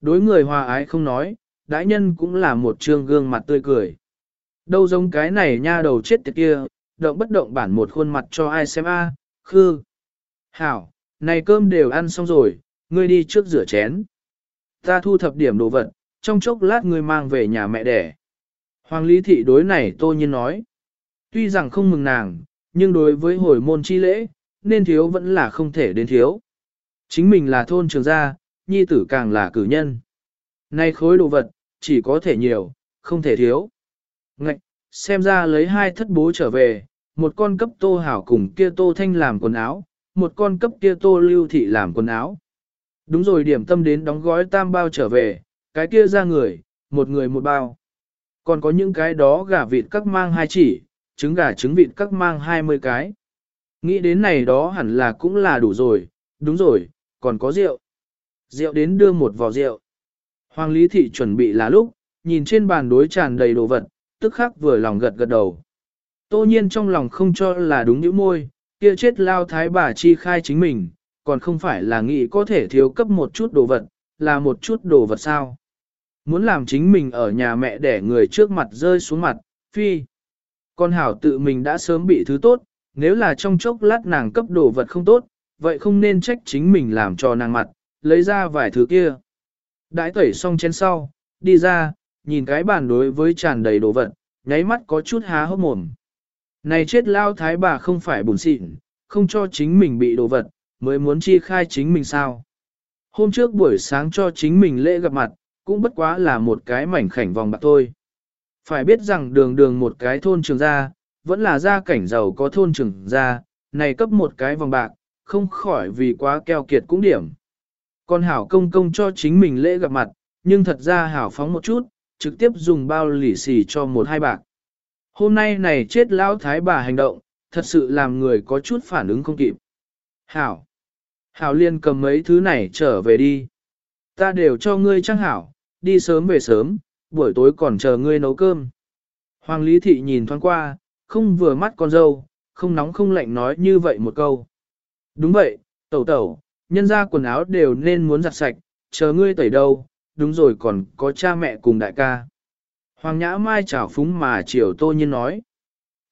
Đối người hòa ái không nói, đãi nhân cũng là một trương gương mặt tươi cười. Đâu giống cái này nha đầu chết tiệt kia, động bất động bản một khuôn mặt cho ai xem a, à, khư. Hảo, này cơm đều ăn xong rồi, ngươi đi trước rửa chén. Ta thu thập điểm đồ vật, trong chốc lát ngươi mang về nhà mẹ đẻ. Hoàng Lý Thị đối này tô nhiên nói. Tuy rằng không mừng nàng, nhưng đối với hồi môn chi lễ, nên thiếu vẫn là không thể đến thiếu. Chính mình là thôn trường gia, nhi tử càng là cử nhân. Nay khối đồ vật, chỉ có thể nhiều, không thể thiếu. Ngạch, xem ra lấy hai thất bố trở về, một con cấp tô hảo cùng kia tô thanh làm quần áo, một con cấp kia tô lưu thị làm quần áo. Đúng rồi điểm tâm đến đóng gói tam bao trở về, cái kia ra người, một người một bao. Còn có những cái đó gà vịt các mang hai chỉ, trứng gà trứng vịt các mang hai mươi cái. Nghĩ đến này đó hẳn là cũng là đủ rồi, đúng rồi, còn có rượu. Rượu đến đưa một vò rượu. Hoàng Lý Thị chuẩn bị là lúc, nhìn trên bàn đối tràn đầy đồ vật, tức khắc vừa lòng gật gật đầu. Tô nhiên trong lòng không cho là đúng những môi, kia chết lao thái bà chi khai chính mình, còn không phải là nghĩ có thể thiếu cấp một chút đồ vật, là một chút đồ vật sao. Muốn làm chính mình ở nhà mẹ để người trước mặt rơi xuống mặt, phi. Con hảo tự mình đã sớm bị thứ tốt, nếu là trong chốc lát nàng cấp đồ vật không tốt, vậy không nên trách chính mình làm cho nàng mặt, lấy ra vài thứ kia. Đãi tẩy xong chén sau, đi ra, nhìn cái bàn đối với tràn đầy đồ vật, nháy mắt có chút há hốc mồm. Này chết lao thái bà không phải bùn xịn, không cho chính mình bị đồ vật, mới muốn chi khai chính mình sao. Hôm trước buổi sáng cho chính mình lễ gặp mặt, cũng bất quá là một cái mảnh khảnh vòng bạc thôi. Phải biết rằng đường đường một cái thôn trường gia, vẫn là gia cảnh giàu có thôn trường gia, này cấp một cái vòng bạc, không khỏi vì quá keo kiệt cũng điểm. Con hảo công công cho chính mình lễ gặp mặt, nhưng thật ra hảo phóng một chút, trực tiếp dùng bao lì xì cho một hai bạc. Hôm nay này chết lão thái bà hành động, thật sự làm người có chút phản ứng không kịp. Hảo! Hảo liên cầm mấy thứ này trở về đi. Ta đều cho ngươi trang hảo, đi sớm về sớm, buổi tối còn chờ ngươi nấu cơm. Hoàng Lý Thị nhìn thoáng qua, không vừa mắt con dâu, không nóng không lạnh nói như vậy một câu. Đúng vậy, tẩu tẩu, nhân ra quần áo đều nên muốn giặt sạch, chờ ngươi tẩy đâu, đúng rồi còn có cha mẹ cùng đại ca. Hoàng Nhã Mai chảo phúng mà chiều tô nhiên nói.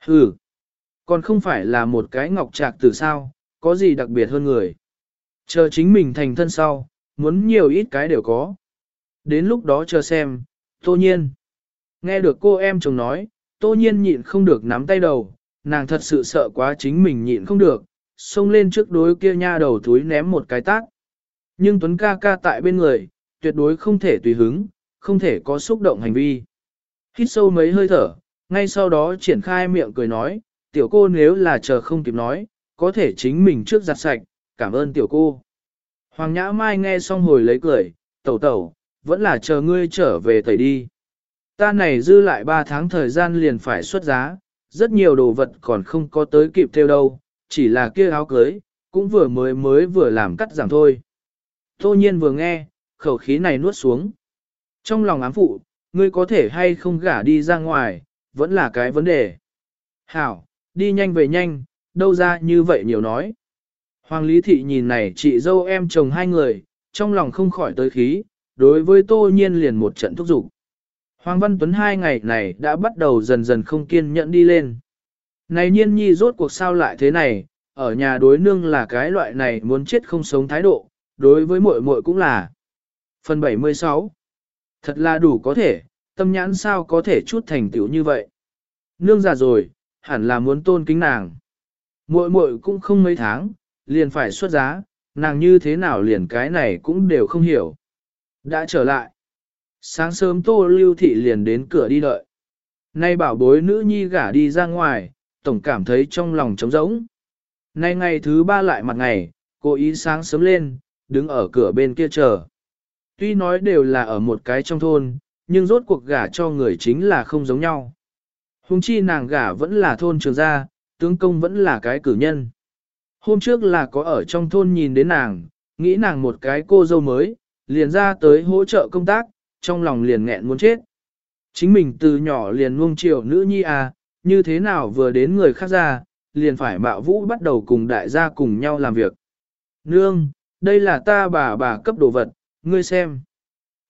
Hừ, còn không phải là một cái ngọc trạc từ sao, có gì đặc biệt hơn người. Chờ chính mình thành thân sau, muốn nhiều ít cái đều có. Đến lúc đó chờ xem, tô nhiên. Nghe được cô em chồng nói, tô nhiên nhịn không được nắm tay đầu, nàng thật sự sợ quá chính mình nhịn không được, xông lên trước đối kia nha đầu túi ném một cái tác. Nhưng Tuấn ca ca tại bên người, tuyệt đối không thể tùy hứng, không thể có xúc động hành vi. Hít sâu mấy hơi thở, ngay sau đó triển khai miệng cười nói, tiểu cô nếu là chờ không kịp nói, có thể chính mình trước giặt sạch, cảm ơn tiểu cô. Hoàng Nhã Mai nghe xong hồi lấy cười, tẩu tẩu, vẫn là chờ ngươi trở về tẩy đi. Ta này dư lại 3 tháng thời gian liền phải xuất giá, rất nhiều đồ vật còn không có tới kịp theo đâu, chỉ là kia áo cưới, cũng vừa mới mới vừa làm cắt giảm thôi. Tô nhiên vừa nghe, khẩu khí này nuốt xuống. Trong lòng ám phụ, ngươi có thể hay không gả đi ra ngoài, vẫn là cái vấn đề. Hảo, đi nhanh về nhanh, đâu ra như vậy nhiều nói. Hoàng Lý Thị nhìn này chị dâu em chồng hai người, trong lòng không khỏi tới khí, đối với Tô Nhiên liền một trận thúc giục. Hoàng Văn Tuấn hai ngày này đã bắt đầu dần dần không kiên nhẫn đi lên. Này nhiên nhi rốt cuộc sao lại thế này, ở nhà đối nương là cái loại này muốn chết không sống thái độ, đối với muội muội cũng là. Phần 76 Thật là đủ có thể, tâm nhãn sao có thể chút thành tựu như vậy. Nương già rồi, hẳn là muốn tôn kính nàng. Muội muội cũng không mấy tháng, liền phải xuất giá, nàng như thế nào liền cái này cũng đều không hiểu. Đã trở lại. Sáng sớm Tô Lưu Thị liền đến cửa đi đợi. Nay bảo bối nữ nhi gả đi ra ngoài, tổng cảm thấy trong lòng trống rỗng. Nay ngày thứ ba lại mặt ngày, cô ý sáng sớm lên, đứng ở cửa bên kia chờ. Tuy nói đều là ở một cái trong thôn, nhưng rốt cuộc gả cho người chính là không giống nhau. Hùng chi nàng gả vẫn là thôn trường gia, tướng công vẫn là cái cử nhân. Hôm trước là có ở trong thôn nhìn đến nàng, nghĩ nàng một cái cô dâu mới, liền ra tới hỗ trợ công tác, trong lòng liền nghẹn muốn chết. Chính mình từ nhỏ liền nuông chiều nữ nhi à, như thế nào vừa đến người khác ra, liền phải mạo vũ bắt đầu cùng đại gia cùng nhau làm việc. Nương, đây là ta bà bà cấp đồ vật, ngươi xem.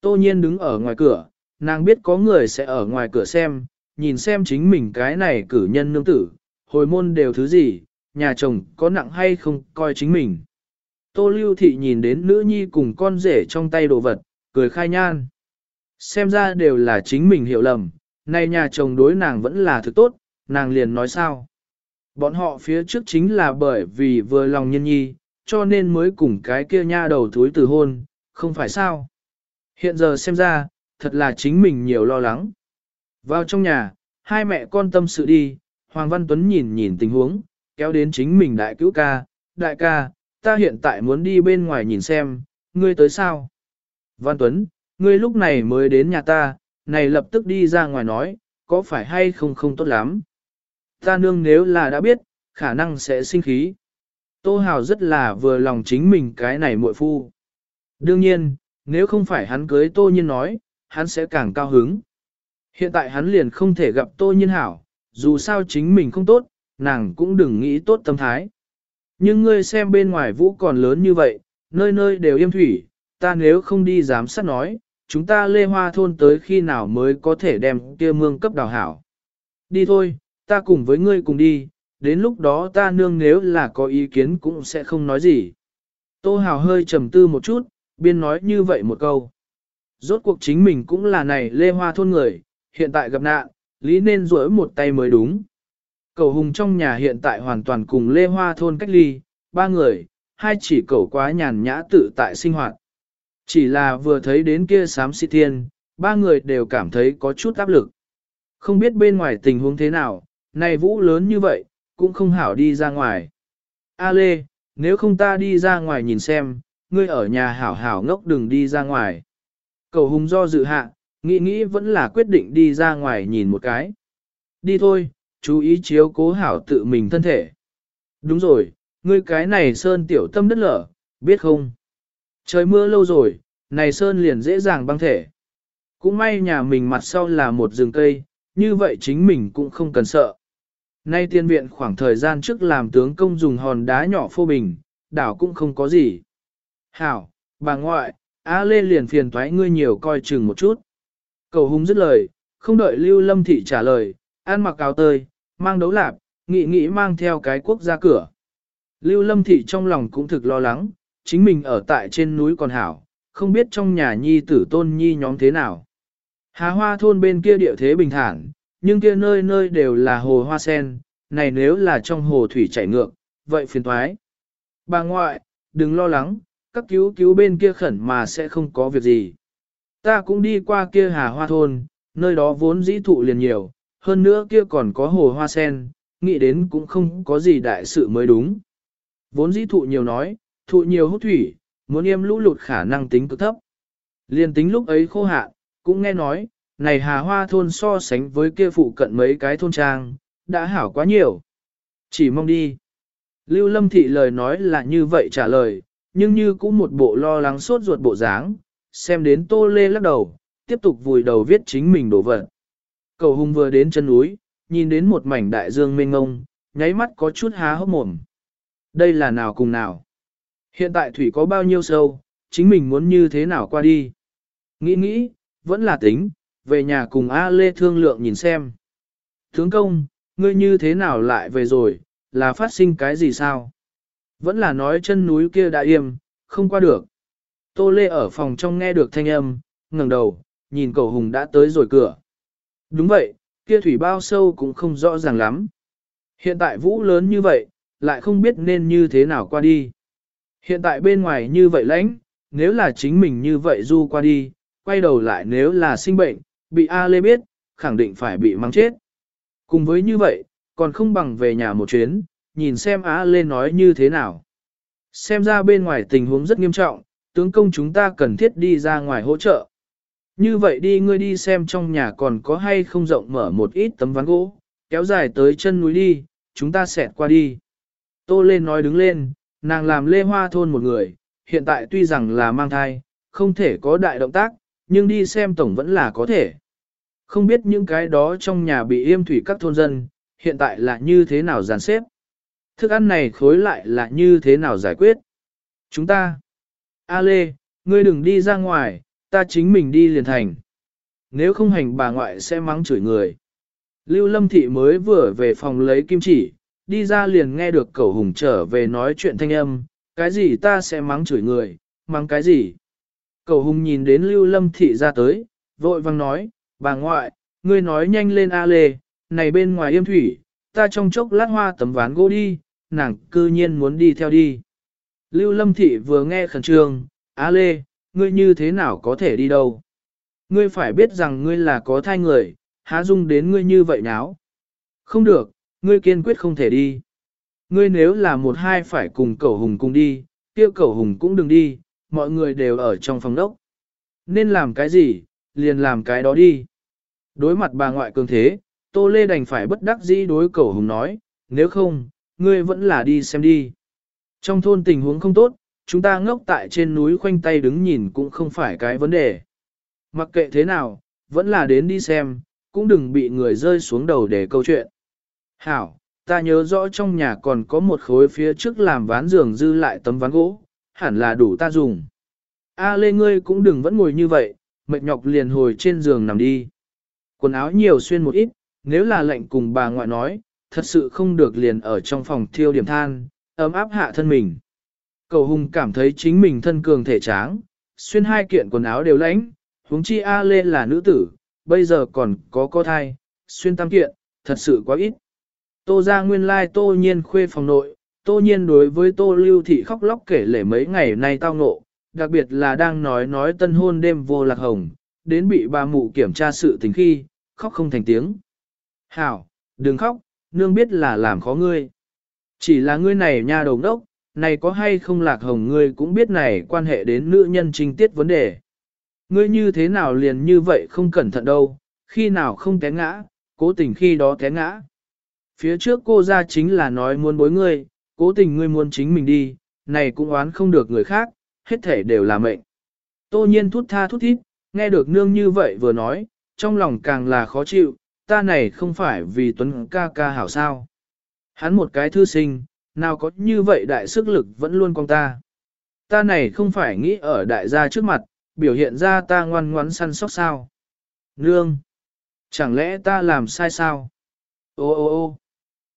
Tô nhiên đứng ở ngoài cửa, nàng biết có người sẽ ở ngoài cửa xem, nhìn xem chính mình cái này cử nhân nương tử, hồi môn đều thứ gì, nhà chồng có nặng hay không coi chính mình. Tô lưu thị nhìn đến nữ nhi cùng con rể trong tay đồ vật, cười khai nhan. Xem ra đều là chính mình hiểu lầm, nay nhà chồng đối nàng vẫn là thứ tốt, nàng liền nói sao. Bọn họ phía trước chính là bởi vì vừa lòng nhân nhi, cho nên mới cùng cái kia nha đầu thúi từ hôn, không phải sao. Hiện giờ xem ra, thật là chính mình nhiều lo lắng. Vào trong nhà, hai mẹ con tâm sự đi, Hoàng Văn Tuấn nhìn nhìn tình huống, kéo đến chính mình đại cứu ca, đại ca, ta hiện tại muốn đi bên ngoài nhìn xem, ngươi tới sao? Văn Tuấn, ngươi lúc này mới đến nhà ta, này lập tức đi ra ngoài nói, có phải hay không không tốt lắm? Ta nương nếu là đã biết, khả năng sẽ sinh khí. Tô Hào rất là vừa lòng chính mình cái này muội phu. Đương nhiên, nếu không phải hắn cưới Tô Nhiên nói, hắn sẽ càng cao hứng. Hiện tại hắn liền không thể gặp Tô Nhiên hảo, dù sao chính mình không tốt, nàng cũng đừng nghĩ tốt tâm thái. Nhưng ngươi xem bên ngoài vũ còn lớn như vậy, nơi nơi đều yêm thủy, ta nếu không đi giám sát nói, chúng ta lê hoa thôn tới khi nào mới có thể đem kia mương cấp đào hảo. Đi thôi, ta cùng với ngươi cùng đi, đến lúc đó ta nương nếu là có ý kiến cũng sẽ không nói gì. Tô Hào hơi trầm tư một chút, biên nói như vậy một câu. Rốt cuộc chính mình cũng là này lê hoa thôn người, hiện tại gặp nạn, lý nên rỗi một tay mới đúng. Cầu hùng trong nhà hiện tại hoàn toàn cùng lê hoa thôn cách ly, ba người, hai chỉ cầu quá nhàn nhã tự tại sinh hoạt. Chỉ là vừa thấy đến kia sám si thiên, ba người đều cảm thấy có chút áp lực. Không biết bên ngoài tình huống thế nào, này vũ lớn như vậy, cũng không hảo đi ra ngoài. A Lê, nếu không ta đi ra ngoài nhìn xem, ngươi ở nhà hảo hảo ngốc đừng đi ra ngoài. Cầu hùng do dự hạ, nghĩ nghĩ vẫn là quyết định đi ra ngoài nhìn một cái. Đi thôi, chú ý chiếu cố hảo tự mình thân thể. Đúng rồi, ngươi cái này sơn tiểu tâm đất lở, biết không? Trời mưa lâu rồi, này sơn liền dễ dàng băng thể. Cũng may nhà mình mặt sau là một rừng cây, như vậy chính mình cũng không cần sợ. Nay tiên viện khoảng thời gian trước làm tướng công dùng hòn đá nhỏ phô bình, đảo cũng không có gì. Hảo, bà ngoại, a Lê liền phiền thoái ngươi nhiều coi chừng một chút. Cầu hùng dứt lời, không đợi Lưu Lâm Thị trả lời, ăn mặc áo tơi, mang đấu lạp, nghị nghị mang theo cái quốc ra cửa. Lưu Lâm Thị trong lòng cũng thực lo lắng, chính mình ở tại trên núi còn hảo, không biết trong nhà nhi tử tôn nhi nhóm thế nào. Hà hoa thôn bên kia địa thế bình thản, nhưng kia nơi nơi đều là hồ hoa sen, này nếu là trong hồ thủy chảy ngược, vậy phiền thoái. Bà ngoại, đừng lo lắng, các cứu cứu bên kia khẩn mà sẽ không có việc gì. Ta cũng đi qua kia hà hoa thôn, nơi đó vốn dĩ thụ liền nhiều, hơn nữa kia còn có hồ hoa sen, nghĩ đến cũng không có gì đại sự mới đúng. Vốn dĩ thụ nhiều nói, thụ nhiều hút thủy, muốn yêm lũ lụt khả năng tính cực thấp. Liên tính lúc ấy khô hạn, cũng nghe nói, này hà hoa thôn so sánh với kia phụ cận mấy cái thôn trang, đã hảo quá nhiều. Chỉ mong đi. Lưu Lâm Thị lời nói là như vậy trả lời, nhưng như cũng một bộ lo lắng sốt ruột bộ dáng, xem đến Tô Lê lắc đầu, tiếp tục vùi đầu viết chính mình đổ vật. Cầu hùng vừa đến chân núi, nhìn đến một mảnh đại dương mênh ngông, nháy mắt có chút há hốc mồm. Đây là nào cùng nào? Hiện tại thủy có bao nhiêu sâu, chính mình muốn như thế nào qua đi? Nghĩ nghĩ, vẫn là tính, về nhà cùng A Lê thương lượng nhìn xem. Tướng công, ngươi như thế nào lại về rồi, là phát sinh cái gì sao? Vẫn là nói chân núi kia đã im, không qua được. Tô Lê ở phòng trong nghe được thanh âm, ngẩng đầu, nhìn cầu hùng đã tới rồi cửa. Đúng vậy, kia thủy bao sâu cũng không rõ ràng lắm. Hiện tại vũ lớn như vậy, lại không biết nên như thế nào qua đi. Hiện tại bên ngoài như vậy lãnh, nếu là chính mình như vậy du qua đi, quay đầu lại nếu là sinh bệnh, bị A Lê biết, khẳng định phải bị mang chết. Cùng với như vậy, còn không bằng về nhà một chuyến, nhìn xem A Lê nói như thế nào. Xem ra bên ngoài tình huống rất nghiêm trọng, tướng công chúng ta cần thiết đi ra ngoài hỗ trợ. Như vậy đi ngươi đi xem trong nhà còn có hay không rộng mở một ít tấm ván gỗ, kéo dài tới chân núi đi, chúng ta xẹt qua đi. Tô lên nói đứng lên, nàng làm lê hoa thôn một người, hiện tại tuy rằng là mang thai, không thể có đại động tác, nhưng đi xem tổng vẫn là có thể. Không biết những cái đó trong nhà bị yêm thủy các thôn dân, hiện tại là như thế nào dàn xếp. Thức ăn này khối lại là như thế nào giải quyết. Chúng ta. A Lê, ngươi đừng đi ra ngoài, ta chính mình đi liền thành. Nếu không hành bà ngoại sẽ mắng chửi người. Lưu Lâm Thị mới vừa về phòng lấy kim chỉ, đi ra liền nghe được cậu hùng trở về nói chuyện thanh âm, cái gì ta sẽ mắng chửi người, mắng cái gì. Cầu hùng nhìn đến Lưu Lâm Thị ra tới, vội vang nói, bà ngoại, ngươi nói nhanh lên A Lê, này bên ngoài yêm thủy, ta trong chốc lát hoa tấm ván gỗ đi, nàng cư nhiên muốn đi theo đi. Lưu Lâm Thị vừa nghe khẩn trương, A Lê, ngươi như thế nào có thể đi đâu? Ngươi phải biết rằng ngươi là có thai người, há dung đến ngươi như vậy náo. Không được, ngươi kiên quyết không thể đi. Ngươi nếu là một hai phải cùng cậu hùng cùng đi, kia cậu hùng cũng đừng đi, mọi người đều ở trong phòng đốc. Nên làm cái gì, liền làm cái đó đi. Đối mặt bà ngoại cường thế, Tô Lê đành phải bất đắc dĩ đối cầu hùng nói, nếu không, ngươi vẫn là đi xem đi. Trong thôn tình huống không tốt, chúng ta ngốc tại trên núi khoanh tay đứng nhìn cũng không phải cái vấn đề. Mặc kệ thế nào, vẫn là đến đi xem, cũng đừng bị người rơi xuống đầu để câu chuyện. Hảo, ta nhớ rõ trong nhà còn có một khối phía trước làm ván giường dư lại tấm ván gỗ, hẳn là đủ ta dùng. A lê ngươi cũng đừng vẫn ngồi như vậy, mệt nhọc liền hồi trên giường nằm đi. Quần áo nhiều xuyên một ít, nếu là lệnh cùng bà ngoại nói, thật sự không được liền ở trong phòng thiêu điểm than, ấm áp hạ thân mình. Cầu hùng cảm thấy chính mình thân cường thể tráng, xuyên hai kiện quần áo đều lãnh, huống chi A Lê là nữ tử, bây giờ còn có có thai, xuyên tam kiện, thật sự quá ít. Tô ra nguyên lai tô nhiên khuê phòng nội, tô nhiên đối với tô lưu thị khóc lóc kể lể mấy ngày nay tao ngộ, đặc biệt là đang nói nói tân hôn đêm vô lạc hồng, đến bị bà mụ kiểm tra sự tình khi, khóc không thành tiếng. Hảo, đừng khóc, nương biết là làm khó ngươi. Chỉ là ngươi này nha đầu đốc, này có hay không lạc hồng ngươi cũng biết này quan hệ đến nữ nhân trinh tiết vấn đề. Ngươi như thế nào liền như vậy không cẩn thận đâu, khi nào không té ngã, cố tình khi đó té ngã. Phía trước cô ra chính là nói muốn bối ngươi, cố tình ngươi muốn chính mình đi, này cũng oán không được người khác, hết thể đều là mệnh. Tô nhiên thút tha thút thít, nghe được nương như vậy vừa nói, trong lòng càng là khó chịu, ta này không phải vì tuấn ca ca hảo sao. Hắn một cái thư sinh, nào có như vậy đại sức lực vẫn luôn con ta. Ta này không phải nghĩ ở đại gia trước mặt, biểu hiện ra ta ngoan ngoãn săn sóc sao. Nương! Chẳng lẽ ta làm sai sao? Ô ô ô!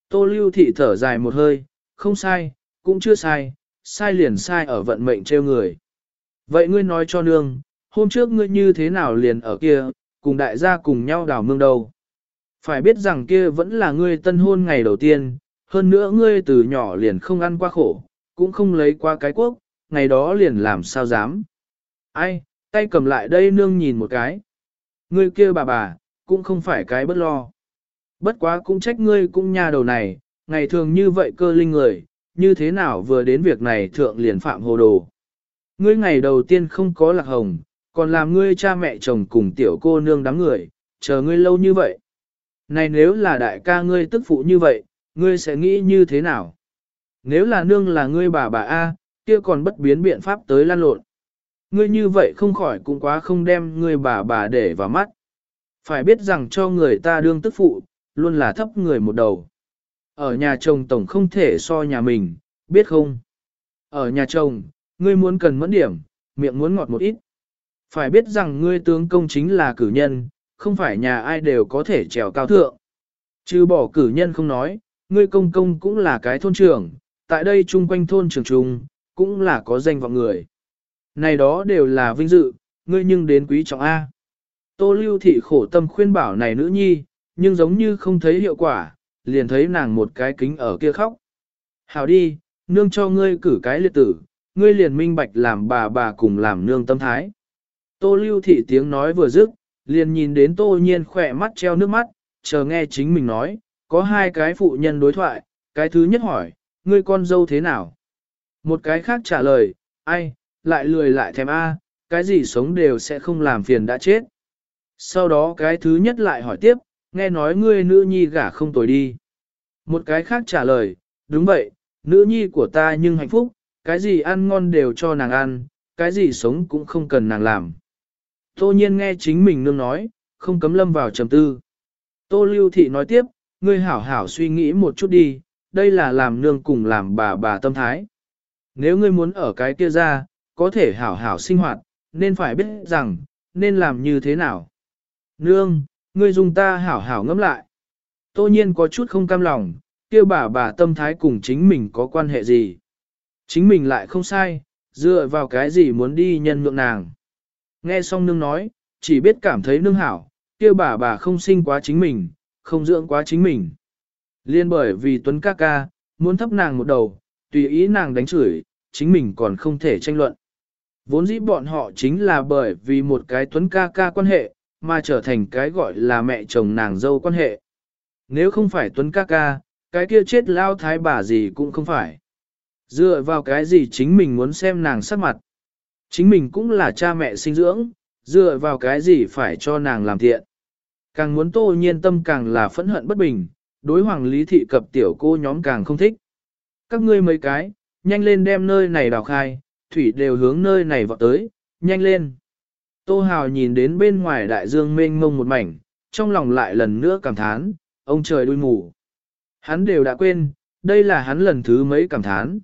Tô lưu thị thở dài một hơi, không sai, cũng chưa sai, sai liền sai ở vận mệnh treo người. Vậy ngươi nói cho nương, hôm trước ngươi như thế nào liền ở kia, cùng đại gia cùng nhau đào mương đâu. Phải biết rằng kia vẫn là ngươi tân hôn ngày đầu tiên, hơn nữa ngươi từ nhỏ liền không ăn qua khổ, cũng không lấy qua cái quốc, ngày đó liền làm sao dám. Ai, tay cầm lại đây nương nhìn một cái. Ngươi kia bà bà, cũng không phải cái bất lo. Bất quá cũng trách ngươi cũng nhà đầu này, ngày thường như vậy cơ linh người, như thế nào vừa đến việc này thượng liền phạm hồ đồ. Ngươi ngày đầu tiên không có lạc hồng, còn làm ngươi cha mẹ chồng cùng tiểu cô nương đám người, chờ ngươi lâu như vậy. Này nếu là đại ca ngươi tức phụ như vậy, ngươi sẽ nghĩ như thế nào? Nếu là nương là ngươi bà bà A, kia còn bất biến biện pháp tới lan lộn. Ngươi như vậy không khỏi cũng quá không đem ngươi bà bà để vào mắt. Phải biết rằng cho người ta đương tức phụ, luôn là thấp người một đầu. Ở nhà chồng tổng không thể so nhà mình, biết không? Ở nhà chồng, ngươi muốn cần mẫn điểm, miệng muốn ngọt một ít. Phải biết rằng ngươi tướng công chính là cử nhân, không phải nhà ai đều có thể trèo cao thượng. Chứ bỏ cử nhân không nói, ngươi công công cũng là cái thôn trưởng, tại đây chung quanh thôn trường trung, cũng là có danh vọng người. Này đó đều là vinh dự, ngươi nhưng đến quý trọng A. Tô lưu thị khổ tâm khuyên bảo này nữ nhi, nhưng giống như không thấy hiệu quả, liền thấy nàng một cái kính ở kia khóc. Hảo đi, nương cho ngươi cử cái liệt tử, ngươi liền minh bạch làm bà bà cùng làm nương tâm thái. Tô lưu thị tiếng nói vừa dứt, liền nhìn đến tô nhiên khỏe mắt treo nước mắt, chờ nghe chính mình nói, có hai cái phụ nhân đối thoại, cái thứ nhất hỏi, ngươi con dâu thế nào? Một cái khác trả lời, ai, lại lười lại thèm a, cái gì sống đều sẽ không làm phiền đã chết. Sau đó cái thứ nhất lại hỏi tiếp, nghe nói ngươi nữ nhi gả không tồi đi. Một cái khác trả lời, đúng vậy, nữ nhi của ta nhưng hạnh phúc, cái gì ăn ngon đều cho nàng ăn, cái gì sống cũng không cần nàng làm. Tô nhiên nghe chính mình nương nói, không cấm lâm vào trầm tư. Tô lưu thị nói tiếp, ngươi hảo hảo suy nghĩ một chút đi, đây là làm nương cùng làm bà bà tâm thái. Nếu ngươi muốn ở cái kia ra, có thể hảo hảo sinh hoạt, nên phải biết rằng, nên làm như thế nào. Nương, ngươi dùng ta hảo hảo ngẫm lại. Tô nhiên có chút không cam lòng, kia bà bà tâm thái cùng chính mình có quan hệ gì. Chính mình lại không sai, dựa vào cái gì muốn đi nhân nhượng nàng. Nghe xong nương nói, chỉ biết cảm thấy nương hảo, kia bà bà không sinh quá chính mình, không dưỡng quá chính mình. Liên bởi vì Tuấn ca ca, muốn thấp nàng một đầu, tùy ý nàng đánh chửi, chính mình còn không thể tranh luận. Vốn dĩ bọn họ chính là bởi vì một cái Tuấn ca ca quan hệ, mà trở thành cái gọi là mẹ chồng nàng dâu quan hệ. Nếu không phải Tuấn ca ca, cái kia chết lao thái bà gì cũng không phải. Dựa vào cái gì chính mình muốn xem nàng sắc mặt. Chính mình cũng là cha mẹ sinh dưỡng, dựa vào cái gì phải cho nàng làm thiện. Càng muốn tô nhiên tâm càng là phẫn hận bất bình, đối hoàng lý thị cập tiểu cô nhóm càng không thích. Các ngươi mấy cái, nhanh lên đem nơi này đào khai, thủy đều hướng nơi này vọt tới, nhanh lên. Tô Hào nhìn đến bên ngoài đại dương mênh mông một mảnh, trong lòng lại lần nữa cảm thán, ông trời đuôi mù. Hắn đều đã quên, đây là hắn lần thứ mấy cảm thán.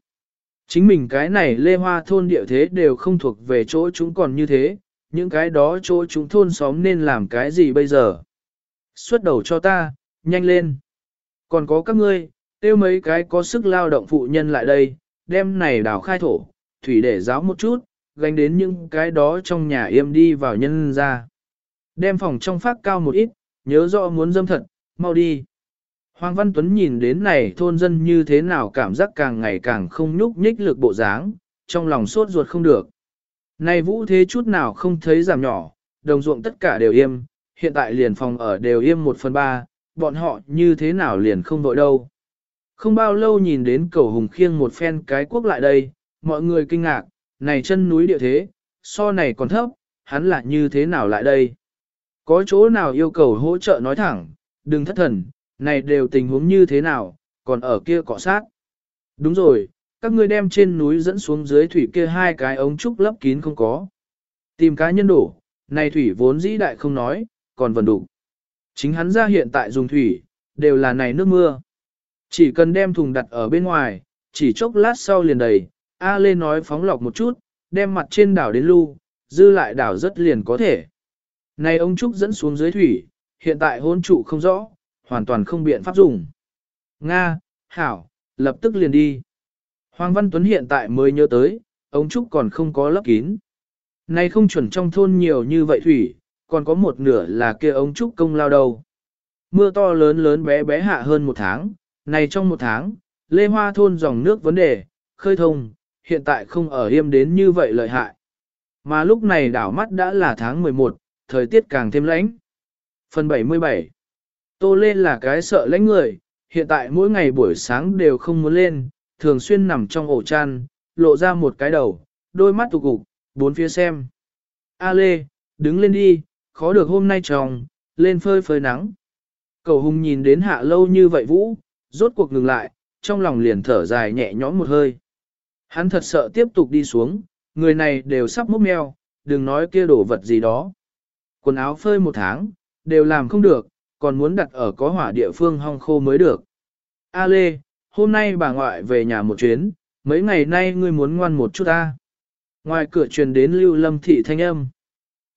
Chính mình cái này lê hoa thôn địa thế đều không thuộc về chỗ chúng còn như thế, những cái đó chỗ chúng thôn xóm nên làm cái gì bây giờ. Xuất đầu cho ta, nhanh lên. Còn có các ngươi, tiêu mấy cái có sức lao động phụ nhân lại đây, đem này đào khai thổ, thủy để giáo một chút, gánh đến những cái đó trong nhà yêm đi vào nhân ra. Đem phòng trong phát cao một ít, nhớ rõ muốn dâm thật, mau đi. Hoàng Văn Tuấn nhìn đến này thôn dân như thế nào cảm giác càng ngày càng không nhúc nhích lực bộ dáng, trong lòng sốt ruột không được. Này vũ thế chút nào không thấy giảm nhỏ, đồng ruộng tất cả đều im, hiện tại liền phòng ở đều im một phần ba, bọn họ như thế nào liền không vội đâu. Không bao lâu nhìn đến cầu hùng khiêng một phen cái quốc lại đây, mọi người kinh ngạc, này chân núi địa thế, so này còn thấp, hắn là như thế nào lại đây? Có chỗ nào yêu cầu hỗ trợ nói thẳng, đừng thất thần, này đều tình huống như thế nào, còn ở kia cọ sát. Đúng rồi, các ngươi đem trên núi dẫn xuống dưới thủy kia hai cái ống trúc lấp kín không có. Tìm cá nhân đổ, này thủy vốn dĩ đại không nói, còn vần đủ. Chính hắn ra hiện tại dùng thủy, đều là này nước mưa. Chỉ cần đem thùng đặt ở bên ngoài, chỉ chốc lát sau liền đầy, A Lê nói phóng lọc một chút, đem mặt trên đảo đến lưu, dư lại đảo rất liền có thể. Này ông Trúc dẫn xuống dưới thủy, hiện tại hôn trụ không rõ, hoàn toàn không biện pháp dùng. Nga, Hảo, lập tức liền đi. Hoàng Văn Tuấn hiện tại mới nhớ tới, ông Trúc còn không có lấp kín. Này không chuẩn trong thôn nhiều như vậy thủy, còn có một nửa là kia ông Trúc công lao đầu. Mưa to lớn lớn bé bé hạ hơn một tháng, này trong một tháng, Lê Hoa thôn dòng nước vấn đề, khơi thông, hiện tại không ở yêm đến như vậy lợi hại. Mà lúc này đảo mắt đã là tháng 11, thời tiết càng thêm lãnh. Phần 77 Tô lên là cái sợ lãnh người, hiện tại mỗi ngày buổi sáng đều không muốn lên, thường xuyên nằm trong ổ chăn, lộ ra một cái đầu, đôi mắt tụ cục, bốn phía xem. A Lê, đứng lên đi, khó được hôm nay tròng, lên phơi phơi nắng. Cầu hùng nhìn đến hạ lâu như vậy vũ, rốt cuộc ngừng lại, trong lòng liền thở dài nhẹ nhõm một hơi. Hắn thật sợ tiếp tục đi xuống, người này đều sắp mốc meo, đừng nói kia đổ vật gì đó. Quần áo phơi một tháng, đều làm không được, còn muốn đặt ở có hỏa địa phương hong khô mới được. A Lê, hôm nay bà ngoại về nhà một chuyến, mấy ngày nay ngươi muốn ngoan một chút ta. Ngoài cửa truyền đến lưu lâm thị thanh âm.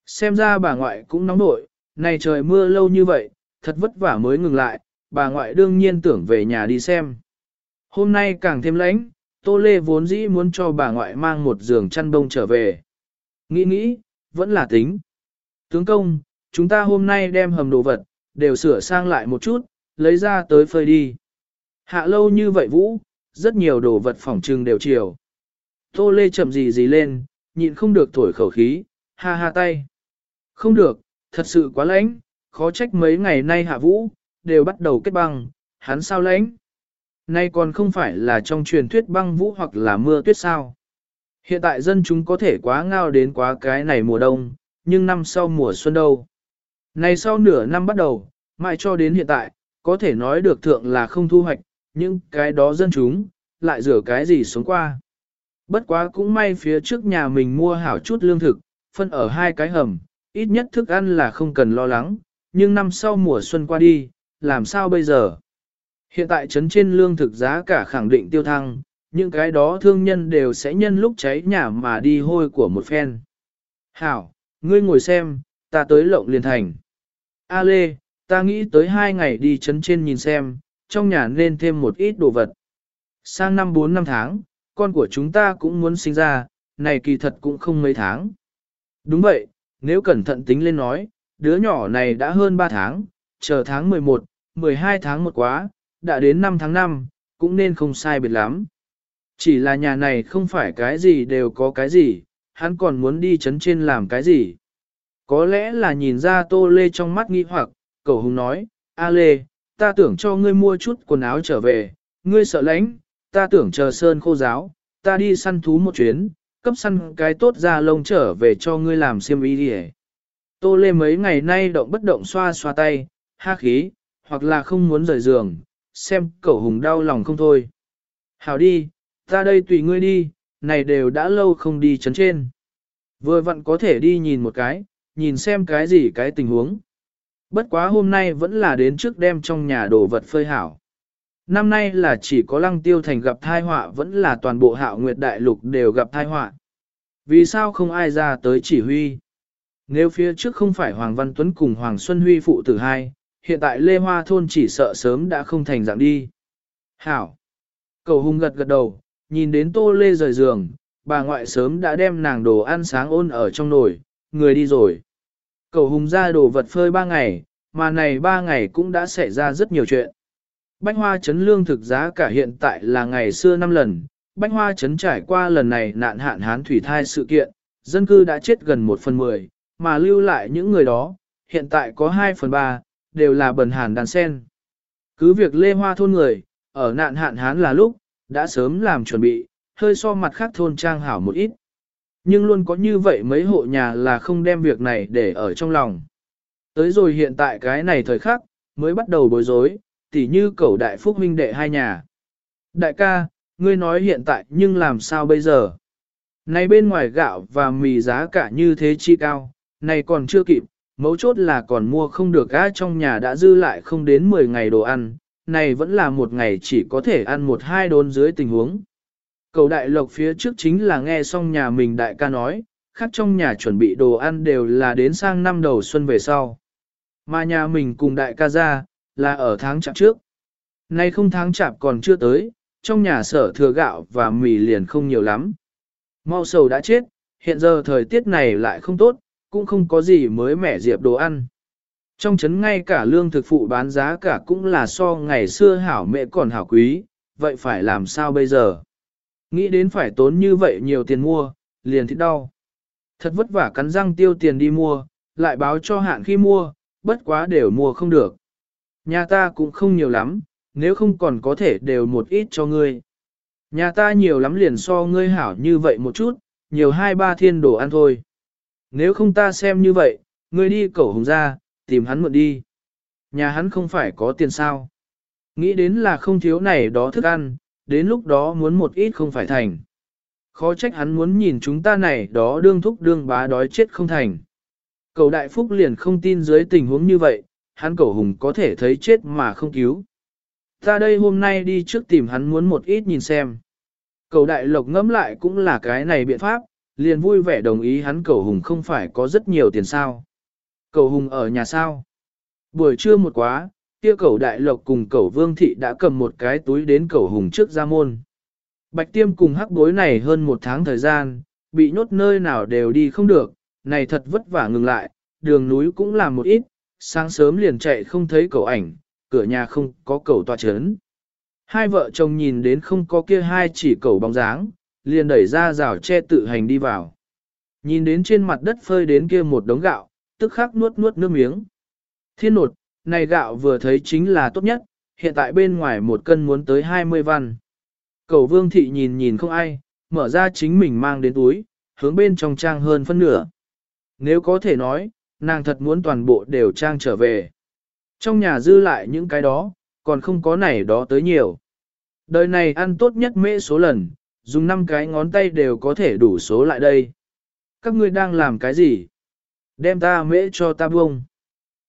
Xem ra bà ngoại cũng nóng nổi, này trời mưa lâu như vậy, thật vất vả mới ngừng lại, bà ngoại đương nhiên tưởng về nhà đi xem. Hôm nay càng thêm lạnh, Tô Lê vốn dĩ muốn cho bà ngoại mang một giường chăn bông trở về. Nghĩ nghĩ, vẫn là tính. Tướng công, chúng ta hôm nay đem hầm đồ vật, đều sửa sang lại một chút, lấy ra tới phơi đi. Hạ lâu như vậy Vũ, rất nhiều đồ vật phỏng trưng đều chiều. Tô Lê chậm gì gì lên, nhịn không được thổi khẩu khí, ha ha tay. Không được, thật sự quá lạnh, khó trách mấy ngày nay hạ Vũ, đều bắt đầu kết băng, hắn sao lạnh. Nay còn không phải là trong truyền thuyết băng vũ hoặc là mưa tuyết sao. Hiện tại dân chúng có thể quá ngao đến quá cái này mùa đông, nhưng năm sau mùa xuân đâu. Này sau nửa năm bắt đầu, mãi cho đến hiện tại, có thể nói được thượng là không thu hoạch, nhưng cái đó dân chúng, lại rửa cái gì xuống qua. Bất quá cũng may phía trước nhà mình mua hảo chút lương thực, phân ở hai cái hầm, ít nhất thức ăn là không cần lo lắng, nhưng năm sau mùa xuân qua đi, làm sao bây giờ? Hiện tại trấn trên lương thực giá cả khẳng định tiêu thăng, những cái đó thương nhân đều sẽ nhân lúc cháy nhà mà đi hôi của một phen. Hảo, ngươi ngồi xem, ta tới lộng liền thành. A Lê, ta nghĩ tới hai ngày đi chấn trên nhìn xem, trong nhà nên thêm một ít đồ vật. Sang năm 4 năm tháng, con của chúng ta cũng muốn sinh ra, này kỳ thật cũng không mấy tháng. Đúng vậy, nếu cẩn thận tính lên nói, đứa nhỏ này đã hơn 3 tháng, chờ tháng 11, 12 tháng một quá, đã đến 5 tháng 5, cũng nên không sai biệt lắm. Chỉ là nhà này không phải cái gì đều có cái gì, hắn còn muốn đi chấn trên làm cái gì. Có lẽ là nhìn ra Tô Lê trong mắt nghi hoặc, cầu hùng nói, A Lê, ta tưởng cho ngươi mua chút quần áo trở về, ngươi sợ lãnh, ta tưởng chờ sơn khô giáo, ta đi săn thú một chuyến, cấp săn cái tốt ra lông trở về cho ngươi làm xiêm y đi Tô Lê mấy ngày nay động bất động xoa xoa tay, ha khí, hoặc là không muốn rời giường, xem cậu hùng đau lòng không thôi. Hảo đi, ta đây tùy ngươi đi, này đều đã lâu không đi chấn trên. Vừa vặn có thể đi nhìn một cái, nhìn xem cái gì cái tình huống. Bất quá hôm nay vẫn là đến trước đêm trong nhà đồ vật phơi hảo. Năm nay là chỉ có lăng tiêu thành gặp thai họa vẫn là toàn bộ hạo nguyệt đại lục đều gặp thai họa. Vì sao không ai ra tới chỉ huy? Nếu phía trước không phải Hoàng Văn Tuấn cùng Hoàng Xuân Huy phụ tử hai, hiện tại Lê Hoa Thôn chỉ sợ sớm đã không thành dạng đi. Hảo! Cầu hùng gật gật đầu, nhìn đến Tô Lê rời giường, bà ngoại sớm đã đem nàng đồ ăn sáng ôn ở trong nồi, người đi rồi. Cầu hùng ra đồ vật phơi ba ngày, mà này ba ngày cũng đã xảy ra rất nhiều chuyện. Bánh hoa chấn lương thực giá cả hiện tại là ngày xưa năm lần, bánh hoa chấn trải qua lần này nạn hạn hán thủy thai sự kiện, dân cư đã chết gần một phần mười, mà lưu lại những người đó, hiện tại có 2 phần 3, đều là bần hàn đàn sen. Cứ việc lê hoa thôn người, ở nạn hạn hán là lúc, đã sớm làm chuẩn bị, hơi so mặt khác thôn trang hảo một ít. Nhưng luôn có như vậy mấy hộ nhà là không đem việc này để ở trong lòng. Tới rồi hiện tại cái này thời khắc, mới bắt đầu bối rối, tỉ như cầu đại phúc huynh đệ hai nhà. Đại ca, ngươi nói hiện tại nhưng làm sao bây giờ? Này bên ngoài gạo và mì giá cả như thế chi cao, này còn chưa kịp, mấu chốt là còn mua không được á trong nhà đã dư lại không đến 10 ngày đồ ăn, này vẫn là một ngày chỉ có thể ăn một hai đốn dưới tình huống. Cầu đại lộc phía trước chính là nghe xong nhà mình đại ca nói, khác trong nhà chuẩn bị đồ ăn đều là đến sang năm đầu xuân về sau. Mà nhà mình cùng đại ca ra, là ở tháng chạp trước. Nay không tháng chạp còn chưa tới, trong nhà sở thừa gạo và mì liền không nhiều lắm. Mau sầu đã chết, hiện giờ thời tiết này lại không tốt, cũng không có gì mới mẻ diệp đồ ăn. Trong chấn ngay cả lương thực phụ bán giá cả cũng là so ngày xưa hảo mẹ còn hảo quý, vậy phải làm sao bây giờ? Nghĩ đến phải tốn như vậy nhiều tiền mua, liền thích đau. Thật vất vả cắn răng tiêu tiền đi mua, lại báo cho hạn khi mua, bất quá đều mua không được. Nhà ta cũng không nhiều lắm, nếu không còn có thể đều một ít cho ngươi. Nhà ta nhiều lắm liền so ngươi hảo như vậy một chút, nhiều hai ba thiên đồ ăn thôi. Nếu không ta xem như vậy, ngươi đi cẩu hùng ra, tìm hắn mượn đi. Nhà hắn không phải có tiền sao. Nghĩ đến là không thiếu này đó thức ăn, đến lúc đó muốn một ít không phải thành. Khó trách hắn muốn nhìn chúng ta này đó đương thúc đương bá đói chết không thành. Cầu đại phúc liền không tin dưới tình huống như vậy, hắn cầu hùng có thể thấy chết mà không cứu. Ta đây hôm nay đi trước tìm hắn muốn một ít nhìn xem. Cầu đại lộc ngẫm lại cũng là cái này biện pháp, liền vui vẻ đồng ý hắn cầu hùng không phải có rất nhiều tiền sao. Cầu hùng ở nhà sao. Buổi trưa một quá, kia cầu đại lộc cùng cầu vương thị đã cầm một cái túi đến cầu hùng trước ra môn. Bạch tiêm cùng hắc bối này hơn một tháng thời gian, bị nhốt nơi nào đều đi không được, này thật vất vả ngừng lại, đường núi cũng làm một ít, sáng sớm liền chạy không thấy cầu ảnh, cửa nhà không có cầu tòa chấn. Hai vợ chồng nhìn đến không có kia hai chỉ cầu bóng dáng, liền đẩy ra rào che tự hành đi vào. Nhìn đến trên mặt đất phơi đến kia một đống gạo, tức khắc nuốt nuốt nước miếng. Thiên nột, này gạo vừa thấy chính là tốt nhất, hiện tại bên ngoài một cân muốn tới 20 văn. Cầu vương thị nhìn nhìn không ai, mở ra chính mình mang đến túi, hướng bên trong trang hơn phân nửa. Nếu có thể nói, nàng thật muốn toàn bộ đều trang trở về. Trong nhà dư lại những cái đó, còn không có này đó tới nhiều. Đời này ăn tốt nhất mễ số lần, dùng 5 cái ngón tay đều có thể đủ số lại đây. Các ngươi đang làm cái gì? Đem ta mễ cho ta buông.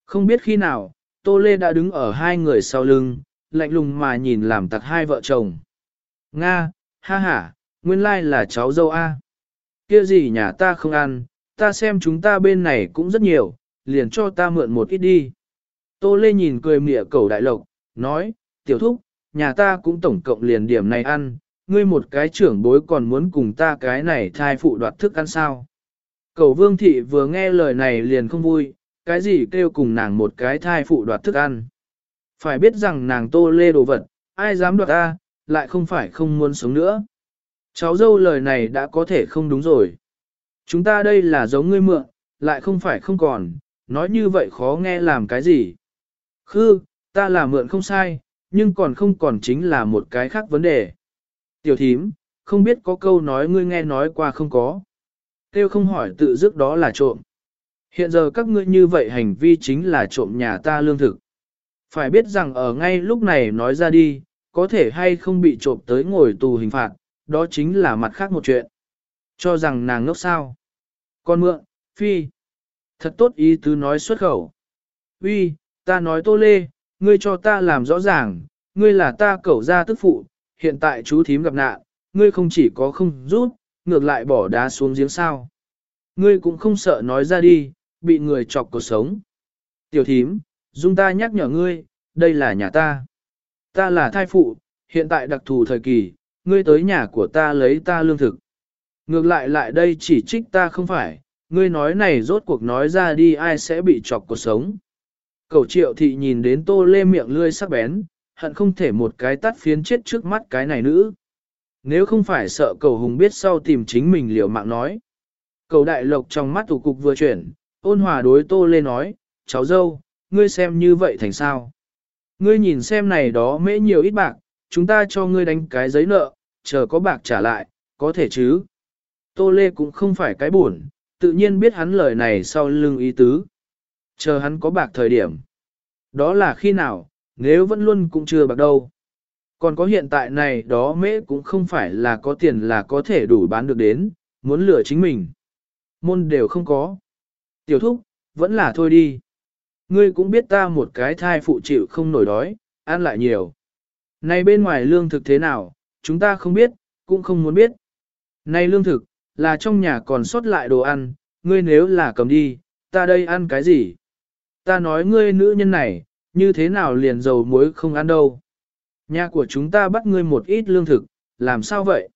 Không biết khi nào, Tô Lê đã đứng ở hai người sau lưng, lạnh lùng mà nhìn làm tặc hai vợ chồng. Nga, ha ha, nguyên lai là cháu dâu A. Kia gì nhà ta không ăn, ta xem chúng ta bên này cũng rất nhiều, liền cho ta mượn một ít đi. Tô Lê nhìn cười mỉa cầu đại lộc, nói, tiểu thúc, nhà ta cũng tổng cộng liền điểm này ăn, ngươi một cái trưởng bối còn muốn cùng ta cái này thai phụ đoạt thức ăn sao. Cầu vương thị vừa nghe lời này liền không vui, cái gì kêu cùng nàng một cái thai phụ đoạt thức ăn. Phải biết rằng nàng tô lê đồ vật, ai dám đoạt ta, lại không phải không muốn sống nữa. Cháu dâu lời này đã có thể không đúng rồi. Chúng ta đây là giống ngươi mượn, lại không phải không còn, nói như vậy khó nghe làm cái gì. Khư, ta là mượn không sai, nhưng còn không còn chính là một cái khác vấn đề. Tiểu thím, không biết có câu nói ngươi nghe nói qua không có. Kêu không hỏi tự dứt đó là trộm. Hiện giờ các ngươi như vậy hành vi chính là trộm nhà ta lương thực. Phải biết rằng ở ngay lúc này nói ra đi, có thể hay không bị trộm tới ngồi tù hình phạt, đó chính là mặt khác một chuyện. Cho rằng nàng ngốc sao. Con mượn, phi. Thật tốt ý tứ nói xuất khẩu. Uy, ta nói tô lê, ngươi cho ta làm rõ ràng, ngươi là ta cẩu ra tức phụ, hiện tại chú thím gặp nạn, ngươi không chỉ có không rút, ngược lại bỏ đá xuống giếng sao. Ngươi cũng không sợ nói ra đi, bị người chọc cuộc sống. Tiểu thím, dung ta nhắc nhở ngươi, đây là nhà ta. Ta là thai phụ, hiện tại đặc thù thời kỳ, ngươi tới nhà của ta lấy ta lương thực. Ngược lại lại đây chỉ trích ta không phải, ngươi nói này rốt cuộc nói ra đi ai sẽ bị chọc cuộc sống. Cầu triệu thị nhìn đến tô lê miệng lươi sắc bén, hận không thể một cái tắt phiến chết trước mắt cái này nữ. Nếu không phải sợ cầu hùng biết sau tìm chính mình liều mạng nói. Cầu đại lộc trong mắt thủ cục vừa chuyển, ôn hòa đối tô lê nói, cháu dâu, ngươi xem như vậy thành sao. Ngươi nhìn xem này đó mễ nhiều ít bạc, chúng ta cho ngươi đánh cái giấy nợ, chờ có bạc trả lại, có thể chứ. Tô lê cũng không phải cái buồn, tự nhiên biết hắn lời này sau lưng ý tứ. Chờ hắn có bạc thời điểm. Đó là khi nào, nếu vẫn luôn cũng chưa bạc đâu. Còn có hiện tại này đó mễ cũng không phải là có tiền là có thể đủ bán được đến, muốn lừa chính mình. Môn đều không có. Tiểu thúc, vẫn là thôi đi. Ngươi cũng biết ta một cái thai phụ chịu không nổi đói, ăn lại nhiều. Này bên ngoài lương thực thế nào, chúng ta không biết, cũng không muốn biết. Này lương thực, là trong nhà còn sót lại đồ ăn, ngươi nếu là cầm đi, ta đây ăn cái gì? Ta nói ngươi nữ nhân này, như thế nào liền dầu muối không ăn đâu. Nhà của chúng ta bắt ngươi một ít lương thực, làm sao vậy?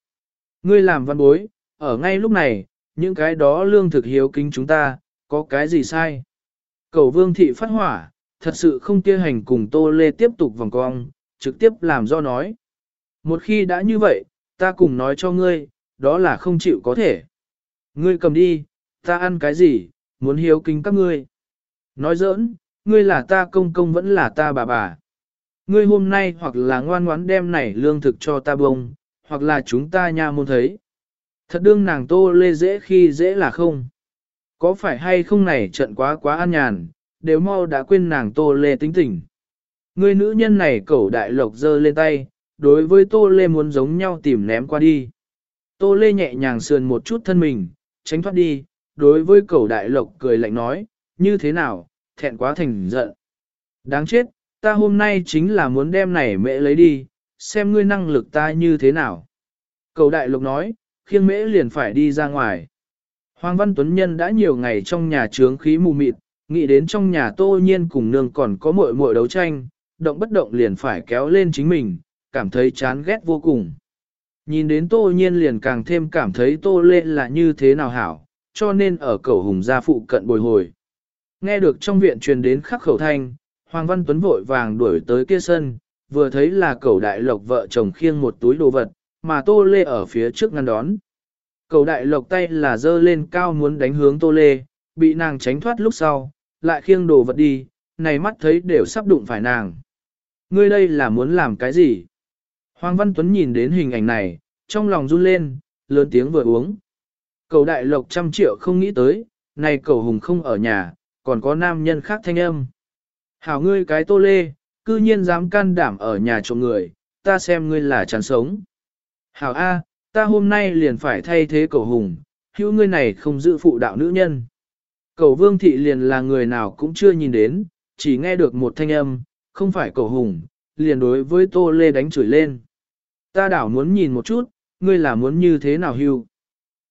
Ngươi làm văn bối, ở ngay lúc này, những cái đó lương thực hiếu kính chúng ta, có cái gì sai? Cầu vương thị phát hỏa, thật sự không kia hành cùng tô lê tiếp tục vòng cong, trực tiếp làm do nói. Một khi đã như vậy, ta cùng nói cho ngươi, đó là không chịu có thể. Ngươi cầm đi, ta ăn cái gì, muốn hiếu kính các ngươi. Nói giỡn, ngươi là ta công công vẫn là ta bà bà. Ngươi hôm nay hoặc là ngoan ngoãn đem này lương thực cho ta bông, hoặc là chúng ta nha môn thấy. Thật đương nàng tô lê dễ khi dễ là không. Có phải hay không này trận quá quá an nhàn, đều mau đã quên nàng tô lê tính tình. Người nữ nhân này cẩu đại lộc giơ lên tay, đối với tô lê muốn giống nhau tìm ném qua đi. Tô lê nhẹ nhàng sườn một chút thân mình, tránh thoát đi, đối với cẩu đại lộc cười lạnh nói, như thế nào, thẹn quá thành giận. Đáng chết, ta hôm nay chính là muốn đem này mẹ lấy đi, xem ngươi năng lực ta như thế nào. Cầu đại lục nói, khiêng mễ liền phải đi ra ngoài. Hoàng Văn Tuấn Nhân đã nhiều ngày trong nhà trướng khí mù mịt, nghĩ đến trong nhà tô nhiên cùng nương còn có muội muội đấu tranh, động bất động liền phải kéo lên chính mình, cảm thấy chán ghét vô cùng. Nhìn đến tô nhiên liền càng thêm cảm thấy tô lên là như thế nào hảo, cho nên ở cầu hùng gia phụ cận bồi hồi. Nghe được trong viện truyền đến khắc khẩu thanh, Hoàng Văn Tuấn vội vàng đuổi tới kia sân, vừa thấy là cầu đại lộc vợ chồng khiêng một túi đồ vật, mà tô lê ở phía trước ngăn đón. Cầu đại lộc tay là dơ lên cao muốn đánh hướng tô lê, bị nàng tránh thoát lúc sau, lại khiêng đồ vật đi, này mắt thấy đều sắp đụng phải nàng. Ngươi đây là muốn làm cái gì? Hoàng Văn Tuấn nhìn đến hình ảnh này, trong lòng run lên, lớn tiếng vừa uống. Cầu đại lộc trăm triệu không nghĩ tới, này cầu hùng không ở nhà, còn có nam nhân khác thanh âm. Hảo ngươi cái tô lê, cư nhiên dám can đảm ở nhà trộm người, ta xem ngươi là chán sống. Hảo A, ta hôm nay liền phải thay thế cầu hùng, hữu ngươi này không giữ phụ đạo nữ nhân. Cầu vương thị liền là người nào cũng chưa nhìn đến, chỉ nghe được một thanh âm, không phải cầu hùng, liền đối với tô lê đánh chửi lên. Ta đảo muốn nhìn một chút, ngươi là muốn như thế nào hưu.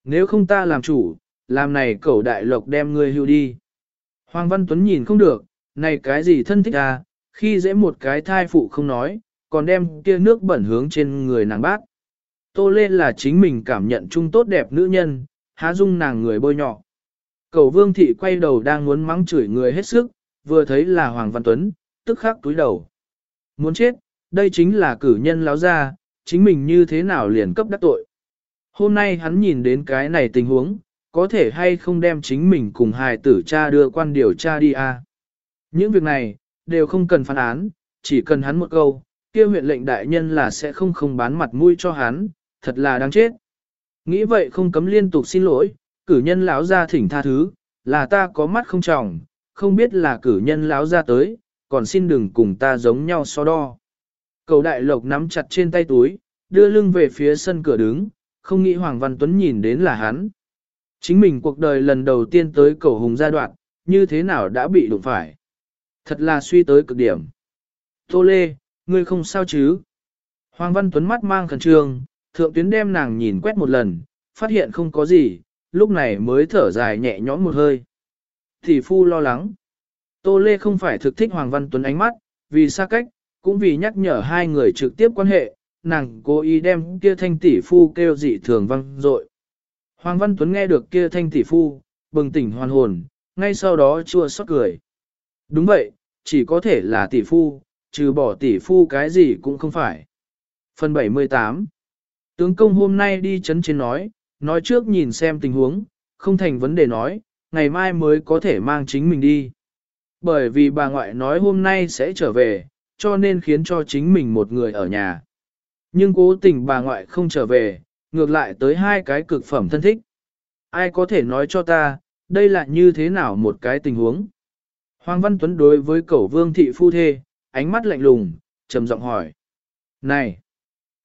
Nếu không ta làm chủ, làm này cầu đại lộc đem ngươi hưu đi. Hoàng Văn Tuấn nhìn không được, này cái gì thân thích à, khi dễ một cái thai phụ không nói, còn đem kia nước bẩn hướng trên người nàng bác. Tô Lê là chính mình cảm nhận chung tốt đẹp nữ nhân, há dung nàng người bôi nhọ. Cầu vương thị quay đầu đang muốn mắng chửi người hết sức, vừa thấy là Hoàng Văn Tuấn, tức khắc túi đầu. Muốn chết, đây chính là cử nhân láo ra, chính mình như thế nào liền cấp đắc tội. Hôm nay hắn nhìn đến cái này tình huống, có thể hay không đem chính mình cùng hài tử cha đưa quan điều tra đi à. Những việc này, đều không cần phán án, chỉ cần hắn một câu, kia huyện lệnh đại nhân là sẽ không không bán mặt mũi cho hắn, thật là đáng chết. Nghĩ vậy không cấm liên tục xin lỗi, cử nhân lão ra thỉnh tha thứ, là ta có mắt không trọng, không biết là cử nhân lão ra tới, còn xin đừng cùng ta giống nhau so đo. Cầu đại lộc nắm chặt trên tay túi, đưa lưng về phía sân cửa đứng, không nghĩ Hoàng Văn Tuấn nhìn đến là hắn. Chính mình cuộc đời lần đầu tiên tới cầu hùng gia đoạn, như thế nào đã bị đụng phải. Thật là suy tới cực điểm. Tô Lê, ngươi không sao chứ? Hoàng Văn Tuấn mắt mang khẩn trương, thượng tuyến đem nàng nhìn quét một lần, phát hiện không có gì, lúc này mới thở dài nhẹ nhõm một hơi. Thì phu lo lắng. Tô Lê không phải thực thích Hoàng Văn Tuấn ánh mắt, vì xa cách, cũng vì nhắc nhở hai người trực tiếp quan hệ, nàng cố ý đem kia thanh tỷ phu kêu dị thường văng dội. Hoàng Văn Tuấn nghe được kia thanh tỷ phu, bừng tỉnh hoàn hồn, ngay sau đó chua xót cười. Đúng vậy, chỉ có thể là tỷ phu, trừ bỏ tỷ phu cái gì cũng không phải. Phần 78 Tướng công hôm nay đi chấn trên nói, nói trước nhìn xem tình huống, không thành vấn đề nói, ngày mai mới có thể mang chính mình đi. Bởi vì bà ngoại nói hôm nay sẽ trở về, cho nên khiến cho chính mình một người ở nhà. Nhưng cố tình bà ngoại không trở về, ngược lại tới hai cái cực phẩm thân thích. Ai có thể nói cho ta, đây là như thế nào một cái tình huống? Hoàng Văn Tuấn đối với cẩu vương thị phu thê, ánh mắt lạnh lùng, trầm giọng hỏi. Này!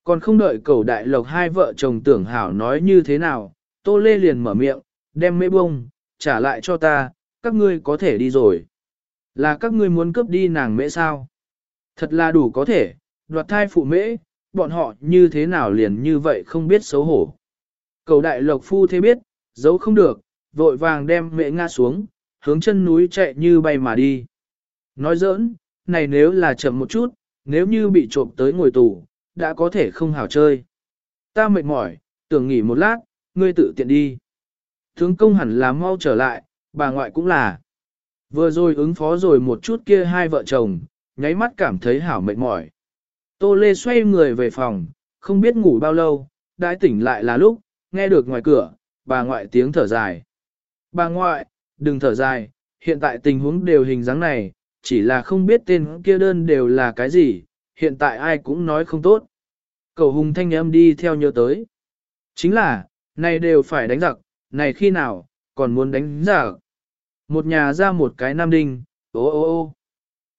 Còn không đợi cẩu đại lộc hai vợ chồng tưởng hảo nói như thế nào, Tô Lê liền mở miệng, đem mễ bông, trả lại cho ta, các ngươi có thể đi rồi. Là các ngươi muốn cướp đi nàng mễ sao? Thật là đủ có thể, đoạt thai phụ mễ, bọn họ như thế nào liền như vậy không biết xấu hổ. Cầu đại lộc phu thế biết, giấu không được, vội vàng đem mẹ ngã xuống, hướng chân núi chạy như bay mà đi. Nói giỡn, này nếu là chậm một chút, nếu như bị trộm tới ngồi tù, đã có thể không hảo chơi. Ta mệt mỏi, tưởng nghỉ một lát, ngươi tự tiện đi. Thướng công hẳn là mau trở lại, bà ngoại cũng là. Vừa rồi ứng phó rồi một chút kia hai vợ chồng, nháy mắt cảm thấy hảo mệt mỏi. Tô Lê xoay người về phòng, không biết ngủ bao lâu, đãi tỉnh lại là lúc, nghe được ngoài cửa, bà ngoại tiếng thở dài. Bà ngoại, đừng thở dài, hiện tại tình huống đều hình dáng này, chỉ là không biết tên kia đơn đều là cái gì, hiện tại ai cũng nói không tốt. Cầu hùng thanh âm đi theo nhớ tới. Chính là, này đều phải đánh giặc, này khi nào, còn muốn đánh giặc. Một nhà ra một cái nam đinh, ô ô ô.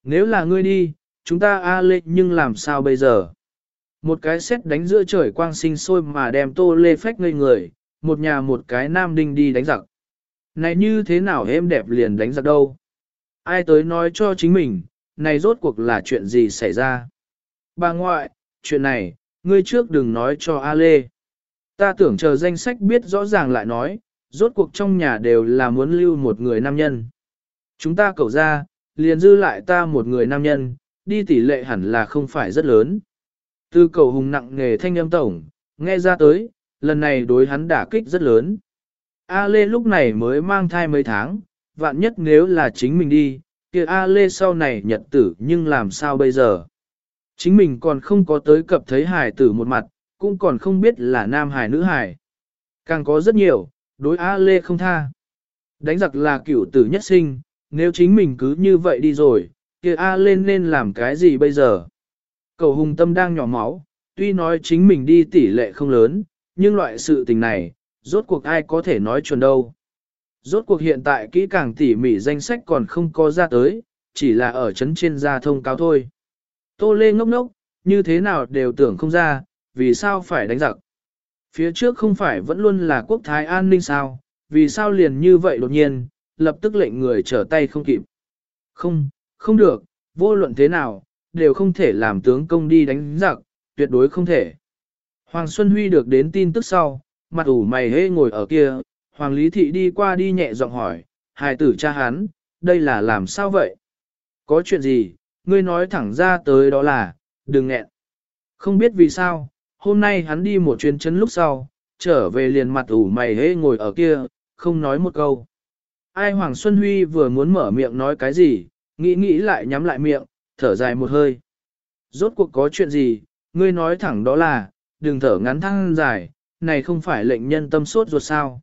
Nếu là ngươi đi, chúng ta a lê nhưng làm sao bây giờ? Một cái xét đánh giữa trời quang sinh sôi mà đem tô lê phách ngây người, một nhà một cái nam đinh đi đánh giặc. Này như thế nào em đẹp liền đánh giặc đâu? Ai tới nói cho chính mình, này rốt cuộc là chuyện gì xảy ra? Bà ngoại, chuyện này, ngươi trước đừng nói cho A Lê. Ta tưởng chờ danh sách biết rõ ràng lại nói, rốt cuộc trong nhà đều là muốn lưu một người nam nhân. Chúng ta cầu ra, liền dư lại ta một người nam nhân, đi tỷ lệ hẳn là không phải rất lớn. Từ cầu hùng nặng nghề thanh âm tổng, nghe ra tới, lần này đối hắn đả kích rất lớn. A Lê lúc này mới mang thai mấy tháng, vạn nhất nếu là chính mình đi, kia A Lê sau này nhật tử nhưng làm sao bây giờ? Chính mình còn không có tới cập thấy hài tử một mặt, cũng còn không biết là nam hài nữ hài. Càng có rất nhiều, đối A Lê không tha. Đánh giặc là cửu tử nhất sinh, nếu chính mình cứ như vậy đi rồi, kia A lên nên làm cái gì bây giờ? Cầu hùng tâm đang nhỏ máu, tuy nói chính mình đi tỷ lệ không lớn, nhưng loại sự tình này, rốt cuộc ai có thể nói chuẩn đâu. Rốt cuộc hiện tại kỹ càng tỉ mỉ danh sách còn không có ra tới, chỉ là ở chấn trên gia thông cáo thôi. Tô Lê ngốc ngốc, như thế nào đều tưởng không ra, vì sao phải đánh giặc. Phía trước không phải vẫn luôn là quốc thái an ninh sao, vì sao liền như vậy đột nhiên, lập tức lệnh người trở tay không kịp. Không, không được, vô luận thế nào, đều không thể làm tướng công đi đánh giặc, tuyệt đối không thể. Hoàng Xuân Huy được đến tin tức sau, mặt ủ mày hê ngồi ở kia, Hoàng Lý Thị đi qua đi nhẹ giọng hỏi, hài tử cha hắn, đây là làm sao vậy? Có chuyện gì, ngươi nói thẳng ra tới đó là, đừng nghẹn. Không biết vì sao, hôm nay hắn đi một chuyến chấn lúc sau, trở về liền mặt ủ mày hê ngồi ở kia, không nói một câu. Ai Hoàng Xuân Huy vừa muốn mở miệng nói cái gì, nghĩ nghĩ lại nhắm lại miệng, thở dài một hơi. Rốt cuộc có chuyện gì, ngươi nói thẳng đó là, đừng thở ngắn thăng dài, này không phải lệnh nhân tâm sốt ruột sao.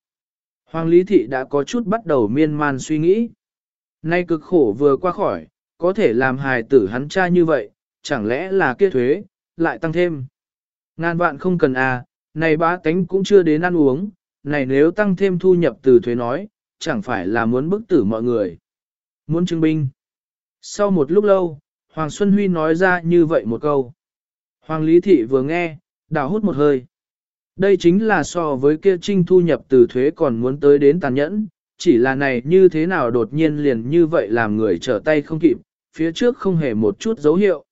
Hoàng Lý Thị đã có chút bắt đầu miên man suy nghĩ. Nay cực khổ vừa qua khỏi, có thể làm hài tử hắn cha như vậy, chẳng lẽ là kia thuế, lại tăng thêm. Ngàn vạn không cần à, này bá tánh cũng chưa đến ăn uống, này nếu tăng thêm thu nhập từ thuế nói, chẳng phải là muốn bức tử mọi người. Muốn chứng binh. Sau một lúc lâu, Hoàng Xuân Huy nói ra như vậy một câu. Hoàng Lý Thị vừa nghe, đào hút một hơi. Đây chính là so với kia trinh thu nhập từ thuế còn muốn tới đến tàn nhẫn, chỉ là này như thế nào đột nhiên liền như vậy làm người trở tay không kịp, phía trước không hề một chút dấu hiệu.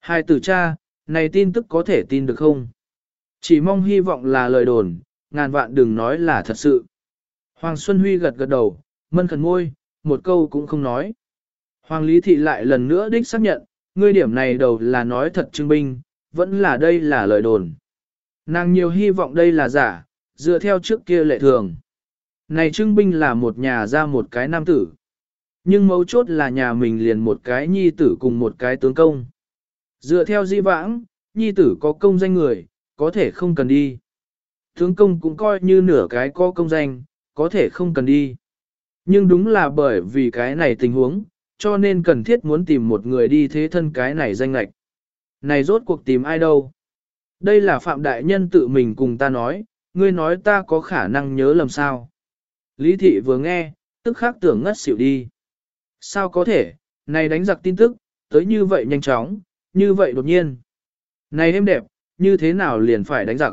Hai tử cha, này tin tức có thể tin được không? Chỉ mong hy vọng là lời đồn, ngàn vạn đừng nói là thật sự. Hoàng Xuân Huy gật gật đầu, mân khẩn môi, một câu cũng không nói. Hoàng Lý Thị lại lần nữa đích xác nhận, ngươi điểm này đầu là nói thật chứng minh, vẫn là đây là lời đồn. Nàng nhiều hy vọng đây là giả, dựa theo trước kia lệ thường. Này trưng binh là một nhà ra một cái nam tử. Nhưng mấu chốt là nhà mình liền một cái nhi tử cùng một cái tướng công. Dựa theo di vãng, nhi tử có công danh người, có thể không cần đi. Tướng công cũng coi như nửa cái có công danh, có thể không cần đi. Nhưng đúng là bởi vì cái này tình huống, cho nên cần thiết muốn tìm một người đi thế thân cái này danh lạch. Này rốt cuộc tìm ai đâu? Đây là Phạm Đại Nhân tự mình cùng ta nói, ngươi nói ta có khả năng nhớ lầm sao. Lý Thị vừa nghe, tức khắc tưởng ngất xỉu đi. Sao có thể, này đánh giặc tin tức, tới như vậy nhanh chóng, như vậy đột nhiên. Này em đẹp, như thế nào liền phải đánh giặc.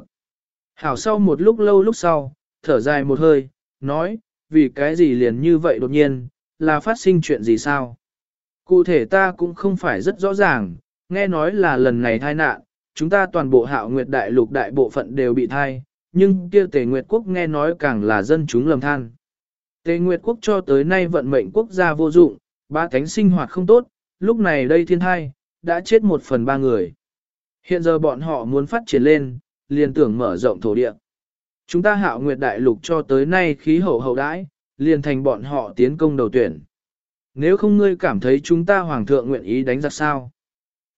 Hảo sau một lúc lâu lúc sau, thở dài một hơi, nói, vì cái gì liền như vậy đột nhiên, là phát sinh chuyện gì sao? Cụ thể ta cũng không phải rất rõ ràng, nghe nói là lần này thai nạn, chúng ta toàn bộ hạo nguyệt đại lục đại bộ phận đều bị thai, nhưng kia tề nguyệt quốc nghe nói càng là dân chúng lầm than. Tề nguyệt quốc cho tới nay vận mệnh quốc gia vô dụng, ba thánh sinh hoạt không tốt, lúc này đây thiên thai, đã chết một phần ba người. Hiện giờ bọn họ muốn phát triển lên, liền tưởng mở rộng thổ địa. Chúng ta hạo nguyệt đại lục cho tới nay khí hậu hậu đãi, liền thành bọn họ tiến công đầu tuyển. Nếu không ngươi cảm thấy chúng ta hoàng thượng nguyện ý đánh giặc sao?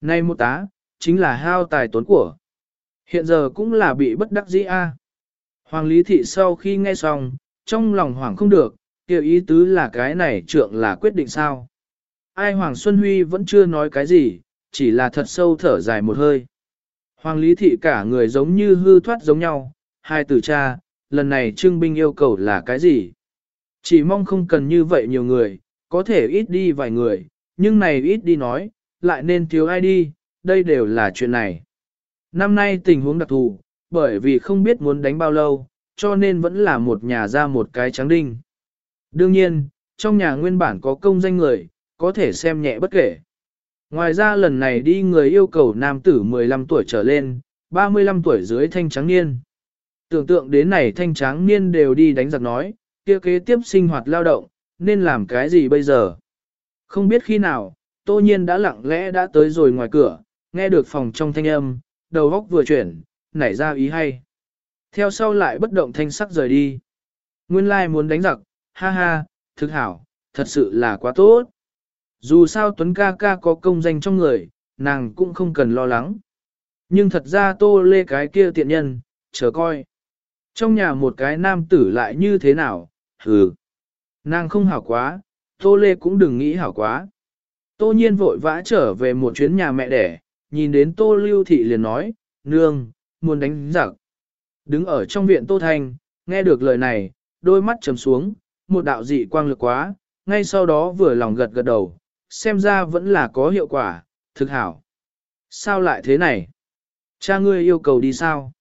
Nay một tá, chính là hao tài tốn của. Hiện giờ cũng là bị bất đắc dĩ a. Hoàng Lý Thị sau khi nghe xong, trong lòng hoàng không được, kêu ý tứ là cái này trượng là quyết định sao. Ai Hoàng Xuân Huy vẫn chưa nói cái gì, chỉ là thật sâu thở dài một hơi. Hoàng Lý Thị cả người giống như hư thoát giống nhau, hai từ cha, lần này trương binh yêu cầu là cái gì? Chỉ mong không cần như vậy nhiều người, có thể ít đi vài người, nhưng này ít đi nói, lại nên thiếu ai đi, đây đều là chuyện này. Năm nay tình huống đặc thù, bởi vì không biết muốn đánh bao lâu, cho nên vẫn là một nhà ra một cái trắng đinh. Đương nhiên, trong nhà nguyên bản có công danh người, có thể xem nhẹ bất kể. Ngoài ra lần này đi người yêu cầu nam tử 15 tuổi trở lên, 35 tuổi dưới thanh trắng niên. Tưởng tượng đến này thanh trắng niên đều đi đánh giặc nói, kia kế tiếp sinh hoạt lao động, nên làm cái gì bây giờ? Không biết khi nào, tô nhiên đã lặng lẽ đã tới rồi ngoài cửa, nghe được phòng trong thanh âm, đầu góc vừa chuyển, nảy ra ý hay. Theo sau lại bất động thanh sắc rời đi. Nguyên lai muốn đánh giặc, ha ha, thực hảo, thật sự là quá tốt. Dù sao Tuấn ca ca có công danh trong người, nàng cũng không cần lo lắng. Nhưng thật ra tô lê cái kia tiện nhân, chờ coi. Trong nhà một cái nam tử lại như thế nào, hừ. Nàng không hảo quá, tô lê cũng đừng nghĩ hảo quá. Tô nhiên vội vã trở về một chuyến nhà mẹ đẻ, nhìn đến tô lưu thị liền nói, nương, muốn đánh giặc. Đứng ở trong viện tô thanh, nghe được lời này, đôi mắt trầm xuống, một đạo dị quang lực quá, ngay sau đó vừa lòng gật gật đầu, xem ra vẫn là có hiệu quả, thực hảo. Sao lại thế này? Cha ngươi yêu cầu đi sao?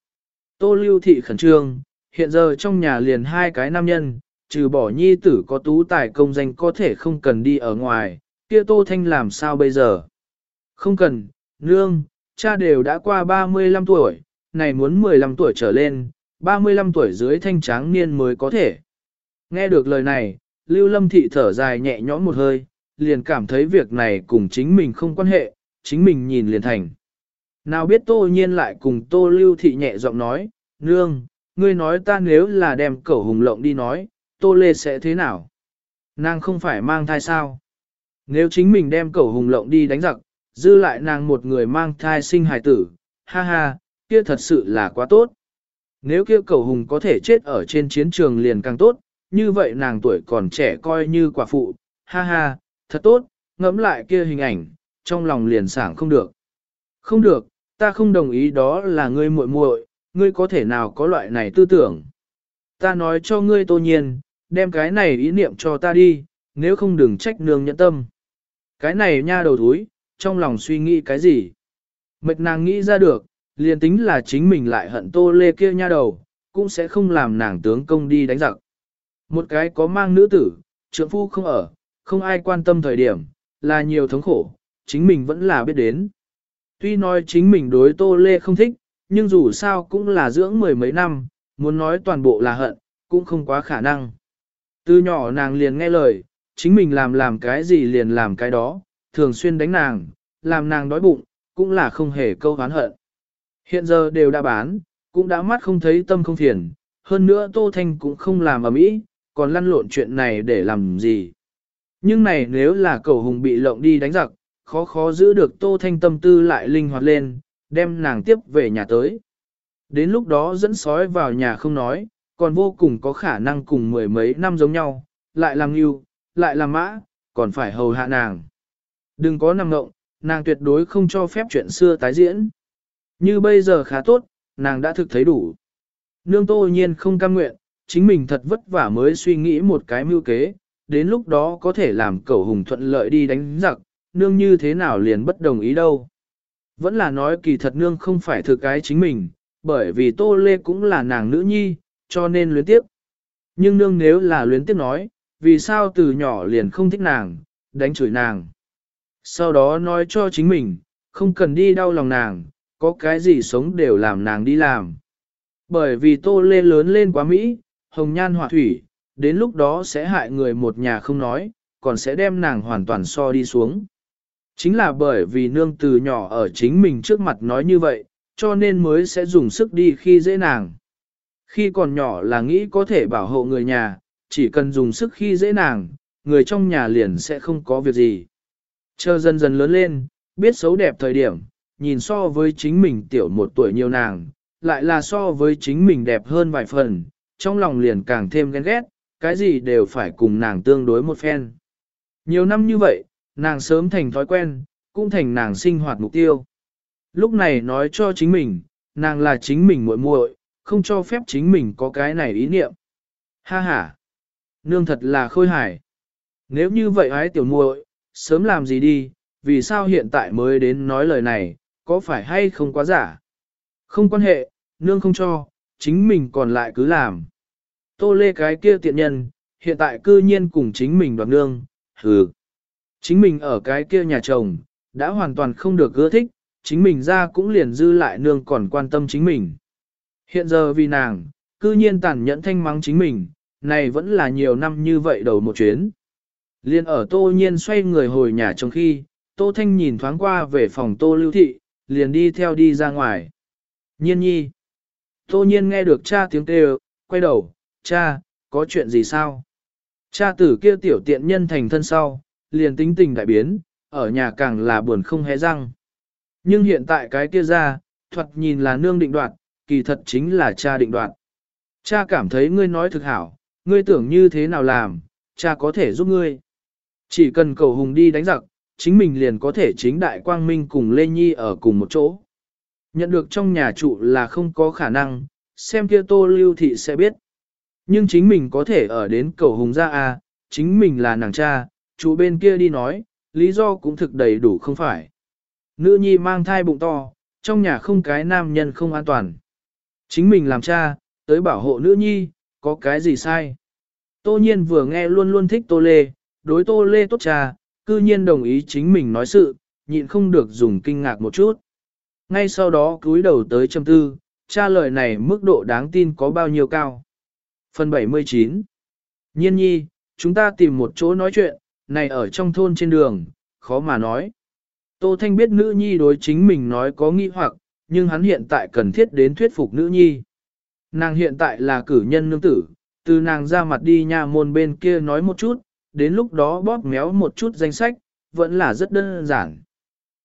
Tô lưu thị khẩn trương, hiện giờ trong nhà liền hai cái nam nhân, trừ bỏ nhi tử có tú tài công danh có thể không cần đi ở ngoài, kia tô thanh làm sao bây giờ? Không cần, nương, cha đều đã qua 35 tuổi, này muốn 15 tuổi trở lên, 35 tuổi dưới thanh tráng niên mới có thể. Nghe được lời này, Lưu Lâm Thị thở dài nhẹ nhõm một hơi, liền cảm thấy việc này cùng chính mình không quan hệ, chính mình nhìn liền thành. Nào biết Tô Nhiên lại cùng Tô Lưu Thị nhẹ giọng nói, Nương, ngươi nói ta nếu là đem cẩu hùng lộng đi nói, Tô Lê sẽ thế nào? Nàng không phải mang thai sao? Nếu chính mình đem cẩu hùng lộng đi đánh giặc, dư lại nàng một người mang thai sinh hài tử, ha ha, kia thật sự là quá tốt. Nếu kia cẩu hùng có thể chết ở trên chiến trường liền càng tốt, như vậy nàng tuổi còn trẻ coi như quả phụ, ha ha, thật tốt, ngẫm lại kia hình ảnh, trong lòng liền sảng không được. Không được, ta không đồng ý đó là ngươi muội muội, ngươi có thể nào có loại này tư tưởng. Ta nói cho ngươi tô nhiên, đem cái này ý niệm cho ta đi, nếu không đừng trách nương nhẫn tâm. Cái này nha đầu thúi, trong lòng suy nghĩ cái gì? Mệt nàng nghĩ ra được, liền tính là chính mình lại hận tô lê kia nha đầu, cũng sẽ không làm nàng tướng công đi đánh giặc. Một cái có mang nữ tử, trượng phu không ở, không ai quan tâm thời điểm, là nhiều thống khổ, chính mình vẫn là biết đến. Tuy nói chính mình đối tô lê không thích, nhưng dù sao cũng là dưỡng mười mấy năm, muốn nói toàn bộ là hận, cũng không quá khả năng. Từ nhỏ nàng liền nghe lời, chính mình làm làm cái gì liền làm cái đó, thường xuyên đánh nàng, làm nàng đói bụng, cũng là không hề câu hán hận. Hiện giờ đều đã bán, cũng đã mắt không thấy tâm không phiền, hơn nữa Tô Thanh cũng không làm ở mỹ, còn lăn lộn chuyện này để làm gì. Nhưng này nếu là cầu hùng bị lộng đi đánh giặc, khó khó giữ được Tô Thanh tâm tư lại linh hoạt lên, đem nàng tiếp về nhà tới. Đến lúc đó dẫn sói vào nhà không nói, còn vô cùng có khả năng cùng mười mấy năm giống nhau, lại làm yêu, lại làm mã, còn phải hầu hạ nàng. Đừng có nằm ngộng, nàng tuyệt đối không cho phép chuyện xưa tái diễn. Như bây giờ khá tốt, nàng đã thực thấy đủ. Nương tô nhiên không cam nguyện, chính mình thật vất vả mới suy nghĩ một cái mưu kế, đến lúc đó có thể làm cẩu hùng thuận lợi đi đánh giặc, nương như thế nào liền bất đồng ý đâu. Vẫn là nói kỳ thật nương không phải thực cái chính mình, bởi vì tô lê cũng là nàng nữ nhi, cho nên luyến tiếp. Nhưng nương nếu là luyến tiếp nói, vì sao từ nhỏ liền không thích nàng, đánh chửi nàng. Sau đó nói cho chính mình, không cần đi đau lòng nàng, có cái gì sống đều làm nàng đi làm. Bởi vì tô lê lớn lên quá Mỹ, hồng nhan họa thủy, đến lúc đó sẽ hại người một nhà không nói, còn sẽ đem nàng hoàn toàn so đi xuống. Chính là bởi vì nương từ nhỏ ở chính mình trước mặt nói như vậy, cho nên mới sẽ dùng sức đi khi dễ nàng. Khi còn nhỏ là nghĩ có thể bảo hộ người nhà, chỉ cần dùng sức khi dễ nàng, người trong nhà liền sẽ không có việc gì. Chờ dần dần lớn lên, biết xấu đẹp thời điểm, nhìn so với chính mình tiểu một tuổi nhiều nàng, lại là so với chính mình đẹp hơn vài phần, trong lòng liền càng thêm ghen ghét, cái gì đều phải cùng nàng tương đối một phen. Nhiều năm như vậy, nàng sớm thành thói quen, cũng thành nàng sinh hoạt mục tiêu. Lúc này nói cho chính mình, nàng là chính mình muội muội, không cho phép chính mình có cái này ý niệm. Ha ha! Nương thật là khôi hài. Nếu như vậy ái tiểu muội, sớm làm gì đi, vì sao hiện tại mới đến nói lời này, có phải hay không quá giả? Không quan hệ, nương không cho, chính mình còn lại cứ làm. Tô lê cái kia tiện nhân, hiện tại cư nhiên cùng chính mình đoạt nương, hừ. Chính mình ở cái kia nhà chồng, đã hoàn toàn không được ưa thích, chính mình ra cũng liền dư lại nương còn quan tâm chính mình. Hiện giờ vì nàng, cư nhiên tàn nhẫn thanh mắng chính mình, này vẫn là nhiều năm như vậy đầu một chuyến. Liên ở tô nhiên xoay người hồi nhà trong khi, tô thanh nhìn thoáng qua về phòng tô lưu thị, liền đi theo đi ra ngoài. Nhiên nhi. Tô nhiên nghe được cha tiếng kêu, quay đầu, cha, có chuyện gì sao? Cha tử kia tiểu tiện nhân thành thân sau, liền tính tình đại biến, ở nhà càng là buồn không hé răng. Nhưng hiện tại cái kia ra, thuật nhìn là nương định đoạt, kỳ thật chính là cha định đoạt. Cha cảm thấy ngươi nói thực hảo, ngươi tưởng như thế nào làm, cha có thể giúp ngươi. Chỉ cần cầu hùng đi đánh giặc, chính mình liền có thể chính đại quang minh cùng Lê Nhi ở cùng một chỗ. Nhận được trong nhà trụ là không có khả năng, xem kia tô lưu thị sẽ biết. Nhưng chính mình có thể ở đến cầu hùng ra à, chính mình là nàng cha, chú bên kia đi nói, lý do cũng thực đầy đủ không phải. Nữ nhi mang thai bụng to, trong nhà không cái nam nhân không an toàn. Chính mình làm cha, tới bảo hộ nữ nhi, có cái gì sai. Tô nhiên vừa nghe luôn luôn thích tô lê, đối tô lê tốt cha, cư nhiên đồng ý chính mình nói sự, nhịn không được dùng kinh ngạc một chút. Ngay sau đó cúi đầu tới châm tư, cha lời này mức độ đáng tin có bao nhiêu cao. Phần 79 Nhiên nhi, chúng ta tìm một chỗ nói chuyện, này ở trong thôn trên đường, khó mà nói. Tô Thanh biết nữ nhi đối chính mình nói có nghi hoặc, nhưng hắn hiện tại cần thiết đến thuyết phục nữ nhi. Nàng hiện tại là cử nhân nương tử, từ nàng ra mặt đi nha môn bên kia nói một chút, đến lúc đó bóp méo một chút danh sách, vẫn là rất đơn giản.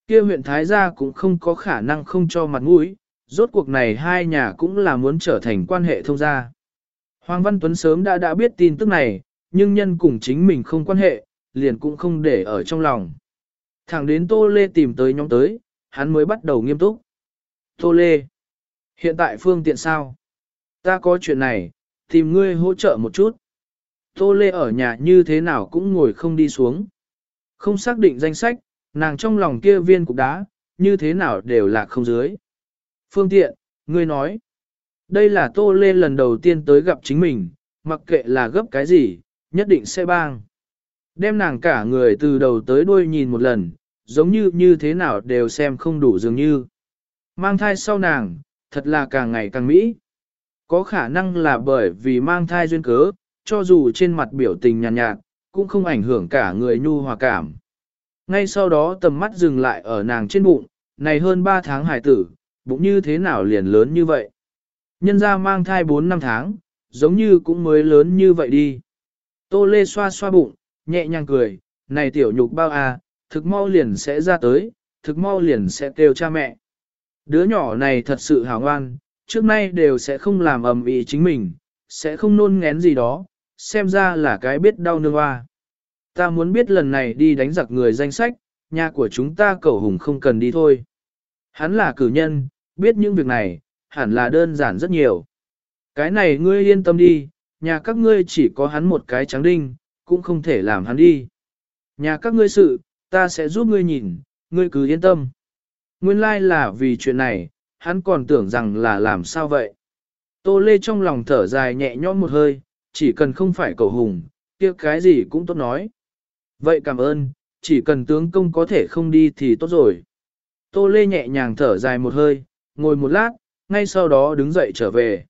Kia huyện Thái Gia cũng không có khả năng không cho mặt mũi, rốt cuộc này hai nhà cũng là muốn trở thành quan hệ thông gia. Hoàng Văn Tuấn sớm đã đã biết tin tức này, nhưng nhân cùng chính mình không quan hệ, liền cũng không để ở trong lòng. Thẳng đến Tô Lê tìm tới nhóm tới, hắn mới bắt đầu nghiêm túc. Tô Lê, hiện tại phương tiện sao? Ta có chuyện này, tìm ngươi hỗ trợ một chút. Tô Lê ở nhà như thế nào cũng ngồi không đi xuống. Không xác định danh sách, nàng trong lòng kia viên cục đá, như thế nào đều là không dưới. Phương tiện, ngươi nói. Đây là Tô Lê lần đầu tiên tới gặp chính mình, mặc kệ là gấp cái gì, nhất định sẽ bang. Đem nàng cả người từ đầu tới đuôi nhìn một lần, giống như như thế nào đều xem không đủ dường như. Mang thai sau nàng, thật là càng ngày càng mỹ. Có khả năng là bởi vì mang thai duyên cớ, cho dù trên mặt biểu tình nhàn nhạt, nhạt, cũng không ảnh hưởng cả người nhu hòa cảm. Ngay sau đó tầm mắt dừng lại ở nàng trên bụng, này hơn 3 tháng hải tử, bụng như thế nào liền lớn như vậy. Nhân ra mang thai 4 năm tháng, giống như cũng mới lớn như vậy đi. Tô Lê xoa xoa bụng, nhẹ nhàng cười, này tiểu nhục bao à, thực mau liền sẽ ra tới, thực mau liền sẽ kêu cha mẹ. Đứa nhỏ này thật sự hào ngoan, trước nay đều sẽ không làm ầm ĩ chính mình, sẽ không nôn ngén gì đó, xem ra là cái biết đau nương hoa. Ta muốn biết lần này đi đánh giặc người danh sách, nhà của chúng ta cầu hùng không cần đi thôi. Hắn là cử nhân, biết những việc này, hẳn là đơn giản rất nhiều. Cái này ngươi yên tâm đi, nhà các ngươi chỉ có hắn một cái trắng đinh, cũng không thể làm hắn đi. Nhà các ngươi sự, ta sẽ giúp ngươi nhìn, ngươi cứ yên tâm. Nguyên lai like là vì chuyện này, hắn còn tưởng rằng là làm sao vậy. Tô Lê trong lòng thở dài nhẹ nhõm một hơi, chỉ cần không phải cầu hùng, kia cái gì cũng tốt nói. Vậy cảm ơn, chỉ cần tướng công có thể không đi thì tốt rồi. Tô Lê nhẹ nhàng thở dài một hơi, ngồi một lát, ngay sau đó đứng dậy trở về.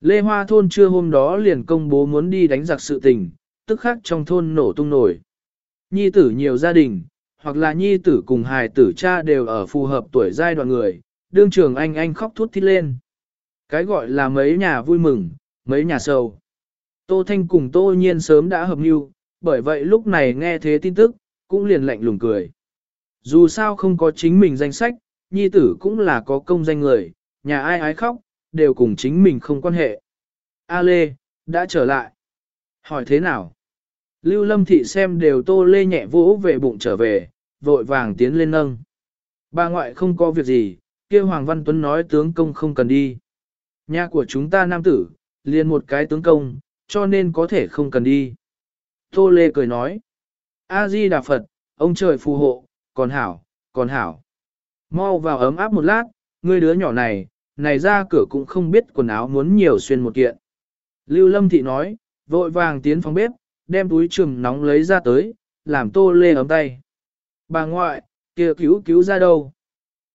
Lê Hoa thôn trưa hôm đó liền công bố muốn đi đánh giặc sự tình, tức khắc trong thôn nổ tung nổi. Nhi tử nhiều gia đình, hoặc là nhi tử cùng hài tử cha đều ở phù hợp tuổi giai đoạn người, đương trường anh anh khóc thút thít lên. Cái gọi là mấy nhà vui mừng, mấy nhà sầu. Tô Thanh cùng Tô Nhiên sớm đã hợp mưu, bởi vậy lúc này nghe thế tin tức, cũng liền lạnh lùng cười. Dù sao không có chính mình danh sách, nhi tử cũng là có công danh người, nhà ai ái khóc, đều cùng chính mình không quan hệ. A Lê, đã trở lại. Hỏi thế nào? Lưu Lâm Thị xem đều Tô Lê nhẹ vỗ về bụng trở về, vội vàng tiến lên nâng. Bà ngoại không có việc gì, kia Hoàng Văn Tuấn nói tướng công không cần đi. Nhà của chúng ta nam tử, liền một cái tướng công, cho nên có thể không cần đi. Tô Lê cười nói. A-di Đà Phật, ông trời phù hộ, còn hảo, còn hảo. Mau vào ấm áp một lát, ngươi đứa nhỏ này, này ra cửa cũng không biết quần áo muốn nhiều xuyên một kiện. Lưu Lâm Thị nói, vội vàng tiến phòng bếp, đem túi trường nóng lấy ra tới, làm Tô Lê ấm tay. Bà ngoại, kia cứu cứu ra đâu?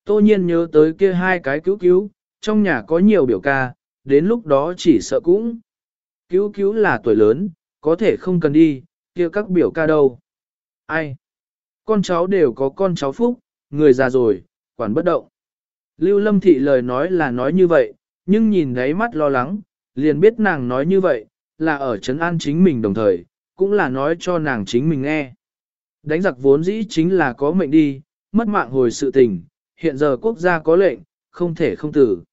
Tô nhiên nhớ tới kia hai cái cứu cứu, trong nhà có nhiều biểu ca, đến lúc đó chỉ sợ cũng. Cứu cứu là tuổi lớn, có thể không cần đi, kia các biểu ca đâu. Ai? Con cháu đều có con cháu phúc, người già rồi, quản bất động. Lưu Lâm Thị lời nói là nói như vậy, nhưng nhìn đáy mắt lo lắng, liền biết nàng nói như vậy, là ở trấn an chính mình đồng thời, cũng là nói cho nàng chính mình nghe. Đánh giặc vốn dĩ chính là có mệnh đi, mất mạng hồi sự tình, hiện giờ quốc gia có lệnh, không thể không tử.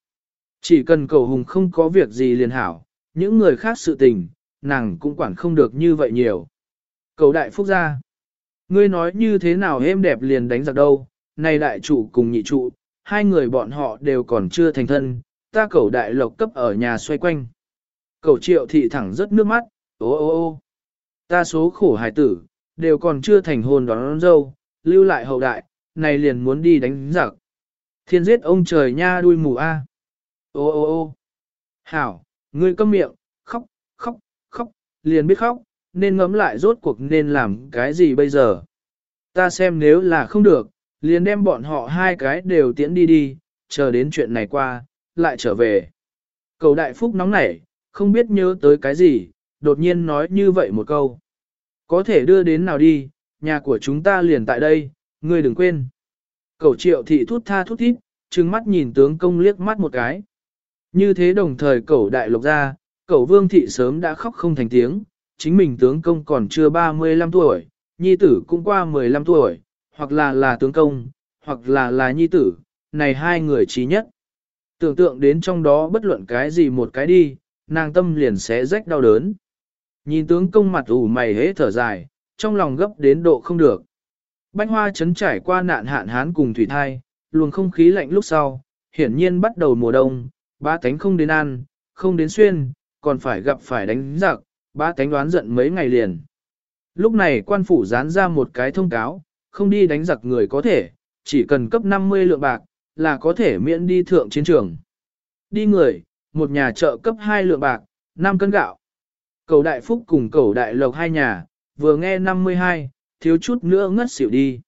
Chỉ cần cầu hùng không có việc gì liền hảo, những người khác sự tình, nàng cũng quản không được như vậy nhiều. Cầu đại phúc gia, ngươi nói như thế nào êm đẹp liền đánh giặc đâu, này đại chủ cùng nhị trụ, hai người bọn họ đều còn chưa thành thân, ta cầu đại lộc cấp ở nhà xoay quanh. Cầu triệu thị thẳng rất nước mắt, ô ô ô, ta số khổ hài tử, đều còn chưa thành hôn đón, đón dâu, lưu lại hậu đại, này liền muốn đi đánh giặc. Thiên giết ông trời nha đuôi mù a. Ô ô ô. Hảo, ngươi câm miệng, khóc, khóc, khóc, liền biết khóc, nên ngẫm lại rốt cuộc nên làm cái gì bây giờ. Ta xem nếu là không được, liền đem bọn họ hai cái đều tiễn đi đi, chờ đến chuyện này qua, lại trở về. Cầu đại phúc nóng nảy, không biết nhớ tới cái gì, đột nhiên nói như vậy một câu. Có thể đưa đến nào đi, nhà của chúng ta liền tại đây, ngươi đừng quên. Cậu triệu thị thút tha thút thít, trừng mắt nhìn tướng công liếc mắt một cái. Như thế đồng thời cậu đại lộc ra, cậu vương thị sớm đã khóc không thành tiếng, chính mình tướng công còn chưa 35 tuổi, nhi tử cũng qua 15 tuổi, hoặc là là tướng công, hoặc là là nhi tử, này hai người trí nhất. Tưởng tượng đến trong đó bất luận cái gì một cái đi, nàng tâm liền sẽ rách đau đớn. Nhìn tướng công mặt ủ mày hế thở dài, trong lòng gấp đến độ không được. Bánh hoa chấn trải qua nạn hạn hán cùng thủy thai, luồng không khí lạnh lúc sau, hiển nhiên bắt đầu mùa đông, ba tánh không đến ăn, không đến xuyên, còn phải gặp phải đánh giặc, ba tánh đoán giận mấy ngày liền. Lúc này quan phủ dán ra một cái thông cáo, không đi đánh giặc người có thể, chỉ cần cấp 50 lượng bạc, là có thể miễn đi thượng chiến trường. Đi người, một nhà chợ cấp 2 lượng bạc, 5 cân gạo. Cầu đại phúc cùng cầu đại lộc hai nhà, vừa nghe 52, thiếu chút nữa ngất xỉu đi.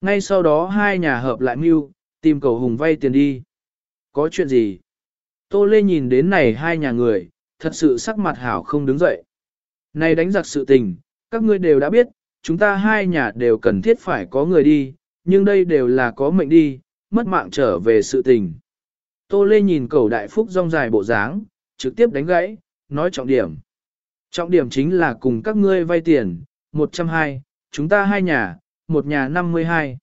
Ngay sau đó hai nhà hợp lại mưu, tìm cầu hùng vay tiền đi. Có chuyện gì? Tô Lê nhìn đến này hai nhà người, thật sự sắc mặt hảo không đứng dậy. Này đánh giặc sự tình, các ngươi đều đã biết, chúng ta hai nhà đều cần thiết phải có người đi, nhưng đây đều là có mệnh đi, mất mạng trở về sự tình. Tô Lê nhìn cầu đại phúc rong dài bộ dáng, trực tiếp đánh gãy, nói trọng điểm. Trọng điểm chính là cùng các ngươi vay tiền, 120, chúng ta hai nhà, một nhà 52.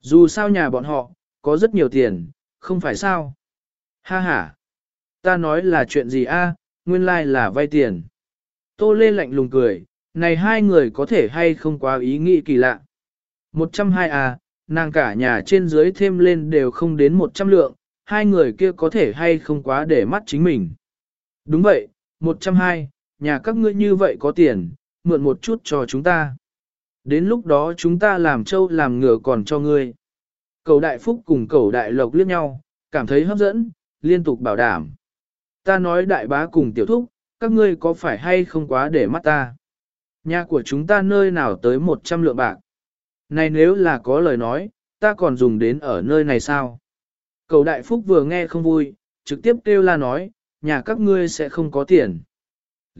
Dù sao nhà bọn họ, có rất nhiều tiền, không phải sao? Ha ha! Ta nói là chuyện gì a? nguyên lai like là vay tiền. Tô Lê lạnh lùng cười, này hai người có thể hay không quá ý nghĩ kỳ lạ. 120 à, nàng cả nhà trên dưới thêm lên đều không đến 100 lượng, hai người kia có thể hay không quá để mắt chính mình. Đúng vậy, 120, nhà các ngươi như vậy có tiền, mượn một chút cho chúng ta. Đến lúc đó chúng ta làm trâu làm ngựa còn cho ngươi. Cầu đại phúc cùng cầu đại lộc liếc nhau, cảm thấy hấp dẫn, liên tục bảo đảm. Ta nói đại bá cùng tiểu thúc, các ngươi có phải hay không quá để mắt ta? Nhà của chúng ta nơi nào tới 100 lượng bạc? Này nếu là có lời nói, ta còn dùng đến ở nơi này sao? Cầu đại phúc vừa nghe không vui, trực tiếp kêu la nói, nhà các ngươi sẽ không có tiền.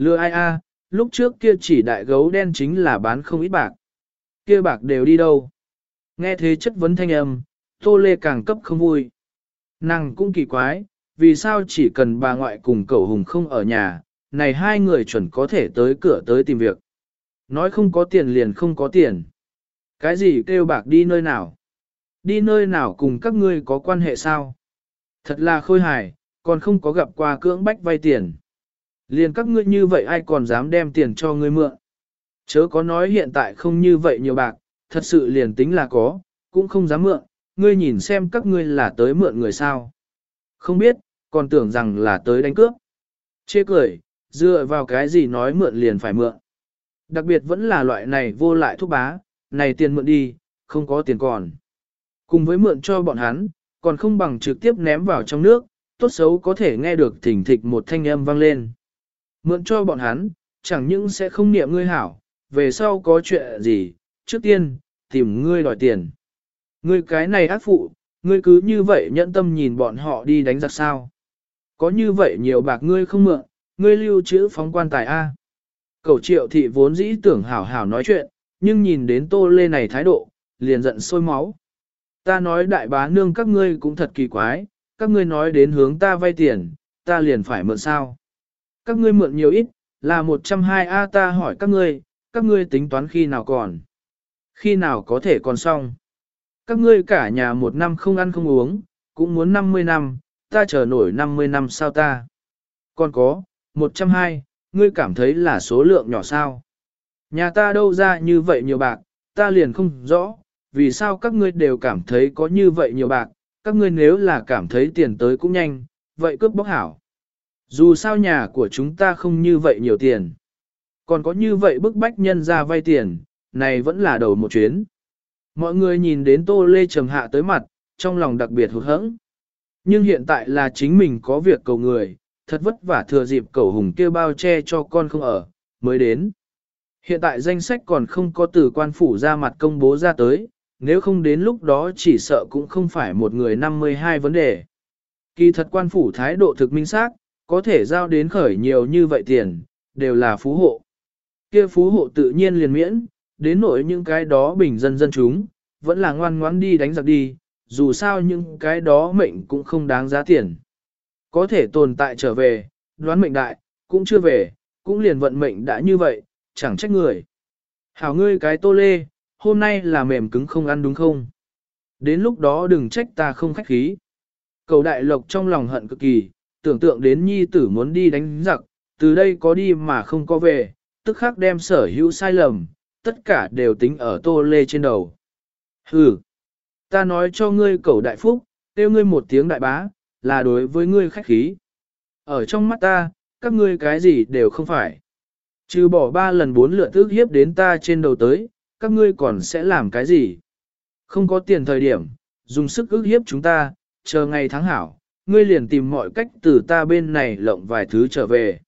Lừa ai a? lúc trước kia chỉ đại gấu đen chính là bán không ít bạc. Kia bạc đều đi đâu? Nghe thế chất vấn thanh âm, Tô Lê càng cấp không vui. Nàng cũng kỳ quái, vì sao chỉ cần bà ngoại cùng cậu hùng không ở nhà, này hai người chuẩn có thể tới cửa tới tìm việc. Nói không có tiền liền không có tiền. Cái gì kêu bạc đi nơi nào? Đi nơi nào cùng các ngươi có quan hệ sao? Thật là khôi hài, còn không có gặp qua cưỡng bách vay tiền. Liền các ngươi như vậy ai còn dám đem tiền cho ngươi mượn? Chớ có nói hiện tại không như vậy nhiều bạc, thật sự liền tính là có, cũng không dám mượn, ngươi nhìn xem các ngươi là tới mượn người sao. Không biết, còn tưởng rằng là tới đánh cướp. Chê cười, dựa vào cái gì nói mượn liền phải mượn. Đặc biệt vẫn là loại này vô lại thúc bá, này tiền mượn đi, không có tiền còn. Cùng với mượn cho bọn hắn, còn không bằng trực tiếp ném vào trong nước, tốt xấu có thể nghe được thỉnh thịch một thanh âm vang lên. Mượn cho bọn hắn, chẳng những sẽ không niệm ngươi hảo, về sau có chuyện gì, trước tiên, tìm ngươi đòi tiền. Ngươi cái này ác phụ, ngươi cứ như vậy nhẫn tâm nhìn bọn họ đi đánh giặc sao. Có như vậy nhiều bạc ngươi không mượn, ngươi lưu trữ phóng quan tài A. Cầu triệu thị vốn dĩ tưởng hảo hảo nói chuyện, nhưng nhìn đến tô lê này thái độ, liền giận sôi máu. Ta nói đại bá nương các ngươi cũng thật kỳ quái, các ngươi nói đến hướng ta vay tiền, ta liền phải mượn sao. Các ngươi mượn nhiều ít, là 120 A ta hỏi các ngươi, các ngươi tính toán khi nào còn. Khi nào có thể còn xong. Các ngươi cả nhà một năm không ăn không uống, cũng muốn 50 năm, ta chờ nổi 50 năm sao ta. Còn có, 120, ngươi cảm thấy là số lượng nhỏ sao. Nhà ta đâu ra như vậy nhiều bạc, ta liền không rõ, vì sao các ngươi đều cảm thấy có như vậy nhiều bạc, các ngươi nếu là cảm thấy tiền tới cũng nhanh, vậy cướp bóc hảo. Dù sao nhà của chúng ta không như vậy nhiều tiền. Còn có như vậy bức bách nhân ra vay tiền, này vẫn là đầu một chuyến. Mọi người nhìn đến Tô Lê trầm hạ tới mặt, trong lòng đặc biệt hụt hẫng. Nhưng hiện tại là chính mình có việc cầu người, thật vất vả thừa dịp cầu hùng kêu bao che cho con không ở, mới đến. Hiện tại danh sách còn không có từ quan phủ ra mặt công bố ra tới, nếu không đến lúc đó chỉ sợ cũng không phải một người 52 vấn đề. Kỳ thật quan phủ thái độ thực minh xác, có thể giao đến khởi nhiều như vậy tiền, đều là phú hộ. Kia phú hộ tự nhiên liền miễn, đến nỗi những cái đó bình dân dân chúng, vẫn là ngoan ngoãn đi đánh giặc đi, dù sao những cái đó mệnh cũng không đáng giá tiền. Có thể tồn tại trở về, đoán mệnh đại, cũng chưa về, cũng liền vận mệnh đã như vậy, chẳng trách người. Hảo ngươi cái tô lê, hôm nay là mềm cứng không ăn đúng không? Đến lúc đó đừng trách ta không khách khí. Cầu đại lộc trong lòng hận cực kỳ, tưởng tượng đến nhi tử muốn đi đánh giặc, từ đây có đi mà không có về, tức khắc đem sở hữu sai lầm, tất cả đều tính ở tô lê trên đầu. Hừ, ta nói cho ngươi cầu đại phúc, tiêu ngươi một tiếng đại bá, là đối với ngươi khách khí. Ở trong mắt ta, các ngươi cái gì đều không phải. Trừ bỏ ba lần bốn lượt ước hiếp đến ta trên đầu tới, các ngươi còn sẽ làm cái gì? Không có tiền thời điểm, dùng sức ước hiếp chúng ta, chờ ngày tháng hảo, ngươi liền tìm mọi cách từ ta bên này lộng vài thứ trở về.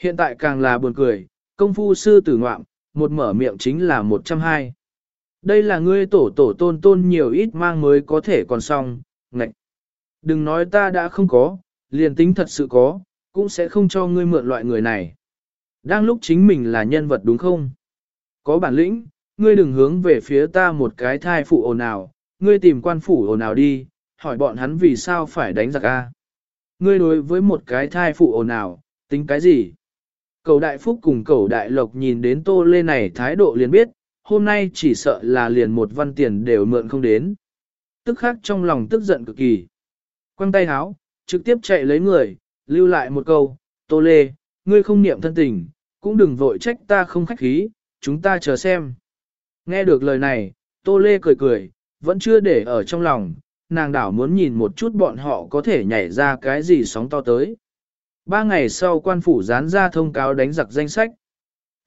Hiện tại càng là buồn cười, công phu sư tử ngoạm, một mở miệng chính là 120. Đây là ngươi tổ tổ tôn tôn nhiều ít mang mới có thể còn xong, ngạch. Đừng nói ta đã không có, liền tính thật sự có, cũng sẽ không cho ngươi mượn loại người này. Đang lúc chính mình là nhân vật đúng không? Có bản lĩnh, ngươi đừng hướng về phía ta một cái thai phụ ồn ào, ngươi tìm quan phủ ồn ào đi, hỏi bọn hắn vì sao phải đánh giặc a. Ngươi đối với một cái thai phụ ồn ào, tính cái gì? Cầu đại phúc cùng cầu đại lộc nhìn đến tô lê này thái độ liền biết, hôm nay chỉ sợ là liền một văn tiền đều mượn không đến. Tức khắc trong lòng tức giận cực kỳ. Quăng tay háo, trực tiếp chạy lấy người, lưu lại một câu, tô lê, ngươi không niệm thân tình, cũng đừng vội trách ta không khách khí, chúng ta chờ xem. Nghe được lời này, tô lê cười cười, vẫn chưa để ở trong lòng, nàng đảo muốn nhìn một chút bọn họ có thể nhảy ra cái gì sóng to tới. Ba ngày sau quan phủ dán ra thông cáo đánh giặc danh sách.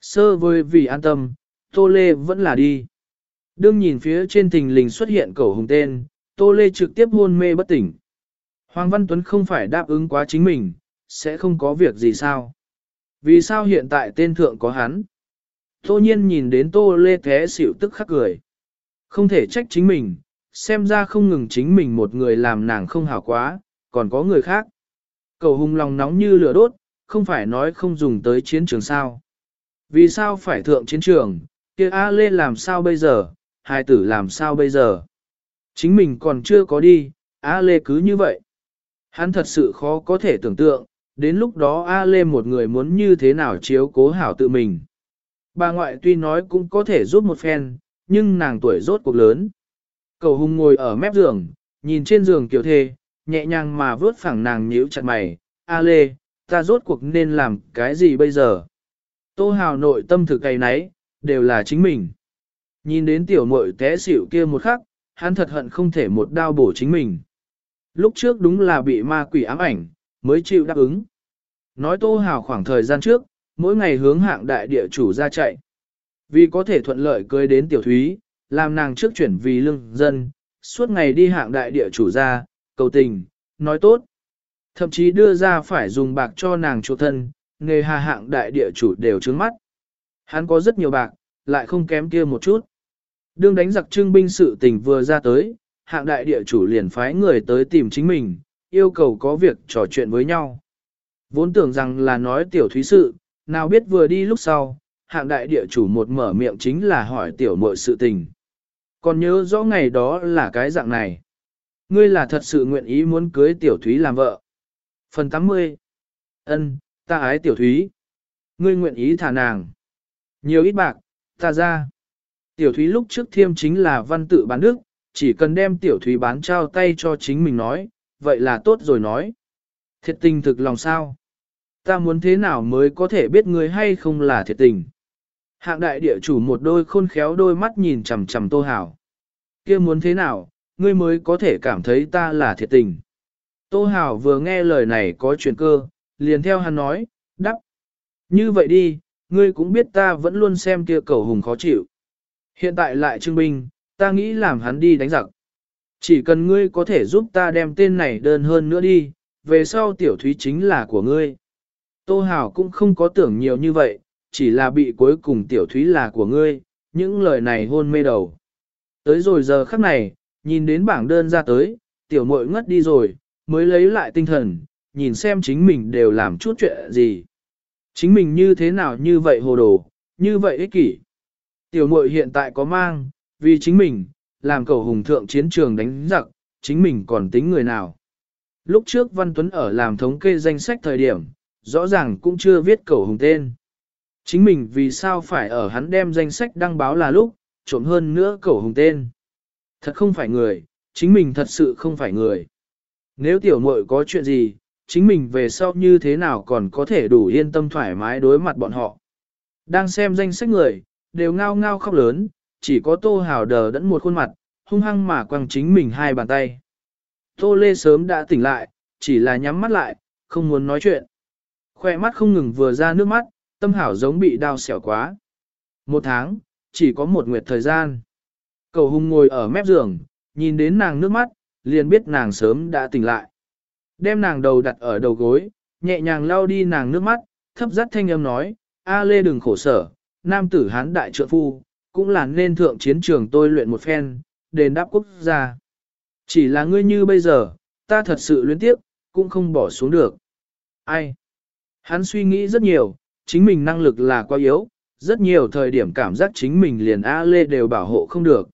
Sơ với vì an tâm, Tô Lê vẫn là đi. Đương nhìn phía trên thình lình xuất hiện cầu hùng tên, Tô Lê trực tiếp hôn mê bất tỉnh. Hoàng Văn Tuấn không phải đáp ứng quá chính mình, sẽ không có việc gì sao. Vì sao hiện tại tên thượng có hắn? Tô nhiên nhìn đến Tô Lê thế xỉu tức khắc cười. Không thể trách chính mình, xem ra không ngừng chính mình một người làm nàng không hảo quá, còn có người khác. Cầu hùng lòng nóng như lửa đốt, không phải nói không dùng tới chiến trường sao. Vì sao phải thượng chiến trường, kia A Lê làm sao bây giờ, hai tử làm sao bây giờ. Chính mình còn chưa có đi, A Lê cứ như vậy. Hắn thật sự khó có thể tưởng tượng, đến lúc đó A Lê một người muốn như thế nào chiếu cố hảo tự mình. Bà ngoại tuy nói cũng có thể giúp một phen, nhưng nàng tuổi rốt cuộc lớn. Cầu hùng ngồi ở mép giường, nhìn trên giường kiểu thê, nhẹ nhàng mà vớt phẳng nàng nhíu chặt mày, A Lê, ta rốt cuộc nên làm cái gì bây giờ? Tô hào nội tâm thực cày nấy, đều là chính mình. Nhìn đến tiểu muội té xỉu kia một khắc, hắn thật hận không thể một đao bổ chính mình. Lúc trước đúng là bị ma quỷ ám ảnh, mới chịu đáp ứng. Nói tô hào khoảng thời gian trước, mỗi ngày hướng hạng đại địa chủ ra chạy. Vì có thể thuận lợi cưới đến tiểu thúy, làm nàng trước chuyển vì lương dân, suốt ngày đi hạng đại địa chủ ra, cầu tình, nói tốt. Thậm chí đưa ra phải dùng bạc cho nàng chỗ thân, nghề hà hạng đại địa chủ đều trướng mắt. Hắn có rất nhiều bạc, lại không kém kia một chút. Đương đánh giặc trưng binh sự tình vừa ra tới, hạng đại địa chủ liền phái người tới tìm chính mình, yêu cầu có việc trò chuyện với nhau. Vốn tưởng rằng là nói tiểu thúy sự, nào biết vừa đi lúc sau, hạng đại địa chủ một mở miệng chính là hỏi tiểu muội sự tình. Còn nhớ rõ ngày đó là cái dạng này. Ngươi là thật sự nguyện ý muốn cưới tiểu thúy làm vợ. Phần 80 Ân, ta ái tiểu thúy. Ngươi nguyện ý thả nàng. Nhiều ít bạc, ta ra. Tiểu thúy lúc trước thiêm chính là văn tự bán đức, chỉ cần đem tiểu thúy bán trao tay cho chính mình nói, vậy là tốt rồi nói. Thiệt tình thực lòng sao? Ta muốn thế nào mới có thể biết ngươi hay không là thiệt tình? Hạng đại địa chủ một đôi khôn khéo đôi mắt nhìn chằm chằm tô hảo. kia muốn thế nào, ngươi mới có thể cảm thấy ta là thiệt tình. Tô hảo vừa nghe lời này có chuyện cơ, liền theo hắn nói, đắp. Như vậy đi, ngươi cũng biết ta vẫn luôn xem kia cầu hùng khó chịu. Hiện tại lại trưng binh, ta nghĩ làm hắn đi đánh giặc. Chỉ cần ngươi có thể giúp ta đem tên này đơn hơn nữa đi, về sau tiểu thúy chính là của ngươi. Tô Hảo cũng không có tưởng nhiều như vậy, chỉ là bị cuối cùng tiểu thúy là của ngươi, những lời này hôn mê đầu. Tới rồi giờ khắc này, nhìn đến bảng đơn ra tới, tiểu muội ngất đi rồi, mới lấy lại tinh thần, nhìn xem chính mình đều làm chút chuyện gì. Chính mình như thế nào như vậy hồ đồ, như vậy ích kỷ. Tiểu muội hiện tại có mang, vì chính mình, làm cầu hùng thượng chiến trường đánh giặc, chính mình còn tính người nào. Lúc trước Văn Tuấn ở làm thống kê danh sách thời điểm, rõ ràng cũng chưa viết cầu hùng tên. Chính mình vì sao phải ở hắn đem danh sách đăng báo là lúc, trộm hơn nữa cẩu hùng tên. Thật không phải người, chính mình thật sự không phải người. Nếu tiểu muội có chuyện gì, chính mình về sau như thế nào còn có thể đủ yên tâm thoải mái đối mặt bọn họ. Đang xem danh sách người, đều ngao ngao khóc lớn, chỉ có tô hào đờ đẫn một khuôn mặt, hung hăng mà quăng chính mình hai bàn tay. Tô Lê sớm đã tỉnh lại, chỉ là nhắm mắt lại, không muốn nói chuyện. Khoe mắt không ngừng vừa ra nước mắt, tâm hảo giống bị đau xẻo quá. Một tháng, chỉ có một nguyệt thời gian. Cầu hùng ngồi ở mép giường, nhìn đến nàng nước mắt, liền biết nàng sớm đã tỉnh lại. Đem nàng đầu đặt ở đầu gối, nhẹ nhàng lau đi nàng nước mắt, thấp dắt thanh âm nói, A Lê đừng khổ sở, nam tử hán đại trượng phu, cũng là nên thượng chiến trường tôi luyện một phen, đền đáp quốc gia. Chỉ là ngươi như bây giờ, ta thật sự luyến tiếc cũng không bỏ xuống được. Ai? Hắn suy nghĩ rất nhiều, chính mình năng lực là quá yếu, rất nhiều thời điểm cảm giác chính mình liền A Lê đều bảo hộ không được.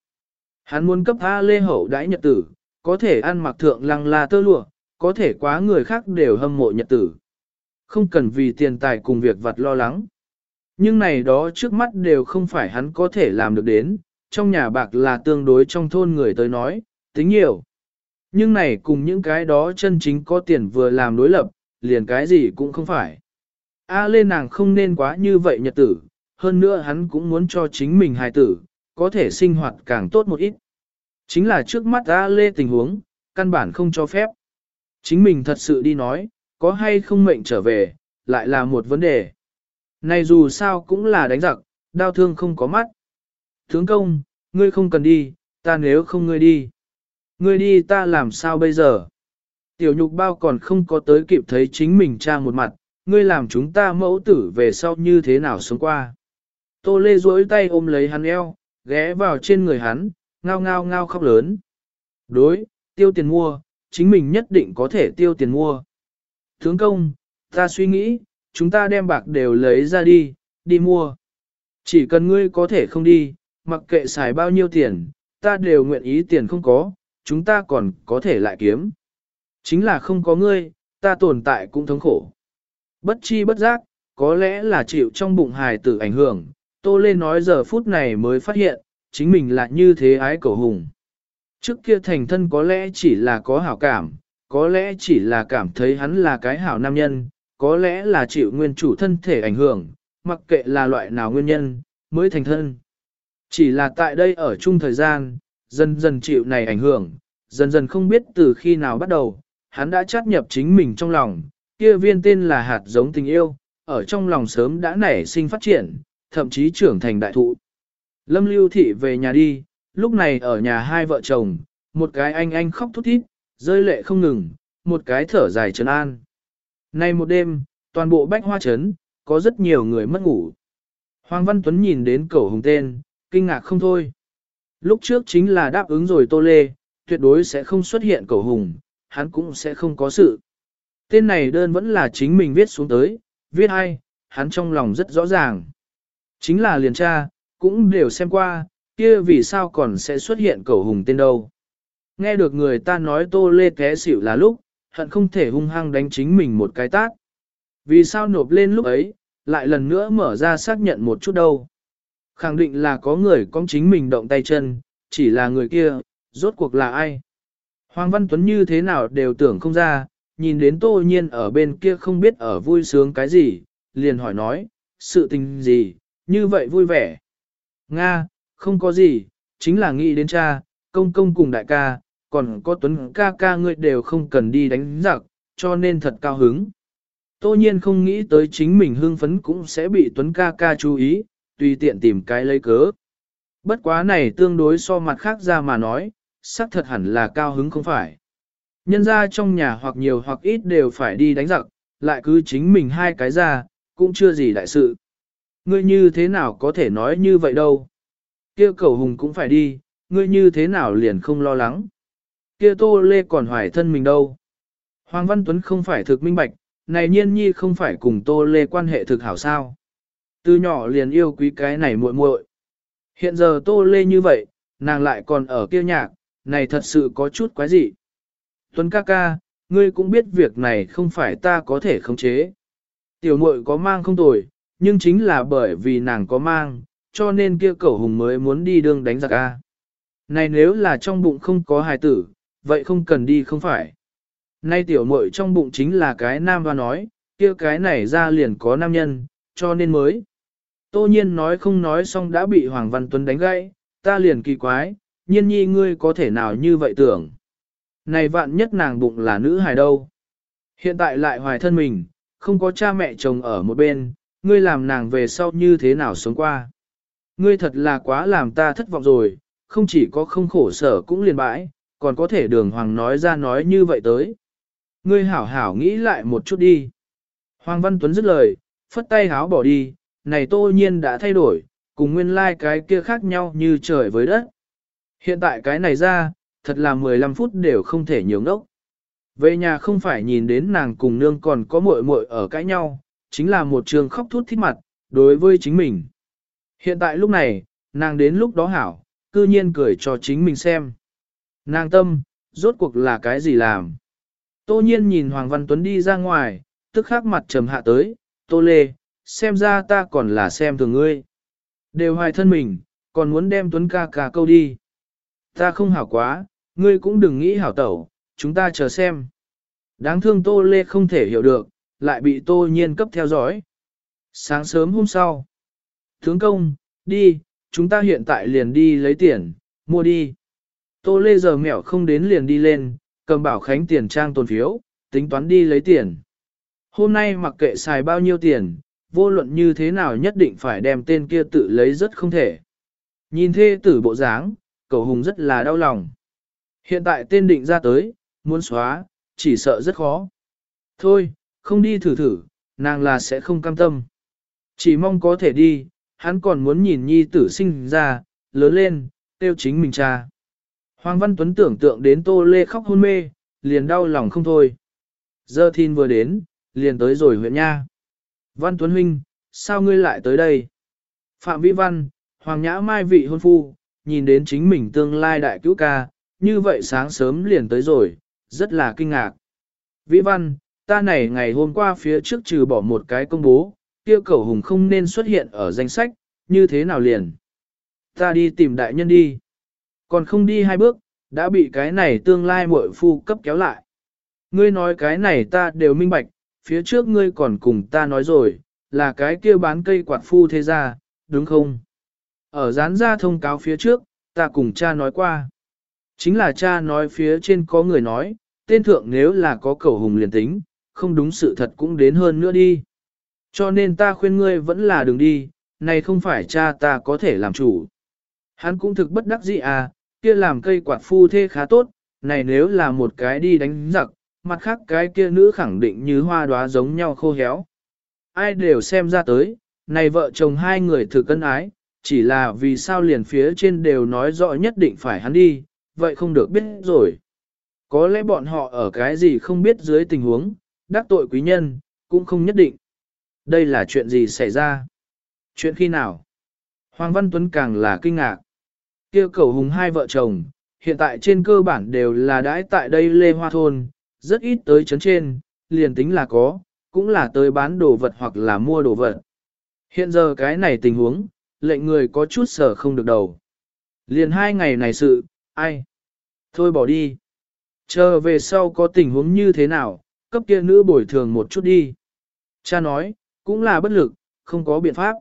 Hắn muốn cấp A Lê hậu đãi nhật tử, có thể ăn mặc thượng lăng la tơ lụa, có thể quá người khác đều hâm mộ nhật tử. Không cần vì tiền tài cùng việc vặt lo lắng. Nhưng này đó trước mắt đều không phải hắn có thể làm được đến, trong nhà bạc là tương đối trong thôn người tới nói, tính nhiều. Nhưng này cùng những cái đó chân chính có tiền vừa làm đối lập, liền cái gì cũng không phải. A lên nàng không nên quá như vậy nhật tử, hơn nữa hắn cũng muốn cho chính mình hài tử, có thể sinh hoạt càng tốt một ít. Chính là trước mắt A Lê tình huống, căn bản không cho phép. Chính mình thật sự đi nói, có hay không mệnh trở về, lại là một vấn đề. Này dù sao cũng là đánh giặc, đau thương không có mắt. Tướng công, ngươi không cần đi, ta nếu không ngươi đi. Ngươi đi ta làm sao bây giờ? Tiểu nhục bao còn không có tới kịp thấy chính mình cha một mặt, ngươi làm chúng ta mẫu tử về sau như thế nào sống qua. Tô Lê duỗi tay ôm lấy hắn eo, ghé vào trên người hắn, ngao ngao ngao khóc lớn. Đối, tiêu tiền mua, chính mình nhất định có thể tiêu tiền mua. Tướng công, ta suy nghĩ, chúng ta đem bạc đều lấy ra đi, đi mua. Chỉ cần ngươi có thể không đi, mặc kệ xài bao nhiêu tiền, ta đều nguyện ý tiền không có, chúng ta còn có thể lại kiếm. Chính là không có ngươi, ta tồn tại cũng thống khổ. Bất chi bất giác, có lẽ là chịu trong bụng hài tử ảnh hưởng, Tô Lê nói giờ phút này mới phát hiện, chính mình là như thế ái cầu hùng. Trước kia thành thân có lẽ chỉ là có hảo cảm, có lẽ chỉ là cảm thấy hắn là cái hảo nam nhân, có lẽ là chịu nguyên chủ thân thể ảnh hưởng, mặc kệ là loại nào nguyên nhân, mới thành thân. Chỉ là tại đây ở chung thời gian, dần dần chịu này ảnh hưởng, dần dần không biết từ khi nào bắt đầu, hắn đã chát nhập chính mình trong lòng, kia viên tên là hạt giống tình yêu, ở trong lòng sớm đã nảy sinh phát triển, thậm chí trưởng thành đại thụ. Lâm lưu thị về nhà đi, lúc này ở nhà hai vợ chồng, một cái anh anh khóc thút thít, rơi lệ không ngừng, một cái thở dài trấn an. Nay một đêm, toàn bộ bách hoa trấn, có rất nhiều người mất ngủ. Hoàng Văn Tuấn nhìn đến cầu hùng tên, kinh ngạc không thôi. Lúc trước chính là đáp ứng rồi Tô Lê, tuyệt đối sẽ không xuất hiện cầu hùng, hắn cũng sẽ không có sự. Tên này đơn vẫn là chính mình viết xuống tới, viết hay, hắn trong lòng rất rõ ràng. Chính là liền tra, cũng đều xem qua, kia vì sao còn sẽ xuất hiện cầu hùng tên đâu. Nghe được người ta nói tô lê té xỉu là lúc, hận không thể hung hăng đánh chính mình một cái tát. Vì sao nộp lên lúc ấy, lại lần nữa mở ra xác nhận một chút đâu. Khẳng định là có người con chính mình động tay chân, chỉ là người kia, rốt cuộc là ai. Hoàng Văn Tuấn như thế nào đều tưởng không ra, nhìn đến tô nhiên ở bên kia không biết ở vui sướng cái gì, liền hỏi nói, sự tình gì, như vậy vui vẻ. Nga, không có gì, chính là nghĩ đến cha, công công cùng đại ca, còn có Tuấn ca ca ngươi đều không cần đi đánh giặc, cho nên thật cao hứng. Tô nhiên không nghĩ tới chính mình hưng phấn cũng sẽ bị Tuấn ca ca chú ý, tùy tiện tìm cái lấy cớ. Bất quá này tương đối so mặt khác ra mà nói, xác thật hẳn là cao hứng không phải. Nhân ra trong nhà hoặc nhiều hoặc ít đều phải đi đánh giặc, lại cứ chính mình hai cái ra, cũng chưa gì đại sự. Ngươi như thế nào có thể nói như vậy đâu? Kia cầu hùng cũng phải đi, ngươi như thế nào liền không lo lắng? Kia tô lê còn hoài thân mình đâu? Hoàng Văn Tuấn không phải thực minh bạch, này nhiên nhi không phải cùng tô lê quan hệ thực hảo sao. Từ nhỏ liền yêu quý cái này muội muội. Hiện giờ tô lê như vậy, nàng lại còn ở kia nhạc, này thật sự có chút quái dị. Tuấn ca ca, ngươi cũng biết việc này không phải ta có thể khống chế. Tiểu muội có mang không tồi, nhưng chính là bởi vì nàng có mang, cho nên kia cẩu hùng mới muốn đi đương đánh giặc A. Này nếu là trong bụng không có hài tử, vậy không cần đi không phải. Nay tiểu muội trong bụng chính là cái nam và nói, kia cái này ra liền có nam nhân, cho nên mới. Tô nhiên nói không nói xong đã bị Hoàng Văn Tuấn đánh gãy, ta liền kỳ quái, nhiên nhi ngươi có thể nào như vậy tưởng. Này vạn nhất nàng bụng là nữ hài đâu. Hiện tại lại hoài thân mình, không có cha mẹ chồng ở một bên, ngươi làm nàng về sau như thế nào sống qua. Ngươi thật là quá làm ta thất vọng rồi, không chỉ có không khổ sở cũng liền bãi, còn có thể đường hoàng nói ra nói như vậy tới. Ngươi hảo hảo nghĩ lại một chút đi. Hoàng Văn Tuấn dứt lời, phất tay háo bỏ đi, này tô nhiên đã thay đổi, cùng nguyên lai like cái kia khác nhau như trời với đất. Hiện tại cái này ra, thật là 15 phút đều không thể nhiều ngốc. Về nhà không phải nhìn đến nàng cùng nương còn có muội muội ở cãi nhau, chính là một trường khóc thút thít mặt, đối với chính mình. Hiện tại lúc này, nàng đến lúc đó hảo, cư nhiên cười cho chính mình xem. Nàng tâm, rốt cuộc là cái gì làm? Tô nhiên nhìn Hoàng Văn Tuấn đi ra ngoài, tức khắc mặt trầm hạ tới, Tô Lê, xem ra ta còn là xem thường ngươi. Đều hoài thân mình, còn muốn đem Tuấn ca ca câu đi. Ta không hảo quá, ngươi cũng đừng nghĩ hảo tẩu, chúng ta chờ xem. Đáng thương Tô Lê không thể hiểu được, lại bị Tô Nhiên cấp theo dõi. Sáng sớm hôm sau, tướng công, đi, chúng ta hiện tại liền đi lấy tiền, mua đi. Tô Lê giờ mẹo không đến liền đi lên, cầm bảo khánh tiền trang tồn phiếu, tính toán đi lấy tiền. Hôm nay mặc kệ xài bao nhiêu tiền, vô luận như thế nào nhất định phải đem tên kia tự lấy rất không thể. Nhìn thê tử bộ dáng, Cậu hùng rất là đau lòng. Hiện tại tên định ra tới, muốn xóa, chỉ sợ rất khó. Thôi, không đi thử thử, nàng là sẽ không cam tâm. Chỉ mong có thể đi, hắn còn muốn nhìn nhi tử sinh ra, lớn lên, tiêu chính mình cha. Hoàng Văn Tuấn tưởng tượng đến Tô Lê khóc hôn mê, liền đau lòng không thôi. Giờ thìn vừa đến, liền tới rồi huyện nha. Văn Tuấn Huynh, sao ngươi lại tới đây? Phạm Vĩ Văn, Hoàng Nhã Mai vị hôn phu, nhìn đến chính mình tương lai đại cứu ca, như vậy sáng sớm liền tới rồi, rất là kinh ngạc. Vĩ Văn, ta này ngày hôm qua phía trước trừ bỏ một cái công bố, kia cầu hùng không nên xuất hiện ở danh sách, như thế nào liền? Ta đi tìm đại nhân đi. Còn không đi hai bước, đã bị cái này tương lai muội phu cấp kéo lại. Ngươi nói cái này ta đều minh bạch, phía trước ngươi còn cùng ta nói rồi, là cái kia bán cây quạt phu thế ra, đúng không? Ở dán ra thông cáo phía trước, ta cùng cha nói qua. Chính là cha nói phía trên có người nói, tên thượng nếu là có cầu hùng liền tính, không đúng sự thật cũng đến hơn nữa đi. Cho nên ta khuyên ngươi vẫn là đừng đi, này không phải cha ta có thể làm chủ. Hắn cũng thực bất đắc dĩ à, kia làm cây quạt phu thê khá tốt, này nếu là một cái đi đánh giặc, mặt khác cái kia nữ khẳng định như hoa đóa giống nhau khô héo. Ai đều xem ra tới, này vợ chồng hai người thử cân ái, chỉ là vì sao liền phía trên đều nói rõ nhất định phải hắn đi, vậy không được biết rồi. Có lẽ bọn họ ở cái gì không biết dưới tình huống, đắc tội quý nhân, cũng không nhất định. Đây là chuyện gì xảy ra? Chuyện khi nào? Hoàng Văn Tuấn càng là kinh ngạc. kia cầu hùng hai vợ chồng, hiện tại trên cơ bản đều là đãi tại đây Lê Hoa Thôn, rất ít tới chấn trên, liền tính là có, cũng là tới bán đồ vật hoặc là mua đồ vật. Hiện giờ cái này tình huống, lệnh người có chút sở không được đầu. Liền hai ngày này sự, ai? Thôi bỏ đi. Chờ về sau có tình huống như thế nào, cấp kia nữ bồi thường một chút đi. Cha nói, cũng là bất lực, không có biện pháp.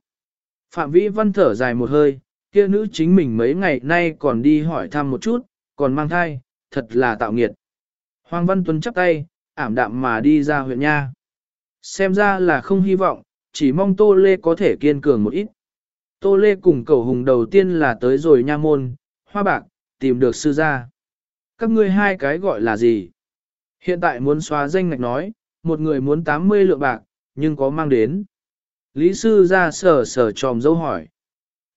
Phạm Vĩ Văn thở dài một hơi, kia nữ chính mình mấy ngày nay còn đi hỏi thăm một chút, còn mang thai, thật là tạo nghiệt. Hoàng Văn Tuấn chắp tay, ảm đạm mà đi ra huyện nha. Xem ra là không hy vọng, chỉ mong Tô Lê có thể kiên cường một ít. Tô Lê cùng cầu hùng đầu tiên là tới rồi nha môn, hoa bạc, tìm được sư gia. Các ngươi hai cái gọi là gì? Hiện tại muốn xóa danh ngạch nói, một người muốn 80 lượng bạc, nhưng có mang đến. Lý sư ra sở sở tròm dấu hỏi.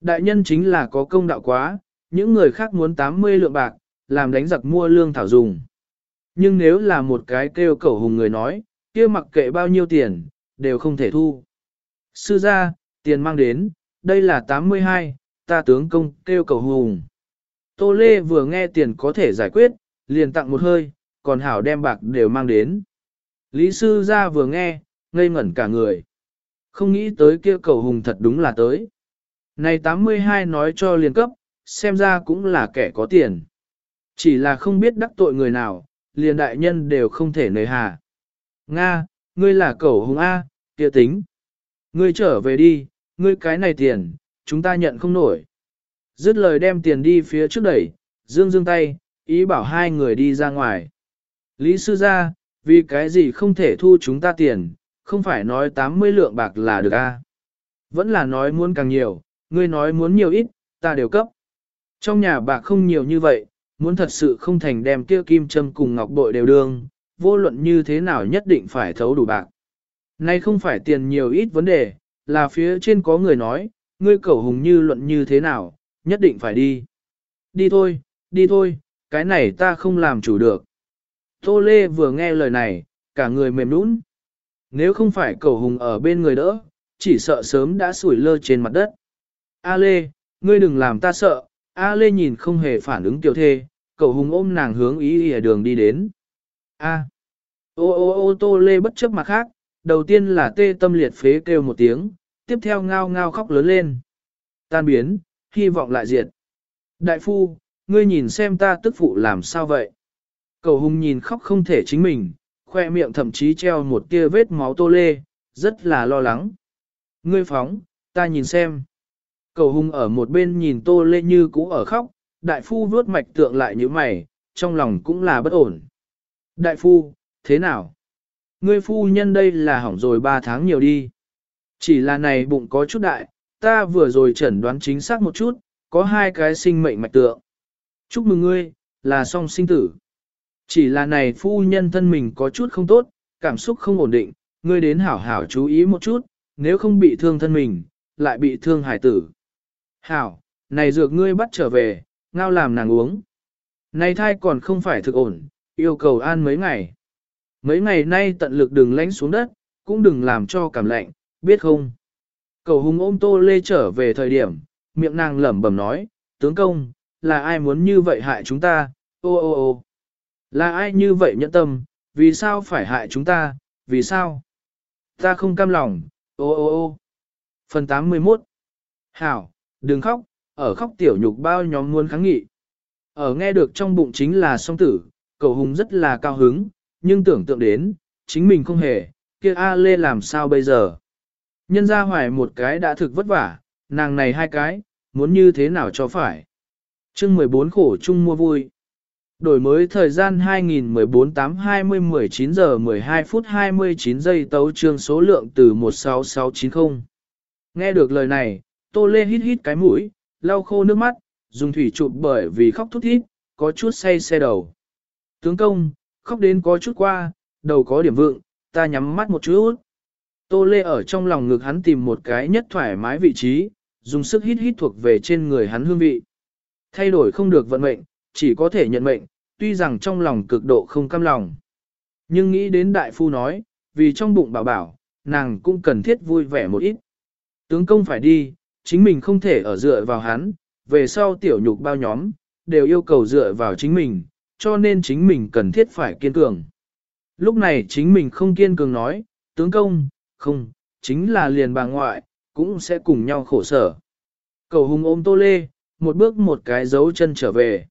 Đại nhân chính là có công đạo quá, những người khác muốn 80 lượng bạc, làm đánh giặc mua lương thảo dùng. Nhưng nếu là một cái kêu cầu hùng người nói, kia mặc kệ bao nhiêu tiền, đều không thể thu. Sư gia, tiền mang đến, đây là 82, ta tướng công kêu cầu hùng. Tô Lê vừa nghe tiền có thể giải quyết, liền tặng một hơi, còn hảo đem bạc đều mang đến. Lý sư gia vừa nghe, ngây ngẩn cả người. Không nghĩ tới kia cầu hùng thật đúng là tới. Này 82 nói cho liền cấp, xem ra cũng là kẻ có tiền. Chỉ là không biết đắc tội người nào, liền đại nhân đều không thể nời hà. Nga, ngươi là cầu hùng A, kia tính. Ngươi trở về đi, ngươi cái này tiền, chúng ta nhận không nổi. Dứt lời đem tiền đi phía trước đẩy, dương dương tay, ý bảo hai người đi ra ngoài. Lý sư gia, vì cái gì không thể thu chúng ta tiền, không phải nói 80 lượng bạc là được a? Vẫn là nói muốn càng nhiều, ngươi nói muốn nhiều ít, ta đều cấp. Trong nhà bạc không nhiều như vậy, muốn thật sự không thành đem kia kim châm cùng ngọc bội đều đương, vô luận như thế nào nhất định phải thấu đủ bạc. Nay không phải tiền nhiều ít vấn đề, là phía trên có người nói, ngươi cẩu hùng như luận như thế nào, nhất định phải đi. Đi thôi, đi thôi, cái này ta không làm chủ được. Tô Lê vừa nghe lời này, cả người mềm nũng. Nếu không phải cầu hùng ở bên người đỡ, chỉ sợ sớm đã sủi lơ trên mặt đất. A Lê, ngươi đừng làm ta sợ. A Lê nhìn không hề phản ứng tiểu thê, cầu hùng ôm nàng hướng ý ở đường đi đến. A. Ô ô ô tô Lê bất chấp mặt khác, đầu tiên là tê tâm liệt phế kêu một tiếng, tiếp theo ngao ngao khóc lớn lên. Tan biến, hy vọng lại diệt. Đại phu, ngươi nhìn xem ta tức phụ làm sao vậy? Cầu hùng nhìn khóc không thể chính mình, khoe miệng thậm chí treo một tia vết máu tô lê, rất là lo lắng. Ngươi phóng, ta nhìn xem. Cầu hùng ở một bên nhìn tô lê như cũ ở khóc, đại phu vuốt mạch tượng lại như mày, trong lòng cũng là bất ổn. Đại phu, thế nào? Ngươi phu nhân đây là hỏng rồi ba tháng nhiều đi. Chỉ là này bụng có chút đại, ta vừa rồi chẩn đoán chính xác một chút, có hai cái sinh mệnh mạch tượng. Chúc mừng ngươi, là song sinh tử. Chỉ là này phu nhân thân mình có chút không tốt, cảm xúc không ổn định, ngươi đến hảo hảo chú ý một chút, nếu không bị thương thân mình, lại bị thương hải tử. Hảo, này dược ngươi bắt trở về, ngao làm nàng uống. Này thai còn không phải thực ổn, yêu cầu an mấy ngày. Mấy ngày nay tận lực đừng lánh xuống đất, cũng đừng làm cho cảm lạnh, biết không? Cầu hùng ôm tô lê trở về thời điểm, miệng nàng lẩm bẩm nói, tướng công, là ai muốn như vậy hại chúng ta, ô ô ô. Là ai như vậy nhẫn tâm, vì sao phải hại chúng ta, vì sao? Ta không cam lòng, ô ô ô. Phần 81 Hảo, đừng khóc, ở khóc tiểu nhục bao nhóm muốn kháng nghị. Ở nghe được trong bụng chính là song tử, cầu hùng rất là cao hứng, nhưng tưởng tượng đến, chính mình không hề, kia A Lê làm sao bây giờ? Nhân ra hoài một cái đã thực vất vả, nàng này hai cái, muốn như thế nào cho phải. chương 14 khổ chung mua vui. Đổi mới thời gian 2014 8 20 19 giờ 12 phút 29 giây tấu trương số lượng từ 16690. Nghe được lời này, Tô Lê hít hít cái mũi, lau khô nước mắt, dùng thủy chụp bởi vì khóc thút thít, có chút say xe đầu. Tướng công, khóc đến có chút qua, đầu có điểm vượng, ta nhắm mắt một chút. Tô Lê ở trong lòng ngực hắn tìm một cái nhất thoải mái vị trí, dùng sức hít hít thuộc về trên người hắn hương vị. Thay đổi không được vận mệnh, chỉ có thể nhận mệnh, tuy rằng trong lòng cực độ không cam lòng. Nhưng nghĩ đến đại phu nói, vì trong bụng bảo bảo, nàng cũng cần thiết vui vẻ một ít. Tướng công phải đi, chính mình không thể ở dựa vào hắn, về sau tiểu nhục bao nhóm, đều yêu cầu dựa vào chính mình, cho nên chính mình cần thiết phải kiên cường. Lúc này chính mình không kiên cường nói, tướng công, không, chính là liền bà ngoại, cũng sẽ cùng nhau khổ sở. Cầu hùng ôm tô lê, một bước một cái dấu chân trở về.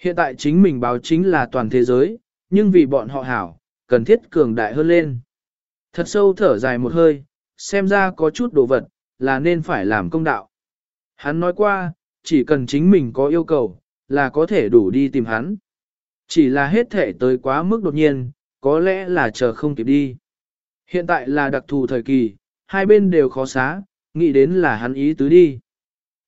Hiện tại chính mình báo chính là toàn thế giới, nhưng vì bọn họ hảo, cần thiết cường đại hơn lên. Thật sâu thở dài một hơi, xem ra có chút đồ vật, là nên phải làm công đạo. Hắn nói qua, chỉ cần chính mình có yêu cầu, là có thể đủ đi tìm hắn. Chỉ là hết thể tới quá mức đột nhiên, có lẽ là chờ không kịp đi. Hiện tại là đặc thù thời kỳ, hai bên đều khó xá, nghĩ đến là hắn ý tứ đi.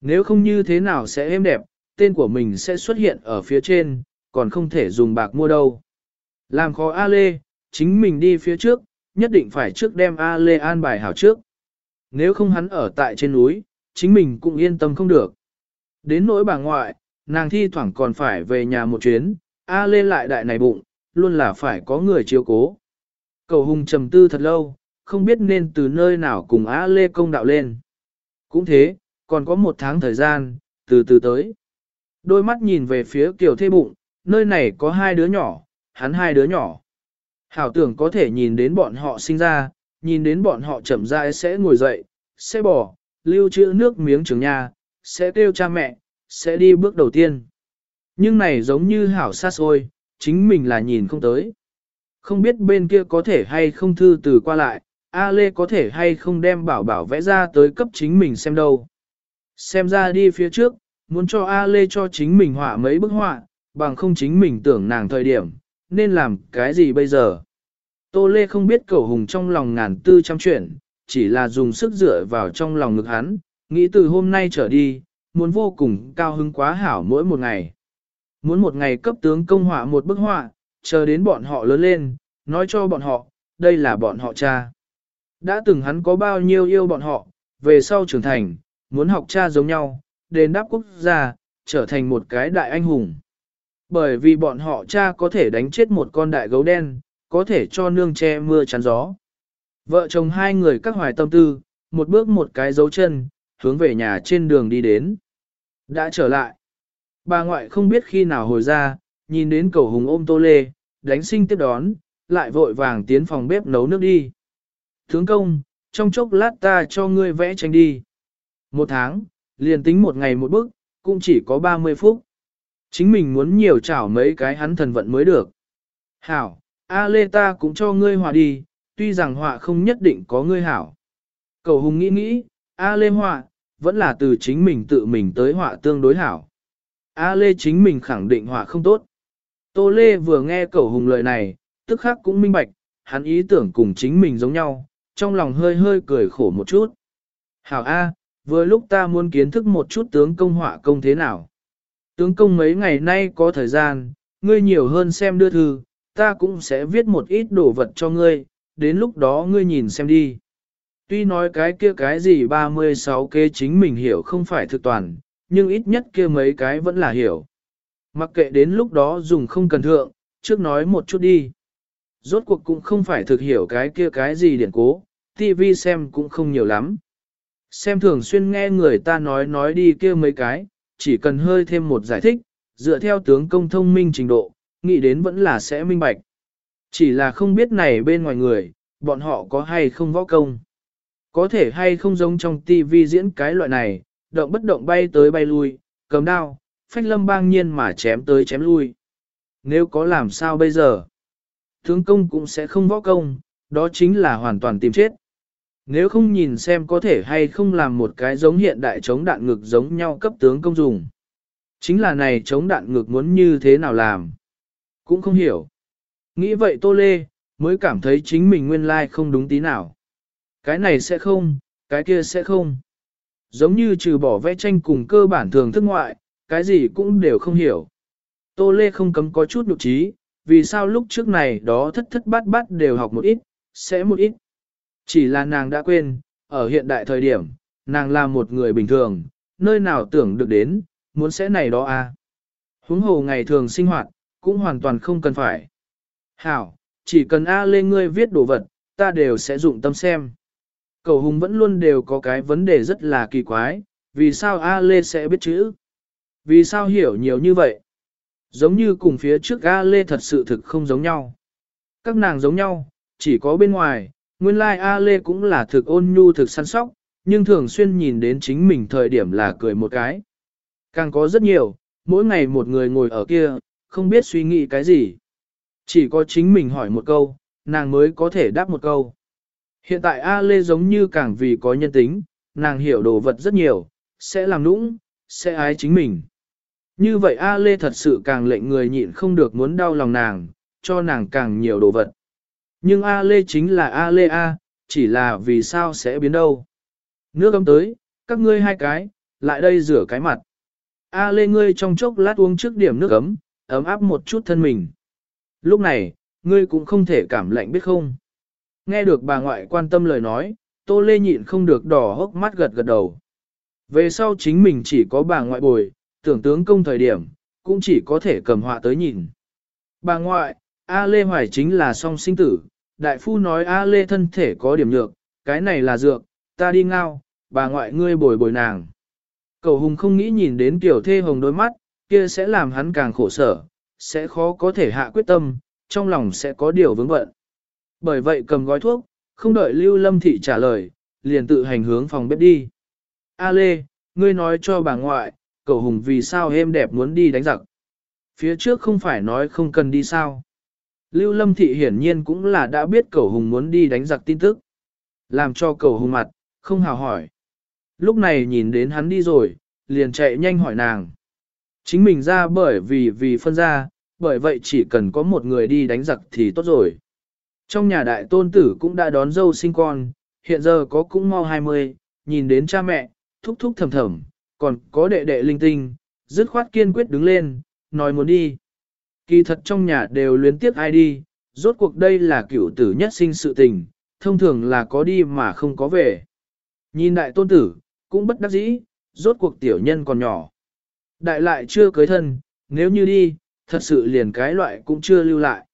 Nếu không như thế nào sẽ êm đẹp, tên của mình sẽ xuất hiện ở phía trên, còn không thể dùng bạc mua đâu. Làm khó A Lê, chính mình đi phía trước, nhất định phải trước đem A Lê an bài hảo trước. Nếu không hắn ở tại trên núi, chính mình cũng yên tâm không được. Đến nỗi bà ngoại, nàng thi thoảng còn phải về nhà một chuyến, A Lê lại đại này bụng, luôn là phải có người chiếu cố. Cầu hùng trầm tư thật lâu, không biết nên từ nơi nào cùng A Lê công đạo lên. Cũng thế, còn có một tháng thời gian, từ từ tới. Đôi mắt nhìn về phía kiểu thê bụng, nơi này có hai đứa nhỏ, hắn hai đứa nhỏ. Hảo tưởng có thể nhìn đến bọn họ sinh ra, nhìn đến bọn họ chậm rãi sẽ ngồi dậy, sẽ bỏ, lưu trữ nước miếng trường nhà, sẽ kêu cha mẹ, sẽ đi bước đầu tiên. Nhưng này giống như hảo xa xôi, chính mình là nhìn không tới. Không biết bên kia có thể hay không thư từ qua lại, A Lê có thể hay không đem bảo bảo vẽ ra tới cấp chính mình xem đâu. Xem ra đi phía trước, muốn cho A Lê cho chính mình họa mấy bức họa, bằng không chính mình tưởng nàng thời điểm, nên làm cái gì bây giờ. Tô Lê không biết cậu hùng trong lòng ngàn tư trăm chuyện, chỉ là dùng sức dựa vào trong lòng ngực hắn, nghĩ từ hôm nay trở đi, muốn vô cùng cao hứng quá hảo mỗi một ngày. Muốn một ngày cấp tướng công họa một bức họa, chờ đến bọn họ lớn lên, nói cho bọn họ, đây là bọn họ cha. Đã từng hắn có bao nhiêu yêu bọn họ, về sau trưởng thành, muốn học cha giống nhau, đến đáp quốc gia, trở thành một cái đại anh hùng. Bởi vì bọn họ cha có thể đánh chết một con đại gấu đen, có thể cho nương che mưa chắn gió. Vợ chồng hai người các hoài tâm tư, một bước một cái dấu chân, hướng về nhà trên đường đi đến. Đã trở lại. Bà ngoại không biết khi nào hồi ra, nhìn đến cầu hùng ôm tô lê, đánh sinh tiếp đón, lại vội vàng tiến phòng bếp nấu nước đi. Tướng công, trong chốc lát ta cho ngươi vẽ tranh đi. Một tháng, liền tính một ngày một bức, cũng chỉ có 30 phút. Chính mình muốn nhiều chảo mấy cái hắn thần vận mới được. Hảo, A Lê ta cũng cho ngươi họa đi, tuy rằng họa không nhất định có ngươi hảo. Cầu Hùng nghĩ nghĩ, A Lê họa, vẫn là từ chính mình tự mình tới họa tương đối hảo. A Lê chính mình khẳng định họa không tốt. Tô Lê vừa nghe cẩu Hùng lời này, tức khắc cũng minh bạch, hắn ý tưởng cùng chính mình giống nhau, trong lòng hơi hơi cười khổ một chút. Hảo A, vừa lúc ta muốn kiến thức một chút tướng công họa công thế nào. Tướng công mấy ngày nay có thời gian, ngươi nhiều hơn xem đưa thư, ta cũng sẽ viết một ít đồ vật cho ngươi, đến lúc đó ngươi nhìn xem đi. Tuy nói cái kia cái gì 36 kế chính mình hiểu không phải thực toàn, nhưng ít nhất kia mấy cái vẫn là hiểu. Mặc kệ đến lúc đó dùng không cần thượng, trước nói một chút đi. Rốt cuộc cũng không phải thực hiểu cái kia cái gì điển cố, TV xem cũng không nhiều lắm. Xem thường xuyên nghe người ta nói nói đi kia mấy cái, chỉ cần hơi thêm một giải thích, dựa theo tướng công thông minh trình độ, nghĩ đến vẫn là sẽ minh bạch. Chỉ là không biết này bên ngoài người, bọn họ có hay không võ công. Có thể hay không giống trong TV diễn cái loại này, động bất động bay tới bay lui, cầm đao, phách lâm bang nhiên mà chém tới chém lui. Nếu có làm sao bây giờ? Tướng công cũng sẽ không võ công, đó chính là hoàn toàn tìm chết. Nếu không nhìn xem có thể hay không làm một cái giống hiện đại chống đạn ngực giống nhau cấp tướng công dùng. Chính là này chống đạn ngực muốn như thế nào làm. Cũng không hiểu. Nghĩ vậy Tô Lê, mới cảm thấy chính mình nguyên lai like không đúng tí nào. Cái này sẽ không, cái kia sẽ không. Giống như trừ bỏ vẽ tranh cùng cơ bản thường thức ngoại, cái gì cũng đều không hiểu. Tô Lê không cấm có chút nhục trí, vì sao lúc trước này đó thất thất bát bát đều học một ít, sẽ một ít. Chỉ là nàng đã quên, ở hiện đại thời điểm, nàng là một người bình thường, nơi nào tưởng được đến, muốn sẽ này đó à. Huống hồ ngày thường sinh hoạt, cũng hoàn toàn không cần phải. Hảo, chỉ cần A Lê ngươi viết đồ vật, ta đều sẽ dụng tâm xem. Cầu hùng vẫn luôn đều có cái vấn đề rất là kỳ quái, vì sao A Lê sẽ biết chữ? Vì sao hiểu nhiều như vậy? Giống như cùng phía trước A Lê thật sự thực không giống nhau. Các nàng giống nhau, chỉ có bên ngoài, nguyên lai like A Lê cũng là thực ôn nhu thực săn sóc, nhưng thường xuyên nhìn đến chính mình thời điểm là cười một cái. Càng có rất nhiều, mỗi ngày một người ngồi ở kia, không biết suy nghĩ cái gì. Chỉ có chính mình hỏi một câu, nàng mới có thể đáp một câu. Hiện tại A Lê giống như càng vì có nhân tính, nàng hiểu đồ vật rất nhiều, sẽ làm nũng, sẽ ái chính mình. Như vậy A Lê thật sự càng lệnh người nhịn không được muốn đau lòng nàng, cho nàng càng nhiều đồ vật. Nhưng A Lê chính là A Lê A, chỉ là vì sao sẽ biến đâu. Nước ấm tới, các ngươi hai cái, lại đây rửa cái mặt. A Lê ngươi trong chốc lát uống trước điểm nước ấm, ấm áp một chút thân mình. Lúc này, ngươi cũng không thể cảm lạnh biết không. Nghe được bà ngoại quan tâm lời nói, Tô Lê nhịn không được đỏ hốc mắt gật gật đầu. Về sau chính mình chỉ có bà ngoại bồi, tưởng tướng công thời điểm, cũng chỉ có thể cầm họa tới nhìn. Bà ngoại, A Lê Hoài chính là song sinh tử, đại phu nói A Lê thân thể có điểm nhược, cái này là dược, ta đi ngao, bà ngoại ngươi bồi bồi nàng. Cầu hùng không nghĩ nhìn đến kiểu thê hồng đôi mắt, kia sẽ làm hắn càng khổ sở, sẽ khó có thể hạ quyết tâm, trong lòng sẽ có điều vướng bận. Bởi vậy cầm gói thuốc, không đợi Lưu Lâm Thị trả lời, liền tự hành hướng phòng bếp đi. A Lê, ngươi nói cho bà ngoại, cầu hùng vì sao êm đẹp muốn đi đánh giặc. Phía trước không phải nói không cần đi sao. Lưu Lâm Thị hiển nhiên cũng là đã biết cầu hùng muốn đi đánh giặc tin tức. Làm cho cầu hùng mặt, không hào hỏi. Lúc này nhìn đến hắn đi rồi, liền chạy nhanh hỏi nàng. Chính mình ra bởi vì vì phân ra, bởi vậy chỉ cần có một người đi đánh giặc thì tốt rồi. Trong nhà đại tôn tử cũng đã đón dâu sinh con, hiện giờ có cũng mau 20, nhìn đến cha mẹ, thúc thúc thầm thầm, còn có đệ đệ linh tinh, dứt khoát kiên quyết đứng lên, nói muốn đi. Kỳ thật trong nhà đều luyến tiếc ai đi, rốt cuộc đây là cựu tử nhất sinh sự tình, thông thường là có đi mà không có về. Nhìn đại tôn tử, cũng bất đắc dĩ, rốt cuộc tiểu nhân còn nhỏ. Đại lại chưa cưới thân, nếu như đi, thật sự liền cái loại cũng chưa lưu lại.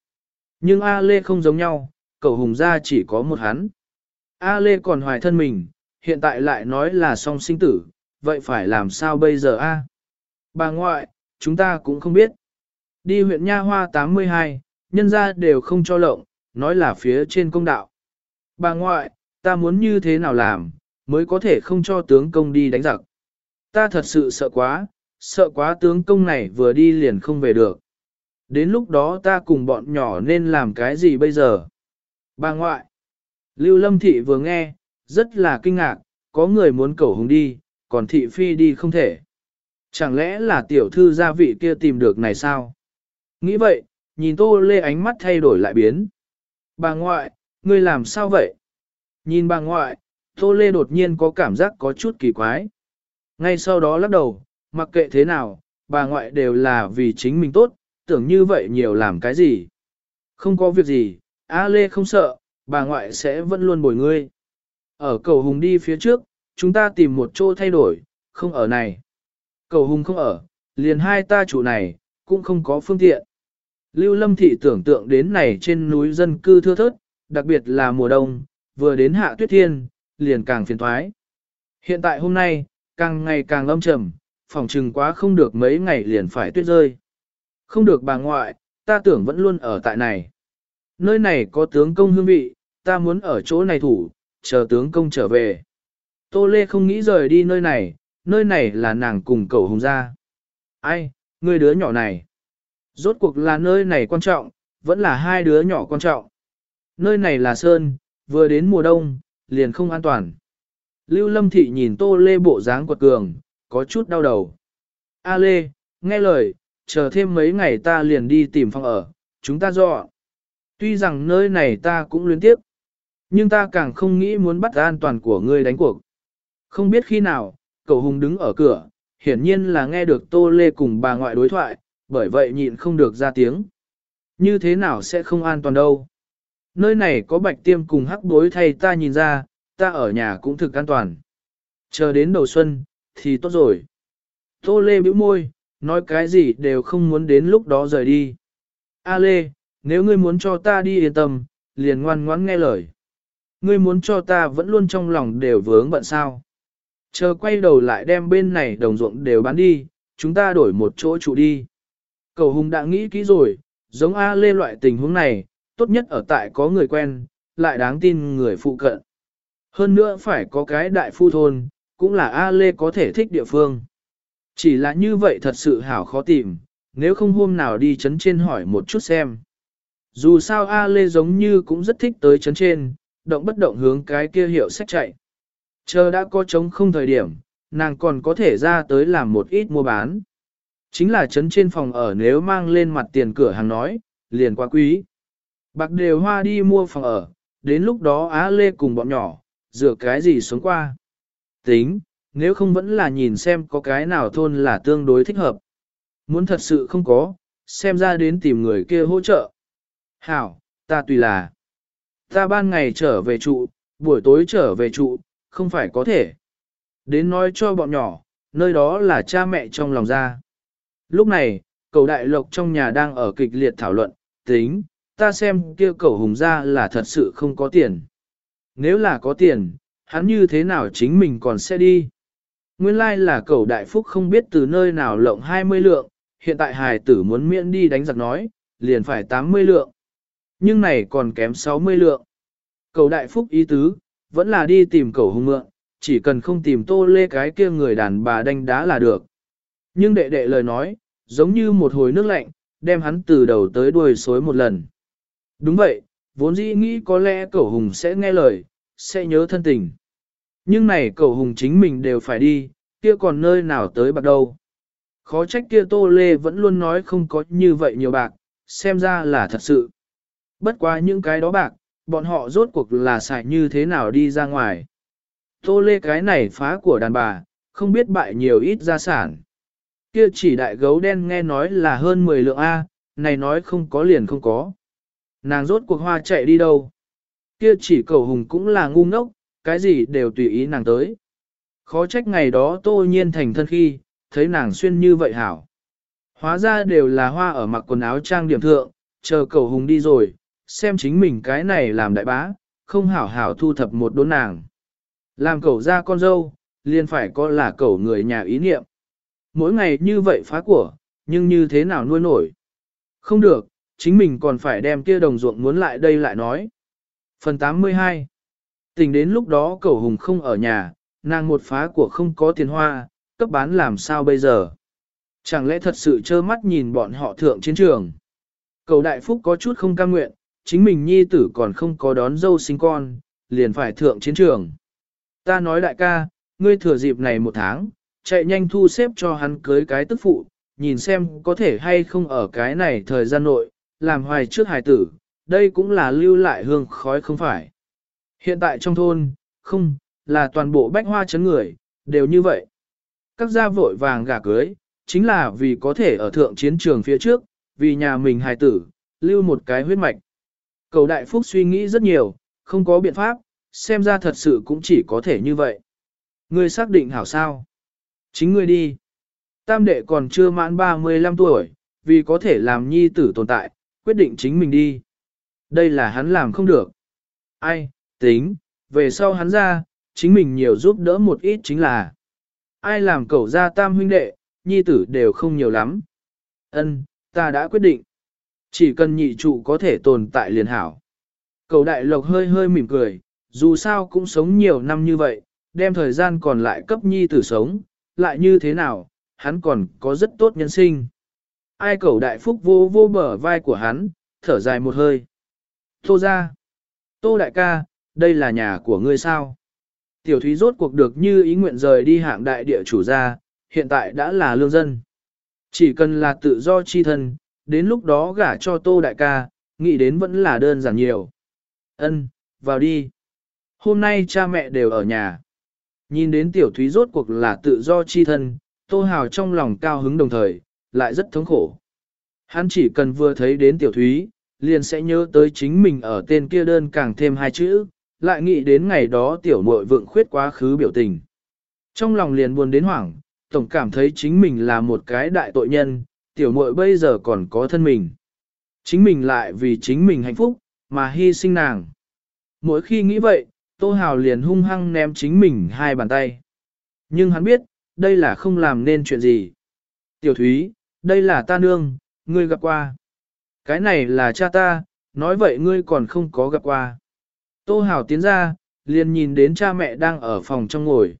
Nhưng A Lê không giống nhau, cậu hùng gia chỉ có một hắn. A Lê còn hoài thân mình, hiện tại lại nói là song sinh tử, vậy phải làm sao bây giờ a? Bà ngoại, chúng ta cũng không biết. Đi huyện Nha Hoa 82, nhân gia đều không cho lộng, nói là phía trên công đạo. Bà ngoại, ta muốn như thế nào làm, mới có thể không cho tướng công đi đánh giặc. Ta thật sự sợ quá, sợ quá tướng công này vừa đi liền không về được. Đến lúc đó ta cùng bọn nhỏ nên làm cái gì bây giờ? Bà ngoại, Lưu Lâm Thị vừa nghe, rất là kinh ngạc, có người muốn cầu hùng đi, còn Thị Phi đi không thể. Chẳng lẽ là tiểu thư gia vị kia tìm được này sao? Nghĩ vậy, nhìn Tô Lê ánh mắt thay đổi lại biến. Bà ngoại, ngươi làm sao vậy? Nhìn bà ngoại, Tô Lê đột nhiên có cảm giác có chút kỳ quái. Ngay sau đó lắc đầu, mặc kệ thế nào, bà ngoại đều là vì chính mình tốt, tưởng như vậy nhiều làm cái gì. Không có việc gì, A Lê không sợ, bà ngoại sẽ vẫn luôn bồi ngươi. Ở cầu hùng đi phía trước, chúng ta tìm một chỗ thay đổi, không ở này. Cầu hùng không ở, liền hai ta chủ này, cũng không có phương tiện. Lưu Lâm Thị tưởng tượng đến này trên núi dân cư thưa thớt, đặc biệt là mùa đông, vừa đến hạ tuyết thiên, liền càng phiền thoái. Hiện tại hôm nay, càng ngày càng âm trầm, phòng trừng quá không được mấy ngày liền phải tuyết rơi. Không được bà ngoại, ta tưởng vẫn luôn ở tại này. Nơi này có tướng công hương vị, ta muốn ở chỗ này thủ, chờ tướng công trở về. Tô Lê không nghĩ rời đi nơi này, nơi này là nàng cùng cậu hùng ra. Ai, người đứa nhỏ này. Rốt cuộc là nơi này quan trọng, vẫn là hai đứa nhỏ quan trọng. Nơi này là Sơn, vừa đến mùa đông, liền không an toàn. Lưu Lâm Thị nhìn Tô Lê bộ dáng quật cường, có chút đau đầu. A Lê, nghe lời, chờ thêm mấy ngày ta liền đi tìm phòng ở, chúng ta dọn. Tuy rằng nơi này ta cũng luyến tiếp, nhưng ta càng không nghĩ muốn bắt an toàn của ngươi đánh cuộc. Không biết khi nào, cậu Hùng đứng ở cửa, hiển nhiên là nghe được Tô Lê cùng bà ngoại đối thoại, bởi vậy nhịn không được ra tiếng. Như thế nào sẽ không an toàn đâu. Nơi này có bạch tiêm cùng hắc bối thay ta nhìn ra, ta ở nhà cũng thực an toàn. Chờ đến đầu xuân, thì tốt rồi. Tô Lê bĩu môi, nói cái gì đều không muốn đến lúc đó rời đi. A Lê, nếu ngươi muốn cho ta đi yên tâm, liền ngoan ngoãn nghe lời. Ngươi muốn cho ta vẫn luôn trong lòng đều vướng bận sao. Chờ quay đầu lại đem bên này đồng ruộng đều bán đi, chúng ta đổi một chỗ trụ đi. Cầu Hùng đã nghĩ kỹ rồi, giống A Lê loại tình huống này, tốt nhất ở tại có người quen, lại đáng tin người phụ cận. Hơn nữa phải có cái đại phu thôn, cũng là A Lê có thể thích địa phương. Chỉ là như vậy thật sự hảo khó tìm, nếu không hôm nào đi chấn trên hỏi một chút xem. Dù sao A Lê giống như cũng rất thích tới chấn trên, động bất động hướng cái kia hiệu sách chạy. Chờ đã có trống không thời điểm, nàng còn có thể ra tới làm một ít mua bán. Chính là chấn trên phòng ở nếu mang lên mặt tiền cửa hàng nói, liền quá quý. Bạc đều hoa đi mua phòng ở, đến lúc đó Á Lê cùng bọn nhỏ, dựa cái gì xuống qua. Tính, nếu không vẫn là nhìn xem có cái nào thôn là tương đối thích hợp. Muốn thật sự không có, xem ra đến tìm người kia hỗ trợ. Hảo, ta tùy là. Ta ban ngày trở về trụ, buổi tối trở về trụ, không phải có thể. Đến nói cho bọn nhỏ, nơi đó là cha mẹ trong lòng ra. Lúc này, cầu đại lộc trong nhà đang ở kịch liệt thảo luận, tính, ta xem kia cậu hùng ra là thật sự không có tiền. Nếu là có tiền, hắn như thế nào chính mình còn sẽ đi. Nguyên lai là cậu đại phúc không biết từ nơi nào lộng 20 lượng, hiện tại hài tử muốn miễn đi đánh giặc nói, liền phải 80 lượng. Nhưng này còn kém 60 lượng. Cầu đại phúc ý tứ, vẫn là đi tìm cầu Hùng mượn, chỉ cần không tìm tô lê cái kia người đàn bà đánh đá là được. Nhưng đệ đệ lời nói, giống như một hồi nước lạnh, đem hắn từ đầu tới đuôi xối một lần. Đúng vậy, vốn dĩ nghĩ có lẽ Cầu hùng sẽ nghe lời, sẽ nhớ thân tình. Nhưng này Cầu hùng chính mình đều phải đi, kia còn nơi nào tới bạc đâu. Khó trách kia Tô Lê vẫn luôn nói không có như vậy nhiều bạc, xem ra là thật sự. Bất quá những cái đó bạc, bọn họ rốt cuộc là xài như thế nào đi ra ngoài. Tô Lê cái này phá của đàn bà, không biết bại nhiều ít gia sản. Kia chỉ đại gấu đen nghe nói là hơn 10 lượng A, này nói không có liền không có. Nàng rốt cuộc hoa chạy đi đâu. Kia chỉ cầu hùng cũng là ngu ngốc, cái gì đều tùy ý nàng tới. Khó trách ngày đó tô nhiên thành thân khi, thấy nàng xuyên như vậy hảo. Hóa ra đều là hoa ở mặc quần áo trang điểm thượng, chờ cầu hùng đi rồi, xem chính mình cái này làm đại bá, không hảo hảo thu thập một đốn nàng. Làm cầu ra con dâu, liền phải có là cầu người nhà ý niệm. Mỗi ngày như vậy phá của, nhưng như thế nào nuôi nổi. Không được, chính mình còn phải đem kia đồng ruộng muốn lại đây lại nói. Phần 82 Tình đến lúc đó cầu hùng không ở nhà, nàng một phá của không có tiền hoa, cấp bán làm sao bây giờ? Chẳng lẽ thật sự trơ mắt nhìn bọn họ thượng chiến trường? Cầu đại phúc có chút không cam nguyện, chính mình nhi tử còn không có đón dâu sinh con, liền phải thượng chiến trường. Ta nói đại ca, ngươi thừa dịp này một tháng, chạy nhanh thu xếp cho hắn cưới cái tức phụ, nhìn xem có thể hay không ở cái này thời gian nội, làm hoài trước hài tử, đây cũng là lưu lại hương khói không phải. Hiện tại trong thôn, không, là toàn bộ bách hoa chấn người, đều như vậy. Các gia vội vàng gả cưới, chính là vì có thể ở thượng chiến trường phía trước, vì nhà mình hài tử, lưu một cái huyết mạch. Cầu đại phúc suy nghĩ rất nhiều, không có biện pháp, xem ra thật sự cũng chỉ có thể như vậy. Ngươi xác định hảo sao? Chính ngươi đi. Tam đệ còn chưa mãn 35 tuổi, vì có thể làm nhi tử tồn tại, quyết định chính mình đi. Đây là hắn làm không được. Ai, tính, về sau hắn ra, chính mình nhiều giúp đỡ một ít chính là. Ai làm cậu ra tam huynh đệ, nhi tử đều không nhiều lắm. Ân, ta đã quyết định. Chỉ cần nhị trụ có thể tồn tại liền hảo. Cầu đại lộc hơi hơi mỉm cười, dù sao cũng sống nhiều năm như vậy, đem thời gian còn lại cấp nhi tử sống, lại như thế nào, hắn còn có rất tốt nhân sinh. Ai cầu đại phúc vô vô bờ vai của hắn, thở dài một hơi. Tô ra. Tô đại ca, đây là nhà của ngươi sao? Tiểu thúy rốt cuộc được như ý nguyện rời đi hạng đại địa chủ gia, hiện tại đã là lương dân. Chỉ cần là tự do chi thân, đến lúc đó gả cho tô đại ca, nghĩ đến vẫn là đơn giản nhiều. Ân, vào đi. Hôm nay cha mẹ đều ở nhà. Nhìn đến tiểu thúy rốt cuộc là tự do chi thân, tô hào trong lòng cao hứng đồng thời, lại rất thống khổ. Hắn chỉ cần vừa thấy đến tiểu thúy, liền sẽ nhớ tới chính mình ở tên kia đơn càng thêm hai chữ, lại nghĩ đến ngày đó tiểu muội vượng khuyết quá khứ biểu tình. Trong lòng liền buồn đến hoảng, tổng cảm thấy chính mình là một cái đại tội nhân, tiểu muội bây giờ còn có thân mình. Chính mình lại vì chính mình hạnh phúc, mà hy sinh nàng. Mỗi khi nghĩ vậy, Tô Hào liền hung hăng ném chính mình hai bàn tay. Nhưng hắn biết, đây là không làm nên chuyện gì. Tiểu Thúy, đây là ta nương, ngươi gặp qua. Cái này là cha ta, nói vậy ngươi còn không có gặp qua. Tô Hào tiến ra, liền nhìn đến cha mẹ đang ở phòng trong ngồi.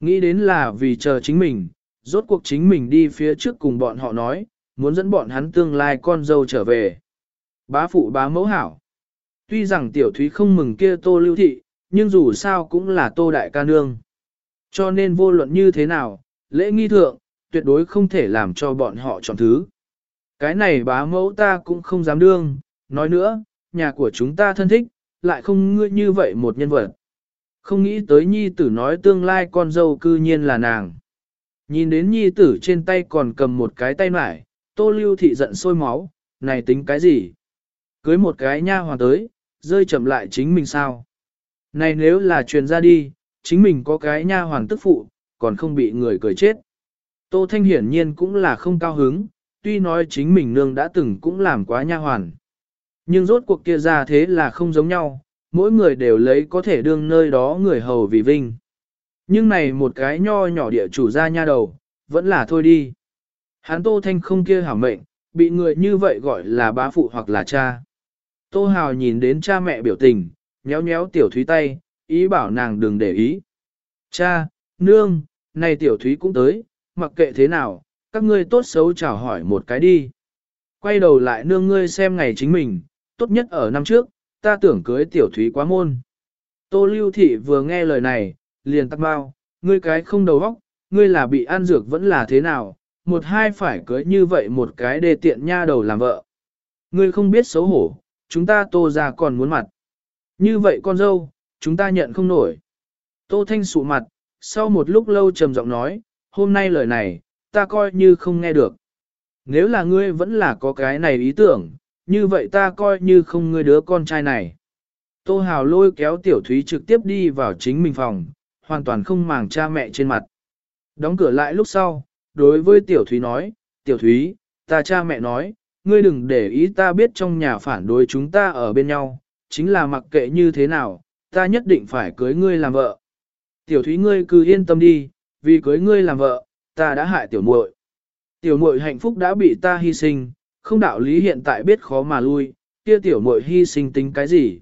Nghĩ đến là vì chờ chính mình, rốt cuộc chính mình đi phía trước cùng bọn họ nói, muốn dẫn bọn hắn tương lai con dâu trở về. Bá phụ bá mẫu hảo. Tuy rằng tiểu thúy không mừng kia tô lưu thị, nhưng dù sao cũng là tô đại ca nương. Cho nên vô luận như thế nào, lễ nghi thượng, tuyệt đối không thể làm cho bọn họ chọn thứ. Cái này bá mẫu ta cũng không dám đương, nói nữa, nhà của chúng ta thân thích, lại không ngươi như vậy một nhân vật. Không nghĩ tới nhi tử nói tương lai con dâu cư nhiên là nàng. Nhìn đến nhi tử trên tay còn cầm một cái tay mải, tô lưu thị giận sôi máu, này tính cái gì? Cưới một cái nha hoàn tới, rơi chậm lại chính mình sao? Này nếu là truyền ra đi, chính mình có cái nha hoàn tức phụ, còn không bị người cười chết. Tô Thanh hiển nhiên cũng là không cao hứng, tuy nói chính mình nương đã từng cũng làm quá nha hoàn. Nhưng rốt cuộc kia ra thế là không giống nhau, mỗi người đều lấy có thể đương nơi đó người hầu vì vinh. Nhưng này một cái nho nhỏ địa chủ ra nha đầu, vẫn là thôi đi. Hắn Tô Thanh không kia hảo mệnh, bị người như vậy gọi là bá phụ hoặc là cha. Tô Hào nhìn đến cha mẹ biểu tình, nhéo nhéo tiểu thúy tay, ý bảo nàng đừng để ý. Cha, nương, này tiểu thúy cũng tới, mặc kệ thế nào, các ngươi tốt xấu chào hỏi một cái đi. Quay đầu lại nương ngươi xem ngày chính mình, tốt nhất ở năm trước, ta tưởng cưới tiểu thúy quá môn. Tô lưu thị vừa nghe lời này, liền tắt bao, ngươi cái không đầu óc, ngươi là bị ăn dược vẫn là thế nào, một hai phải cưới như vậy một cái đề tiện nha đầu làm vợ. Ngươi không biết xấu hổ, chúng ta tô ra còn muốn mặt. Như vậy con dâu, chúng ta nhận không nổi. Tô Thanh sụ mặt, sau một lúc lâu trầm giọng nói, hôm nay lời này, ta coi như không nghe được. Nếu là ngươi vẫn là có cái này ý tưởng, như vậy ta coi như không ngươi đứa con trai này. Tô Hào lôi kéo Tiểu Thúy trực tiếp đi vào chính mình phòng, hoàn toàn không màng cha mẹ trên mặt. Đóng cửa lại lúc sau, đối với Tiểu Thúy nói, Tiểu Thúy, ta cha mẹ nói, ngươi đừng để ý ta biết trong nhà phản đối chúng ta ở bên nhau, chính là mặc kệ như thế nào, ta nhất định phải cưới ngươi làm vợ. Tiểu Thúy ngươi cứ yên tâm đi, vì cưới ngươi làm vợ, ta đã hại tiểu muội. Tiểu muội hạnh phúc đã bị ta hy sinh, không đạo lý hiện tại biết khó mà lui, kia tiểu muội hy sinh tính cái gì?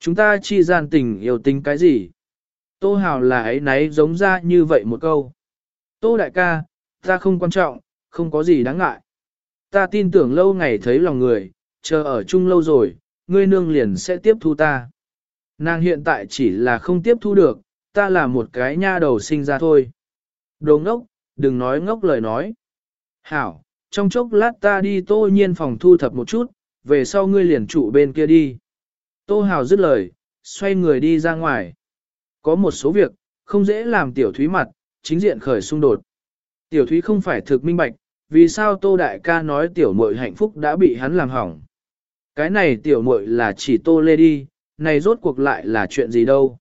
Chúng ta chi gian tình yêu tính cái gì? Tô Hào là ấy nấy giống ra như vậy một câu. Tô đại ca, ta không quan trọng, không có gì đáng ngại. Ta tin tưởng lâu ngày thấy lòng người, chờ ở chung lâu rồi, ngươi nương liền sẽ tiếp thu ta. Nàng hiện tại chỉ là không tiếp thu được, ta là một cái nha đầu sinh ra thôi. Đồ ngốc, đừng nói ngốc lời nói. Hảo, trong chốc lát ta đi tô nhiên phòng thu thập một chút, về sau ngươi liền trụ bên kia đi. Tô Hào dứt lời, xoay người đi ra ngoài. Có một số việc, không dễ làm tiểu thúy mặt, chính diện khởi xung đột. Tiểu thúy không phải thực minh bạch, vì sao tô đại ca nói tiểu muội hạnh phúc đã bị hắn làm hỏng. Cái này tiểu muội là chỉ tô lê đi, này rốt cuộc lại là chuyện gì đâu.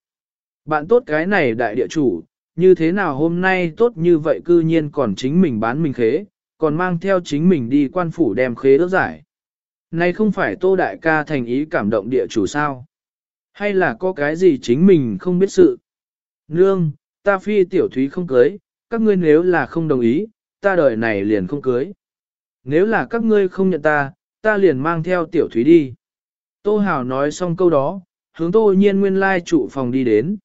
Bạn tốt cái này đại địa chủ, như thế nào hôm nay tốt như vậy cư nhiên còn chính mình bán mình khế, còn mang theo chính mình đi quan phủ đem khế ước giải. Này không phải tô đại ca thành ý cảm động địa chủ sao? Hay là có cái gì chính mình không biết sự? Nương, ta phi tiểu thúy không cưới, các ngươi nếu là không đồng ý, ta đời này liền không cưới. Nếu là các ngươi không nhận ta, ta liền mang theo tiểu thúy đi. Tô Hảo nói xong câu đó, hướng tô nhiên nguyên lai trụ phòng đi đến.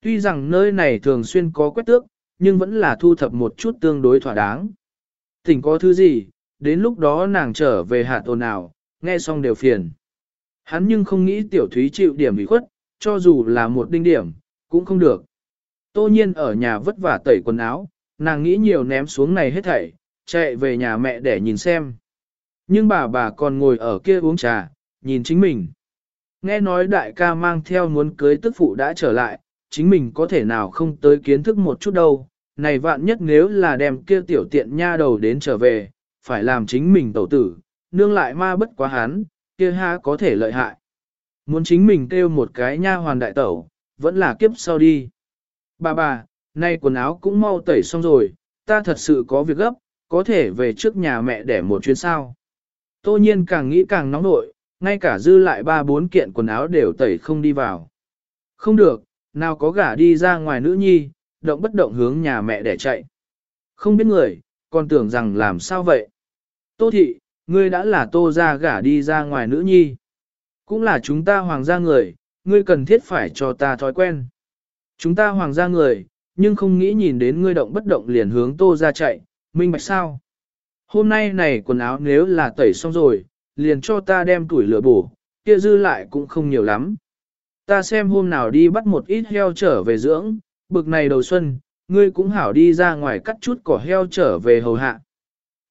Tuy rằng nơi này thường xuyên có quét tước, nhưng vẫn là thu thập một chút tương đối thỏa đáng. Thỉnh có thứ gì, đến lúc đó nàng trở về hạ tồn nào, nghe xong đều phiền. Hắn nhưng không nghĩ tiểu thúy chịu điểm bị khuất, cho dù là một đinh điểm, cũng không được. Tô nhiên ở nhà vất vả tẩy quần áo, nàng nghĩ nhiều ném xuống này hết thảy, chạy về nhà mẹ để nhìn xem. Nhưng bà bà còn ngồi ở kia uống trà, nhìn chính mình. Nghe nói đại ca mang theo muốn cưới tức phụ đã trở lại, chính mình có thể nào không tới kiến thức một chút đâu. Này vạn nhất nếu là đem kia tiểu tiện nha đầu đến trở về, phải làm chính mình tẩu tử, nương lại ma bất quá hắn, kia ha có thể lợi hại. Muốn chính mình kêu một cái nha hoàn đại tẩu, vẫn là kiếp sau đi. Bà bà, nay quần áo cũng mau tẩy xong rồi, ta thật sự có việc gấp, có thể về trước nhà mẹ để một chuyến sao. Tô nhiên càng nghĩ càng nóng nội, ngay cả dư lại ba bốn kiện quần áo đều tẩy không đi vào. Không được, nào có gả đi ra ngoài nữ nhi, động bất động hướng nhà mẹ để chạy. Không biết người, còn tưởng rằng làm sao vậy. Tô thị, ngươi đã là tô ra gả đi ra ngoài nữ nhi. Cũng là chúng ta hoàng gia người, ngươi cần thiết phải cho ta thói quen. Chúng ta hoàng gia người, nhưng không nghĩ nhìn đến ngươi động bất động liền hướng tô ra chạy, minh bạch sao. Hôm nay này quần áo nếu là tẩy xong rồi, liền cho ta đem tuổi lửa bổ, kia dư lại cũng không nhiều lắm. Ta xem hôm nào đi bắt một ít heo trở về dưỡng, bực này đầu xuân, ngươi cũng hảo đi ra ngoài cắt chút cỏ heo trở về hầu hạ.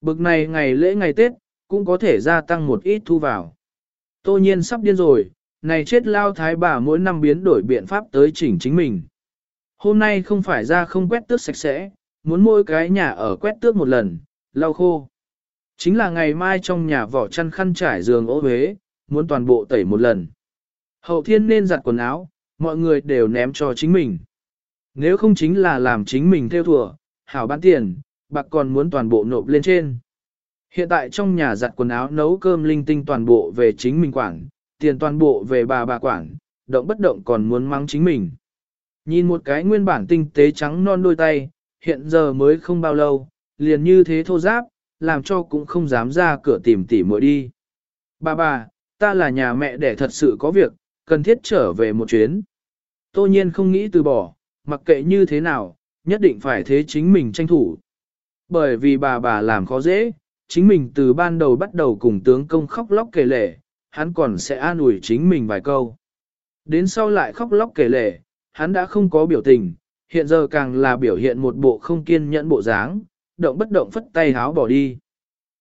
Bực này ngày lễ ngày Tết, cũng có thể gia tăng một ít thu vào. Tô nhiên sắp điên rồi, này chết lao thái bà mỗi năm biến đổi biện pháp tới chỉnh chính mình. Hôm nay không phải ra không quét tước sạch sẽ, muốn mỗi cái nhà ở quét tước một lần, lau khô. Chính là ngày mai trong nhà vỏ chăn khăn trải giường ô huế, muốn toàn bộ tẩy một lần. Hậu thiên nên giặt quần áo, mọi người đều ném cho chính mình. Nếu không chính là làm chính mình theo thùa, hảo bán tiền, bạc còn muốn toàn bộ nộp lên trên. Hiện tại trong nhà giặt quần áo nấu cơm linh tinh toàn bộ về chính mình quản, tiền toàn bộ về bà bà quản, động bất động còn muốn mắng chính mình. Nhìn một cái nguyên bản tinh tế trắng non đôi tay, hiện giờ mới không bao lâu, liền như thế thô giáp, làm cho cũng không dám ra cửa tìm tỉ muội đi. Bà bà, ta là nhà mẹ để thật sự có việc, cần thiết trở về một chuyến. Tô nhiên không nghĩ từ bỏ, mặc kệ như thế nào, nhất định phải thế chính mình tranh thủ. Bởi vì bà bà làm khó dễ, chính mình từ ban đầu bắt đầu cùng tướng công khóc lóc kể lể, hắn còn sẽ an ủi chính mình vài câu. Đến sau lại khóc lóc kể lể, hắn đã không có biểu tình, hiện giờ càng là biểu hiện một bộ không kiên nhẫn bộ dáng, động bất động phất tay háo bỏ đi.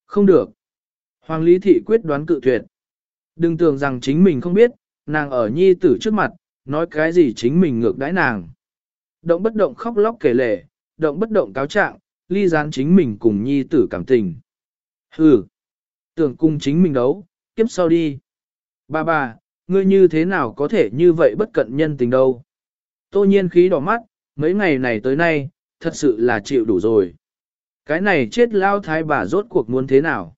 Không được. Hoàng Lý Thị quyết đoán cự tuyệt. Đừng tưởng rằng chính mình không biết, nàng ở nhi tử trước mặt, nói cái gì chính mình ngược đãi nàng. Động bất động khóc lóc kể lể, động bất động cáo trạng, ly gián chính mình cùng nhi tử cảm tình. Hừ, tưởng cùng chính mình đấu, kiếp sau đi. Bà bà, ngươi như thế nào có thể như vậy bất cận nhân tình đâu. Tô nhiên khí đỏ mắt, mấy ngày này tới nay, thật sự là chịu đủ rồi. Cái này chết lao thái bà rốt cuộc muốn thế nào?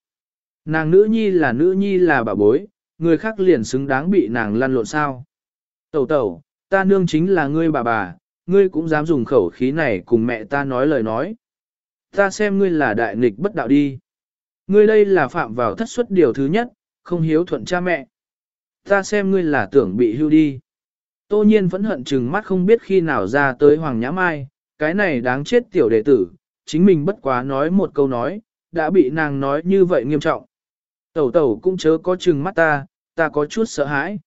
Nàng nữ nhi là nữ nhi là bà bối, người khác liền xứng đáng bị nàng lăn lộn sao. Tẩu tẩu, ta nương chính là ngươi bà bà, ngươi cũng dám dùng khẩu khí này cùng mẹ ta nói lời nói. Ta xem ngươi là đại nghịch bất đạo đi. Ngươi đây là phạm vào thất suất điều thứ nhất, không hiếu thuận cha mẹ. Ta xem ngươi là tưởng bị hưu đi. Tô nhiên vẫn hận chừng mắt không biết khi nào ra tới Hoàng Nhã Mai, cái này đáng chết tiểu đệ tử, chính mình bất quá nói một câu nói, đã bị nàng nói như vậy nghiêm trọng. Tẩu tẩu cũng chớ có chừng mắt ta, ta có chút sợ hãi.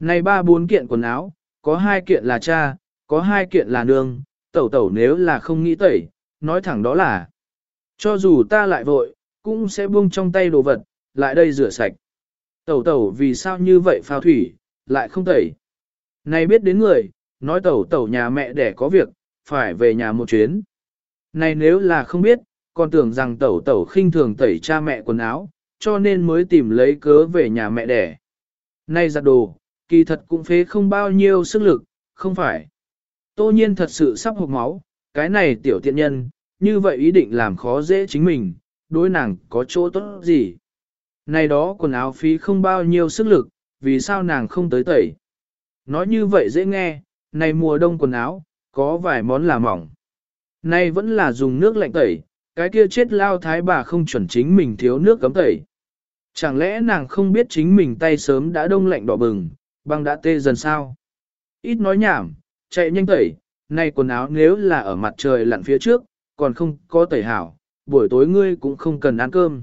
Này ba bốn kiện quần áo, có hai kiện là cha, có hai kiện là nương, tẩu tẩu nếu là không nghĩ tẩy, nói thẳng đó là. Cho dù ta lại vội, cũng sẽ buông trong tay đồ vật, lại đây rửa sạch. Tẩu tẩu vì sao như vậy phao thủy, lại không tẩy. Này biết đến người, nói tẩu tẩu nhà mẹ để có việc, phải về nhà một chuyến. Này nếu là không biết, còn tưởng rằng tẩu tẩu khinh thường tẩy cha mẹ quần áo, cho nên mới tìm lấy cớ về nhà mẹ đẻ. Này giặt đồ, kỳ thật cũng phế không bao nhiêu sức lực, không phải. Tô nhiên thật sự sắp hộp máu, cái này tiểu tiện nhân, như vậy ý định làm khó dễ chính mình, đối nàng có chỗ tốt gì. Này đó quần áo phí không bao nhiêu sức lực, vì sao nàng không tới tẩy. Nói như vậy dễ nghe, này mùa đông quần áo, có vài món là mỏng. Này vẫn là dùng nước lạnh tẩy, cái kia chết lao thái bà không chuẩn chính mình thiếu nước cấm tẩy. Chẳng lẽ nàng không biết chính mình tay sớm đã đông lạnh đỏ bừng, băng đã tê dần sao? Ít nói nhảm, chạy nhanh tẩy, này quần áo nếu là ở mặt trời lặn phía trước, còn không có tẩy hảo, buổi tối ngươi cũng không cần ăn cơm.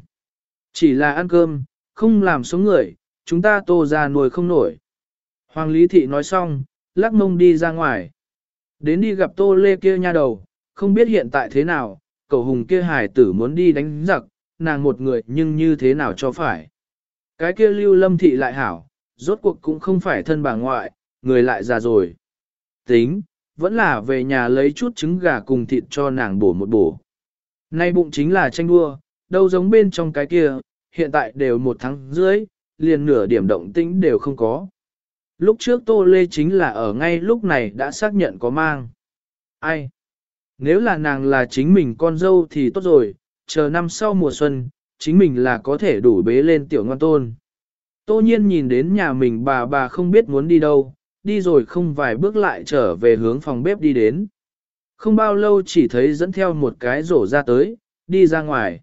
Chỉ là ăn cơm, không làm sống người, chúng ta tô ra nuôi không nổi. Hoàng Lý Thị nói xong, lắc mông đi ra ngoài. Đến đi gặp tô lê kia nha đầu, không biết hiện tại thế nào, cậu hùng kia hải tử muốn đi đánh giặc, nàng một người nhưng như thế nào cho phải. Cái kia lưu lâm thị lại hảo, rốt cuộc cũng không phải thân bà ngoại, người lại già rồi. Tính, vẫn là về nhà lấy chút trứng gà cùng thịt cho nàng bổ một bổ. Nay bụng chính là tranh đua, đâu giống bên trong cái kia, hiện tại đều một tháng dưới, liền nửa điểm động tĩnh đều không có. Lúc trước Tô Lê chính là ở ngay lúc này đã xác nhận có mang. Ai? Nếu là nàng là chính mình con dâu thì tốt rồi, chờ năm sau mùa xuân, chính mình là có thể đủ bế lên tiểu ngoan tôn. Tô nhiên nhìn đến nhà mình bà bà không biết muốn đi đâu, đi rồi không vài bước lại trở về hướng phòng bếp đi đến. Không bao lâu chỉ thấy dẫn theo một cái rổ ra tới, đi ra ngoài.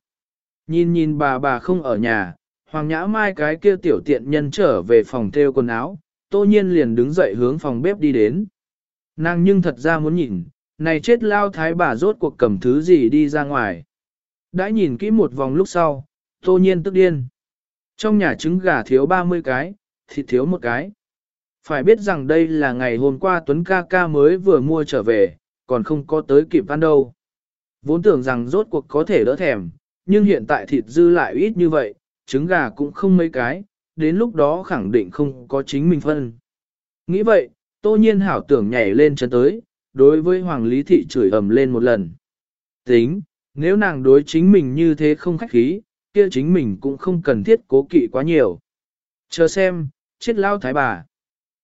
Nhìn nhìn bà bà không ở nhà, Hoàng Nhã Mai cái kia tiểu tiện nhân trở về phòng theo quần áo, tô nhiên liền đứng dậy hướng phòng bếp đi đến. Nàng nhưng thật ra muốn nhìn, này chết lao thái bà rốt cuộc cầm thứ gì đi ra ngoài. Đã nhìn kỹ một vòng lúc sau, tô nhiên tức điên. Trong nhà trứng gà thiếu 30 cái, thịt thiếu một cái. Phải biết rằng đây là ngày hôm qua Tuấn ca ca mới vừa mua trở về, còn không có tới kịp ăn đâu. Vốn tưởng rằng rốt cuộc có thể đỡ thèm, nhưng hiện tại thịt dư lại ít như vậy, trứng gà cũng không mấy cái, đến lúc đó khẳng định không có chính mình phân. Nghĩ vậy, tô nhiên hảo tưởng nhảy lên chân tới, đối với Hoàng Lý Thị chửi ầm lên một lần. Tính, nếu nàng đối chính mình như thế không khách khí, kia chính mình cũng không cần thiết cố kỵ quá nhiều. Chờ xem, chết lao thái bà.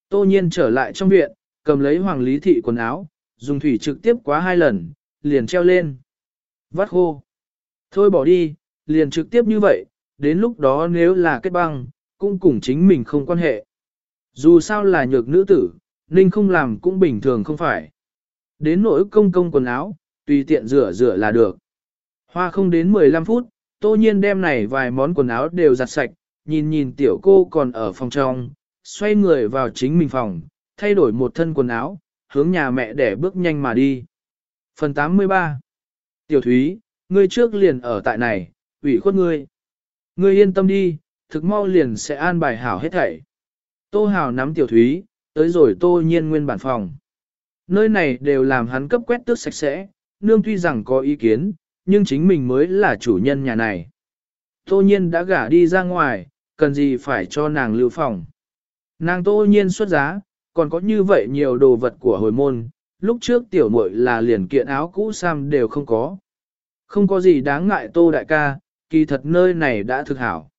Tô nhiên trở lại trong viện, cầm lấy Hoàng Lý Thị quần áo, dùng thủy trực tiếp quá hai lần, liền treo lên. Vắt khô. Thôi bỏ đi, liền trực tiếp như vậy, đến lúc đó nếu là kết băng, cũng cùng chính mình không quan hệ. Dù sao là nhược nữ tử, Ninh không làm cũng bình thường không phải. Đến nỗi công công quần áo, tùy tiện rửa rửa là được. Hoa không đến 15 phút, tô nhiên đem này vài món quần áo đều giặt sạch, nhìn nhìn tiểu cô còn ở phòng trong, xoay người vào chính mình phòng, thay đổi một thân quần áo, hướng nhà mẹ để bước nhanh mà đi. Phần 83 Tiểu Thúy, ngươi trước liền ở tại này, ủy khuất ngươi. Ngươi yên tâm đi, thực mau liền sẽ an bài hảo hết thảy. Tô Hào nắm Tiểu Thúy, tới rồi tô nhiên nguyên bản phòng. Nơi này đều làm hắn cấp quét tước sạch sẽ, nương tuy rằng có ý kiến, nhưng chính mình mới là chủ nhân nhà này. Tô nhiên đã gả đi ra ngoài, cần gì phải cho nàng lưu phòng. Nàng tô nhiên xuất giá, còn có như vậy nhiều đồ vật của hồi môn, lúc trước tiểu muội là liền kiện áo cũ sam đều không có. Không có gì đáng ngại tô đại ca, kỳ thật nơi này đã thực hảo.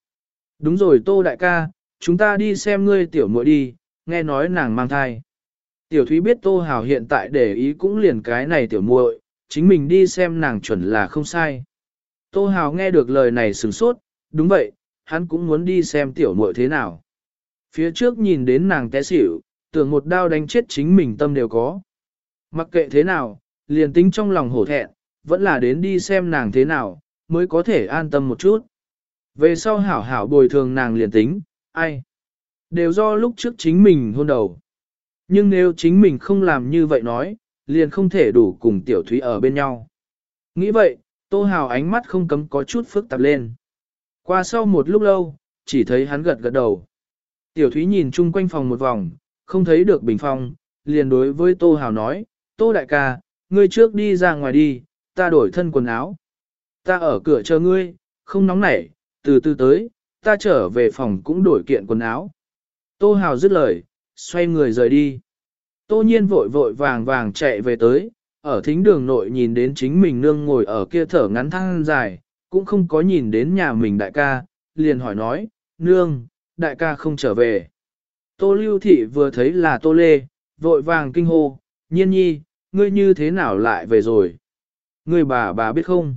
Đúng rồi tô đại ca, chúng ta đi xem ngươi tiểu muội đi, nghe nói nàng mang thai. Tiểu thúy biết tô hảo hiện tại để ý cũng liền cái này tiểu muội, chính mình đi xem nàng chuẩn là không sai. Tô hảo nghe được lời này sửng sốt, đúng vậy, hắn cũng muốn đi xem tiểu muội thế nào. Phía trước nhìn đến nàng té xỉu, tưởng một đao đánh chết chính mình tâm đều có. Mặc kệ thế nào, liền tính trong lòng hổ thẹn, vẫn là đến đi xem nàng thế nào, mới có thể an tâm một chút. Về sau hảo hảo bồi thường nàng liền tính, ai? Đều do lúc trước chính mình hôn đầu. Nhưng nếu chính mình không làm như vậy nói, liền không thể đủ cùng tiểu thúy ở bên nhau. Nghĩ vậy, tô hào ánh mắt không cấm có chút phức tạp lên. Qua sau một lúc lâu, chỉ thấy hắn gật gật đầu. Tiểu thúy nhìn chung quanh phòng một vòng, không thấy được bình phong, liền đối với tô hào nói, tô đại ca, ngươi trước đi ra ngoài đi, ta đổi thân quần áo. Ta ở cửa chờ ngươi, không nóng nảy, từ từ tới, ta trở về phòng cũng đổi kiện quần áo. Tô hào dứt lời, xoay người rời đi. Tô nhiên vội vội vàng vàng chạy về tới, ở thính đường nội nhìn đến chính mình nương ngồi ở kia thở ngắn thăng dài, cũng không có nhìn đến nhà mình đại ca, liền hỏi nói, nương, đại ca không trở về. Tô lưu thị vừa thấy là tô lê, vội vàng kinh hô, nhiên nhi, ngươi như thế nào lại về rồi? Ngươi bà bà biết không?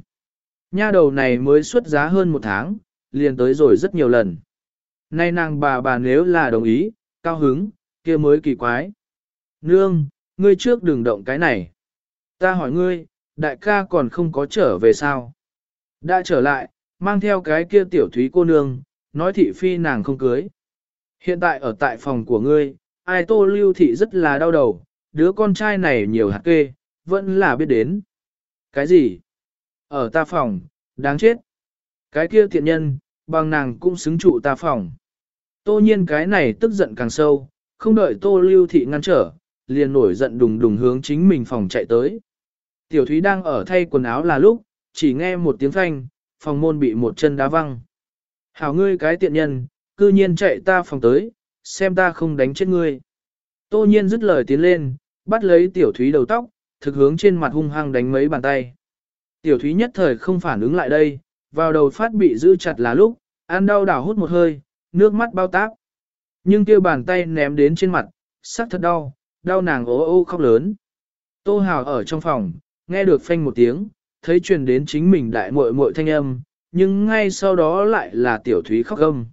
Nha đầu này mới xuất giá hơn một tháng, liền tới rồi rất nhiều lần. Nay nàng bà bà nếu là đồng ý, cao hứng, kia mới kỳ quái. Nương, ngươi trước đừng động cái này. Ta hỏi ngươi, đại ca còn không có trở về sao? Đã trở lại, mang theo cái kia tiểu thúy cô nương, nói thị phi nàng không cưới. Hiện tại ở tại phòng của ngươi, ai tô lưu thị rất là đau đầu, đứa con trai này nhiều hạt kê, vẫn là biết đến. Cái gì? Ở ta phòng, đáng chết. Cái kia tiện nhân, bằng nàng cũng xứng trụ ta phòng. Tô nhiên cái này tức giận càng sâu, không đợi tô lưu thị ngăn trở, liền nổi giận đùng đùng hướng chính mình phòng chạy tới. Tiểu Thúy đang ở thay quần áo là lúc, chỉ nghe một tiếng phanh, phòng môn bị một chân đá văng. Hảo ngươi cái tiện nhân, cư nhiên chạy ta phòng tới, xem ta không đánh chết ngươi. Tô nhiên dứt lời tiến lên, bắt lấy tiểu thúy đầu tóc, thực hướng trên mặt hung hăng đánh mấy bàn tay. Tiểu thúy nhất thời không phản ứng lại đây, vào đầu phát bị giữ chặt là lúc, ăn đau đảo hút một hơi, nước mắt bao tác. Nhưng kia bàn tay ném đến trên mặt, sắc thật đau, đau nàng ố ô khóc lớn. Tô Hào ở trong phòng, nghe được phanh một tiếng, thấy truyền đến chính mình đại muội muội thanh âm, nhưng ngay sau đó lại là tiểu thúy khóc gâm.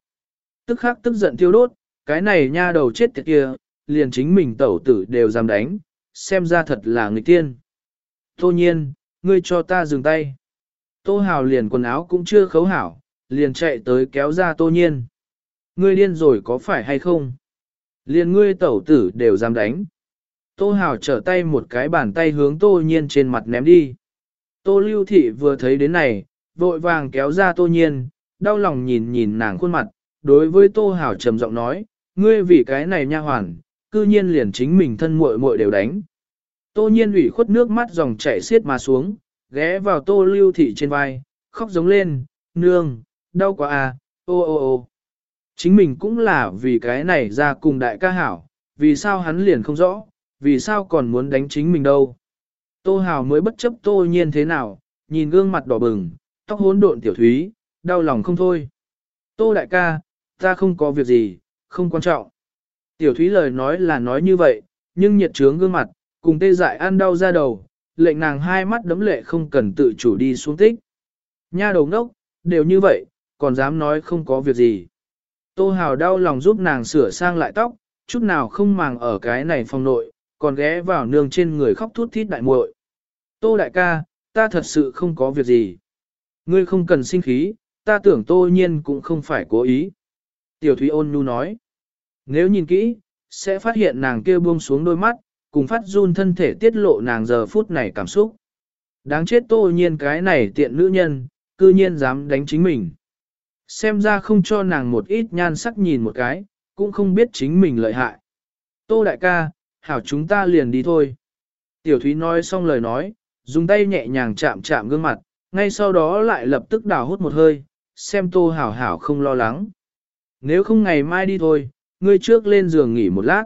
Tức khắc tức giận tiêu đốt, cái này nha đầu chết tiệt kia, liền chính mình tẩu tử đều dám đánh, xem ra thật là người tiên. Tô nhiên, ngươi cho ta dừng tay. Tô Hào liền quần áo cũng chưa khấu hảo, liền chạy tới kéo ra tô nhiên. Ngươi điên rồi có phải hay không? Liền ngươi tẩu tử đều dám đánh. Tô Hào trở tay một cái bàn tay hướng Tô Nhiên trên mặt ném đi. Tô Lưu Thị vừa thấy đến này, vội vàng kéo ra Tô Nhiên, đau lòng nhìn nhìn nàng khuôn mặt, đối với Tô hảo trầm giọng nói, ngươi vì cái này nha hoàn, cư nhiên liền chính mình thân muội muội đều đánh. Tô Nhiên ủy khuất nước mắt dòng chảy xiết mà xuống, ghé vào Tô Lưu Thị trên vai, khóc giống lên, nương, đau quá à, ô ô ô. Chính mình cũng là vì cái này ra cùng đại ca hảo, vì sao hắn liền không rõ, vì sao còn muốn đánh chính mình đâu. Tô Hào mới bất chấp tô nhiên thế nào, nhìn gương mặt đỏ bừng, tóc hỗn độn tiểu thúy, đau lòng không thôi. Tô đại ca, ta không có việc gì, không quan trọng. Tiểu thúy lời nói là nói như vậy, nhưng nhiệt trướng gương mặt, cùng tê dại ăn đau ra đầu, lệnh nàng hai mắt đấm lệ không cần tự chủ đi xuống tích. Nha đầu ngốc, đều như vậy, còn dám nói không có việc gì. Tô Hào đau lòng giúp nàng sửa sang lại tóc, chút nào không màng ở cái này phòng nội, còn ghé vào nương trên người khóc thút thít đại muội. Tô đại ca, ta thật sự không có việc gì. Ngươi không cần sinh khí, ta tưởng tô nhiên cũng không phải cố ý. Tiểu Thúy ôn nhu nói. Nếu nhìn kỹ, sẽ phát hiện nàng kia buông xuống đôi mắt, cùng phát run thân thể tiết lộ nàng giờ phút này cảm xúc. Đáng chết tô nhiên cái này tiện nữ nhân, cư nhiên dám đánh chính mình. Xem ra không cho nàng một ít nhan sắc nhìn một cái, cũng không biết chính mình lợi hại. Tô đại ca, hảo chúng ta liền đi thôi. Tiểu Thúy nói xong lời nói, dùng tay nhẹ nhàng chạm chạm gương mặt, ngay sau đó lại lập tức đào hút một hơi, xem tô hảo hảo không lo lắng. Nếu không ngày mai đi thôi, ngươi trước lên giường nghỉ một lát.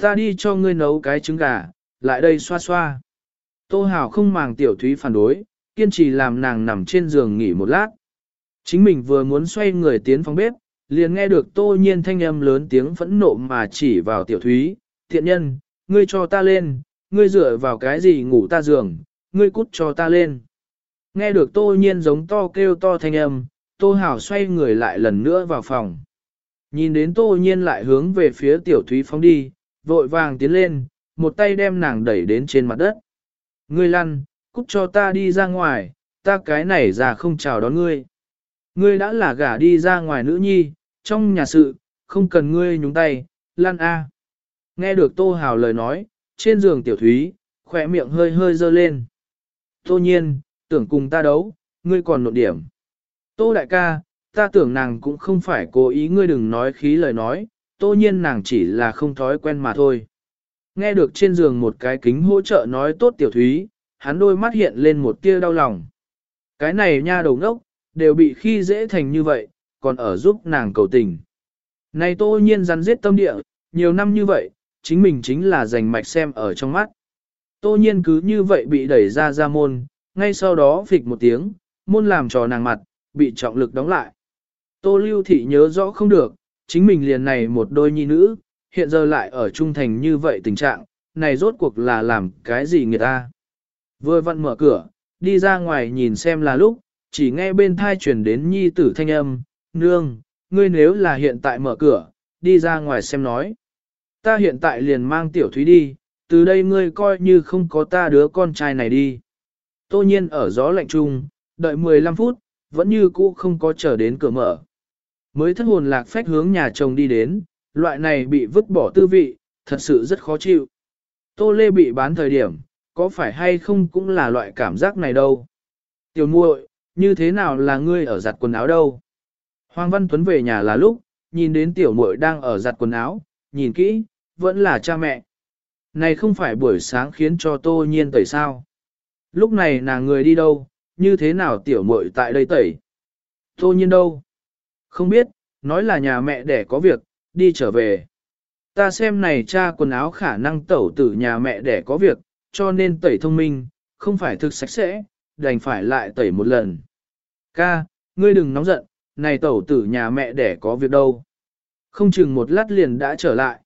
Ta đi cho ngươi nấu cái trứng gà, lại đây xoa xoa. Tô hảo không màng tiểu thúy phản đối, kiên trì làm nàng nằm trên giường nghỉ một lát. Chính mình vừa muốn xoay người tiến phòng bếp, liền nghe được tô nhiên thanh âm lớn tiếng phẫn nộ mà chỉ vào tiểu thúy, thiện nhân, ngươi cho ta lên, ngươi dựa vào cái gì ngủ ta giường, ngươi cút cho ta lên. Nghe được tô nhiên giống to kêu to thanh âm, tô hảo xoay người lại lần nữa vào phòng. Nhìn đến tô nhiên lại hướng về phía tiểu thúy phóng đi, vội vàng tiến lên, một tay đem nàng đẩy đến trên mặt đất. Ngươi lăn, cút cho ta đi ra ngoài, ta cái này già không chào đón ngươi. Ngươi đã là gả đi ra ngoài nữ nhi, trong nhà sự, không cần ngươi nhúng tay, lăn a. Nghe được tô hào lời nói, trên giường tiểu thúy, khỏe miệng hơi hơi dơ lên. Tô nhiên, tưởng cùng ta đấu, ngươi còn nộn điểm. Tô đại ca, ta tưởng nàng cũng không phải cố ý ngươi đừng nói khí lời nói, tô nhiên nàng chỉ là không thói quen mà thôi. Nghe được trên giường một cái kính hỗ trợ nói tốt tiểu thúy, hắn đôi mắt hiện lên một tia đau lòng. Cái này nha đầu ngốc, đều bị khi dễ thành như vậy, còn ở giúp nàng cầu tình. Này tô nhiên rắn giết tâm địa, nhiều năm như vậy, chính mình chính là giành mạch xem ở trong mắt. Tô nhiên cứ như vậy bị đẩy ra ra môn, ngay sau đó phịch một tiếng, môn làm trò nàng mặt, bị trọng lực đóng lại. Tô lưu thị nhớ rõ không được, chính mình liền này một đôi nhi nữ, hiện giờ lại ở trung thành như vậy tình trạng, này rốt cuộc là làm cái gì người ta. Vừa vặn mở cửa, đi ra ngoài nhìn xem là lúc, chỉ nghe bên thai truyền đến nhi tử thanh âm, nương, ngươi nếu là hiện tại mở cửa, đi ra ngoài xem nói. Ta hiện tại liền mang tiểu thúy đi, từ đây ngươi coi như không có ta đứa con trai này đi. Tô nhiên ở gió lạnh trung, đợi 15 phút, vẫn như cũ không có chờ đến cửa mở. Mới thất hồn lạc phách hướng nhà chồng đi đến, loại này bị vứt bỏ tư vị, thật sự rất khó chịu. Tô Lê bị bán thời điểm, có phải hay không cũng là loại cảm giác này đâu. Tiểu muội, như thế nào là ngươi ở giặt quần áo đâu? Hoàng Văn Tuấn về nhà là lúc, nhìn đến tiểu muội đang ở giặt quần áo, nhìn kỹ, vẫn là cha mẹ. Này không phải buổi sáng khiến cho tô nhiên tẩy sao. Lúc này nàng người đi đâu, như thế nào tiểu muội tại đây tẩy? Tô nhiên đâu? Không biết, nói là nhà mẹ đẻ có việc, đi trở về. Ta xem này cha quần áo khả năng tẩu tử nhà mẹ đẻ có việc, cho nên tẩy thông minh, không phải thực sạch sẽ, đành phải lại tẩy một lần. Ca, ngươi đừng nóng giận, này tẩu tử nhà mẹ đẻ có việc đâu. Không chừng một lát liền đã trở lại.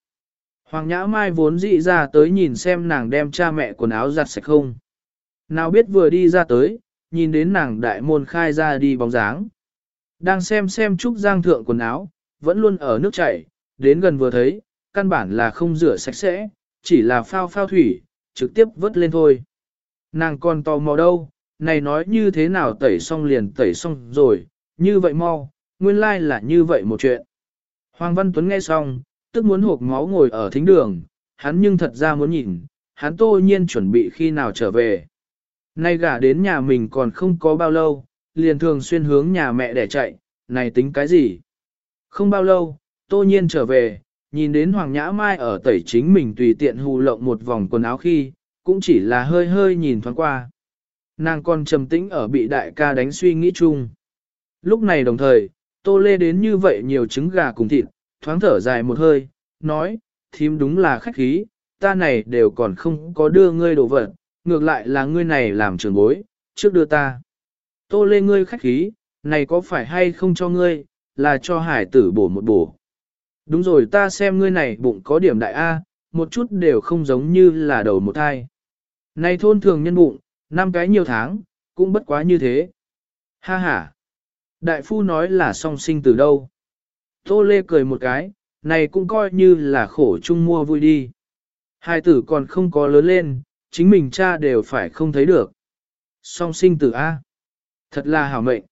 Hoàng Nhã Mai vốn dị ra tới nhìn xem nàng đem cha mẹ quần áo giặt sạch không. Nào biết vừa đi ra tới, nhìn đến nàng đại môn khai ra đi bóng dáng. Đang xem xem Trúc Giang thượng quần áo, vẫn luôn ở nước chảy, đến gần vừa thấy, căn bản là không rửa sạch sẽ, chỉ là phao phao thủy, trực tiếp vớt lên thôi. Nàng còn tò mò đâu, này nói như thế nào tẩy xong liền tẩy xong rồi, như vậy mau, nguyên lai like là như vậy một chuyện. Hoàng Văn Tuấn nghe xong, tức muốn hộp máu ngồi ở thính đường, hắn nhưng thật ra muốn nhìn, hắn tô nhiên chuẩn bị khi nào trở về. Nay gả đến nhà mình còn không có bao lâu, liền thường xuyên hướng nhà mẹ để chạy, này tính cái gì? Không bao lâu, tô nhiên trở về, nhìn đến Hoàng Nhã Mai ở tẩy chính mình tùy tiện hù lộng một vòng quần áo khi, cũng chỉ là hơi hơi nhìn thoáng qua. Nàng còn trầm tĩnh ở bị đại ca đánh suy nghĩ chung. Lúc này đồng thời, tô lê đến như vậy nhiều trứng gà cùng thịt, thoáng thở dài một hơi, nói, thím đúng là khách khí, ta này đều còn không có đưa ngươi đồ vật, ngược lại là ngươi này làm trường bối, trước đưa ta. Tô lê ngươi khách khí, này có phải hay không cho ngươi, là cho hải tử bổ một bổ. Đúng rồi ta xem ngươi này bụng có điểm đại A, một chút đều không giống như là đầu một thai. Này thôn thường nhân bụng, năm cái nhiều tháng, cũng bất quá như thế. Ha ha. Đại phu nói là song sinh từ đâu. Tô Lê cười một cái, này cũng coi như là khổ chung mua vui đi. Hai tử còn không có lớn lên, chính mình cha đều phải không thấy được. Song sinh tử A. Thật là hảo mệnh.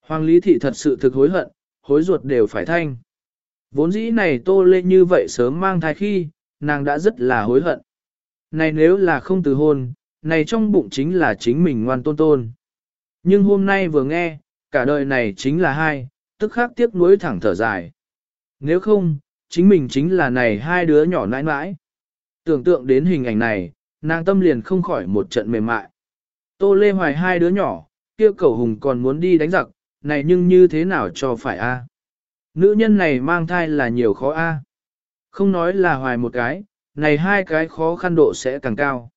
Hoàng Lý Thị thật sự thực hối hận, hối ruột đều phải thanh. Vốn dĩ này tô lê như vậy sớm mang thai khi, nàng đã rất là hối hận. Này nếu là không từ hôn, này trong bụng chính là chính mình ngoan tôn tôn. Nhưng hôm nay vừa nghe, cả đời này chính là hai, tức khắc tiếc nuối thẳng thở dài. Nếu không, chính mình chính là này hai đứa nhỏ nãi nãi. Tưởng tượng đến hình ảnh này, nàng tâm liền không khỏi một trận mềm mại. Tô Lê Hoài hai đứa nhỏ, kia cầu hùng còn muốn đi đánh giặc, này nhưng như thế nào cho phải a? Nữ nhân này mang thai là nhiều khó a. Không nói là hoài một cái, này hai cái khó khăn độ sẽ càng cao.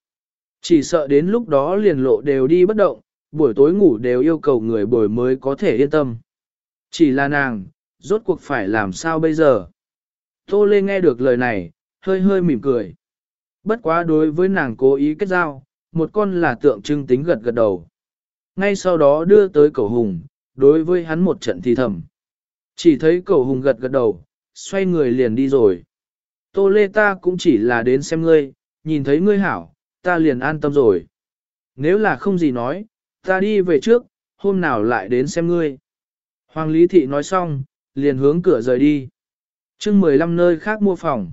Chỉ sợ đến lúc đó liền lộ đều đi bất động, buổi tối ngủ đều yêu cầu người buổi mới có thể yên tâm. Chỉ là nàng, rốt cuộc phải làm sao bây giờ? Tô Lê nghe được lời này, hơi hơi mỉm cười. Bất quá đối với nàng cố ý kết giao, một con là tượng trưng tính gật gật đầu. Ngay sau đó đưa tới cầu hùng, đối với hắn một trận thì thầm. Chỉ thấy cầu hùng gật gật đầu, xoay người liền đi rồi. Tô Lê ta cũng chỉ là đến xem ngươi, nhìn thấy ngươi hảo, ta liền an tâm rồi. Nếu là không gì nói, ta đi về trước, hôm nào lại đến xem ngươi. Hoàng Lý Thị nói xong, liền hướng cửa rời đi. chương 15 nơi khác mua phòng.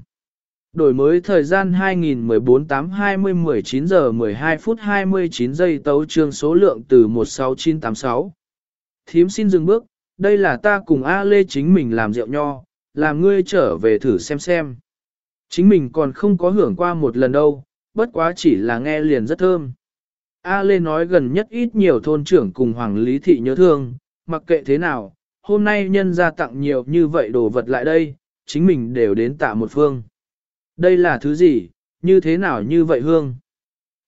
Đổi mới thời gian 2014 8 20 19 giờ 12 phút 29 giây tấu trương số lượng từ 16986. Thím xin dừng bước, đây là ta cùng A Lê chính mình làm rượu nho, làm ngươi trở về thử xem xem. Chính mình còn không có hưởng qua một lần đâu, bất quá chỉ là nghe liền rất thơm. A Lê nói gần nhất ít nhiều thôn trưởng cùng Hoàng Lý Thị nhớ thương, mặc kệ thế nào, hôm nay nhân ra tặng nhiều như vậy đồ vật lại đây, chính mình đều đến tạ một phương. Đây là thứ gì, như thế nào như vậy hương?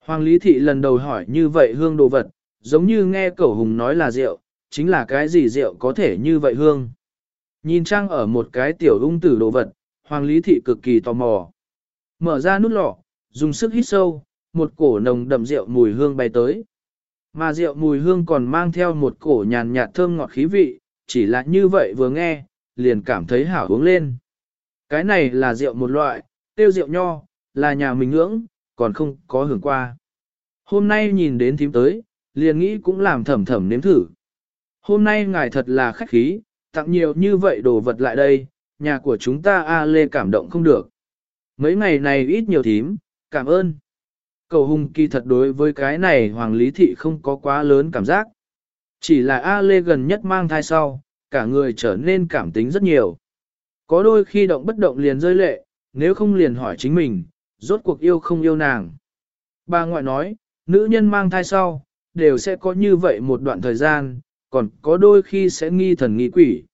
Hoàng Lý Thị lần đầu hỏi như vậy hương đồ vật, giống như nghe cẩu hùng nói là rượu, chính là cái gì rượu có thể như vậy hương. Nhìn trang ở một cái tiểu ung tử đồ vật, Hoàng Lý Thị cực kỳ tò mò. Mở ra nút lọ, dùng sức hít sâu, một cổ nồng đậm rượu mùi hương bay tới. Mà rượu mùi hương còn mang theo một cổ nhàn nhạt thơm ngọt khí vị, chỉ là như vậy vừa nghe, liền cảm thấy hảo uống lên. Cái này là rượu một loại, tiêu rượu nho, là nhà mình ngưỡng, còn không có hưởng qua. Hôm nay nhìn đến thím tới, liền nghĩ cũng làm thẩm thẩm nếm thử. Hôm nay ngài thật là khách khí, tặng nhiều như vậy đồ vật lại đây, nhà của chúng ta A Lê cảm động không được. Mấy ngày này ít nhiều thím, cảm ơn. Cầu hùng kỳ thật đối với cái này Hoàng Lý Thị không có quá lớn cảm giác. Chỉ là A Lê gần nhất mang thai sau, cả người trở nên cảm tính rất nhiều. Có đôi khi động bất động liền rơi lệ, nếu không liền hỏi chính mình, rốt cuộc yêu không yêu nàng. Bà ngoại nói, nữ nhân mang thai sau, đều sẽ có như vậy một đoạn thời gian, còn có đôi khi sẽ nghi thần nghi quỷ.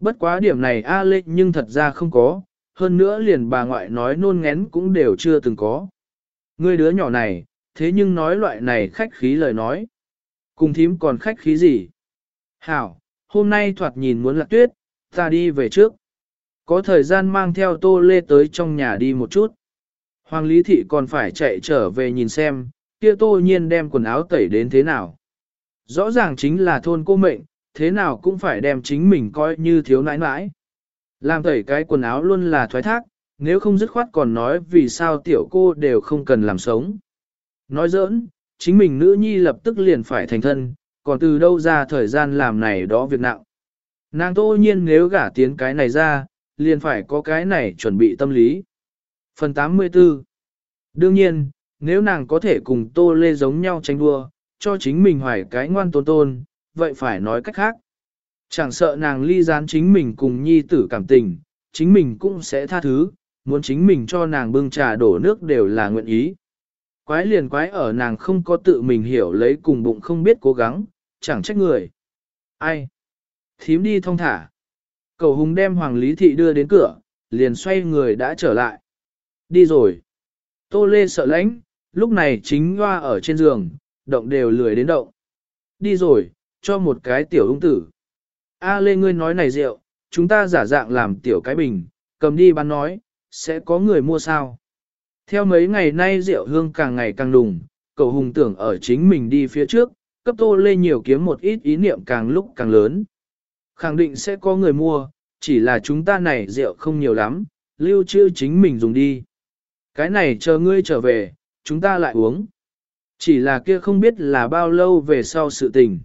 Bất quá điểm này A Lê nhưng thật ra không có, hơn nữa liền bà ngoại nói nôn ngén cũng đều chưa từng có. Người đứa nhỏ này, thế nhưng nói loại này khách khí lời nói. Cùng thím còn khách khí gì? Hảo, hôm nay thoạt nhìn muốn lạc tuyết, ta đi về trước. Có thời gian mang theo tô lê tới trong nhà đi một chút. Hoàng Lý Thị còn phải chạy trở về nhìn xem, kia tô nhiên đem quần áo tẩy đến thế nào. Rõ ràng chính là thôn cô mệnh, thế nào cũng phải đem chính mình coi như thiếu nãi nãi. Làm tẩy cái quần áo luôn là thoái thác, nếu không dứt khoát còn nói vì sao tiểu cô đều không cần làm sống. Nói giỡn, chính mình nữ nhi lập tức liền phải thành thân, còn từ đâu ra thời gian làm này đó việc nặng. Nàng tô nhiên nếu gả tiến cái này ra, liền phải có cái này chuẩn bị tâm lý. Phần 84 Đương nhiên, nếu nàng có thể cùng Tô Lê giống nhau tranh đua, cho chính mình hoài cái ngoan tôn tôn, vậy phải nói cách khác. Chẳng sợ nàng ly gián chính mình cùng nhi tử cảm tình, chính mình cũng sẽ tha thứ, muốn chính mình cho nàng bưng trà đổ nước đều là nguyện ý. Quái liền quái ở nàng không có tự mình hiểu lấy cùng bụng không biết cố gắng, chẳng trách người. Ai? Thím đi thông thả. Cầu hùng đem Hoàng Lý Thị đưa đến cửa, liền xoay người đã trở lại. Đi rồi. Tô Lê sợ lãnh, lúc này chính hoa ở trên giường, động đều lười đến động. Đi rồi, cho một cái tiểu ung tử. A Lê ngươi nói này rượu, chúng ta giả dạng làm tiểu cái bình, cầm đi bán nói, sẽ có người mua sao. Theo mấy ngày nay rượu hương càng ngày càng đùng, cầu hùng tưởng ở chính mình đi phía trước, cấp tô lê nhiều kiếm một ít ý niệm càng lúc càng lớn, Khẳng định sẽ có người mua, chỉ là chúng ta này rượu không nhiều lắm, lưu trữ chính mình dùng đi. Cái này chờ ngươi trở về, chúng ta lại uống. Chỉ là kia không biết là bao lâu về sau sự tình.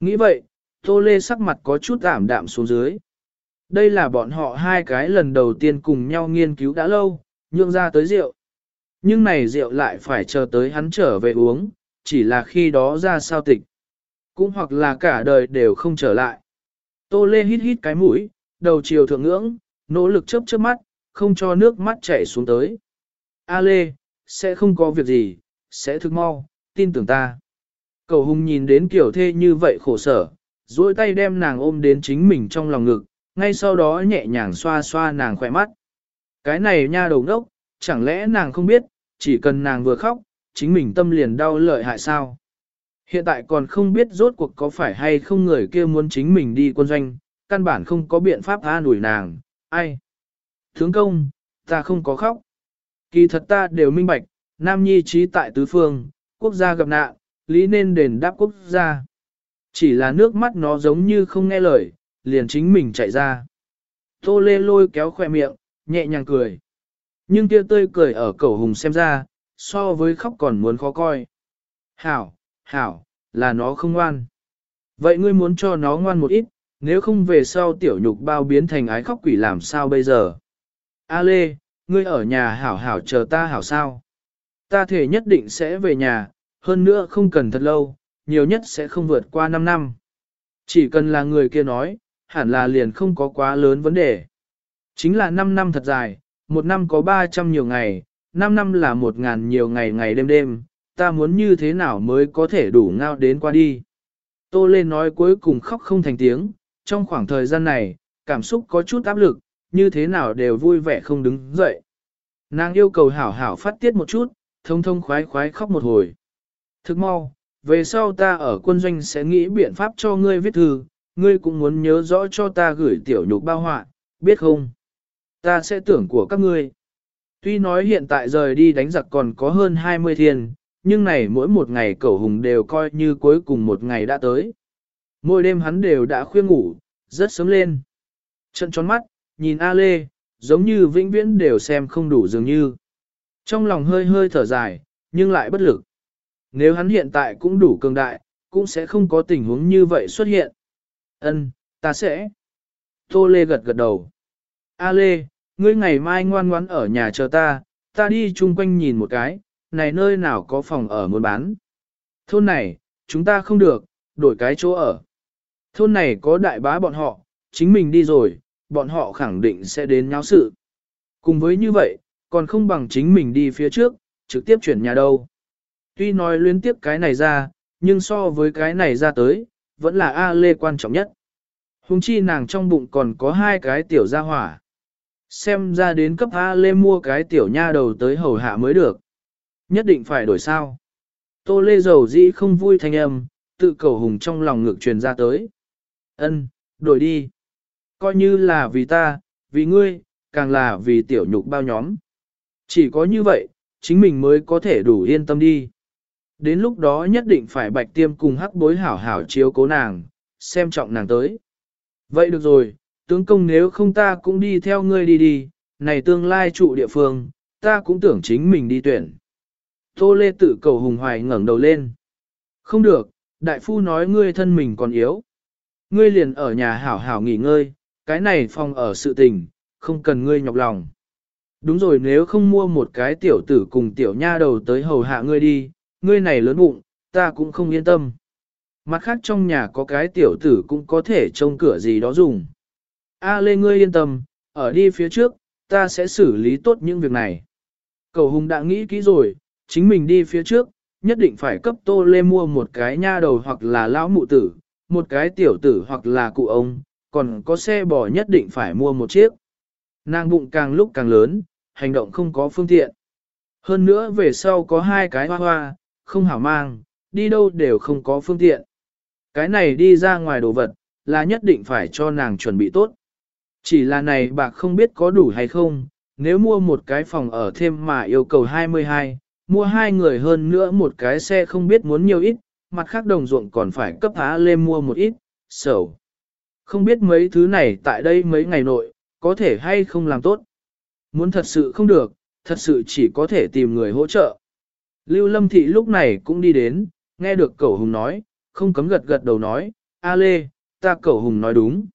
Nghĩ vậy, Tô Lê sắc mặt có chút ảm đạm xuống dưới. Đây là bọn họ hai cái lần đầu tiên cùng nhau nghiên cứu đã lâu, nhượng ra tới rượu. Nhưng này rượu lại phải chờ tới hắn trở về uống, chỉ là khi đó ra sao tịch. Cũng hoặc là cả đời đều không trở lại. Tô Lê hít hít cái mũi, đầu chiều thượng ngưỡng, nỗ lực chớp chớp mắt, không cho nước mắt chảy xuống tới. A Lê, sẽ không có việc gì, sẽ thức mau, tin tưởng ta. Cầu hùng nhìn đến kiểu thê như vậy khổ sở, duỗi tay đem nàng ôm đến chính mình trong lòng ngực, ngay sau đó nhẹ nhàng xoa xoa nàng khỏe mắt. Cái này nha đầu ngốc, chẳng lẽ nàng không biết, chỉ cần nàng vừa khóc, chính mình tâm liền đau lợi hại sao? Hiện tại còn không biết rốt cuộc có phải hay không người kia muốn chính mình đi quân doanh, căn bản không có biện pháp an ủi nàng, ai? Thướng công, ta không có khóc. Kỳ thật ta đều minh bạch, Nam Nhi trí tại tứ phương, quốc gia gặp nạn, lý nên đền đáp quốc gia. Chỉ là nước mắt nó giống như không nghe lời, liền chính mình chạy ra. Tô lê lôi kéo khoe miệng, nhẹ nhàng cười. Nhưng kia tươi cười ở cẩu hùng xem ra, so với khóc còn muốn khó coi. Hảo, hảo, là nó không ngoan. Vậy ngươi muốn cho nó ngoan một ít, nếu không về sau tiểu nhục bao biến thành ái khóc quỷ làm sao bây giờ? A Lê, ngươi ở nhà hảo hảo chờ ta hảo sao? Ta thể nhất định sẽ về nhà, hơn nữa không cần thật lâu, nhiều nhất sẽ không vượt qua 5 năm. Chỉ cần là người kia nói, hẳn là liền không có quá lớn vấn đề. Chính là 5 năm thật dài, một năm có 300 nhiều ngày, 5 năm là một ngàn nhiều ngày ngày đêm đêm, ta muốn như thế nào mới có thể đủ ngao đến qua đi. Tô Lê nói cuối cùng khóc không thành tiếng, trong khoảng thời gian này, cảm xúc có chút áp lực, như thế nào đều vui vẻ không đứng dậy. Nàng yêu cầu hảo hảo phát tiết một chút, thông thông khoái khoái khóc một hồi. Thức mau, về sau ta ở quân doanh sẽ nghĩ biện pháp cho ngươi viết thư, ngươi cũng muốn nhớ rõ cho ta gửi tiểu nhục bao họa, biết không? Ta sẽ tưởng của các ngươi. Tuy nói hiện tại rời đi đánh giặc còn có hơn 20 thiên, nhưng này mỗi một ngày cẩu hùng đều coi như cuối cùng một ngày đã tới. Mỗi đêm hắn đều đã khuya ngủ, rất sớm lên. Trận tròn mắt, nhìn A Lê, giống như vĩnh viễn đều xem không đủ dường như. Trong lòng hơi hơi thở dài, nhưng lại bất lực. Nếu hắn hiện tại cũng đủ cường đại, cũng sẽ không có tình huống như vậy xuất hiện. Ân, ta sẽ. Tô Lê gật gật đầu. A Lê, ngươi ngày mai ngoan ngoãn ở nhà chờ ta, ta đi chung quanh nhìn một cái, này nơi nào có phòng ở muốn bán. Thôn này, chúng ta không được, đổi cái chỗ ở. Thôn này có đại bá bọn họ, chính mình đi rồi, bọn họ khẳng định sẽ đến nháo sự. Cùng với như vậy, còn không bằng chính mình đi phía trước, trực tiếp chuyển nhà đâu. Tuy nói liên tiếp cái này ra, nhưng so với cái này ra tới, vẫn là A Lê quan trọng nhất. Hùng chi nàng trong bụng còn có hai cái tiểu gia hỏa. Xem ra đến cấp A Lê mua cái tiểu nha đầu tới hầu hạ mới được. Nhất định phải đổi sao. Tô Lê dầu dĩ không vui thanh âm, tự cầu hùng trong lòng ngược truyền ra tới. Ân, đổi đi. Coi như là vì ta, vì ngươi, càng là vì tiểu nhục bao nhóm. Chỉ có như vậy, chính mình mới có thể đủ yên tâm đi. Đến lúc đó nhất định phải bạch tiêm cùng hắc bối hảo hảo chiếu cố nàng, xem trọng nàng tới. Vậy được rồi, tướng công nếu không ta cũng đi theo ngươi đi đi, này tương lai trụ địa phương, ta cũng tưởng chính mình đi tuyển. Tô Lê tự cầu hùng hoài ngẩng đầu lên. Không được, đại phu nói ngươi thân mình còn yếu. Ngươi liền ở nhà hảo hảo nghỉ ngơi, cái này phòng ở sự tình, không cần ngươi nhọc lòng. Đúng rồi nếu không mua một cái tiểu tử cùng tiểu nha đầu tới hầu hạ ngươi đi, ngươi này lớn bụng, ta cũng không yên tâm. Mặt khác trong nhà có cái tiểu tử cũng có thể trông cửa gì đó dùng. A lê ngươi yên tâm, ở đi phía trước, ta sẽ xử lý tốt những việc này. Cầu hùng đã nghĩ kỹ rồi, chính mình đi phía trước, nhất định phải cấp tô lê mua một cái nha đầu hoặc là lão mụ tử, một cái tiểu tử hoặc là cụ ông, còn có xe bò nhất định phải mua một chiếc. Nàng bụng càng lúc càng lớn, hành động không có phương tiện. Hơn nữa về sau có hai cái hoa hoa, không hảo mang, đi đâu đều không có phương tiện. Cái này đi ra ngoài đồ vật, là nhất định phải cho nàng chuẩn bị tốt. Chỉ là này bạc không biết có đủ hay không, nếu mua một cái phòng ở thêm mà yêu cầu 22, mua hai người hơn nữa một cái xe không biết muốn nhiều ít, mặt khác đồng ruộng còn phải cấp á lên mua một ít, sầu. Không biết mấy thứ này tại đây mấy ngày nội, có thể hay không làm tốt. Muốn thật sự không được, thật sự chỉ có thể tìm người hỗ trợ. Lưu Lâm Thị lúc này cũng đi đến, nghe được cậu hùng nói, không cấm gật gật đầu nói, A Lê, ta cậu hùng nói đúng.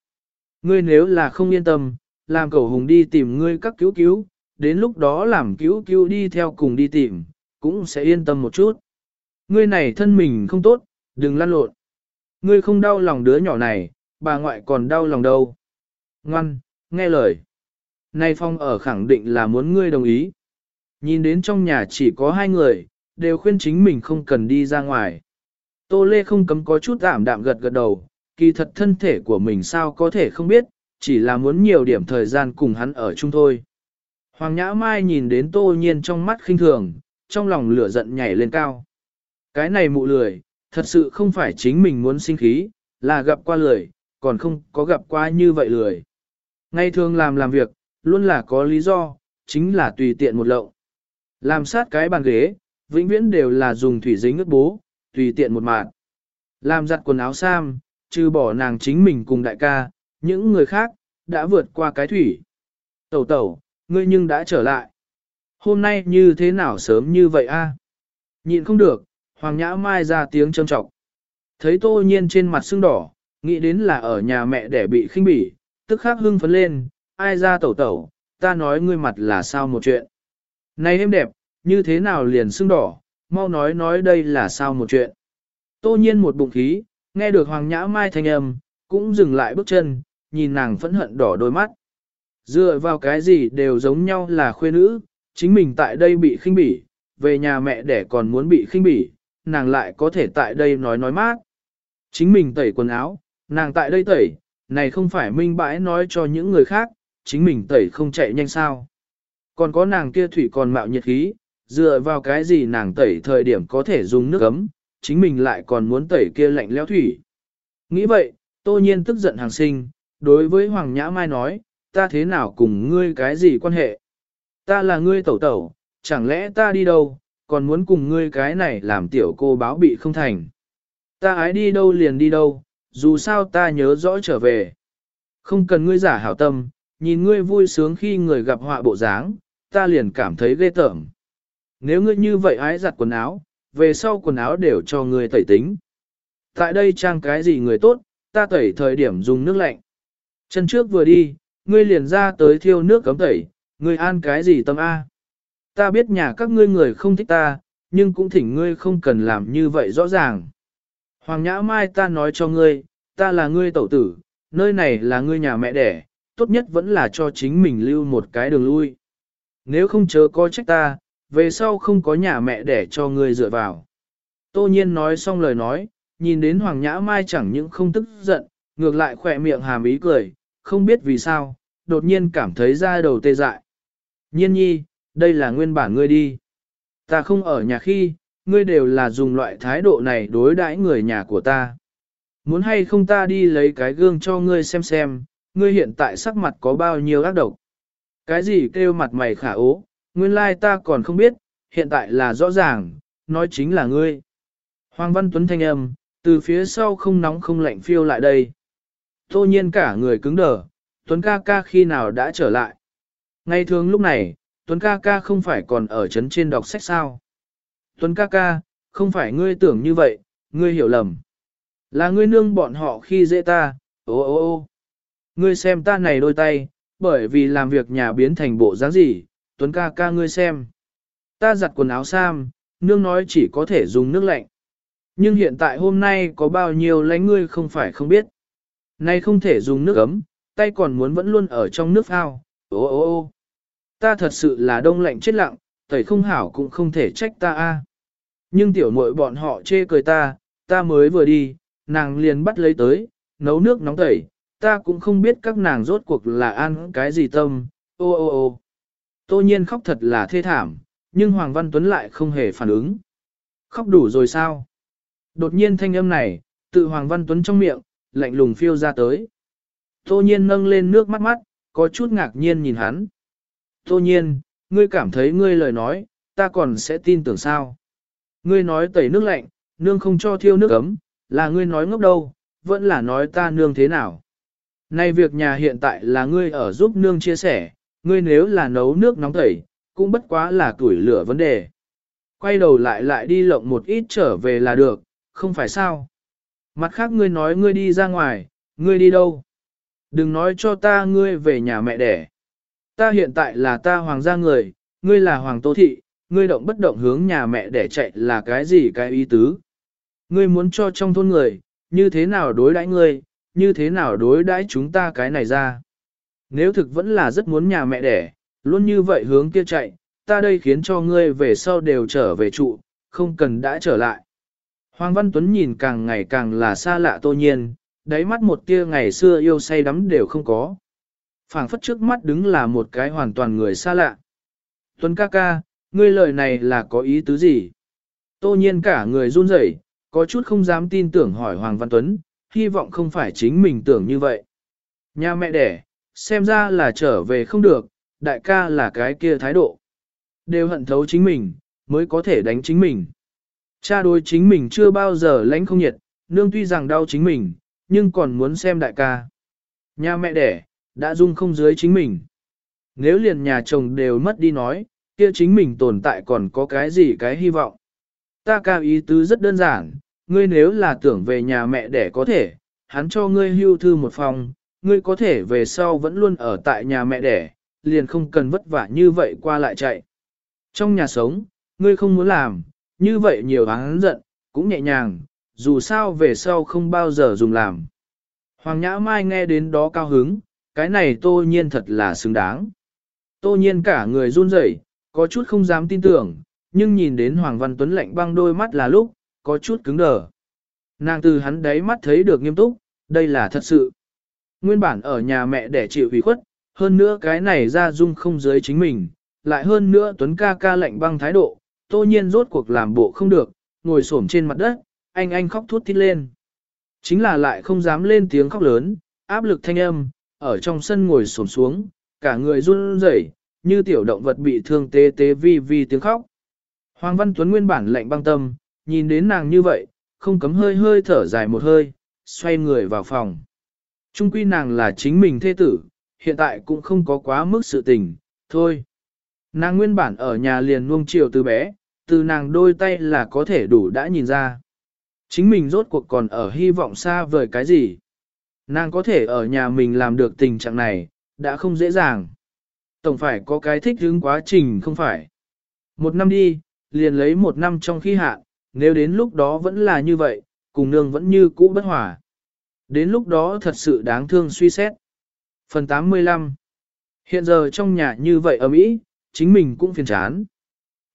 Ngươi nếu là không yên tâm, làm cậu hùng đi tìm ngươi các cứu cứu, đến lúc đó làm cứu cứu đi theo cùng đi tìm, cũng sẽ yên tâm một chút. Ngươi này thân mình không tốt, đừng lăn lộn. Ngươi không đau lòng đứa nhỏ này, bà ngoại còn đau lòng đâu. Ngoan, nghe lời. Nay Phong ở khẳng định là muốn ngươi đồng ý. Nhìn đến trong nhà chỉ có hai người, đều khuyên chính mình không cần đi ra ngoài. Tô Lê không cấm có chút ảm đạm gật gật đầu, kỳ thật thân thể của mình sao có thể không biết, chỉ là muốn nhiều điểm thời gian cùng hắn ở chung thôi. Hoàng Nhã Mai nhìn đến Tô Nhiên trong mắt khinh thường, trong lòng lửa giận nhảy lên cao. Cái này mụ lười, thật sự không phải chính mình muốn sinh khí, là gặp qua lười, còn không có gặp qua như vậy lười. Ngay thường làm làm việc, luôn là có lý do, chính là tùy tiện một lậu. Làm sát cái bàn ghế, vĩnh viễn đều là dùng thủy dính ướt bố, tùy tiện một mạng. Làm giặt quần áo sam, trừ bỏ nàng chính mình cùng đại ca, những người khác, đã vượt qua cái thủy. Tẩu tẩu, ngươi nhưng đã trở lại. Hôm nay như thế nào sớm như vậy a? Nhịn không được, Hoàng Nhã Mai ra tiếng châm trọng. Thấy tô nhiên trên mặt sưng đỏ, nghĩ đến là ở nhà mẹ để bị khinh bỉ, tức khắc hưng phấn lên, ai ra tẩu tẩu, ta nói ngươi mặt là sao một chuyện. Này em đẹp, như thế nào liền sưng đỏ, mau nói nói đây là sao một chuyện. Tô nhiên một bụng khí, nghe được Hoàng Nhã Mai thanh âm, cũng dừng lại bước chân, nhìn nàng phẫn hận đỏ đôi mắt. Dựa vào cái gì đều giống nhau là khuê nữ, chính mình tại đây bị khinh bỉ, về nhà mẹ để còn muốn bị khinh bỉ, nàng lại có thể tại đây nói nói mát. Chính mình tẩy quần áo, nàng tại đây tẩy, này không phải minh bãi nói cho những người khác, chính mình tẩy không chạy nhanh sao. Còn có nàng kia thủy còn mạo nhiệt khí, dựa vào cái gì nàng tẩy thời điểm có thể dùng nước ấm, chính mình lại còn muốn tẩy kia lạnh lẽo thủy. Nghĩ vậy, tô nhiên tức giận hàng sinh, đối với Hoàng Nhã Mai nói, ta thế nào cùng ngươi cái gì quan hệ? Ta là ngươi tẩu tẩu, chẳng lẽ ta đi đâu, còn muốn cùng ngươi cái này làm tiểu cô báo bị không thành. Ta ái đi đâu liền đi đâu, dù sao ta nhớ rõ trở về. Không cần ngươi giả hảo tâm, nhìn ngươi vui sướng khi người gặp họa bộ dáng, ta liền cảm thấy ghê tởm. Nếu ngươi như vậy ái giặt quần áo, về sau quần áo đều cho ngươi tẩy tính. Tại đây trang cái gì người tốt, ta tẩy thời điểm dùng nước lạnh. Chân trước vừa đi, ngươi liền ra tới thiêu nước cấm tẩy, ngươi an cái gì tâm A. Ta biết nhà các ngươi người không thích ta, nhưng cũng thỉnh ngươi không cần làm như vậy rõ ràng. Hoàng Nhã Mai ta nói cho ngươi, ta là ngươi tẩu tử, nơi này là ngươi nhà mẹ đẻ, tốt nhất vẫn là cho chính mình lưu một cái đường lui. Nếu không chớ có trách ta, về sau không có nhà mẹ đẻ cho ngươi dựa vào. Tô nhiên nói xong lời nói, nhìn đến Hoàng Nhã Mai chẳng những không tức giận, ngược lại khỏe miệng hàm ý cười, không biết vì sao, đột nhiên cảm thấy da đầu tê dại. Nhiên nhi, đây là nguyên bản ngươi đi. Ta không ở nhà khi, ngươi đều là dùng loại thái độ này đối đãi người nhà của ta. Muốn hay không ta đi lấy cái gương cho ngươi xem xem, ngươi hiện tại sắc mặt có bao nhiêu ác độc. Cái gì kêu mặt mày khả ố, nguyên lai ta còn không biết, hiện tại là rõ ràng, nói chính là ngươi. Hoàng Văn Tuấn thanh âm, từ phía sau không nóng không lạnh phiêu lại đây. Tô nhiên cả người cứng đờ, Tuấn ca ca khi nào đã trở lại. Ngay thường lúc này, Tuấn ca ca không phải còn ở trấn trên đọc sách sao. Tuấn ca ca, không phải ngươi tưởng như vậy, ngươi hiểu lầm. Là ngươi nương bọn họ khi dễ ta, ô ô ô. Ngươi xem ta này đôi tay, bởi vì làm việc nhà biến thành bộ dáng gì, Tuấn ca ca ngươi xem. Ta giặt quần áo sam, nương nói chỉ có thể dùng nước lạnh. Nhưng hiện tại hôm nay có bao nhiêu lánh ngươi không phải không biết. Nay không thể dùng nước ấm, tay còn muốn vẫn luôn ở trong nước ao, ô ô ô. Ta thật sự là đông lạnh chết lặng, tẩy không hảo cũng không thể trách ta a. Nhưng tiểu muội bọn họ chê cười ta, ta mới vừa đi, nàng liền bắt lấy tới, nấu nước nóng tẩy, ta cũng không biết các nàng rốt cuộc là ăn cái gì tâm, ô ô ô. Tô nhiên khóc thật là thê thảm, nhưng Hoàng Văn Tuấn lại không hề phản ứng. Khóc đủ rồi sao? Đột nhiên thanh âm này, tự Hoàng Văn Tuấn trong miệng, lạnh lùng phiêu ra tới. Tô nhiên nâng lên nước mắt mắt, có chút ngạc nhiên nhìn hắn. Tô nhiên, ngươi cảm thấy ngươi lời nói, ta còn sẽ tin tưởng sao? Ngươi nói tẩy nước lạnh, nương không cho thiêu nước ấm, là ngươi nói ngốc đâu, vẫn là nói ta nương thế nào? Nay việc nhà hiện tại là ngươi ở giúp nương chia sẻ, ngươi nếu là nấu nước nóng tẩy, cũng bất quá là tuổi lửa vấn đề. Quay đầu lại lại đi lộng một ít trở về là được, không phải sao. Mặt khác ngươi nói ngươi đi ra ngoài, ngươi đi đâu? Đừng nói cho ta ngươi về nhà mẹ đẻ. Ta hiện tại là ta hoàng gia người, ngươi là hoàng tô thị, ngươi động bất động hướng nhà mẹ đẻ chạy là cái gì cái ý tứ? Ngươi muốn cho trong thôn người, như thế nào đối đãi ngươi, như thế nào đối đãi chúng ta cái này ra? Nếu thực vẫn là rất muốn nhà mẹ đẻ, luôn như vậy hướng kia chạy, ta đây khiến cho ngươi về sau đều trở về trụ, không cần đã trở lại. Hoàng Văn Tuấn nhìn càng ngày càng là xa lạ tô nhiên, đáy mắt một tia ngày xưa yêu say đắm đều không có. phảng phất trước mắt đứng là một cái hoàn toàn người xa lạ. Tuấn ca ca, ngươi lời này là có ý tứ gì? Tô nhiên cả người run rẩy, có chút không dám tin tưởng hỏi Hoàng Văn Tuấn, hy vọng không phải chính mình tưởng như vậy. Nhà mẹ đẻ, xem ra là trở về không được, đại ca là cái kia thái độ. Đều hận thấu chính mình, mới có thể đánh chính mình. Cha đối chính mình chưa bao giờ lãnh không nhiệt, nương tuy rằng đau chính mình, nhưng còn muốn xem đại ca. Nhà mẹ đẻ, đã dung không dưới chính mình. Nếu liền nhà chồng đều mất đi nói, kia chính mình tồn tại còn có cái gì cái hy vọng. Ta cao ý tứ rất đơn giản, ngươi nếu là tưởng về nhà mẹ đẻ có thể, hắn cho ngươi hưu thư một phòng, ngươi có thể về sau vẫn luôn ở tại nhà mẹ đẻ, liền không cần vất vả như vậy qua lại chạy. Trong nhà sống, ngươi không muốn làm, như vậy nhiều hắn giận, cũng nhẹ nhàng, dù sao về sau không bao giờ dùng làm. Hoàng Nhã Mai nghe đến đó cao hứng, cái này tô nhiên thật là xứng đáng. Tô nhiên cả người run rẩy, có chút không dám tin tưởng, nhưng nhìn đến Hoàng Văn Tuấn lạnh băng đôi mắt là lúc, có chút cứng đờ. Nàng từ hắn đáy mắt thấy được nghiêm túc, đây là thật sự. Nguyên bản ở nhà mẹ để chịu ủy khuất, hơn nữa cái này ra dung không giới chính mình, lại hơn nữa Tuấn ca ca lạnh băng thái độ, tô nhiên rốt cuộc làm bộ không được, ngồi xổm trên mặt đất, anh anh khóc thút thít lên. Chính là lại không dám lên tiếng khóc lớn, áp lực thanh âm, ở trong sân ngồi xổm xuống, cả người run rẩy, như tiểu động vật bị thương tê tê vi vi tiếng khóc. Hoàng Văn Tuấn nguyên bản lạnh băng tâm, nhìn đến nàng như vậy, không cấm hơi hơi thở dài một hơi, xoay người vào phòng. Trung quy nàng là chính mình thê tử, hiện tại cũng không có quá mức sự tình, thôi. Nàng nguyên bản ở nhà liền nuông chiều từ bé, từ nàng đôi tay là có thể đủ đã nhìn ra. Chính mình rốt cuộc còn ở hy vọng xa vời cái gì. Nàng có thể ở nhà mình làm được tình trạng này, đã không dễ dàng. Tổng phải có cái thích hướng quá trình không phải. Một năm đi, liền lấy một năm trong khi hạ, nếu đến lúc đó vẫn là như vậy, cùng nương vẫn như cũ bất hòa. Đến lúc đó thật sự đáng thương suy xét. Phần 85 Hiện giờ trong nhà như vậy ở Mỹ, chính mình cũng phiền chán.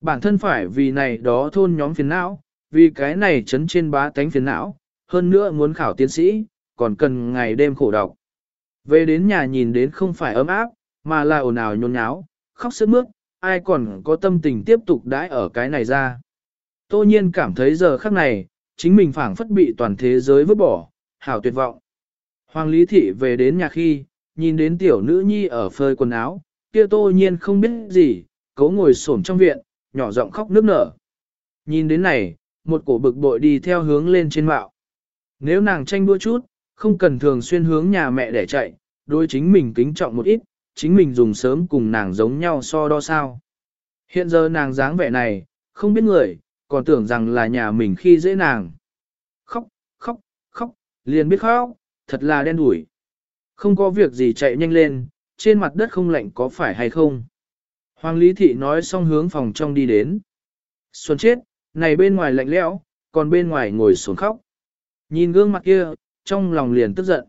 Bản thân phải vì này đó thôn nhóm phiền não, vì cái này chấn trên bá tánh phiền não, hơn nữa muốn khảo tiến sĩ, còn cần ngày đêm khổ đọc. Về đến nhà nhìn đến không phải ấm áp, mà là ồn ào nhôn nháo, khóc sướt mướt, ai còn có tâm tình tiếp tục đãi ở cái này ra. Tô nhiên cảm thấy giờ khắc này, chính mình phảng phất bị toàn thế giới vứt bỏ, hảo tuyệt vọng. Hoàng Lý Thị về đến nhà khi, nhìn đến tiểu nữ nhi ở phơi quần áo, kia tô nhiên không biết gì, cố ngồi xổm trong viện, nhỏ giọng khóc nước nở. Nhìn đến này, một cổ bực bội đi theo hướng lên trên mạo. Nếu nàng tranh đua chút, không cần thường xuyên hướng nhà mẹ để chạy, đôi chính mình kính trọng một ít, chính mình dùng sớm cùng nàng giống nhau so đo sao. Hiện giờ nàng dáng vẻ này, không biết người, còn tưởng rằng là nhà mình khi dễ nàng. Khóc, khóc, khóc, liền biết khóc, thật là đen đủi. Không có việc gì chạy nhanh lên, trên mặt đất không lạnh có phải hay không. Hoàng Lý Thị nói xong hướng phòng trong đi đến. Xuân chết, này bên ngoài lạnh lẽo, còn bên ngoài ngồi xuống khóc. Nhìn gương mặt kia, trong lòng liền tức giận.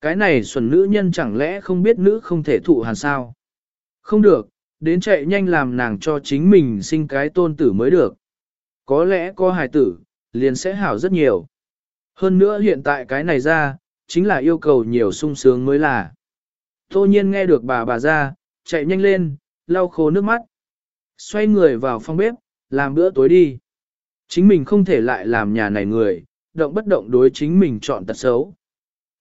Cái này xuân nữ nhân chẳng lẽ không biết nữ không thể thụ hàn sao? Không được, đến chạy nhanh làm nàng cho chính mình sinh cái tôn tử mới được. Có lẽ có hài tử, liền sẽ hảo rất nhiều. Hơn nữa hiện tại cái này ra, chính là yêu cầu nhiều sung sướng mới là. Tô nhiên nghe được bà bà ra, chạy nhanh lên, lau khô nước mắt. Xoay người vào phòng bếp, làm bữa tối đi. Chính mình không thể lại làm nhà này người, động bất động đối chính mình chọn tật xấu.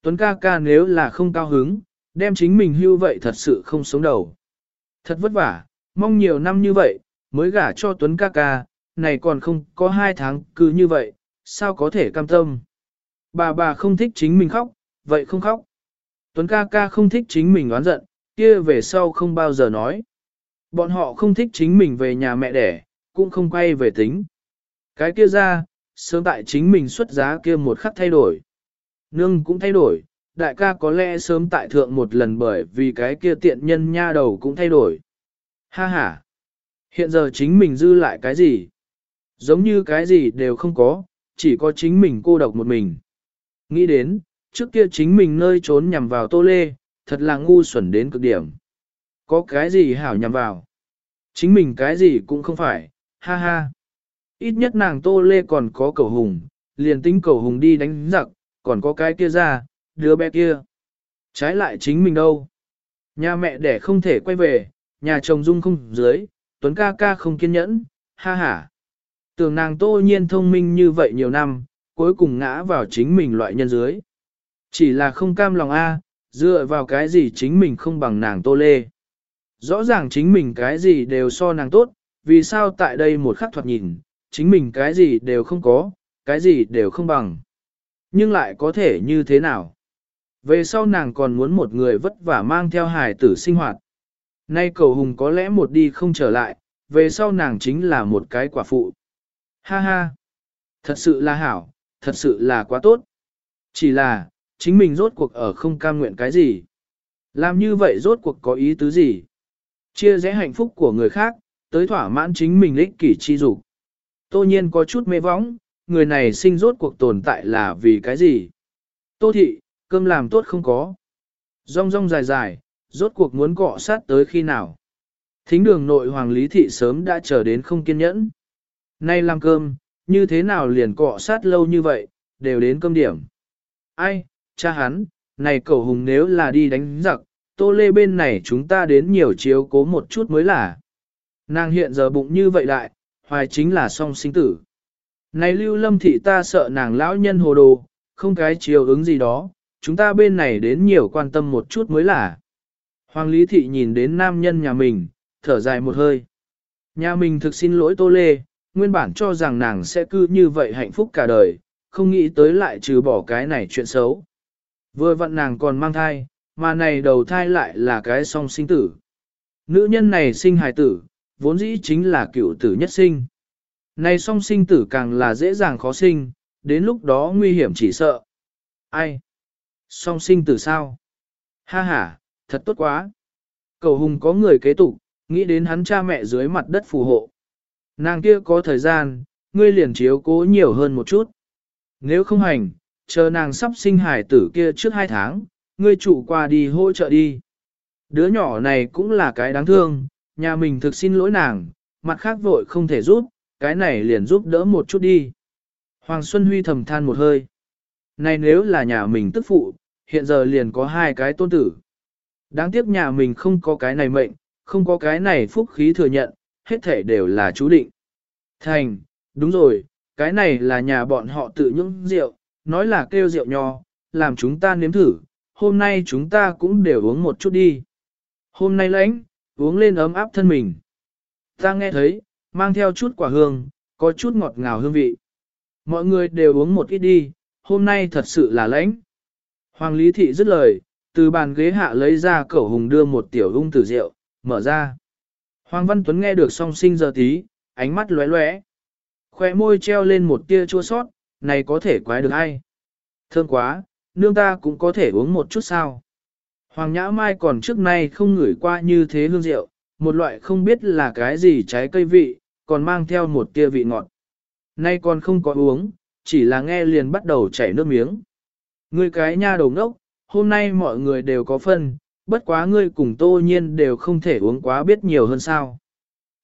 Tuấn ca ca nếu là không cao hứng, đem chính mình hưu vậy thật sự không sống đầu. Thật vất vả, mong nhiều năm như vậy, mới gả cho Tuấn ca ca, này còn không có hai tháng cứ như vậy, sao có thể cam tâm. Bà bà không thích chính mình khóc, vậy không khóc. Tuấn ca ca không thích chính mình oán giận, kia về sau không bao giờ nói. Bọn họ không thích chính mình về nhà mẹ đẻ, cũng không quay về tính. Cái kia ra, sớm tại chính mình xuất giá kia một khắc thay đổi. Nương cũng thay đổi, đại ca có lẽ sớm tại thượng một lần bởi vì cái kia tiện nhân nha đầu cũng thay đổi. Ha ha! Hiện giờ chính mình dư lại cái gì? Giống như cái gì đều không có, chỉ có chính mình cô độc một mình. Nghĩ đến, trước kia chính mình nơi trốn nhằm vào tô lê, thật là ngu xuẩn đến cực điểm. Có cái gì hảo nhằm vào? Chính mình cái gì cũng không phải, ha ha. Ít nhất nàng tô lê còn có cầu hùng, liền tính cầu hùng đi đánh giặc, còn có cái kia ra, đứa bé kia. Trái lại chính mình đâu. Nhà mẹ đẻ không thể quay về, nhà chồng dung không dưới, Tuấn ca ca không kiên nhẫn, ha ha. Tưởng nàng tô nhiên thông minh như vậy nhiều năm, cuối cùng ngã vào chính mình loại nhân dưới. Chỉ là không cam lòng A, dựa vào cái gì chính mình không bằng nàng tô lê. Rõ ràng chính mình cái gì đều so nàng tốt, vì sao tại đây một khắc thoạt nhìn, chính mình cái gì đều không có, cái gì đều không bằng. Nhưng lại có thể như thế nào? Về sau nàng còn muốn một người vất vả mang theo hài tử sinh hoạt. Nay cầu hùng có lẽ một đi không trở lại, về sau nàng chính là một cái quả phụ. Ha ha! Thật sự là hảo, thật sự là quá tốt. Chỉ là, chính mình rốt cuộc ở không cam nguyện cái gì. Làm như vậy rốt cuộc có ý tứ gì? Chia rẽ hạnh phúc của người khác, tới thỏa mãn chính mình ích kỷ chi dục. Tô nhiên có chút mê võng, người này sinh rốt cuộc tồn tại là vì cái gì? Tô thị, cơm làm tốt không có. Rong rong dài dài, rốt cuộc muốn cọ sát tới khi nào? Thính đường nội hoàng lý thị sớm đã chờ đến không kiên nhẫn. Nay làm cơm, như thế nào liền cọ sát lâu như vậy, đều đến cơm điểm. Ai, cha hắn, này cầu hùng nếu là đi đánh giặc, tô lê bên này chúng ta đến nhiều chiếu cố một chút mới là. Nàng hiện giờ bụng như vậy lại, hoài chính là song sinh tử. Này lưu lâm thị ta sợ nàng lão nhân hồ đồ, không cái chiều ứng gì đó, chúng ta bên này đến nhiều quan tâm một chút mới là. Hoàng Lý Thị nhìn đến nam nhân nhà mình, thở dài một hơi. Nhà mình thực xin lỗi Tô Lê, nguyên bản cho rằng nàng sẽ cư như vậy hạnh phúc cả đời, không nghĩ tới lại trừ bỏ cái này chuyện xấu. Vừa vặn nàng còn mang thai, mà này đầu thai lại là cái song sinh tử. Nữ nhân này sinh hài tử, vốn dĩ chính là cựu tử nhất sinh. Này song sinh tử càng là dễ dàng khó sinh, đến lúc đó nguy hiểm chỉ sợ. Ai? Song sinh tử sao? Ha ha, thật tốt quá. Cầu hùng có người kế tục, nghĩ đến hắn cha mẹ dưới mặt đất phù hộ. Nàng kia có thời gian, ngươi liền chiếu cố nhiều hơn một chút. Nếu không hành, chờ nàng sắp sinh hải tử kia trước hai tháng, ngươi chủ qua đi hỗ trợ đi. Đứa nhỏ này cũng là cái đáng thương, nhà mình thực xin lỗi nàng, mặt khác vội không thể giúp, cái này liền giúp đỡ một chút đi. Hoàng Xuân Huy thầm than một hơi. Này nếu là nhà mình tức phụ, hiện giờ liền có hai cái tôn tử. Đáng tiếc nhà mình không có cái này mệnh, không có cái này phúc khí thừa nhận, hết thể đều là chú định. Thành, đúng rồi, cái này là nhà bọn họ tự nhúng rượu, nói là kêu rượu nho, làm chúng ta nếm thử, hôm nay chúng ta cũng đều uống một chút đi. Hôm nay lãnh, uống lên ấm áp thân mình. Ta nghe thấy, mang theo chút quả hương, có chút ngọt ngào hương vị. Mọi người đều uống một ít đi, hôm nay thật sự là lãnh. Hoàng Lý Thị dứt lời, từ bàn ghế hạ lấy ra cẩu hùng đưa một tiểu ung tử rượu, mở ra. Hoàng Văn Tuấn nghe được song sinh giờ tí, ánh mắt lóe lóe. Khoe môi treo lên một tia chua sót, này có thể quái được ai? Thơm quá, nương ta cũng có thể uống một chút sao. Hoàng Nhã Mai còn trước nay không ngửi qua như thế hương rượu, một loại không biết là cái gì trái cây vị, còn mang theo một tia vị ngọt. Nay còn không có uống, chỉ là nghe liền bắt đầu chảy nước miếng. Ngươi cái nha đầu ngốc, hôm nay mọi người đều có phân, bất quá ngươi cùng tô nhiên đều không thể uống quá biết nhiều hơn sao.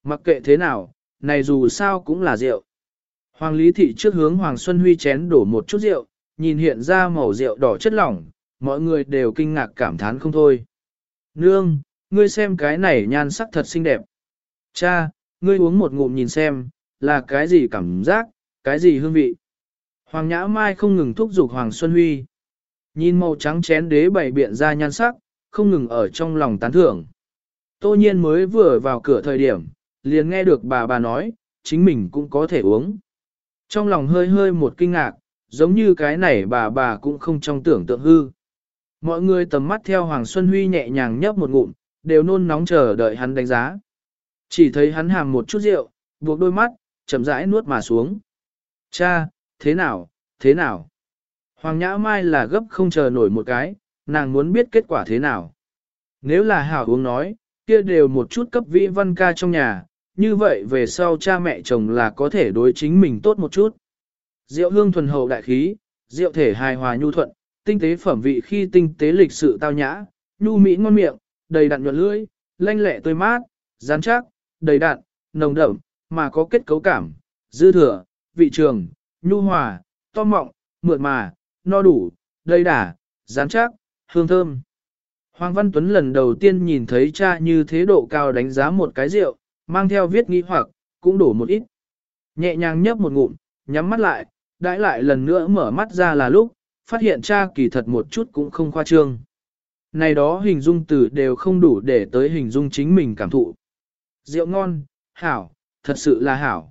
Mặc kệ thế nào, này dù sao cũng là rượu. Hoàng Lý Thị trước hướng Hoàng Xuân Huy chén đổ một chút rượu, nhìn hiện ra màu rượu đỏ chất lỏng, mọi người đều kinh ngạc cảm thán không thôi. Nương, ngươi xem cái này nhan sắc thật xinh đẹp. Cha, ngươi uống một ngụm nhìn xem, là cái gì cảm giác, cái gì hương vị. Hoàng Nhã Mai không ngừng thúc giục Hoàng Xuân Huy. Nhìn màu trắng chén đế bảy biện ra nhan sắc, không ngừng ở trong lòng tán thưởng. Tô nhiên mới vừa vào cửa thời điểm, liền nghe được bà bà nói, chính mình cũng có thể uống. Trong lòng hơi hơi một kinh ngạc, giống như cái này bà bà cũng không trong tưởng tượng hư. Mọi người tầm mắt theo Hoàng Xuân Huy nhẹ nhàng nhấp một ngụm, đều nôn nóng chờ đợi hắn đánh giá. Chỉ thấy hắn hàm một chút rượu, buộc đôi mắt, chậm rãi nuốt mà xuống. Cha, thế nào, thế nào? Hoàng Nhã Mai là gấp không chờ nổi một cái, nàng muốn biết kết quả thế nào. Nếu là hảo uống nói, kia đều một chút cấp vị văn ca trong nhà, như vậy về sau cha mẹ chồng là có thể đối chính mình tốt một chút. Rượu hương thuần hậu đại khí, rượu thể hài hòa nhu thuận, tinh tế phẩm vị khi tinh tế lịch sự tao nhã, nhu mỹ ngon miệng, đầy đặn nhuận lưỡi, lanh lẹ tươi mát, rắn chắc, đầy đặn, nồng đậm, mà có kết cấu cảm, dư thừa, vị trường, nhu hòa, to mọng, mượt mà, no đủ, đầy đả, rắn chắc, hương thơm. Hoàng Văn Tuấn lần đầu tiên nhìn thấy cha như thế độ cao đánh giá một cái rượu, mang theo viết nghi hoặc, cũng đổ một ít. Nhẹ nhàng nhấp một ngụm, nhắm mắt lại, đãi lại lần nữa mở mắt ra là lúc, phát hiện cha kỳ thật một chút cũng không khoa trương. Này đó hình dung từ đều không đủ để tới hình dung chính mình cảm thụ. Rượu ngon, hảo, thật sự là hảo.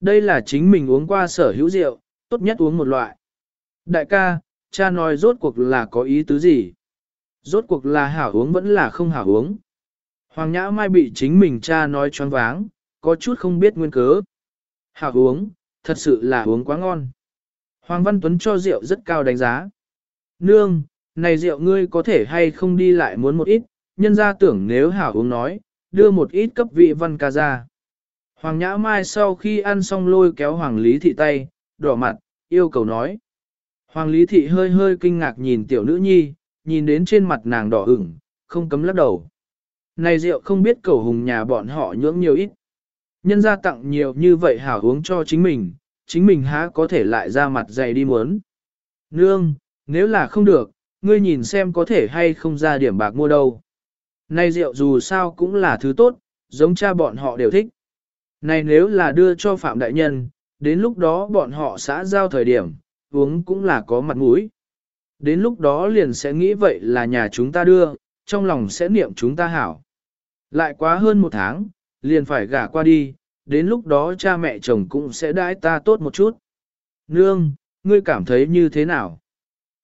Đây là chính mình uống qua sở hữu rượu, tốt nhất uống một loại. Đại ca, cha nói rốt cuộc là có ý tứ gì? Rốt cuộc là hảo uống vẫn là không hảo uống. Hoàng Nhã Mai bị chính mình cha nói choáng váng, có chút không biết nguyên cớ. Hảo uống, thật sự là uống quá ngon. Hoàng Văn Tuấn cho rượu rất cao đánh giá. Nương, này rượu ngươi có thể hay không đi lại muốn một ít, nhân ra tưởng nếu hảo uống nói, đưa một ít cấp vị văn ca ra. Hoàng Nhã Mai sau khi ăn xong lôi kéo Hoàng Lý Thị tay, đỏ mặt, yêu cầu nói. Hoàng Lý Thị hơi hơi kinh ngạc nhìn tiểu nữ nhi, nhìn đến trên mặt nàng đỏ ửng, không cấm lắc đầu. Này rượu không biết cầu hùng nhà bọn họ nhưỡng nhiều ít. Nhân ra tặng nhiều như vậy hảo uống cho chính mình, chính mình há có thể lại ra mặt dày đi muốn. Nương, nếu là không được, ngươi nhìn xem có thể hay không ra điểm bạc mua đâu. nay rượu dù sao cũng là thứ tốt, giống cha bọn họ đều thích. Này nếu là đưa cho Phạm Đại Nhân, đến lúc đó bọn họ xã giao thời điểm, uống cũng là có mặt mũi. Đến lúc đó liền sẽ nghĩ vậy là nhà chúng ta đưa, trong lòng sẽ niệm chúng ta hảo. Lại quá hơn một tháng, liền phải gả qua đi, đến lúc đó cha mẹ chồng cũng sẽ đãi ta tốt một chút. Nương, ngươi cảm thấy như thế nào?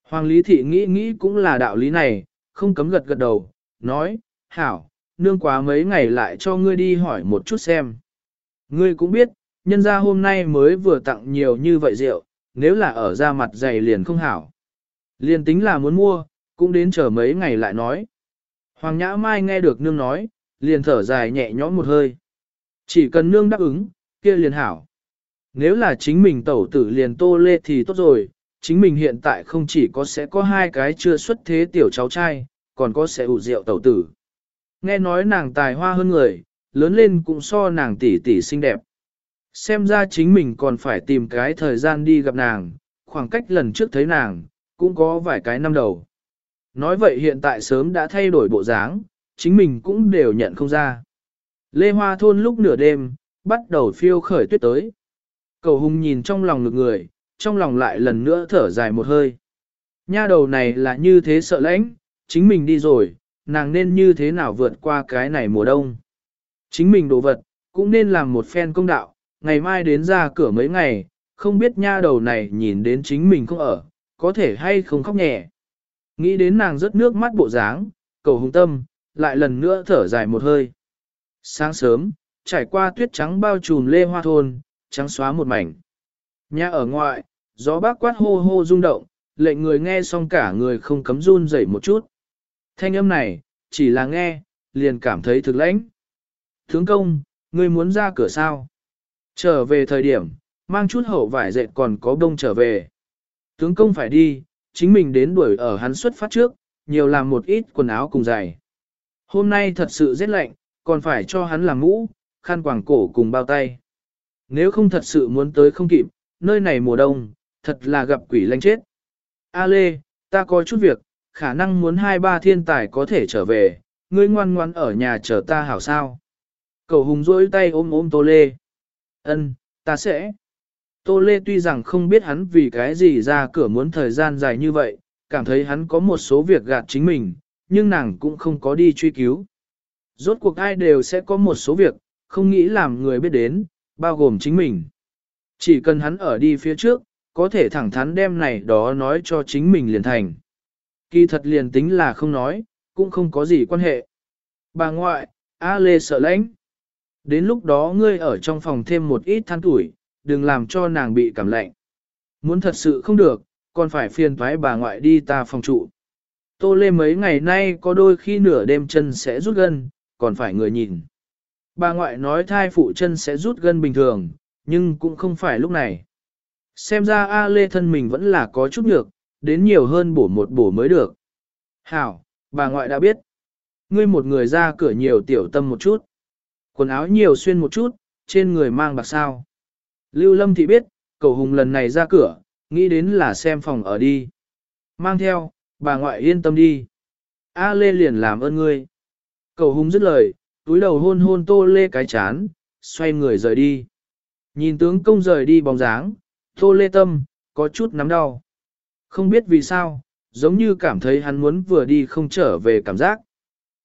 Hoàng Lý Thị nghĩ nghĩ cũng là đạo lý này, không cấm gật gật đầu, nói, hảo, nương quá mấy ngày lại cho ngươi đi hỏi một chút xem. Ngươi cũng biết, nhân gia hôm nay mới vừa tặng nhiều như vậy rượu, nếu là ở ra mặt dày liền không hảo. Liền tính là muốn mua, cũng đến chờ mấy ngày lại nói. Hoàng Nhã Mai nghe được nương nói, liền thở dài nhẹ nhõm một hơi. Chỉ cần nương đáp ứng, kia liền hảo. Nếu là chính mình tẩu tử liền tô lê thì tốt rồi, chính mình hiện tại không chỉ có sẽ có hai cái chưa xuất thế tiểu cháu trai, còn có sẽ ủ rượu tẩu tử. Nghe nói nàng tài hoa hơn người, lớn lên cũng so nàng tỷ tỷ xinh đẹp. Xem ra chính mình còn phải tìm cái thời gian đi gặp nàng, khoảng cách lần trước thấy nàng, cũng có vài cái năm đầu. Nói vậy hiện tại sớm đã thay đổi bộ dáng, chính mình cũng đều nhận không ra. Lê Hoa thôn lúc nửa đêm, bắt đầu phiêu khởi tuyết tới. Cầu hùng nhìn trong lòng ngực người, trong lòng lại lần nữa thở dài một hơi. Nha đầu này là như thế sợ lãnh, chính mình đi rồi, nàng nên như thế nào vượt qua cái này mùa đông. Chính mình đồ vật, cũng nên làm một phen công đạo, ngày mai đến ra cửa mấy ngày, không biết nha đầu này nhìn đến chính mình không ở, có thể hay không khóc nhẹ. Nghĩ đến nàng rất nước mắt bộ dáng, cầu hùng tâm, lại lần nữa thở dài một hơi. Sáng sớm, trải qua tuyết trắng bao trùm lê hoa thôn, trắng xóa một mảnh. Nhà ở ngoại, gió bác quát hô hô rung động, lệnh người nghe xong cả người không cấm run rẩy một chút. Thanh âm này, chỉ là nghe, liền cảm thấy thực lãnh. Thướng công, ngươi muốn ra cửa sao? Trở về thời điểm, mang chút hậu vải dệt còn có đông trở về. Tướng công phải đi, chính mình đến đuổi ở hắn xuất phát trước, nhiều làm một ít quần áo cùng giày. Hôm nay thật sự rét lạnh, còn phải cho hắn làm mũ, khăn quàng cổ cùng bao tay. Nếu không thật sự muốn tới không kịp, nơi này mùa đông, thật là gặp quỷ lanh chết. A Lê, ta có chút việc, khả năng muốn hai ba thiên tài có thể trở về, ngươi ngoan ngoan ở nhà chờ ta hảo sao. Cầu hùng rỗi tay ôm ôm Tô Lê. Ân, ta sẽ. Tô Lê tuy rằng không biết hắn vì cái gì ra cửa muốn thời gian dài như vậy, cảm thấy hắn có một số việc gạt chính mình, nhưng nàng cũng không có đi truy cứu. Rốt cuộc ai đều sẽ có một số việc, không nghĩ làm người biết đến, bao gồm chính mình. Chỉ cần hắn ở đi phía trước, có thể thẳng thắn đem này đó nói cho chính mình liền thành. Kỳ thật liền tính là không nói, cũng không có gì quan hệ. Bà ngoại, A Lê sợ lãnh. Đến lúc đó ngươi ở trong phòng thêm một ít than tuổi, đừng làm cho nàng bị cảm lạnh. Muốn thật sự không được, còn phải phiền thoái bà ngoại đi ta phòng trụ. Tô Lê mấy ngày nay có đôi khi nửa đêm chân sẽ rút gân, còn phải người nhìn. Bà ngoại nói thai phụ chân sẽ rút gân bình thường, nhưng cũng không phải lúc này. Xem ra A Lê thân mình vẫn là có chút nhược, đến nhiều hơn bổ một bổ mới được. Hảo, bà ngoại đã biết. Ngươi một người ra cửa nhiều tiểu tâm một chút. Quần áo nhiều xuyên một chút, trên người mang bạc sao. Lưu Lâm Thị biết, cầu hùng lần này ra cửa, nghĩ đến là xem phòng ở đi. Mang theo, bà ngoại yên tâm đi. A Lê liền làm ơn ngươi. Cầu hùng dứt lời, túi đầu hôn hôn tô lê cái chán, xoay người rời đi. Nhìn tướng công rời đi bóng dáng, tô lê tâm, có chút nắm đau. Không biết vì sao, giống như cảm thấy hắn muốn vừa đi không trở về cảm giác.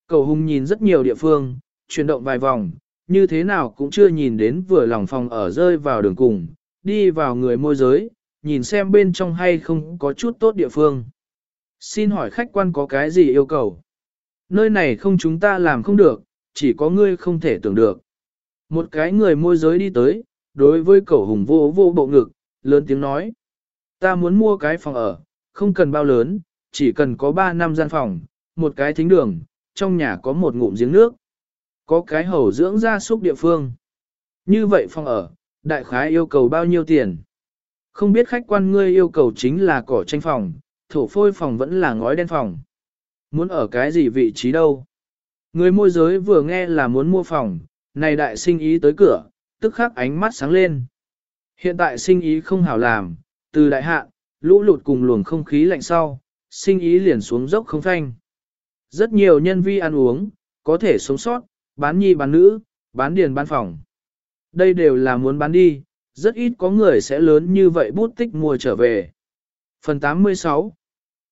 Cầu hùng nhìn rất nhiều địa phương, chuyển động vài vòng, như thế nào cũng chưa nhìn đến vừa lòng phòng ở rơi vào đường cùng, đi vào người môi giới, nhìn xem bên trong hay không có chút tốt địa phương. Xin hỏi khách quan có cái gì yêu cầu? Nơi này không chúng ta làm không được, chỉ có ngươi không thể tưởng được. Một cái người môi giới đi tới, đối với cậu hùng vô vô bộ ngực, lớn tiếng nói. Ta muốn mua cái phòng ở, không cần bao lớn, chỉ cần có 3 năm gian phòng, một cái thính đường, trong nhà có một ngụm giếng nước. Có cái hầu dưỡng gia súc địa phương. Như vậy phòng ở, đại khái yêu cầu bao nhiêu tiền? Không biết khách quan ngươi yêu cầu chính là cỏ tranh phòng, thổ phôi phòng vẫn là ngói đen phòng. Muốn ở cái gì vị trí đâu? Người môi giới vừa nghe là muốn mua phòng, này đại sinh ý tới cửa, tức khắc ánh mắt sáng lên. Hiện tại sinh ý không hảo làm, từ đại hạ, lũ lụt cùng luồng không khí lạnh sau, sinh ý liền xuống dốc không phanh. Rất nhiều nhân vi ăn uống, có thể sống sót, bán nhi bán nữ, bán điền bán phòng. Đây đều là muốn bán đi, rất ít có người sẽ lớn như vậy bút tích mua trở về. Phần 86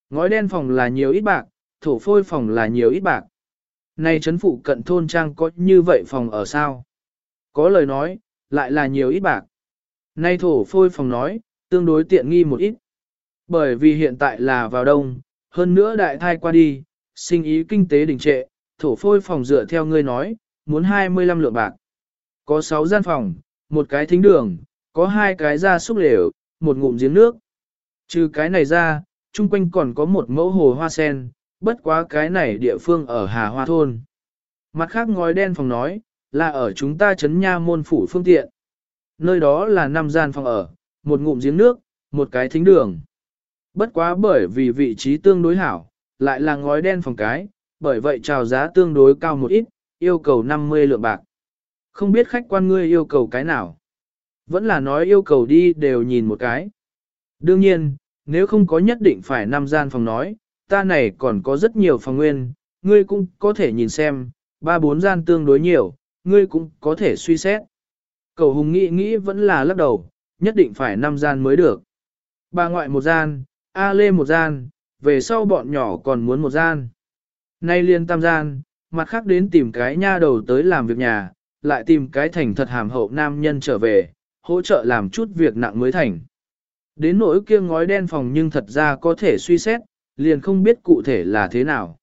Ngói đen phòng là nhiều ít bạc, thổ phôi phòng là nhiều ít bạc. Nay chấn phụ cận thôn trang có như vậy phòng ở sao? Có lời nói, lại là nhiều ít bạc. Nay thổ phôi phòng nói, tương đối tiện nghi một ít. Bởi vì hiện tại là vào đông, hơn nữa đại thai qua đi, sinh ý kinh tế đình trệ, thổ phôi phòng dựa theo ngươi nói, muốn 25 lượng bạc. Có 6 gian phòng, một cái thính đường, có hai cái ra xúc lều, một ngụm giếng nước. Trừ cái này ra, chung quanh còn có một mẫu hồ hoa sen, bất quá cái này địa phương ở Hà Hoa Thôn. Mặt khác ngói đen phòng nói, là ở chúng ta chấn nha môn phủ phương tiện. Nơi đó là năm gian phòng ở, một ngụm giếng nước, một cái thính đường. Bất quá bởi vì vị trí tương đối hảo, lại là ngói đen phòng cái, bởi vậy chào giá tương đối cao một ít, yêu cầu 50 lượng bạc. Không biết khách quan ngươi yêu cầu cái nào? Vẫn là nói yêu cầu đi đều nhìn một cái. Đương nhiên, nếu không có nhất định phải năm gian phòng nói, ta này còn có rất nhiều phòng nguyên, ngươi cũng có thể nhìn xem, ba bốn gian tương đối nhiều, ngươi cũng có thể suy xét. Cầu hùng nghĩ nghĩ vẫn là lắc đầu, nhất định phải năm gian mới được. Bà ngoại một gian, A Lê một gian, về sau bọn nhỏ còn muốn một gian. Nay liên tam gian, mặt khác đến tìm cái nha đầu tới làm việc nhà, lại tìm cái thành thật hàm hậu nam nhân trở về, hỗ trợ làm chút việc nặng mới thành. Đến nỗi kia ngói đen phòng nhưng thật ra có thể suy xét, liền không biết cụ thể là thế nào.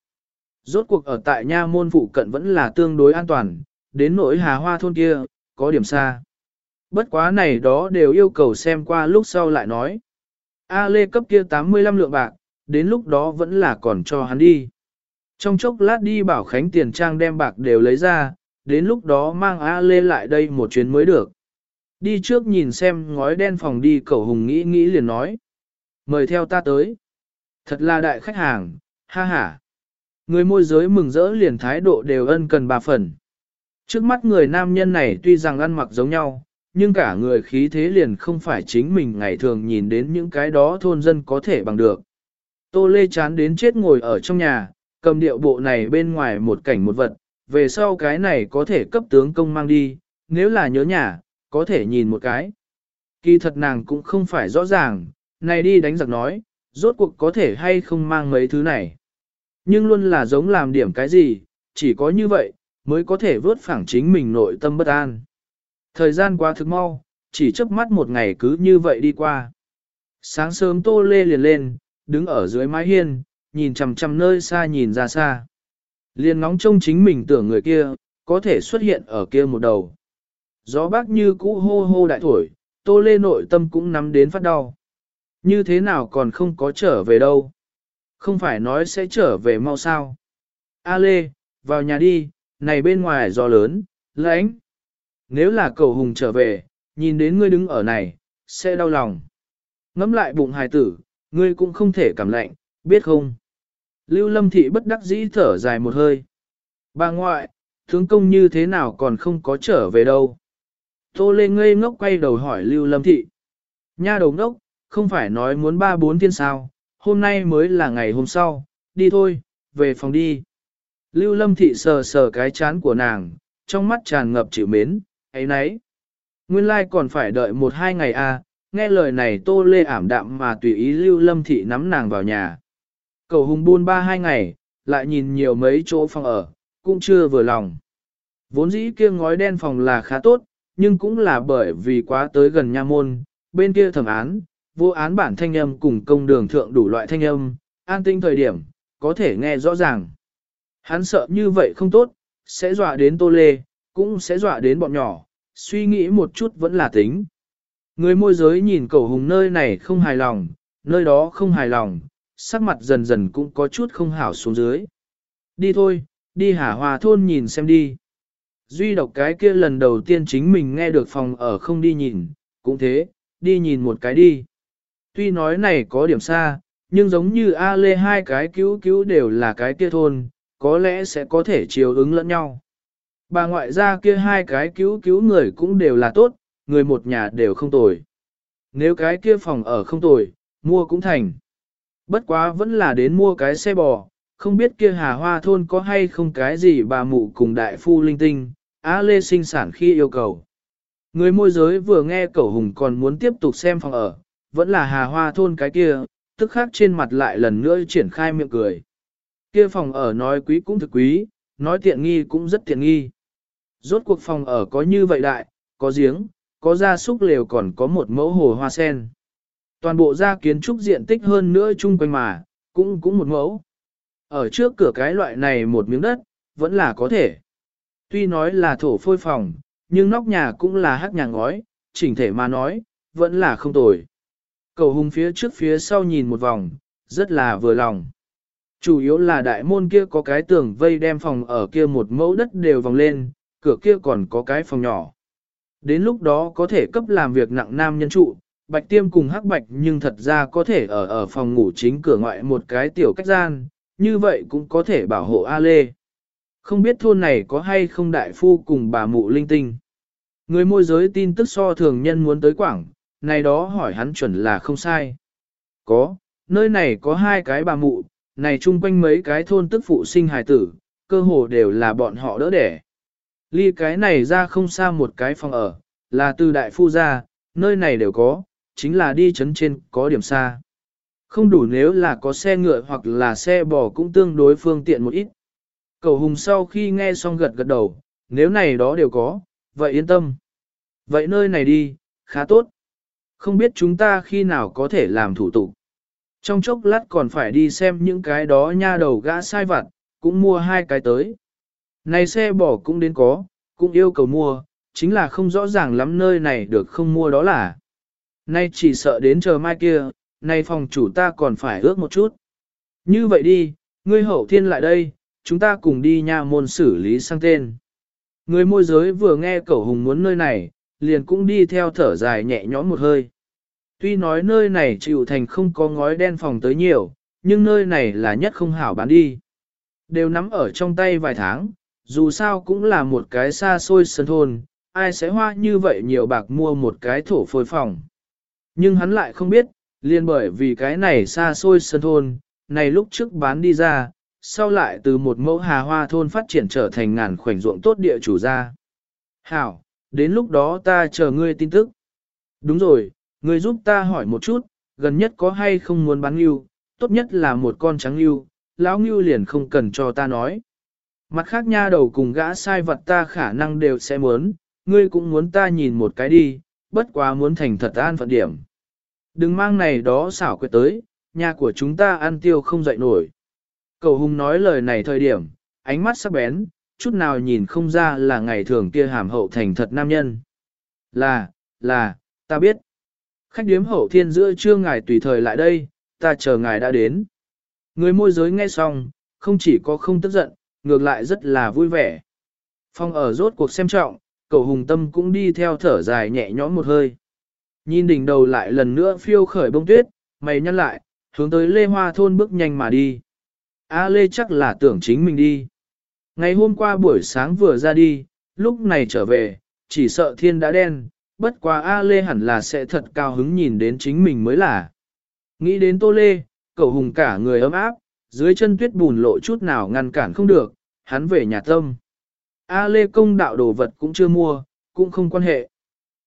Rốt cuộc ở tại nha môn phụ cận vẫn là tương đối an toàn, đến nỗi hà hoa thôn kia, có điểm xa. Bất quá này đó đều yêu cầu xem qua lúc sau lại nói. A Lê cấp kia 85 lượng bạc, đến lúc đó vẫn là còn cho hắn đi. Trong chốc lát đi bảo Khánh tiền trang đem bạc đều lấy ra, đến lúc đó mang A Lê lại đây một chuyến mới được. Đi trước nhìn xem ngói đen phòng đi cậu hùng nghĩ nghĩ liền nói. Mời theo ta tới. Thật là đại khách hàng, ha ha. Người môi giới mừng rỡ liền thái độ đều ân cần bà phần. Trước mắt người nam nhân này tuy rằng ăn mặc giống nhau, nhưng cả người khí thế liền không phải chính mình ngày thường nhìn đến những cái đó thôn dân có thể bằng được. Tô Lê chán đến chết ngồi ở trong nhà, cầm điệu bộ này bên ngoài một cảnh một vật, về sau cái này có thể cấp tướng công mang đi, nếu là nhớ nhà, có thể nhìn một cái. Kỳ thật nàng cũng không phải rõ ràng, này đi đánh giặc nói, rốt cuộc có thể hay không mang mấy thứ này. Nhưng luôn là giống làm điểm cái gì, chỉ có như vậy, mới có thể vớt phẳng chính mình nội tâm bất an. Thời gian qua thực mau, chỉ chớp mắt một ngày cứ như vậy đi qua. Sáng sớm Tô Lê liền lên, đứng ở dưới mái hiên, nhìn chằm chằm nơi xa nhìn ra xa. Liền ngóng trông chính mình tưởng người kia, có thể xuất hiện ở kia một đầu. Gió bác như cũ hô hô đại thổi, tô lê nội tâm cũng nắm đến phát đau. Như thế nào còn không có trở về đâu. Không phải nói sẽ trở về mau sao. A lê, vào nhà đi, này bên ngoài gió lớn, lãnh. Nếu là cầu hùng trở về, nhìn đến ngươi đứng ở này, sẽ đau lòng. Ngắm lại bụng hài tử, ngươi cũng không thể cảm lạnh, biết không? Lưu lâm thị bất đắc dĩ thở dài một hơi. Bà ngoại, tướng công như thế nào còn không có trở về đâu? Tô Lê ngây ngốc quay đầu hỏi Lưu lâm thị. Nha đầu ngốc, không phải nói muốn ba bốn thiên sao, hôm nay mới là ngày hôm sau, đi thôi, về phòng đi. Lưu lâm thị sờ sờ cái chán của nàng, trong mắt tràn ngập chịu mến, ấy nấy. Nguyên lai like còn phải đợi một hai ngày à, nghe lời này tô lê ảm đạm mà tùy ý lưu lâm thị nắm nàng vào nhà. Cầu hùng buôn ba hai ngày, lại nhìn nhiều mấy chỗ phòng ở, cũng chưa vừa lòng. Vốn dĩ kia ngói đen phòng là khá tốt, nhưng cũng là bởi vì quá tới gần nha môn, bên kia thẩm án, vô án bản thanh âm cùng công đường thượng đủ loại thanh âm, an tinh thời điểm, có thể nghe rõ ràng. Hắn sợ như vậy không tốt, sẽ dọa đến tô lê, cũng sẽ dọa đến bọn nhỏ, suy nghĩ một chút vẫn là tính. Người môi giới nhìn cầu hùng nơi này không hài lòng, nơi đó không hài lòng, sắc mặt dần dần cũng có chút không hảo xuống dưới. Đi thôi, đi hả hòa thôn nhìn xem đi. Duy độc cái kia lần đầu tiên chính mình nghe được phòng ở không đi nhìn, cũng thế, đi nhìn một cái đi. Tuy nói này có điểm xa, nhưng giống như A Lê hai cái cứu cứu đều là cái kia thôn, có lẽ sẽ có thể chiều ứng lẫn nhau. Bà ngoại gia kia hai cái cứu cứu người cũng đều là tốt, người một nhà đều không tồi. Nếu cái kia phòng ở không tồi, mua cũng thành. Bất quá vẫn là đến mua cái xe bò, không biết kia hà hoa thôn có hay không cái gì bà mụ cùng đại phu linh tinh, á lê sinh sản khi yêu cầu. Người môi giới vừa nghe cậu hùng còn muốn tiếp tục xem phòng ở, vẫn là hà hoa thôn cái kia, tức khác trên mặt lại lần nữa triển khai miệng cười. Kia phòng ở nói quý cũng thực quý, nói tiện nghi cũng rất tiện nghi. Rốt cuộc phòng ở có như vậy đại, có giếng, có gia súc lều còn có một mẫu hồ hoa sen. Toàn bộ gia kiến trúc diện tích hơn nữa chung quanh mà, cũng cũng một mẫu. Ở trước cửa cái loại này một miếng đất, vẫn là có thể. Tuy nói là thổ phôi phòng, nhưng nóc nhà cũng là hắc nhà ngói, chỉnh thể mà nói, vẫn là không tồi. Cầu hùng phía trước phía sau nhìn một vòng, rất là vừa lòng. Chủ yếu là đại môn kia có cái tường vây đem phòng ở kia một mẫu đất đều vòng lên, cửa kia còn có cái phòng nhỏ. Đến lúc đó có thể cấp làm việc nặng nam nhân trụ, bạch tiêm cùng hắc bạch nhưng thật ra có thể ở ở phòng ngủ chính cửa ngoại một cái tiểu cách gian, như vậy cũng có thể bảo hộ A Lê. Không biết thôn này có hay không đại phu cùng bà mụ linh tinh. Người môi giới tin tức so thường nhân muốn tới Quảng, này đó hỏi hắn chuẩn là không sai. Có, nơi này có hai cái bà mụ, này chung quanh mấy cái thôn tức phụ sinh hài tử, cơ hồ đều là bọn họ đỡ đẻ. Ly cái này ra không xa một cái phòng ở, là từ đại phu ra, nơi này đều có, chính là đi chấn trên có điểm xa. Không đủ nếu là có xe ngựa hoặc là xe bò cũng tương đối phương tiện một ít. Cầu hùng sau khi nghe xong gật gật đầu, nếu này đó đều có, vậy yên tâm. Vậy nơi này đi, khá tốt. Không biết chúng ta khi nào có thể làm thủ tục. Trong chốc lát còn phải đi xem những cái đó nha đầu gã sai vặt, cũng mua hai cái tới. Này xe bỏ cũng đến có, cũng yêu cầu mua, chính là không rõ ràng lắm nơi này được không mua đó là. Nay chỉ sợ đến chờ mai kia, nay phòng chủ ta còn phải ước một chút. Như vậy đi, ngươi hậu thiên lại đây, chúng ta cùng đi nha môn xử lý sang tên. Người môi giới vừa nghe cậu hùng muốn nơi này, liền cũng đi theo thở dài nhẹ nhõm một hơi. Tuy nói nơi này chịu thành không có ngói đen phòng tới nhiều, nhưng nơi này là nhất không hảo bán đi. Đều nắm ở trong tay vài tháng, dù sao cũng là một cái xa xôi sân thôn, ai sẽ hoa như vậy nhiều bạc mua một cái thổ phôi phòng. Nhưng hắn lại không biết, liền bởi vì cái này xa xôi sân thôn, này lúc trước bán đi ra, sau lại từ một mẫu hà hoa thôn phát triển trở thành ngàn khoảnh ruộng tốt địa chủ ra. Hảo, đến lúc đó ta chờ ngươi tin tức. Đúng rồi, ngươi giúp ta hỏi một chút, gần nhất có hay không muốn bán ngưu, tốt nhất là một con trắng ngưu, lão ngưu liền không cần cho ta nói. Mặt khác nha đầu cùng gã sai vật ta khả năng đều sẽ muốn, ngươi cũng muốn ta nhìn một cái đi, bất quá muốn thành thật an phận điểm. Đừng mang này đó xảo quyệt tới, nhà của chúng ta ăn tiêu không dậy nổi. Cầu hùng nói lời này thời điểm, ánh mắt sắc bén, chút nào nhìn không ra là ngày thường kia hàm hậu thành thật nam nhân. Là, là, ta biết. Khách điếm hậu thiên giữa trưa ngài tùy thời lại đây, ta chờ ngài đã đến. Người môi giới nghe xong, không chỉ có không tức giận, ngược lại rất là vui vẻ. Phong ở rốt cuộc xem trọng, cầu hùng tâm cũng đi theo thở dài nhẹ nhõm một hơi. Nhìn đỉnh đầu lại lần nữa phiêu khởi bông tuyết, mày nhăn lại, hướng tới Lê Hoa thôn bước nhanh mà đi. A Lê chắc là tưởng chính mình đi. Ngày hôm qua buổi sáng vừa ra đi, lúc này trở về, chỉ sợ thiên đã đen, bất quá A Lê hẳn là sẽ thật cao hứng nhìn đến chính mình mới là. Nghĩ đến Tô Lê, cậu hùng cả người ấm áp, dưới chân tuyết bùn lộ chút nào ngăn cản không được, hắn về nhà tâm. A Lê công đạo đồ vật cũng chưa mua, cũng không quan hệ.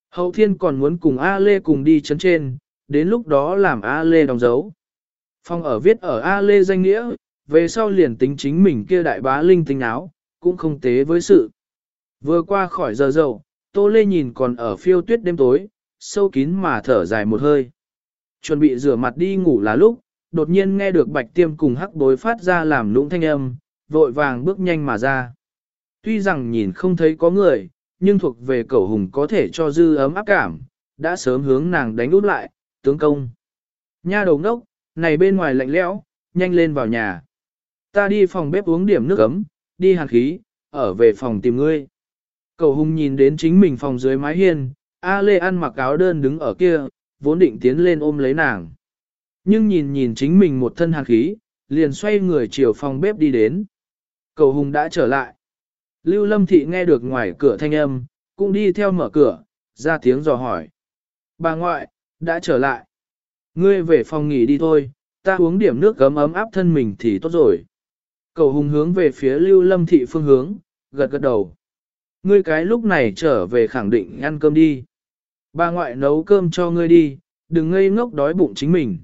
Hậu thiên còn muốn cùng A Lê cùng đi chấn trên, đến lúc đó làm A Lê đóng dấu. Phong ở viết ở A Lê danh nghĩa, về sau liền tính chính mình kia đại bá linh tinh áo, cũng không tế với sự. Vừa qua khỏi giờ dậu, Tô Lê nhìn còn ở phiêu tuyết đêm tối, sâu kín mà thở dài một hơi. Chuẩn bị rửa mặt đi ngủ là lúc, đột nhiên nghe được bạch tiêm cùng hắc bối phát ra làm lũng thanh âm, vội vàng bước nhanh mà ra. Tuy rằng nhìn không thấy có người, nhưng thuộc về cẩu hùng có thể cho dư ấm áp cảm, đã sớm hướng nàng đánh út lại, tướng công. Nha đầu ngốc, này bên ngoài lạnh lẽo, nhanh lên vào nhà. Ta đi phòng bếp uống điểm nước ấm, đi hàn khí, ở về phòng tìm ngươi. Cầu hùng nhìn đến chính mình phòng dưới mái hiên, A Lê ăn mặc áo đơn đứng ở kia, vốn định tiến lên ôm lấy nàng. Nhưng nhìn nhìn chính mình một thân hàn khí, liền xoay người chiều phòng bếp đi đến. Cầu hùng đã trở lại. Lưu Lâm Thị nghe được ngoài cửa thanh âm, cũng đi theo mở cửa, ra tiếng dò hỏi. Bà ngoại, đã trở lại. Ngươi về phòng nghỉ đi thôi, ta uống điểm nước gấm ấm áp thân mình thì tốt rồi. Cầu hùng hướng về phía Lưu Lâm Thị phương hướng, gật gật đầu. Ngươi cái lúc này trở về khẳng định ăn cơm đi. Bà ngoại nấu cơm cho ngươi đi, đừng ngây ngốc đói bụng chính mình.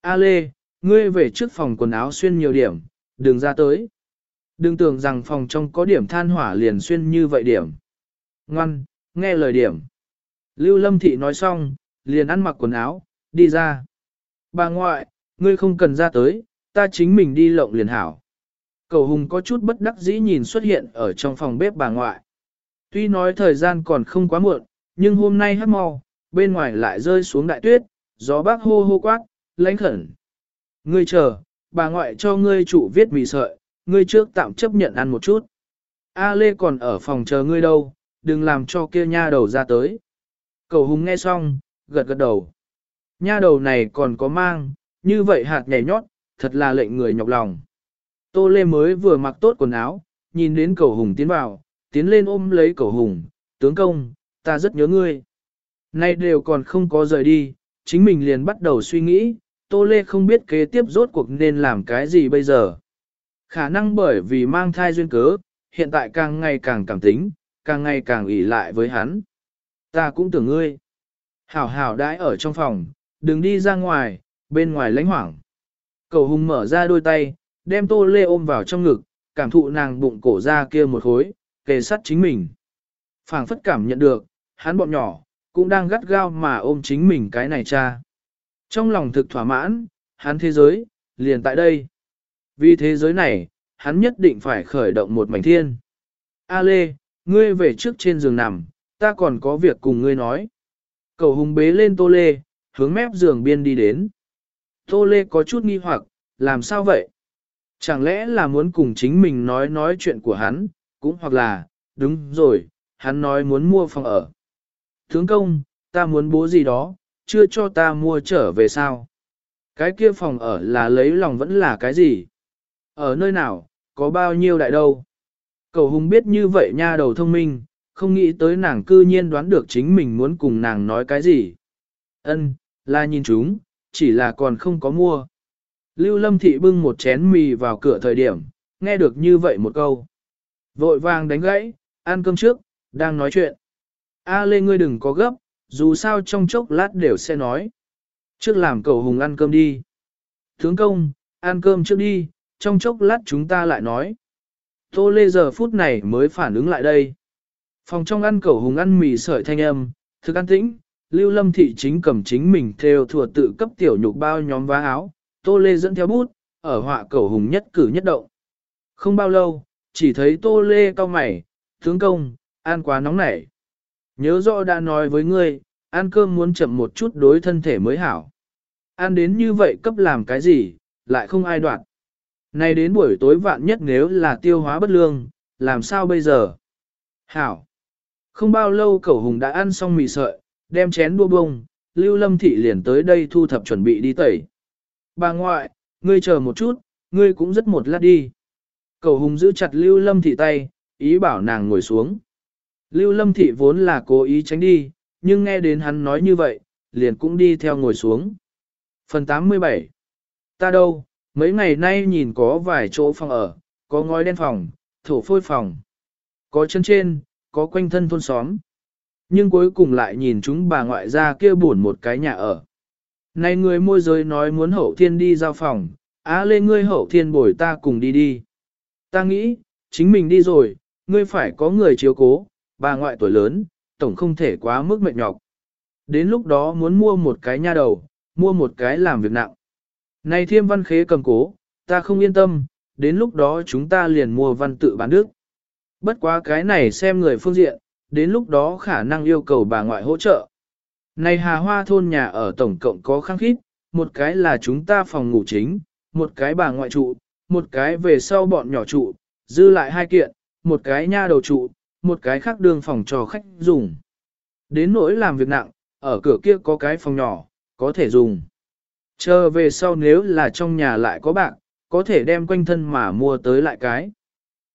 A Lê, ngươi về trước phòng quần áo xuyên nhiều điểm, đừng ra tới. Đừng tưởng rằng phòng trong có điểm than hỏa liền xuyên như vậy điểm. Ngoan, nghe lời điểm. Lưu Lâm Thị nói xong, liền ăn mặc quần áo, đi ra. Bà ngoại, ngươi không cần ra tới, ta chính mình đi lộng liền hảo. Cầu Hùng có chút bất đắc dĩ nhìn xuất hiện ở trong phòng bếp bà ngoại. Tuy nói thời gian còn không quá muộn, nhưng hôm nay hát mau, bên ngoài lại rơi xuống đại tuyết, gió bác hô hô quát, lãnh khẩn. Ngươi chờ, bà ngoại cho ngươi chủ viết mì sợi, ngươi trước tạm chấp nhận ăn một chút. A Lê còn ở phòng chờ ngươi đâu, đừng làm cho kia nha đầu ra tới. Cầu hùng nghe xong, gật gật đầu. Nha đầu này còn có mang, như vậy hạt nhảy nhót, thật là lệnh người nhọc lòng. Tô Lê mới vừa mặc tốt quần áo, nhìn đến cầu hùng tiến vào, tiến lên ôm lấy cầu hùng, tướng công, ta rất nhớ ngươi. Nay đều còn không có rời đi, chính mình liền bắt đầu suy nghĩ, Tô Lê không biết kế tiếp rốt cuộc nên làm cái gì bây giờ. Khả năng bởi vì mang thai duyên cớ, hiện tại càng ngày càng cảm tính, càng ngày càng ủy lại với hắn. Ta cũng tưởng ngươi. Hảo hảo đãi ở trong phòng, đừng đi ra ngoài, bên ngoài lãnh hoảng. Cầu hùng mở ra đôi tay, đem tô lê ôm vào trong ngực, cảm thụ nàng bụng cổ ra kia một khối, kề sắt chính mình. phảng phất cảm nhận được, hắn bọn nhỏ, cũng đang gắt gao mà ôm chính mình cái này cha. Trong lòng thực thỏa mãn, hắn thế giới, liền tại đây. Vì thế giới này, hắn nhất định phải khởi động một mảnh thiên. A Lê, ngươi về trước trên giường nằm, ta còn có việc cùng ngươi nói. Cầu hùng bế lên Tô Lê, hướng mép giường biên đi đến. Tô Lê có chút nghi hoặc, làm sao vậy? Chẳng lẽ là muốn cùng chính mình nói nói chuyện của hắn, cũng hoặc là, đúng rồi, hắn nói muốn mua phòng ở. Thướng công, ta muốn bố gì đó, chưa cho ta mua trở về sao? Cái kia phòng ở là lấy lòng vẫn là cái gì? Ở nơi nào, có bao nhiêu đại đâu? Cầu hùng biết như vậy nha đầu thông minh, không nghĩ tới nàng cư nhiên đoán được chính mình muốn cùng nàng nói cái gì. Ân, là nhìn chúng, chỉ là còn không có mua. Lưu Lâm Thị bưng một chén mì vào cửa thời điểm, nghe được như vậy một câu. Vội vàng đánh gãy, ăn cơm trước, đang nói chuyện. A Lê ngươi đừng có gấp, dù sao trong chốc lát đều sẽ nói. Trước làm cầu hùng ăn cơm đi. Tướng công, ăn cơm trước đi, trong chốc lát chúng ta lại nói. Tô Lê giờ phút này mới phản ứng lại đây. Phòng trong ăn cầu hùng ăn mì sợi thanh âm, thực ăn tĩnh, Lưu Lâm Thị chính cầm chính mình theo thừa tự cấp tiểu nhục bao nhóm vá áo, Tô Lê dẫn theo bút, ở họa cầu hùng nhất cử nhất động. Không bao lâu, chỉ thấy tô lê cao mày, tướng công, ăn quá nóng nảy. Nhớ rõ đã nói với ngươi, ăn cơm muốn chậm một chút đối thân thể mới hảo. Ăn đến như vậy cấp làm cái gì, lại không ai đoạn. Nay đến buổi tối vạn nhất nếu là tiêu hóa bất lương, làm sao bây giờ? Hảo! Không bao lâu cẩu hùng đã ăn xong mì sợi, đem chén đua bông, Lưu Lâm Thị liền tới đây thu thập chuẩn bị đi tẩy. Bà ngoại, ngươi chờ một chút, ngươi cũng rất một lát đi. cầu hùng giữ chặt Lưu Lâm Thị tay, ý bảo nàng ngồi xuống. Lưu Lâm Thị vốn là cố ý tránh đi, nhưng nghe đến hắn nói như vậy, liền cũng đi theo ngồi xuống. Phần 87 Ta đâu, mấy ngày nay nhìn có vài chỗ phòng ở, có ngói đen phòng, thổ phôi phòng, có chân trên, có quanh thân thôn xóm. Nhưng cuối cùng lại nhìn chúng bà ngoại ra kia buồn một cái nhà ở. Này người môi giới nói muốn hậu thiên đi giao phòng, á lên ngươi hậu thiên bồi ta cùng đi đi. Ta nghĩ, chính mình đi rồi, ngươi phải có người chiếu cố, bà ngoại tuổi lớn, tổng không thể quá mức mệt nhọc. Đến lúc đó muốn mua một cái nha đầu, mua một cái làm việc nặng. Này thiêm văn khế cầm cố, ta không yên tâm, đến lúc đó chúng ta liền mua văn tự bán đức. Bất quá cái này xem người phương diện, đến lúc đó khả năng yêu cầu bà ngoại hỗ trợ. Này hà hoa thôn nhà ở tổng cộng có khăng khít, một cái là chúng ta phòng ngủ chính, một cái bà ngoại trụ, một cái về sau bọn nhỏ trụ, dư lại hai kiện, một cái nha đầu trụ, một cái khác đường phòng cho khách dùng. Đến nỗi làm việc nặng, ở cửa kia có cái phòng nhỏ, có thể dùng. Chờ về sau nếu là trong nhà lại có bạn, có thể đem quanh thân mà mua tới lại cái.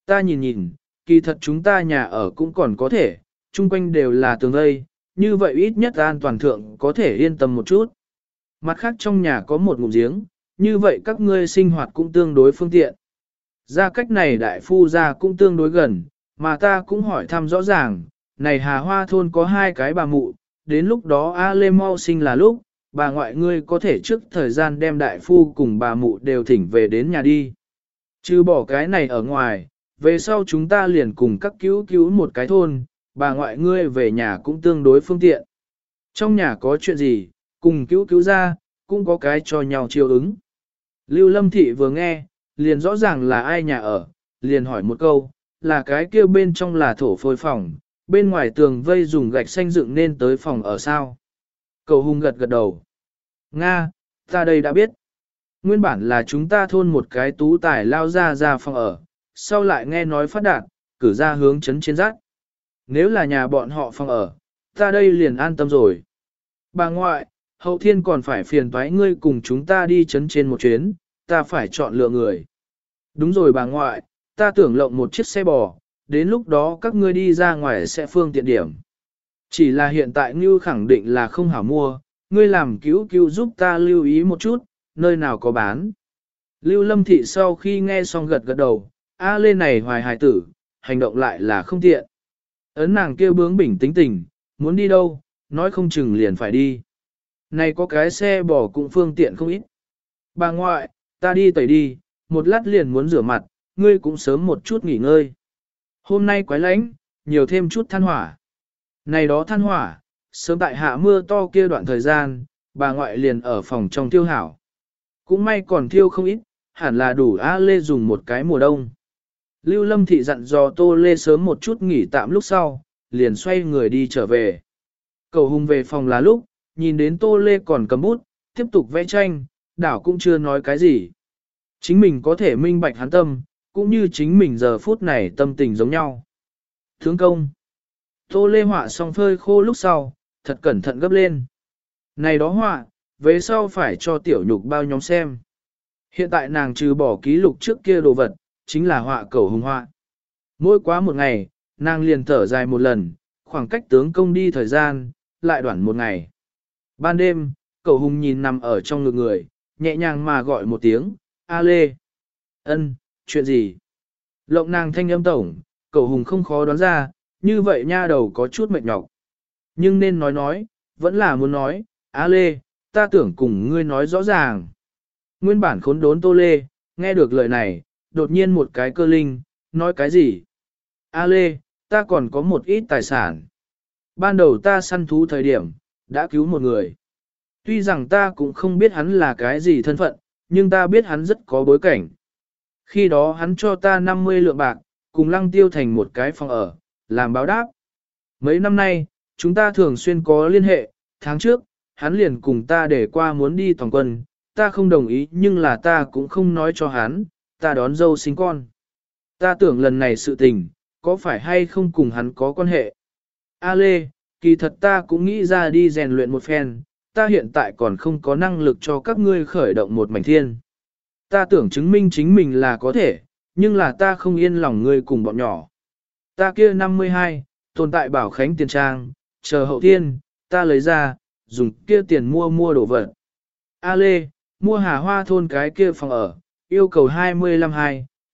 Ta nhìn nhìn, kỳ thật chúng ta nhà ở cũng còn có thể, chung quanh đều là tường lây như vậy ít nhất an toàn thượng có thể yên tâm một chút. Mặt khác trong nhà có một ngụm giếng, như vậy các ngươi sinh hoạt cũng tương đối phương tiện. Ra cách này đại phu ra cũng tương đối gần, mà ta cũng hỏi thăm rõ ràng, này hà hoa thôn có hai cái bà mụ, đến lúc đó A Lê mau sinh là lúc, bà ngoại ngươi có thể trước thời gian đem đại phu cùng bà mụ đều thỉnh về đến nhà đi. Chứ bỏ cái này ở ngoài, về sau chúng ta liền cùng các cứu cứu một cái thôn, bà ngoại ngươi về nhà cũng tương đối phương tiện. Trong nhà có chuyện gì, cùng cứu cứu ra, cũng có cái cho nhau chiều ứng. Lưu Lâm Thị vừa nghe, liền rõ ràng là ai nhà ở, liền hỏi một câu, là cái kia bên trong là thổ phôi phòng, bên ngoài tường vây dùng gạch xanh dựng nên tới phòng ở sao. Cầu hùng gật gật đầu. Nga, ta đây đã biết. Nguyên bản là chúng ta thôn một cái tú tài lao ra ra phòng ở, sau lại nghe nói phát đạt, cử ra hướng chấn trên rác. Nếu là nhà bọn họ phòng ở, ta đây liền an tâm rồi. Bà ngoại, hậu thiên còn phải phiền toái ngươi cùng chúng ta đi chấn trên một chuyến, ta phải chọn lựa người. Đúng rồi bà ngoại, ta tưởng lộng một chiếc xe bò, đến lúc đó các ngươi đi ra ngoài sẽ phương tiện điểm. Chỉ là hiện tại Ngưu khẳng định là không hảo mua, ngươi làm cứu cứu giúp ta lưu ý một chút, nơi nào có bán. Lưu Lâm Thị sau khi nghe xong gật gật đầu, A lên này hoài hài tử, hành động lại là không tiện. Ấn nàng kêu bướng bình tính tình, muốn đi đâu, nói không chừng liền phải đi. Này có cái xe bò cũng phương tiện không ít. Bà ngoại, ta đi tẩy đi, một lát liền muốn rửa mặt, ngươi cũng sớm một chút nghỉ ngơi. Hôm nay quái lánh, nhiều thêm chút than hỏa. Này đó than hỏa, sớm tại hạ mưa to kia đoạn thời gian, bà ngoại liền ở phòng trong tiêu hảo. Cũng may còn thiêu không ít, hẳn là đủ A Lê dùng một cái mùa đông. Lưu Lâm Thị dặn dò Tô Lê sớm một chút nghỉ tạm lúc sau, liền xoay người đi trở về. Cầu hùng về phòng là lúc, nhìn đến Tô Lê còn cầm bút, tiếp tục vẽ tranh, đảo cũng chưa nói cái gì. Chính mình có thể minh bạch hắn tâm, cũng như chính mình giờ phút này tâm tình giống nhau. Thương công. Tô Lê họa xong phơi khô lúc sau, thật cẩn thận gấp lên. Này đó họa, về sau phải cho tiểu nhục bao nhóm xem. Hiện tại nàng trừ bỏ ký lục trước kia đồ vật, chính là họa cầu hùng họa. Mỗi quá một ngày, nàng liền thở dài một lần, khoảng cách tướng công đi thời gian, lại đoạn một ngày. Ban đêm, cầu hùng nhìn nằm ở trong ngực người, nhẹ nhàng mà gọi một tiếng, A Lê. ân, chuyện gì? Lộng nàng thanh âm tổng, cầu hùng không khó đoán ra, như vậy nha đầu có chút mệt nhọc. Nhưng nên nói nói, vẫn là muốn nói, A Lê, ta tưởng cùng ngươi nói rõ ràng. Nguyên bản khốn đốn Tô Lê, nghe được lời này, đột nhiên một cái cơ linh, nói cái gì? A Lê, ta còn có một ít tài sản. Ban đầu ta săn thú thời điểm, đã cứu một người. Tuy rằng ta cũng không biết hắn là cái gì thân phận, nhưng ta biết hắn rất có bối cảnh. Khi đó hắn cho ta 50 lượng bạc, cùng lăng tiêu thành một cái phòng ở, làm báo đáp. Mấy năm nay, chúng ta thường xuyên có liên hệ, tháng trước, hắn liền cùng ta để qua muốn đi toàn quân, ta không đồng ý nhưng là ta cũng không nói cho hắn, ta đón dâu sinh con. Ta tưởng lần này sự tình, có phải hay không cùng hắn có quan hệ. A Lê, kỳ thật ta cũng nghĩ ra đi rèn luyện một phen, ta hiện tại còn không có năng lực cho các ngươi khởi động một mảnh thiên. Ta tưởng chứng minh chính mình là có thể, nhưng là ta không yên lòng ngươi cùng bọn nhỏ. Ta kia 52, tồn tại bảo khánh tiền trang, chờ hậu thiên, ta lấy ra, dùng kia tiền mua mua đồ vật. A Lê, mua hà hoa thôn cái kia phòng ở, yêu cầu 25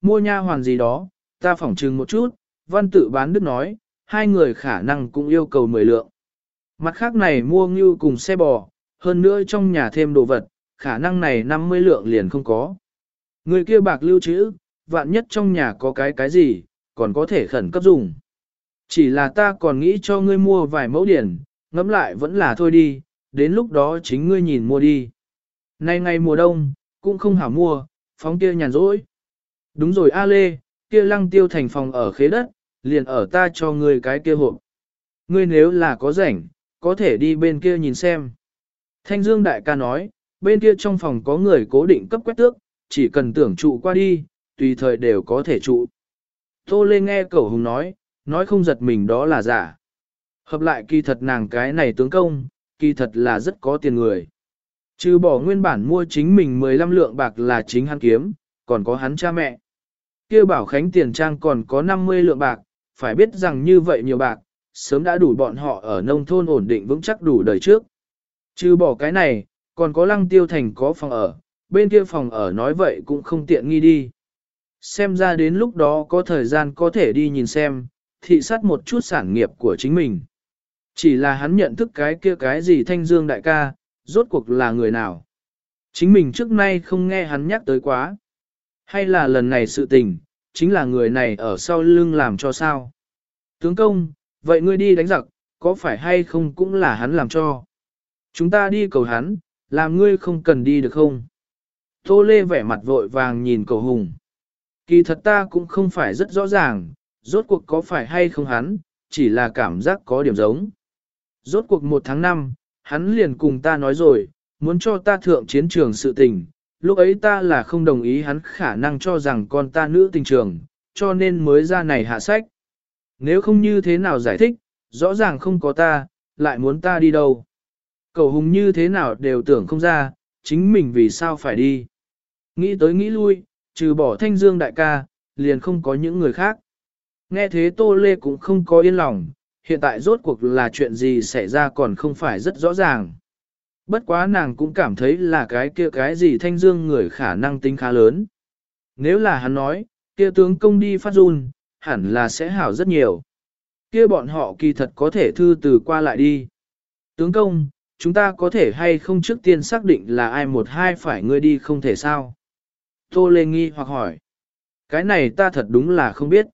mua nha hoàn gì đó, ta phỏng trừng một chút, văn tự bán đức nói, hai người khả năng cũng yêu cầu 10 lượng. Mặt khác này mua ngưu cùng xe bò, hơn nữa trong nhà thêm đồ vật, khả năng này 50 lượng liền không có. Người kia bạc lưu trữ, vạn nhất trong nhà có cái cái gì, còn có thể khẩn cấp dùng. Chỉ là ta còn nghĩ cho ngươi mua vài mẫu điển, ngẫm lại vẫn là thôi đi, đến lúc đó chính ngươi nhìn mua đi. Nay ngày mùa đông, cũng không hảo mua, phóng kia nhàn rỗi. Đúng rồi A Lê, kia lăng tiêu thành phòng ở khế đất, liền ở ta cho ngươi cái kia hộp. Ngươi nếu là có rảnh, có thể đi bên kia nhìn xem. Thanh Dương đại ca nói, bên kia trong phòng có người cố định cấp quét tước, chỉ cần tưởng trụ qua đi, tùy thời đều có thể trụ. Tô Lê nghe cậu hùng nói, nói không giật mình đó là giả. Hợp lại kỳ thật nàng cái này tướng công, kỳ thật là rất có tiền người. Trừ bỏ nguyên bản mua chính mình 15 lượng bạc là chính hắn kiếm, còn có hắn cha mẹ. kia bảo khánh tiền trang còn có 50 lượng bạc, phải biết rằng như vậy nhiều bạc, sớm đã đủ bọn họ ở nông thôn ổn định vững chắc đủ đời trước. Trừ bỏ cái này, còn có lăng tiêu thành có phòng ở, bên kia phòng ở nói vậy cũng không tiện nghi đi. Xem ra đến lúc đó có thời gian có thể đi nhìn xem, thị sát một chút sản nghiệp của chính mình. Chỉ là hắn nhận thức cái kia cái gì thanh dương đại ca, rốt cuộc là người nào. Chính mình trước nay không nghe hắn nhắc tới quá. Hay là lần này sự tình, chính là người này ở sau lưng làm cho sao. Tướng công, vậy ngươi đi đánh giặc, có phải hay không cũng là hắn làm cho. Chúng ta đi cầu hắn, làm ngươi không cần đi được không? Tô Lê vẻ mặt vội vàng nhìn cầu hùng. Kỳ thật ta cũng không phải rất rõ ràng, rốt cuộc có phải hay không hắn, chỉ là cảm giác có điểm giống. Rốt cuộc một tháng năm, hắn liền cùng ta nói rồi, muốn cho ta thượng chiến trường sự tình, lúc ấy ta là không đồng ý hắn khả năng cho rằng con ta nữ tình trường, cho nên mới ra này hạ sách. Nếu không như thế nào giải thích, rõ ràng không có ta, lại muốn ta đi đâu. Cầu hùng như thế nào đều tưởng không ra, chính mình vì sao phải đi. Nghĩ tới nghĩ lui, trừ bỏ thanh dương đại ca, liền không có những người khác. Nghe thế Tô Lê cũng không có yên lòng, hiện tại rốt cuộc là chuyện gì xảy ra còn không phải rất rõ ràng. Bất quá nàng cũng cảm thấy là cái kia cái gì thanh dương người khả năng tính khá lớn. Nếu là hắn nói, kia tướng công đi phát run, hẳn là sẽ hảo rất nhiều. Kia bọn họ kỳ thật có thể thư từ qua lại đi. Tướng công, chúng ta có thể hay không trước tiên xác định là ai một hai phải ngươi đi không thể sao? Tô Lê nghi hoặc hỏi. Cái này ta thật đúng là không biết.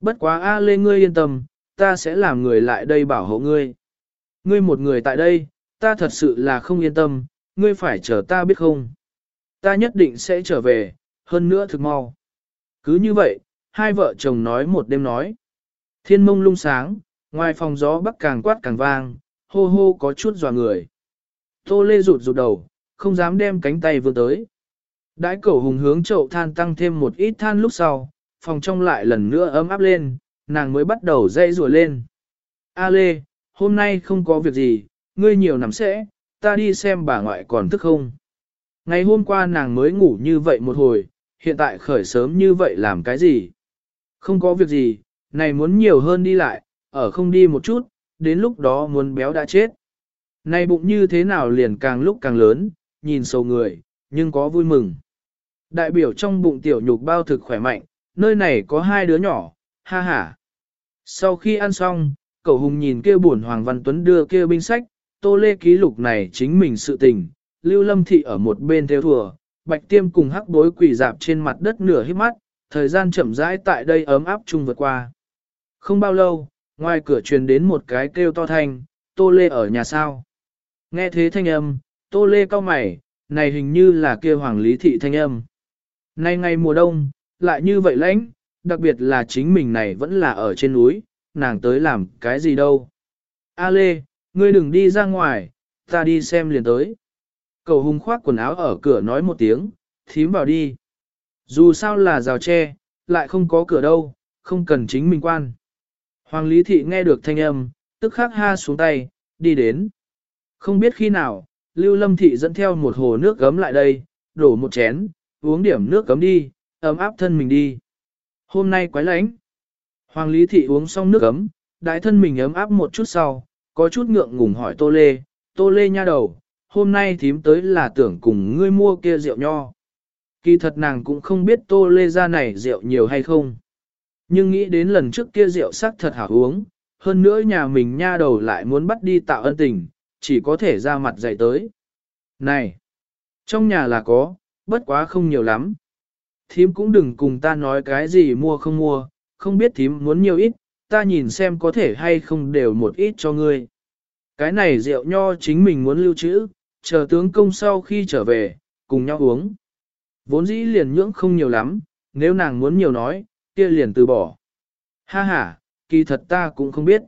Bất quá A Lê ngươi yên tâm, ta sẽ làm người lại đây bảo hộ ngươi. Ngươi một người tại đây, ta thật sự là không yên tâm, ngươi phải chờ ta biết không. Ta nhất định sẽ trở về, hơn nữa thực mau. Cứ như vậy, hai vợ chồng nói một đêm nói. Thiên mông lung sáng, ngoài phòng gió bắc càng quát càng vang, hô hô có chút dò người. Tô lê rụt rụt đầu, không dám đem cánh tay vươn tới. Đãi cầu hùng hướng chậu than tăng thêm một ít than lúc sau, phòng trong lại lần nữa ấm áp lên, nàng mới bắt đầu dây rùa lên. A Lê, hôm nay không có việc gì, ngươi nhiều nằm sẽ, ta đi xem bà ngoại còn thức không. Ngày hôm qua nàng mới ngủ như vậy một hồi, hiện tại khởi sớm như vậy làm cái gì? Không có việc gì, này muốn nhiều hơn đi lại, ở không đi một chút, đến lúc đó muốn béo đã chết. Này bụng như thế nào liền càng lúc càng lớn, nhìn sâu người, nhưng có vui mừng. Đại biểu trong bụng tiểu nhục bao thực khỏe mạnh, nơi này có hai đứa nhỏ, ha ha. Sau khi ăn xong, cậu hùng nhìn kia buồn Hoàng Văn Tuấn đưa kia binh sách, tô lê ký lục này chính mình sự tình, lưu lâm thị ở một bên theo thùa, bạch tiêm cùng hắc bối quỷ dạp trên mặt đất nửa hít mắt, thời gian chậm rãi tại đây ấm áp chung vượt qua. Không bao lâu, ngoài cửa truyền đến một cái kêu to thanh, tô lê ở nhà sao. Nghe thế thanh âm, tô lê cao mày, này hình như là kia hoàng lý thị thanh âm. Nay ngày mùa đông, lại như vậy lãnh, đặc biệt là chính mình này vẫn là ở trên núi, nàng tới làm cái gì đâu. A Lê, ngươi đừng đi ra ngoài, ta đi xem liền tới. Cầu hùng khoác quần áo ở cửa nói một tiếng, thím vào đi. Dù sao là rào tre, lại không có cửa đâu, không cần chính mình quan. Hoàng Lý Thị nghe được thanh âm, tức khắc ha xuống tay, đi đến. Không biết khi nào, Lưu Lâm Thị dẫn theo một hồ nước gấm lại đây, đổ một chén, uống điểm nước gấm đi, ấm áp thân mình đi. Hôm nay quái lánh, Hoàng Lý Thị uống xong nước ấm, đại thân mình ấm áp một chút sau, có chút ngượng ngùng hỏi Tô Lê, Tô Lê nha đầu, hôm nay thím tới là tưởng cùng ngươi mua kia rượu nho. Kỳ thật nàng cũng không biết Tô Lê ra này rượu nhiều hay không. Nhưng nghĩ đến lần trước kia rượu sắc thật hảo uống, hơn nữa nhà mình nha đầu lại muốn bắt đi tạo ân tình, chỉ có thể ra mặt dạy tới. Này, trong nhà là có, bất quá không nhiều lắm. Thím cũng đừng cùng ta nói cái gì mua không mua, không biết thím muốn nhiều ít, ta nhìn xem có thể hay không đều một ít cho ngươi. Cái này rượu nho chính mình muốn lưu trữ, chờ tướng công sau khi trở về, cùng nhau uống. Vốn dĩ liền nhưỡng không nhiều lắm, nếu nàng muốn nhiều nói, kia liền từ bỏ. Ha ha, kỳ thật ta cũng không biết.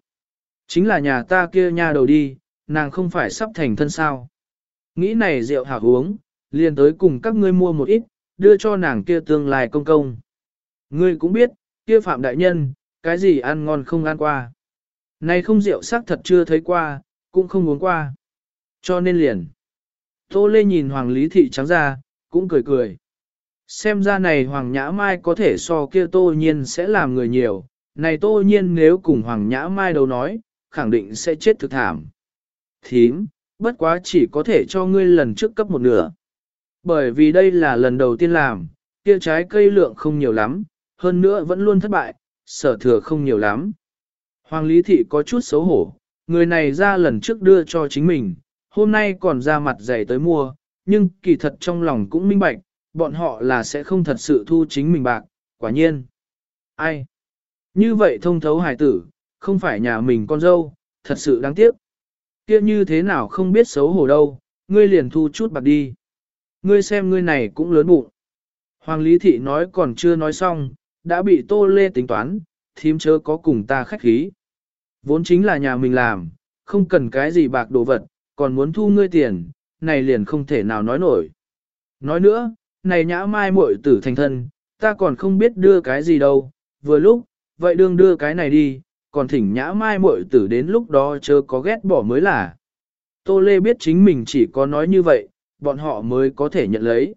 Chính là nhà ta kia nha đầu đi, nàng không phải sắp thành thân sao. Nghĩ này rượu hảo uống, liền tới cùng các ngươi mua một ít, đưa cho nàng kia tương lai công công. Ngươi cũng biết, kia phạm đại nhân, cái gì ăn ngon không ăn qua. Này không rượu sắc thật chưa thấy qua, cũng không uống qua. Cho nên liền. Tô Lê nhìn Hoàng Lý Thị trắng ra, cũng cười cười. Xem ra này Hoàng Nhã Mai có thể so kia Tô Nhiên sẽ làm người nhiều, này Tô Nhiên nếu cùng Hoàng Nhã Mai đâu nói, khẳng định sẽ chết thực thảm. Thím, bất quá chỉ có thể cho ngươi lần trước cấp một nửa. Bởi vì đây là lần đầu tiên làm, kia trái cây lượng không nhiều lắm, hơn nữa vẫn luôn thất bại, sở thừa không nhiều lắm. Hoàng Lý Thị có chút xấu hổ, người này ra lần trước đưa cho chính mình, hôm nay còn ra mặt dày tới mua, nhưng kỳ thật trong lòng cũng minh bạch, bọn họ là sẽ không thật sự thu chính mình bạc, quả nhiên. Ai? Như vậy thông thấu hải tử, không phải nhà mình con dâu, thật sự đáng tiếc. Kia như thế nào không biết xấu hổ đâu, ngươi liền thu chút bạc đi. Ngươi xem ngươi này cũng lớn bụng. Hoàng Lý Thị nói còn chưa nói xong, đã bị Tô Lê tính toán, thím chớ có cùng ta khách khí. Vốn chính là nhà mình làm, không cần cái gì bạc đồ vật, còn muốn thu ngươi tiền, này liền không thể nào nói nổi. Nói nữa, này nhã mai muội tử thành thân, ta còn không biết đưa cái gì đâu, vừa lúc, vậy đương đưa cái này đi, còn thỉnh nhã mai muội tử đến lúc đó chớ có ghét bỏ mới là. Tô Lê biết chính mình chỉ có nói như vậy, bọn họ mới có thể nhận lấy.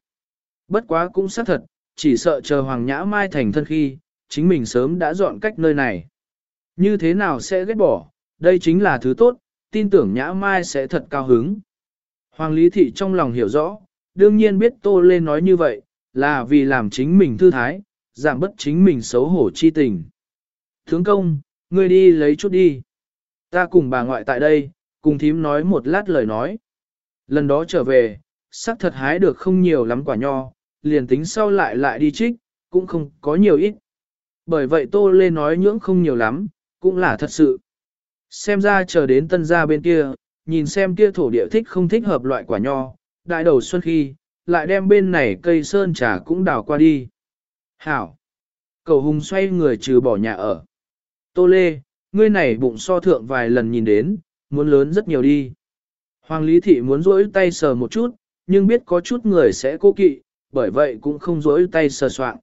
Bất quá cũng xác thật, chỉ sợ chờ Hoàng Nhã Mai thành thân khi, chính mình sớm đã dọn cách nơi này. Như thế nào sẽ ghét bỏ, đây chính là thứ tốt, tin tưởng Nhã Mai sẽ thật cao hứng. Hoàng Lý Thị trong lòng hiểu rõ, đương nhiên biết Tô Lê nói như vậy, là vì làm chính mình thư thái, giảm bất chính mình xấu hổ chi tình. Thướng công, ngươi đi lấy chút đi. Ta cùng bà ngoại tại đây, cùng thím nói một lát lời nói. Lần đó trở về, sắc thật hái được không nhiều lắm quả nho, liền tính sau lại lại đi trích, cũng không có nhiều ít. Bởi vậy Tô Lê nói nhưỡng không nhiều lắm, cũng là thật sự. Xem ra chờ đến tân gia bên kia, nhìn xem kia thổ địa thích không thích hợp loại quả nho, đại đầu xuân khi, lại đem bên này cây sơn trà cũng đào qua đi. Hảo! Cầu hùng xoay người trừ bỏ nhà ở. Tô Lê, ngươi này bụng so thượng vài lần nhìn đến, muốn lớn rất nhiều đi. Hoàng Lý Thị muốn rỗi tay sờ một chút, nhưng biết có chút người sẽ cố kỵ, bởi vậy cũng không rỗi tay sờ soạn.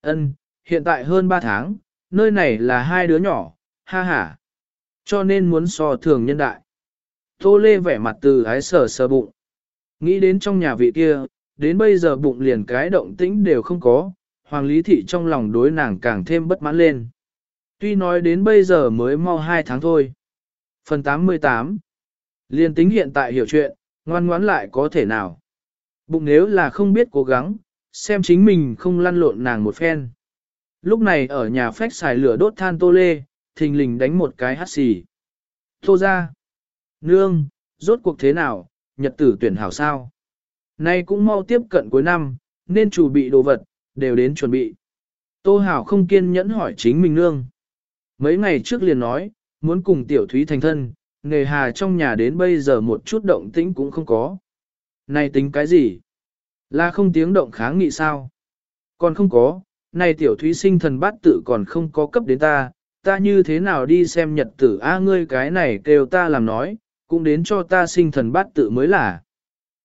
Ân, hiện tại hơn 3 tháng, nơi này là hai đứa nhỏ, ha ha. Cho nên muốn so thường nhân đại. Tô Lê vẻ mặt từ ái sờ sờ bụng. Nghĩ đến trong nhà vị kia, đến bây giờ bụng liền cái động tĩnh đều không có, Hoàng Lý Thị trong lòng đối nàng càng thêm bất mãn lên. Tuy nói đến bây giờ mới mau 2 tháng thôi. Phần 88 Liên tính hiện tại hiểu chuyện, ngoan ngoãn lại có thể nào. Bụng nếu là không biết cố gắng, xem chính mình không lăn lộn nàng một phen. Lúc này ở nhà phách xài lửa đốt than tô lê, thình lình đánh một cái hát xì. Tô ra. Nương, rốt cuộc thế nào, nhật tử tuyển hảo sao. Nay cũng mau tiếp cận cuối năm, nên chuẩn bị đồ vật, đều đến chuẩn bị. Tô Hảo không kiên nhẫn hỏi chính mình nương. Mấy ngày trước liền nói, muốn cùng tiểu thúy thành thân, nề hà trong nhà đến bây giờ một chút động tĩnh cũng không có. Này tính cái gì? Là không tiếng động kháng nghị sao? Còn không có, này tiểu thúy sinh thần bát tự còn không có cấp đến ta, ta như thế nào đi xem nhật tử a ngươi cái này kêu ta làm nói, cũng đến cho ta sinh thần bát tự mới là.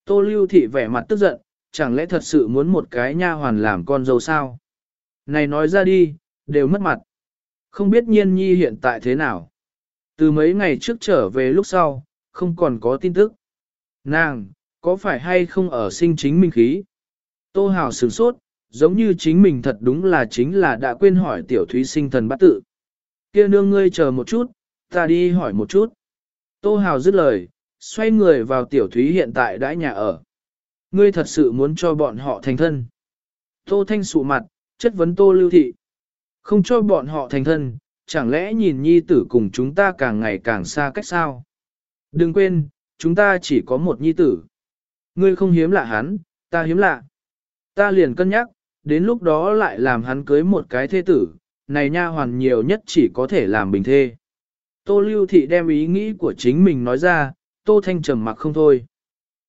Tô lưu thị vẻ mặt tức giận, chẳng lẽ thật sự muốn một cái nha hoàn làm con dâu sao? Này nói ra đi, đều mất mặt. Không biết nhiên nhi hiện tại thế nào. Từ mấy ngày trước trở về lúc sau, không còn có tin tức. Nàng, có phải hay không ở sinh chính mình khí? Tô Hào sửng sốt, giống như chính mình thật đúng là chính là đã quên hỏi tiểu thúy sinh thần bát tự. kia nương ngươi chờ một chút, ta đi hỏi một chút. Tô Hào dứt lời, xoay người vào tiểu thúy hiện tại đã nhà ở. Ngươi thật sự muốn cho bọn họ thành thân. Tô Thanh sụ mặt, chất vấn Tô Lưu Thị. Không cho bọn họ thành thân, chẳng lẽ nhìn nhi tử cùng chúng ta càng ngày càng xa cách sao? Đừng quên, chúng ta chỉ có một nhi tử. Ngươi không hiếm lạ hắn, ta hiếm lạ. Ta liền cân nhắc, đến lúc đó lại làm hắn cưới một cái thê tử, này nha hoàn nhiều nhất chỉ có thể làm bình thê. Tô Lưu Thị đem ý nghĩ của chính mình nói ra, Tô Thanh trầm mặc không thôi.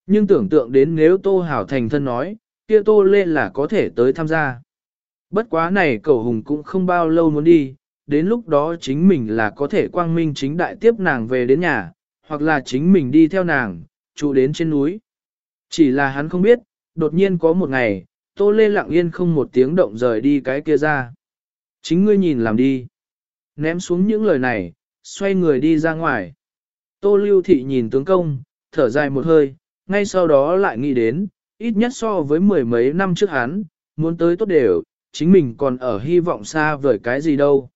Nhưng tưởng tượng đến nếu Tô Hảo thành thân nói, kia Tô lên là có thể tới tham gia. Bất quá này cậu hùng cũng không bao lâu muốn đi, đến lúc đó chính mình là có thể quang minh chính đại tiếp nàng về đến nhà, hoặc là chính mình đi theo nàng, trụ đến trên núi. Chỉ là hắn không biết, đột nhiên có một ngày, Tô Lê lặng yên không một tiếng động rời đi cái kia ra. Chính ngươi nhìn làm đi. Ném xuống những lời này, xoay người đi ra ngoài. Tô Lưu Thị nhìn tướng công, thở dài một hơi, ngay sau đó lại nghĩ đến, ít nhất so với mười mấy năm trước hắn, muốn tới tốt đều, chính mình còn ở hy vọng xa vời cái gì đâu.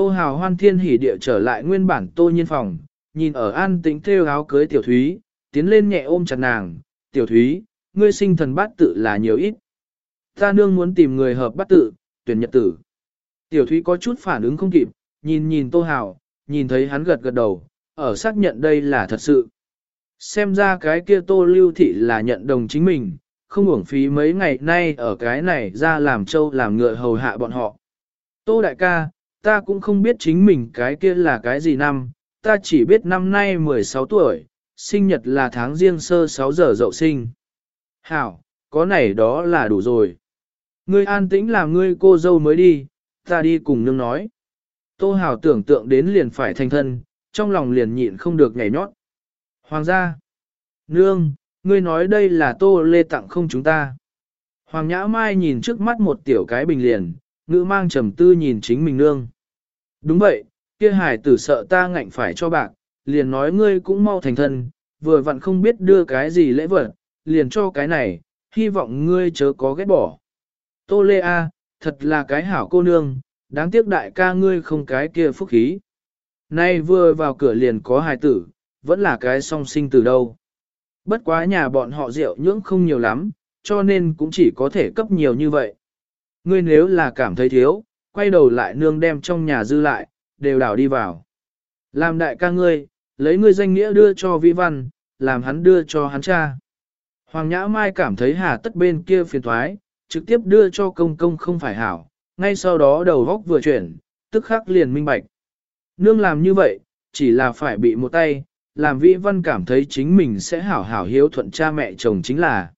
Tô Hào hoan thiên hỉ địa trở lại nguyên bản tô nhiên phòng, nhìn ở an tĩnh theo áo cưới tiểu thúy, tiến lên nhẹ ôm chặt nàng, tiểu thúy, ngươi sinh thần bát tự là nhiều ít. Ta nương muốn tìm người hợp bát tự, tuyển nhật tử. Tiểu thúy có chút phản ứng không kịp, nhìn nhìn tô hào, nhìn thấy hắn gật gật đầu, ở xác nhận đây là thật sự. Xem ra cái kia tô lưu thị là nhận đồng chính mình, không uổng phí mấy ngày nay ở cái này ra làm trâu làm ngựa hầu hạ bọn họ. Tô đại ca, ta cũng không biết chính mình cái kia là cái gì năm, ta chỉ biết năm nay 16 tuổi, sinh nhật là tháng riêng sơ 6 giờ dậu sinh. Hảo, có này đó là đủ rồi. Ngươi an tĩnh là ngươi cô dâu mới đi, ta đi cùng nương nói. Tô Hảo tưởng tượng đến liền phải thành thân, trong lòng liền nhịn không được nhảy nhót. Hoàng gia, nương, ngươi nói đây là tô lê tặng không chúng ta. Hoàng Nhã Mai nhìn trước mắt một tiểu cái bình liền, ngữ mang trầm tư nhìn chính mình nương. Đúng vậy, kia hải tử sợ ta ngạnh phải cho bạc, liền nói ngươi cũng mau thành thân, vừa vặn không biết đưa cái gì lễ vật, liền cho cái này, hy vọng ngươi chớ có ghét bỏ. Tô Lê A, thật là cái hảo cô nương, đáng tiếc đại ca ngươi không cái kia phúc khí. Nay vừa vào cửa liền có hài tử, vẫn là cái song sinh từ đâu. Bất quá nhà bọn họ rượu nhưỡng không nhiều lắm, cho nên cũng chỉ có thể cấp nhiều như vậy. Ngươi nếu là cảm thấy thiếu, quay đầu lại nương đem trong nhà dư lại, đều đảo đi vào. Làm đại ca ngươi, lấy ngươi danh nghĩa đưa cho vi văn, làm hắn đưa cho hắn cha. Hoàng Nhã Mai cảm thấy hà tất bên kia phiền thoái, trực tiếp đưa cho công công không phải hảo, ngay sau đó đầu góc vừa chuyển, tức khắc liền minh bạch. Nương làm như vậy, chỉ là phải bị một tay, làm vĩ văn cảm thấy chính mình sẽ hảo hảo hiếu thuận cha mẹ chồng chính là.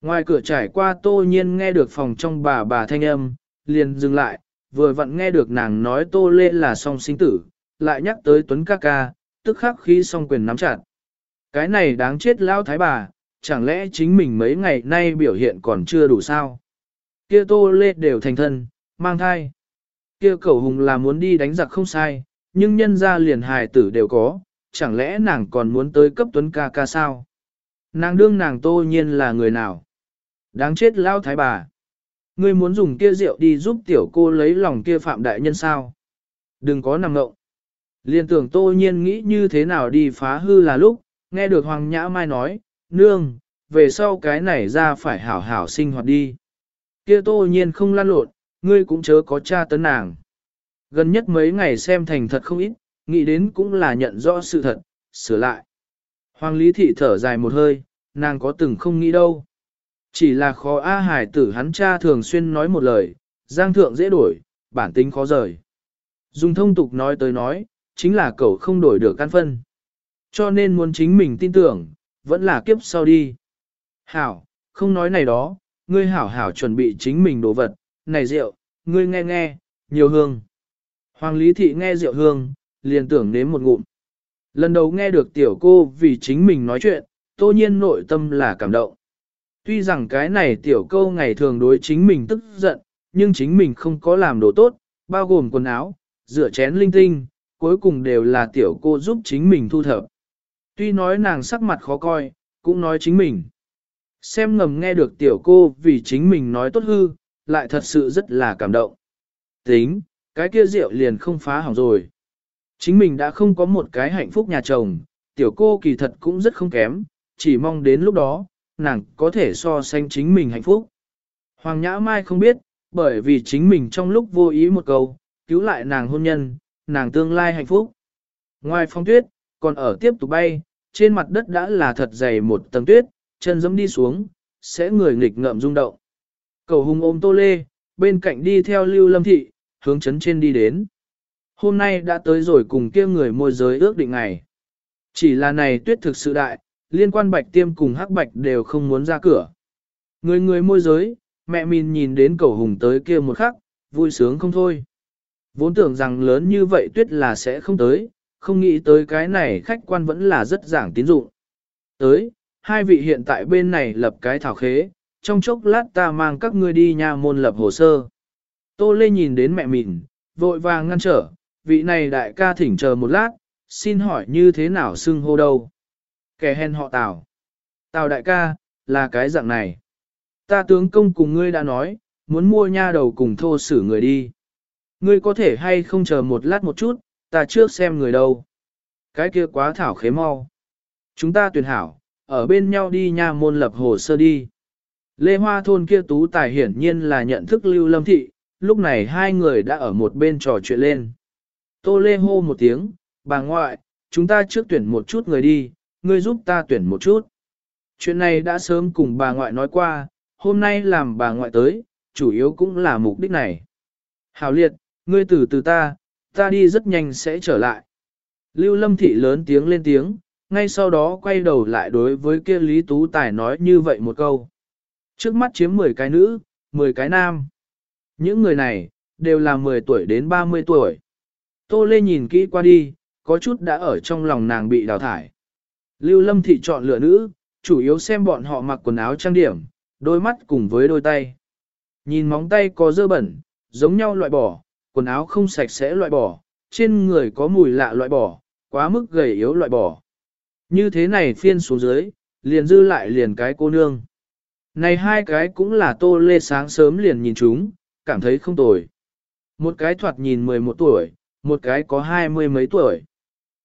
Ngoài cửa trải qua tô nhiên nghe được phòng trong bà bà thanh âm, liền dừng lại, vừa vặn nghe được nàng nói tô lê là song sinh tử, lại nhắc tới tuấn ca ca, tức khắc khi song quyền nắm chặt. Cái này đáng chết lao thái bà, chẳng lẽ chính mình mấy ngày nay biểu hiện còn chưa đủ sao? Kia tô lê đều thành thân, mang thai. Kia cẩu hùng là muốn đi đánh giặc không sai, nhưng nhân ra liền hài tử đều có, chẳng lẽ nàng còn muốn tới cấp tuấn ca ca sao? Nàng đương nàng tô nhiên là người nào? Đáng chết lao thái bà. Ngươi muốn dùng kia rượu đi giúp tiểu cô lấy lòng kia phạm đại nhân sao? Đừng có nằm ngộng. Liên tưởng tô nhiên nghĩ như thế nào đi phá hư là lúc, nghe được Hoàng Nhã Mai nói, nương, về sau cái này ra phải hảo hảo sinh hoạt đi. Kia tô nhiên không lan lộn, ngươi cũng chớ có cha tấn nàng. Gần nhất mấy ngày xem thành thật không ít, nghĩ đến cũng là nhận rõ sự thật, sửa lại. Hoàng Lý Thị thở dài một hơi, nàng có từng không nghĩ đâu. Chỉ là khó A Hải tử hắn cha thường xuyên nói một lời, giang thượng dễ đổi, bản tính khó rời. Dùng thông tục nói tới nói, chính là cậu không đổi được căn phân. Cho nên muốn chính mình tin tưởng, vẫn là kiếp sau đi. Hảo, không nói này đó, ngươi hảo hảo chuẩn bị chính mình đồ vật, này rượu, ngươi nghe nghe, nhiều hương. Hoàng Lý Thị nghe rượu hương, liền tưởng nếm một ngụm. Lần đầu nghe được tiểu cô vì chính mình nói chuyện, tô nhiên nội tâm là cảm động. Tuy rằng cái này tiểu câu ngày thường đối chính mình tức giận, nhưng chính mình không có làm đồ tốt, bao gồm quần áo, rửa chén linh tinh, cuối cùng đều là tiểu cô giúp chính mình thu thập. Tuy nói nàng sắc mặt khó coi, cũng nói chính mình. Xem ngầm nghe được tiểu cô vì chính mình nói tốt hư, lại thật sự rất là cảm động. Tính, cái kia rượu liền không phá hỏng rồi. Chính mình đã không có một cái hạnh phúc nhà chồng, tiểu cô kỳ thật cũng rất không kém, chỉ mong đến lúc đó, nàng có thể so sánh chính mình hạnh phúc. Hoàng Nhã Mai không biết, bởi vì chính mình trong lúc vô ý một câu, cứu lại nàng hôn nhân, nàng tương lai hạnh phúc. Ngoài phong tuyết, còn ở tiếp tục bay, trên mặt đất đã là thật dày một tầng tuyết, chân dẫm đi xuống, sẽ người nghịch ngợm rung động. Cầu hùng ôm tô lê, bên cạnh đi theo lưu lâm thị, hướng chấn trên đi đến. Hôm nay đã tới rồi cùng kia người môi giới ước định ngày. Chỉ là này tuyết thực sự đại, liên quan bạch tiêm cùng hắc bạch đều không muốn ra cửa. Người người môi giới, mẹ mình nhìn đến cầu hùng tới kia một khắc, vui sướng không thôi. Vốn tưởng rằng lớn như vậy tuyết là sẽ không tới, không nghĩ tới cái này khách quan vẫn là rất giảng tín dụng. Tới, hai vị hiện tại bên này lập cái thảo khế, trong chốc lát ta mang các ngươi đi nhà môn lập hồ sơ. Tô Lê nhìn đến mẹ mình, vội vàng ngăn trở, vị này đại ca thỉnh chờ một lát, xin hỏi như thế nào xưng hô đâu. Kẻ hèn họ Tào. Tào đại ca, là cái dạng này. Ta tướng công cùng ngươi đã nói, muốn mua nha đầu cùng thô xử người đi. Ngươi có thể hay không chờ một lát một chút, ta trước xem người đâu. Cái kia quá thảo khế mau. Chúng ta tuyển hảo, ở bên nhau đi nha môn lập hồ sơ đi. Lê Hoa thôn kia tú tài hiển nhiên là nhận thức lưu lâm thị, lúc này hai người đã ở một bên trò chuyện lên. Tô Lê hô một tiếng, bà ngoại, chúng ta trước tuyển một chút người đi, ngươi giúp ta tuyển một chút. Chuyện này đã sớm cùng bà ngoại nói qua, hôm nay làm bà ngoại tới, chủ yếu cũng là mục đích này. Hảo liệt, ngươi từ từ ta, ta đi rất nhanh sẽ trở lại. Lưu Lâm Thị lớn tiếng lên tiếng, ngay sau đó quay đầu lại đối với kia Lý Tú Tài nói như vậy một câu. Trước mắt chiếm 10 cái nữ, 10 cái nam. Những người này, đều là 10 tuổi đến 30 tuổi. Tô Lê nhìn kỹ qua đi, có chút đã ở trong lòng nàng bị đào thải. Lưu Lâm Thị chọn lựa nữ, chủ yếu xem bọn họ mặc quần áo trang điểm, đôi mắt cùng với đôi tay. Nhìn móng tay có dơ bẩn, giống nhau loại bỏ, quần áo không sạch sẽ loại bỏ, trên người có mùi lạ loại bỏ, quá mức gầy yếu loại bỏ. Như thế này phiên xuống dưới, liền dư lại liền cái cô nương. Này hai cái cũng là tô lê sáng sớm liền nhìn chúng, cảm thấy không tồi. Một cái thoạt nhìn 11 tuổi, một cái có hai mươi mấy tuổi.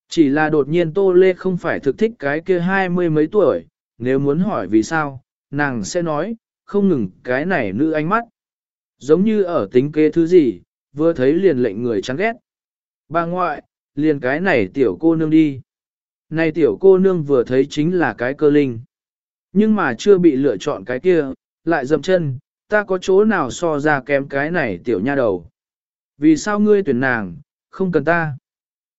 Chỉ là đột nhiên tô lê không phải thực thích cái kia hai mươi mấy tuổi, nếu muốn hỏi vì sao, nàng sẽ nói, không ngừng cái này nữ ánh mắt. Giống như ở tính kế thứ gì, vừa thấy liền lệnh người chán ghét. Bà ngoại, liền cái này tiểu cô nương đi. Này tiểu cô nương vừa thấy chính là cái cơ linh. Nhưng mà chưa bị lựa chọn cái kia, lại dậm chân, ta có chỗ nào so ra kém cái này tiểu nha đầu. Vì sao ngươi tuyển nàng, không cần ta.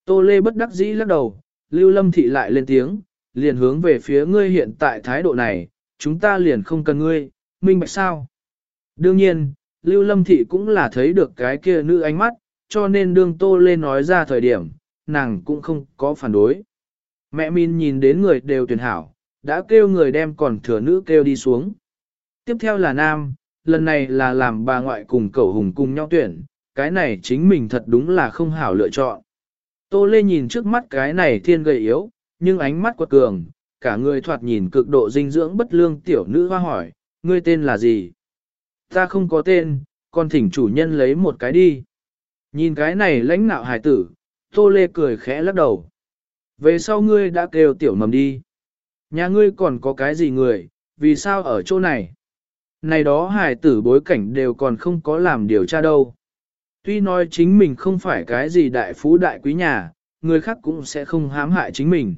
Tô Lê bất đắc dĩ lắc đầu, Lưu Lâm Thị lại lên tiếng, liền hướng về phía ngươi hiện tại thái độ này, chúng ta liền không cần ngươi, minh bạch sao. Đương nhiên, Lưu Lâm Thị cũng là thấy được cái kia nữ ánh mắt, cho nên đương Tô Lê nói ra thời điểm, nàng cũng không có phản đối. Mẹ Min nhìn đến người đều tuyển hảo, đã kêu người đem còn thừa nữ kêu đi xuống. Tiếp theo là nam, lần này là làm bà ngoại cùng cậu hùng cùng nhau tuyển, cái này chính mình thật đúng là không hảo lựa chọn. Tô Lê nhìn trước mắt cái này thiên gầy yếu, nhưng ánh mắt quật cường, cả người thoạt nhìn cực độ dinh dưỡng bất lương tiểu nữ hoa hỏi, ngươi tên là gì? Ta không có tên, còn thỉnh chủ nhân lấy một cái đi. Nhìn cái này lãnh nạo hài tử, Tô Lê cười khẽ lắc đầu. Về sau ngươi đã kêu tiểu mầm đi. Nhà ngươi còn có cái gì người, vì sao ở chỗ này? Này đó hài tử bối cảnh đều còn không có làm điều tra đâu. Tuy nói chính mình không phải cái gì đại phú đại quý nhà, người khác cũng sẽ không hãm hại chính mình.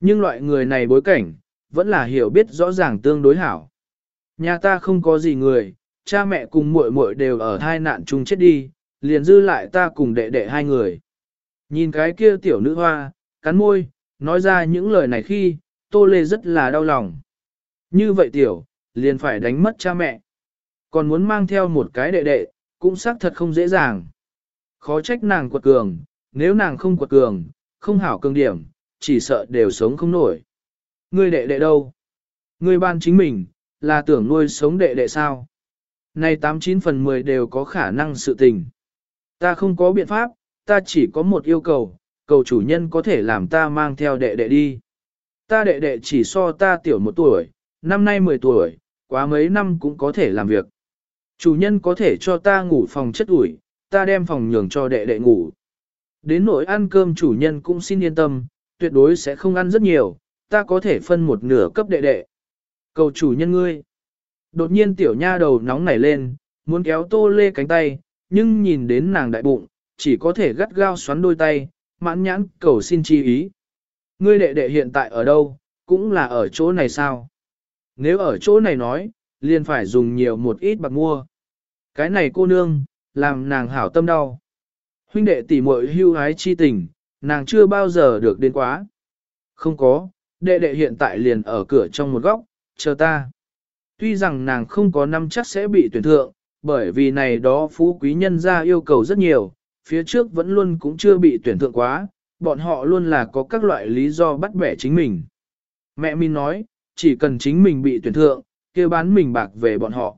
Nhưng loại người này bối cảnh, vẫn là hiểu biết rõ ràng tương đối hảo. Nhà ta không có gì người, cha mẹ cùng muội muội đều ở thai nạn chung chết đi, liền dư lại ta cùng đệ đệ hai người. Nhìn cái kia tiểu nữ hoa, cắn môi, nói ra những lời này khi, Tô Lê rất là đau lòng. Như vậy tiểu, liền phải đánh mất cha mẹ. Còn muốn mang theo một cái đệ đệ, cũng xác thật không dễ dàng. Khó trách nàng quật cường, nếu nàng không quật cường, không hảo cường điểm, chỉ sợ đều sống không nổi. Ngươi đệ đệ đâu? Ngươi ban chính mình, là tưởng nuôi sống đệ đệ sao? Này 89 phần 10 đều có khả năng sự tình. Ta không có biện pháp, ta chỉ có một yêu cầu, cầu chủ nhân có thể làm ta mang theo đệ đệ đi. Ta đệ đệ chỉ so ta tiểu một tuổi, năm nay 10 tuổi, quá mấy năm cũng có thể làm việc. Chủ nhân có thể cho ta ngủ phòng chất ủi, ta đem phòng nhường cho đệ đệ ngủ. Đến nỗi ăn cơm chủ nhân cũng xin yên tâm, tuyệt đối sẽ không ăn rất nhiều, ta có thể phân một nửa cấp đệ đệ. Cầu chủ nhân ngươi. Đột nhiên tiểu nha đầu nóng nảy lên, muốn kéo tô lê cánh tay, nhưng nhìn đến nàng đại bụng, chỉ có thể gắt gao xoắn đôi tay, mãn nhãn cầu xin chi ý. Ngươi đệ đệ hiện tại ở đâu, cũng là ở chỗ này sao? Nếu ở chỗ này nói, liền phải dùng nhiều một ít bạc mua. Cái này cô nương, làm nàng hảo tâm đau. Huynh đệ tỷ muội hưu hái chi tình, nàng chưa bao giờ được đến quá. Không có, đệ đệ hiện tại liền ở cửa trong một góc, chờ ta. Tuy rằng nàng không có năm chắc sẽ bị tuyển thượng, bởi vì này đó phú quý nhân gia yêu cầu rất nhiều, phía trước vẫn luôn cũng chưa bị tuyển thượng quá, bọn họ luôn là có các loại lý do bắt bẻ chính mình. Mẹ minh nói, chỉ cần chính mình bị tuyển thượng, kia bán mình bạc về bọn họ.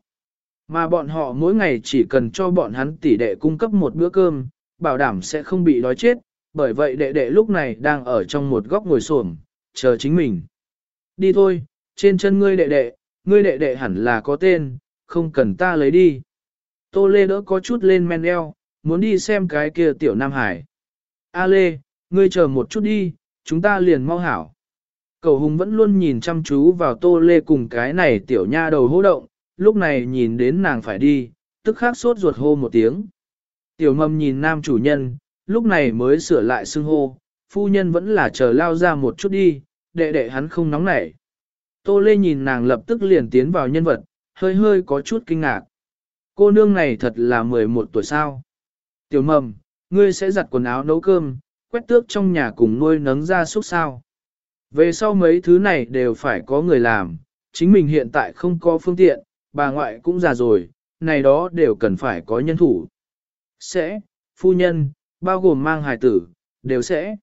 Mà bọn họ mỗi ngày chỉ cần cho bọn hắn tỷ đệ cung cấp một bữa cơm, bảo đảm sẽ không bị đói chết, bởi vậy đệ đệ lúc này đang ở trong một góc ngồi xổm, chờ chính mình. Đi thôi, trên chân ngươi đệ đệ, ngươi đệ đệ hẳn là có tên, không cần ta lấy đi. Tô Lê đỡ có chút lên men eo, muốn đi xem cái kia tiểu Nam Hải. A Lê, ngươi chờ một chút đi, chúng ta liền mau hảo. Cầu hùng vẫn luôn nhìn chăm chú vào Tô Lê cùng cái này tiểu nha đầu hô động, lúc này nhìn đến nàng phải đi, tức khắc sốt ruột hô một tiếng. Tiểu mầm nhìn nam chủ nhân, lúc này mới sửa lại xưng hô, phu nhân vẫn là chờ lao ra một chút đi, đệ đệ hắn không nóng nảy. Tô Lê nhìn nàng lập tức liền tiến vào nhân vật, hơi hơi có chút kinh ngạc. Cô nương này thật là 11 tuổi sao. Tiểu mầm, ngươi sẽ giặt quần áo nấu cơm, quét tước trong nhà cùng nuôi nấng ra súc sao. Về sau mấy thứ này đều phải có người làm, chính mình hiện tại không có phương tiện, bà ngoại cũng già rồi, này đó đều cần phải có nhân thủ. Sẽ, phu nhân, bao gồm mang hài tử, đều sẽ.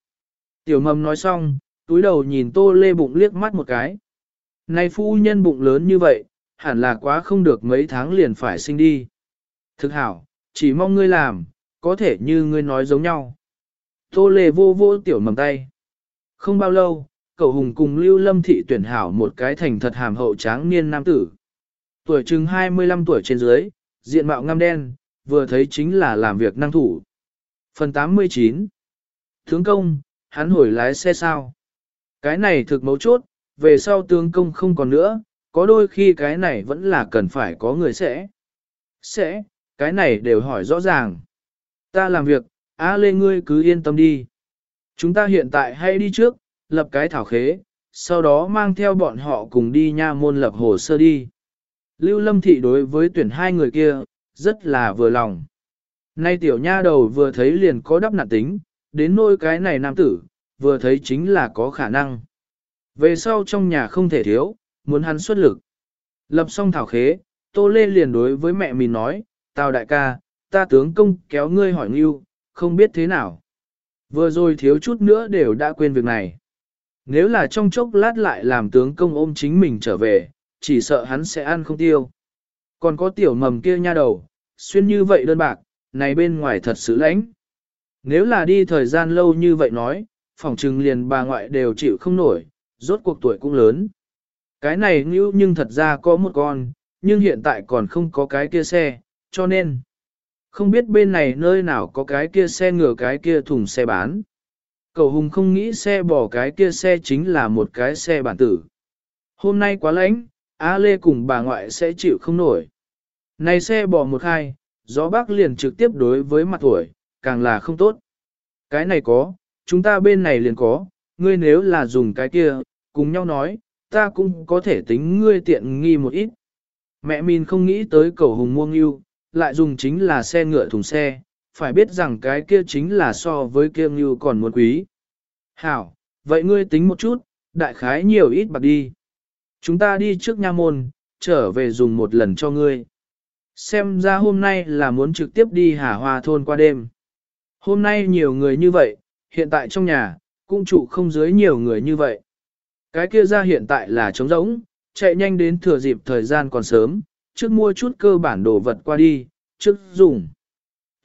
Tiểu mầm nói xong, túi đầu nhìn tô lê bụng liếc mắt một cái. Này phu nhân bụng lớn như vậy, hẳn là quá không được mấy tháng liền phải sinh đi. Thực hảo, chỉ mong ngươi làm, có thể như ngươi nói giống nhau. Tô lê vô vô tiểu mầm tay. Không bao lâu, cậu hùng cùng lưu lâm thị tuyển hảo một cái thành thật hàm hậu tráng niên nam tử. Tuổi chừng 25 tuổi trên dưới, diện mạo ngăm đen, vừa thấy chính là làm việc năng thủ. Phần 89 Tướng công, hắn hồi lái xe sao? Cái này thực mấu chốt, về sau tướng công không còn nữa, có đôi khi cái này vẫn là cần phải có người sẽ. Sẽ, cái này đều hỏi rõ ràng. Ta làm việc, á lê ngươi cứ yên tâm đi. Chúng ta hiện tại hay đi trước, lập cái thảo khế, sau đó mang theo bọn họ cùng đi nha môn lập hồ sơ đi. Lưu Lâm Thị đối với tuyển hai người kia, rất là vừa lòng. Nay tiểu nha đầu vừa thấy liền có đắp nạn tính, đến nôi cái này nam tử, vừa thấy chính là có khả năng. Về sau trong nhà không thể thiếu, muốn hắn xuất lực. Lập xong thảo khế, Tô Lê liền đối với mẹ mình nói, Tào đại ca, ta tướng công kéo ngươi hỏi ngưu, không biết thế nào. Vừa rồi thiếu chút nữa đều đã quên việc này. Nếu là trong chốc lát lại làm tướng công ôm chính mình trở về, chỉ sợ hắn sẽ ăn không tiêu. Còn có tiểu mầm kia nha đầu, xuyên như vậy đơn bạc, này bên ngoài thật sự lãnh. Nếu là đi thời gian lâu như vậy nói, phòng trừng liền bà ngoại đều chịu không nổi, rốt cuộc tuổi cũng lớn. Cái này như nhưng thật ra có một con, nhưng hiện tại còn không có cái kia xe, cho nên không biết bên này nơi nào có cái kia xe ngựa cái kia thùng xe bán. Cầu hùng không nghĩ xe bỏ cái kia xe chính là một cái xe bản tử. Hôm nay quá lạnh, Á Lê cùng bà ngoại sẽ chịu không nổi. Này xe bỏ một hai, gió bác liền trực tiếp đối với mặt tuổi, càng là không tốt. Cái này có, chúng ta bên này liền có, ngươi nếu là dùng cái kia, cùng nhau nói, ta cũng có thể tính ngươi tiện nghi một ít. Mẹ mình không nghĩ tới cầu hùng muông yêu, lại dùng chính là xe ngựa thùng xe, phải biết rằng cái kia chính là so với kia như còn muốn quý. Hảo, vậy ngươi tính một chút, đại khái nhiều ít bạc đi. Chúng ta đi trước nha môn, trở về dùng một lần cho ngươi. Xem ra hôm nay là muốn trực tiếp đi hà hoa thôn qua đêm. Hôm nay nhiều người như vậy, hiện tại trong nhà, cũng trụ không dưới nhiều người như vậy. Cái kia ra hiện tại là trống rỗng, chạy nhanh đến thừa dịp thời gian còn sớm, trước mua chút cơ bản đồ vật qua đi, trước dùng.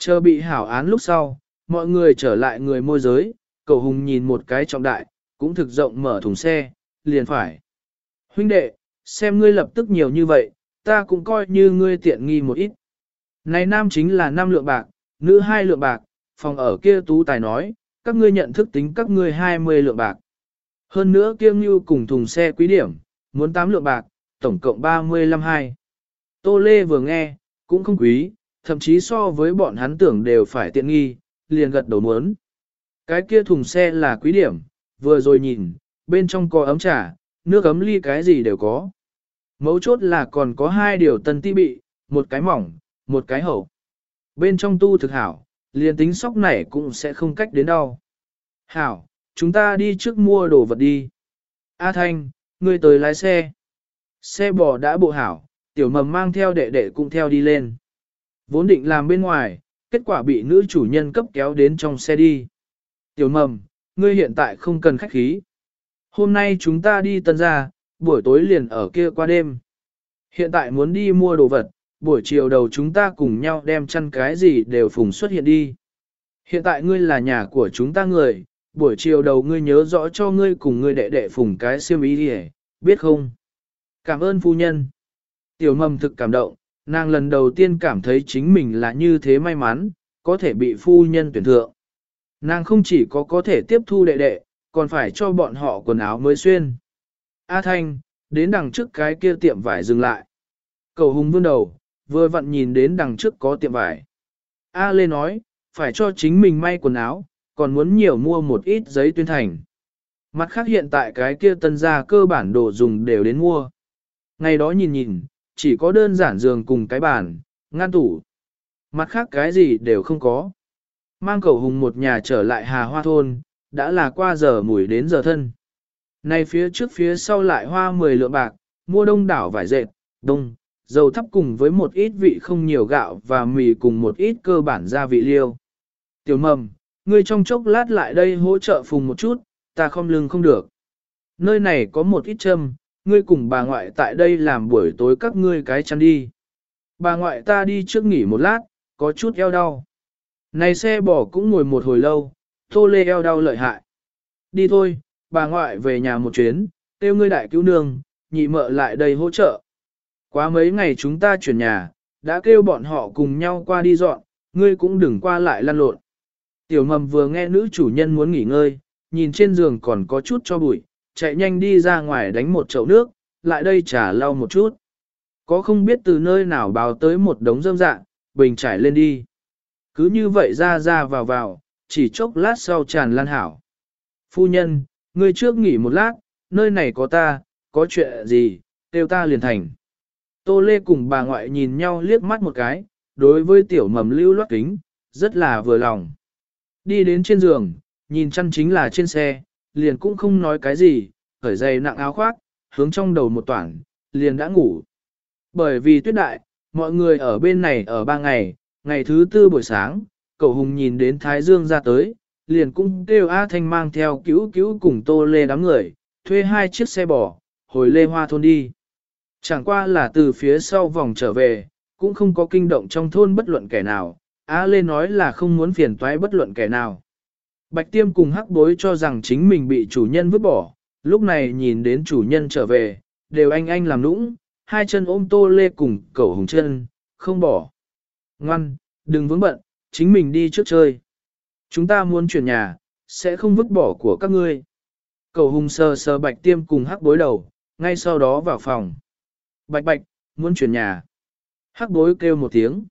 Chờ bị hảo án lúc sau, mọi người trở lại người môi giới, cầu hùng nhìn một cái trọng đại, cũng thực rộng mở thùng xe, liền phải. Huynh đệ, xem ngươi lập tức nhiều như vậy, ta cũng coi như ngươi tiện nghi một ít. Này nam chính là năm lượng bạc, nữ hai lượng bạc, phòng ở kia tú tài nói, các ngươi nhận thức tính các ngươi 20 lượng bạc. Hơn nữa kiêng như cùng thùng xe quý điểm, muốn 8 lượng bạc, tổng cộng 35 hai. Tô Lê vừa nghe, cũng không quý, thậm chí so với bọn hắn tưởng đều phải tiện nghi, liền gật đầu muốn. Cái kia thùng xe là quý điểm, vừa rồi nhìn, bên trong có ấm trà, nước ấm ly cái gì đều có. Mấu chốt là còn có hai điều tân ti bị, một cái mỏng, một cái hậu. Bên trong tu thực hảo, liền tính sóc này cũng sẽ không cách đến đâu. Hảo, chúng ta đi trước mua đồ vật đi. A Thanh, ngươi tới lái xe. Xe bò đã bộ hảo, tiểu mầm mang theo đệ đệ cũng theo đi lên. Vốn định làm bên ngoài, kết quả bị nữ chủ nhân cấp kéo đến trong xe đi. Tiểu mầm, ngươi hiện tại không cần khách khí. Hôm nay chúng ta đi tân ra, buổi tối liền ở kia qua đêm. Hiện tại muốn đi mua đồ vật, buổi chiều đầu chúng ta cùng nhau đem chăn cái gì đều phùng xuất hiện đi. Hiện tại ngươi là nhà của chúng ta người, buổi chiều đầu ngươi nhớ rõ cho ngươi cùng ngươi đệ đệ phùng cái siêm ý đi biết không? Cảm ơn phu nhân. Tiểu mầm thực cảm động, nàng lần đầu tiên cảm thấy chính mình là như thế may mắn, có thể bị phu nhân tuyển thượng. Nàng không chỉ có có thể tiếp thu đệ đệ, còn phải cho bọn họ quần áo mới xuyên. A Thanh, đến đằng trước cái kia tiệm vải dừng lại. Cầu hùng vươn đầu, vừa vặn nhìn đến đằng trước có tiệm vải. A Lê nói, phải cho chính mình may quần áo, còn muốn nhiều mua một ít giấy tuyên thành. Mặt khác hiện tại cái kia tân gia cơ bản đồ dùng đều đến mua. Ngày đó nhìn nhìn, chỉ có đơn giản giường cùng cái bàn, ngăn tủ. Mặt khác cái gì đều không có. Mang cầu hùng một nhà trở lại Hà Hoa Thôn, đã là qua giờ mùi đến giờ thân. Này phía trước phía sau lại hoa 10 lượng bạc, mua đông đảo vải dệt, đông, dầu thắp cùng với một ít vị không nhiều gạo và mì cùng một ít cơ bản gia vị liêu. Tiểu mầm, ngươi trong chốc lát lại đây hỗ trợ phùng một chút, ta không lưng không được. Nơi này có một ít châm, ngươi cùng bà ngoại tại đây làm buổi tối các ngươi cái chăn đi. Bà ngoại ta đi trước nghỉ một lát, có chút eo đau. Này xe bỏ cũng ngồi một hồi lâu, tô lê eo đau lợi hại. Đi thôi, bà ngoại về nhà một chuyến, tiêu ngươi đại cứu nương, nhị mợ lại đây hỗ trợ. Quá mấy ngày chúng ta chuyển nhà, đã kêu bọn họ cùng nhau qua đi dọn, ngươi cũng đừng qua lại lăn lộn. Tiểu mầm vừa nghe nữ chủ nhân muốn nghỉ ngơi, nhìn trên giường còn có chút cho bụi, chạy nhanh đi ra ngoài đánh một chậu nước, lại đây trả lau một chút. Có không biết từ nơi nào báo tới một đống rơm dạ, bình trải lên đi. Cứ như vậy ra ra vào vào, chỉ chốc lát sau tràn lan hảo. Phu nhân, ngươi trước nghỉ một lát, nơi này có ta, có chuyện gì, kêu ta liền thành. Tô Lê cùng bà ngoại nhìn nhau liếc mắt một cái, đối với tiểu mầm lưu loát kính, rất là vừa lòng. Đi đến trên giường, nhìn chăn chính là trên xe, liền cũng không nói cái gì, khởi giày nặng áo khoác, hướng trong đầu một toảng, liền đã ngủ. Bởi vì tuyết đại, mọi người ở bên này ở ba ngày, ngày thứ tư buổi sáng, cậu hùng nhìn đến Thái Dương ra tới, liền cũng kêu A Thanh mang theo cứu cứu cùng tô lê đám người, thuê hai chiếc xe bò, hồi lê hoa thôn đi. Chẳng qua là từ phía sau vòng trở về, cũng không có kinh động trong thôn bất luận kẻ nào, A Lê nói là không muốn phiền toái bất luận kẻ nào. Bạch Tiêm cùng hắc bối cho rằng chính mình bị chủ nhân vứt bỏ, lúc này nhìn đến chủ nhân trở về, đều anh anh làm nũng, hai chân ôm tô lê cùng cẩu hùng chân, không bỏ. Ngoan, đừng vướng bận, chính mình đi trước chơi. Chúng ta muốn chuyển nhà, sẽ không vứt bỏ của các ngươi. Cầu hùng sờ sờ bạch tiêm cùng hắc bối đầu, ngay sau đó vào phòng. Bạch bạch, muốn chuyển nhà. Hắc bối kêu một tiếng.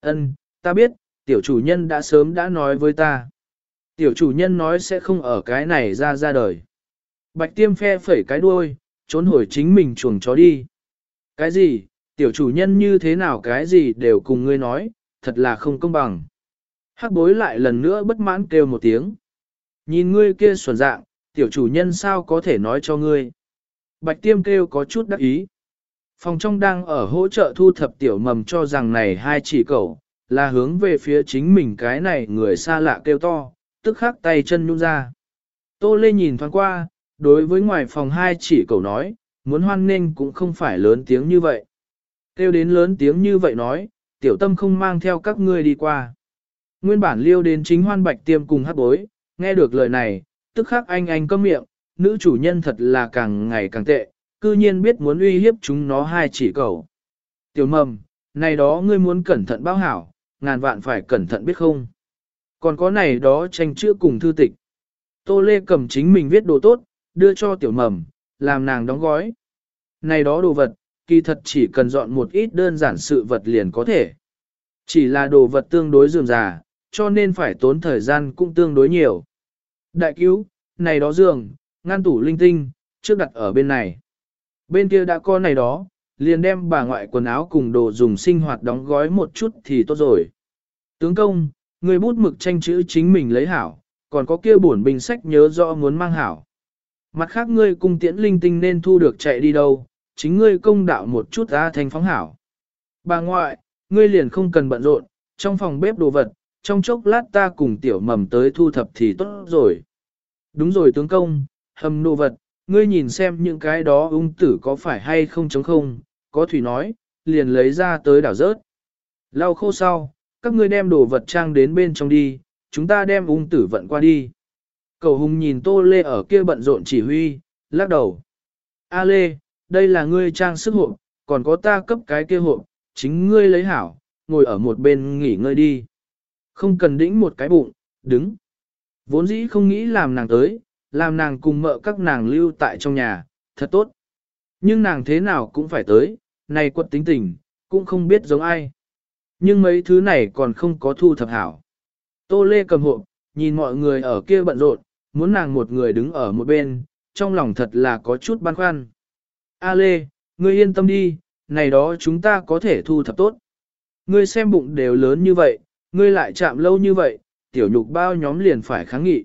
Ân, ta biết, tiểu chủ nhân đã sớm đã nói với ta. Tiểu chủ nhân nói sẽ không ở cái này ra ra đời. Bạch tiêm phe phẩy cái đuôi, trốn hồi chính mình chuồng chó đi. Cái gì, tiểu chủ nhân như thế nào cái gì đều cùng ngươi nói, thật là không công bằng. Hắc bối lại lần nữa bất mãn kêu một tiếng. Nhìn ngươi kia xuẩn dạng, tiểu chủ nhân sao có thể nói cho ngươi. Bạch tiêm kêu có chút đắc ý. Phòng trong đang ở hỗ trợ thu thập tiểu mầm cho rằng này hai chỉ cậu, là hướng về phía chính mình cái này người xa lạ kêu to, tức khắc tay chân nhung ra. Tô Lê nhìn thoáng qua, đối với ngoài phòng hai chỉ cầu nói, muốn hoan nghênh cũng không phải lớn tiếng như vậy. Kêu đến lớn tiếng như vậy nói, tiểu tâm không mang theo các ngươi đi qua. Nguyên bản liêu đến chính hoan bạch tiêm cùng hát bối, nghe được lời này, tức khắc anh anh câm miệng, nữ chủ nhân thật là càng ngày càng tệ, cư nhiên biết muốn uy hiếp chúng nó hai chỉ cầu. Tiểu mầm, này đó ngươi muốn cẩn thận bao hảo, ngàn vạn phải cẩn thận biết không. Còn có này đó tranh chữa cùng thư tịch. Tô Lê cầm chính mình viết đồ tốt, đưa cho tiểu mầm, làm nàng đóng gói. Này đó đồ vật, kỳ thật chỉ cần dọn một ít đơn giản sự vật liền có thể. Chỉ là đồ vật tương đối dườm già, cho nên phải tốn thời gian cũng tương đối nhiều. Đại cứu, này đó giường, ngăn tủ linh tinh, trước đặt ở bên này. Bên kia đã có này đó, liền đem bà ngoại quần áo cùng đồ dùng sinh hoạt đóng gói một chút thì tốt rồi. Tướng công, người bút mực tranh chữ chính mình lấy hảo, còn có kia bổn bình sách nhớ rõ muốn mang hảo. Mặt khác ngươi cung tiễn linh tinh nên thu được chạy đi đâu, chính ngươi công đạo một chút ra thành phóng hảo. Bà ngoại, ngươi liền không cần bận rộn, trong phòng bếp đồ vật, trong chốc lát ta cùng tiểu mầm tới thu thập thì tốt rồi. Đúng rồi tướng công, hầm đồ vật, ngươi nhìn xem những cái đó ung tử có phải hay không chống không, có thủy nói, liền lấy ra tới đảo rớt. Lau khô sau, các ngươi đem đồ vật trang đến bên trong đi, chúng ta đem ung tử vận qua đi. Cầu hùng nhìn tô lê ở kia bận rộn chỉ huy, lắc đầu. A lê, đây là ngươi trang sức hộp, còn có ta cấp cái kia hộp, chính ngươi lấy hảo, ngồi ở một bên nghỉ ngơi đi. Không cần đĩnh một cái bụng, đứng. Vốn dĩ không nghĩ làm nàng tới, làm nàng cùng mợ các nàng lưu tại trong nhà, thật tốt. Nhưng nàng thế nào cũng phải tới, này quật tính tình, cũng không biết giống ai. Nhưng mấy thứ này còn không có thu thập hảo. Tô Lê cầm hộp, nhìn mọi người ở kia bận rộn, muốn nàng một người đứng ở một bên, trong lòng thật là có chút băn khoăn. A Lê, ngươi yên tâm đi, này đó chúng ta có thể thu thập tốt. Ngươi xem bụng đều lớn như vậy, ngươi lại chạm lâu như vậy, tiểu nhục bao nhóm liền phải kháng nghị.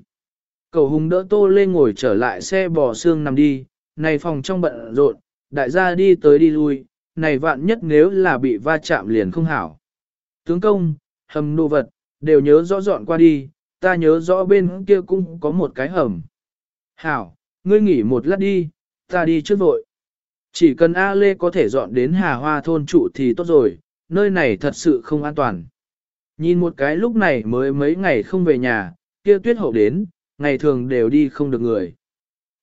Cầu hùng đỡ tô Lê ngồi trở lại xe bò xương nằm đi, này phòng trong bận rộn, đại gia đi tới đi lui, này vạn nhất nếu là bị va chạm liền không hảo. Tướng công, hầm đồ vật, đều nhớ rõ dọn qua đi, ta nhớ rõ bên kia cũng có một cái hầm. Hảo, ngươi nghỉ một lát đi, ta đi trước vội. Chỉ cần A Lê có thể dọn đến Hà Hoa thôn trụ thì tốt rồi, nơi này thật sự không an toàn. Nhìn một cái lúc này mới mấy ngày không về nhà, kia tuyết hậu đến, ngày thường đều đi không được người.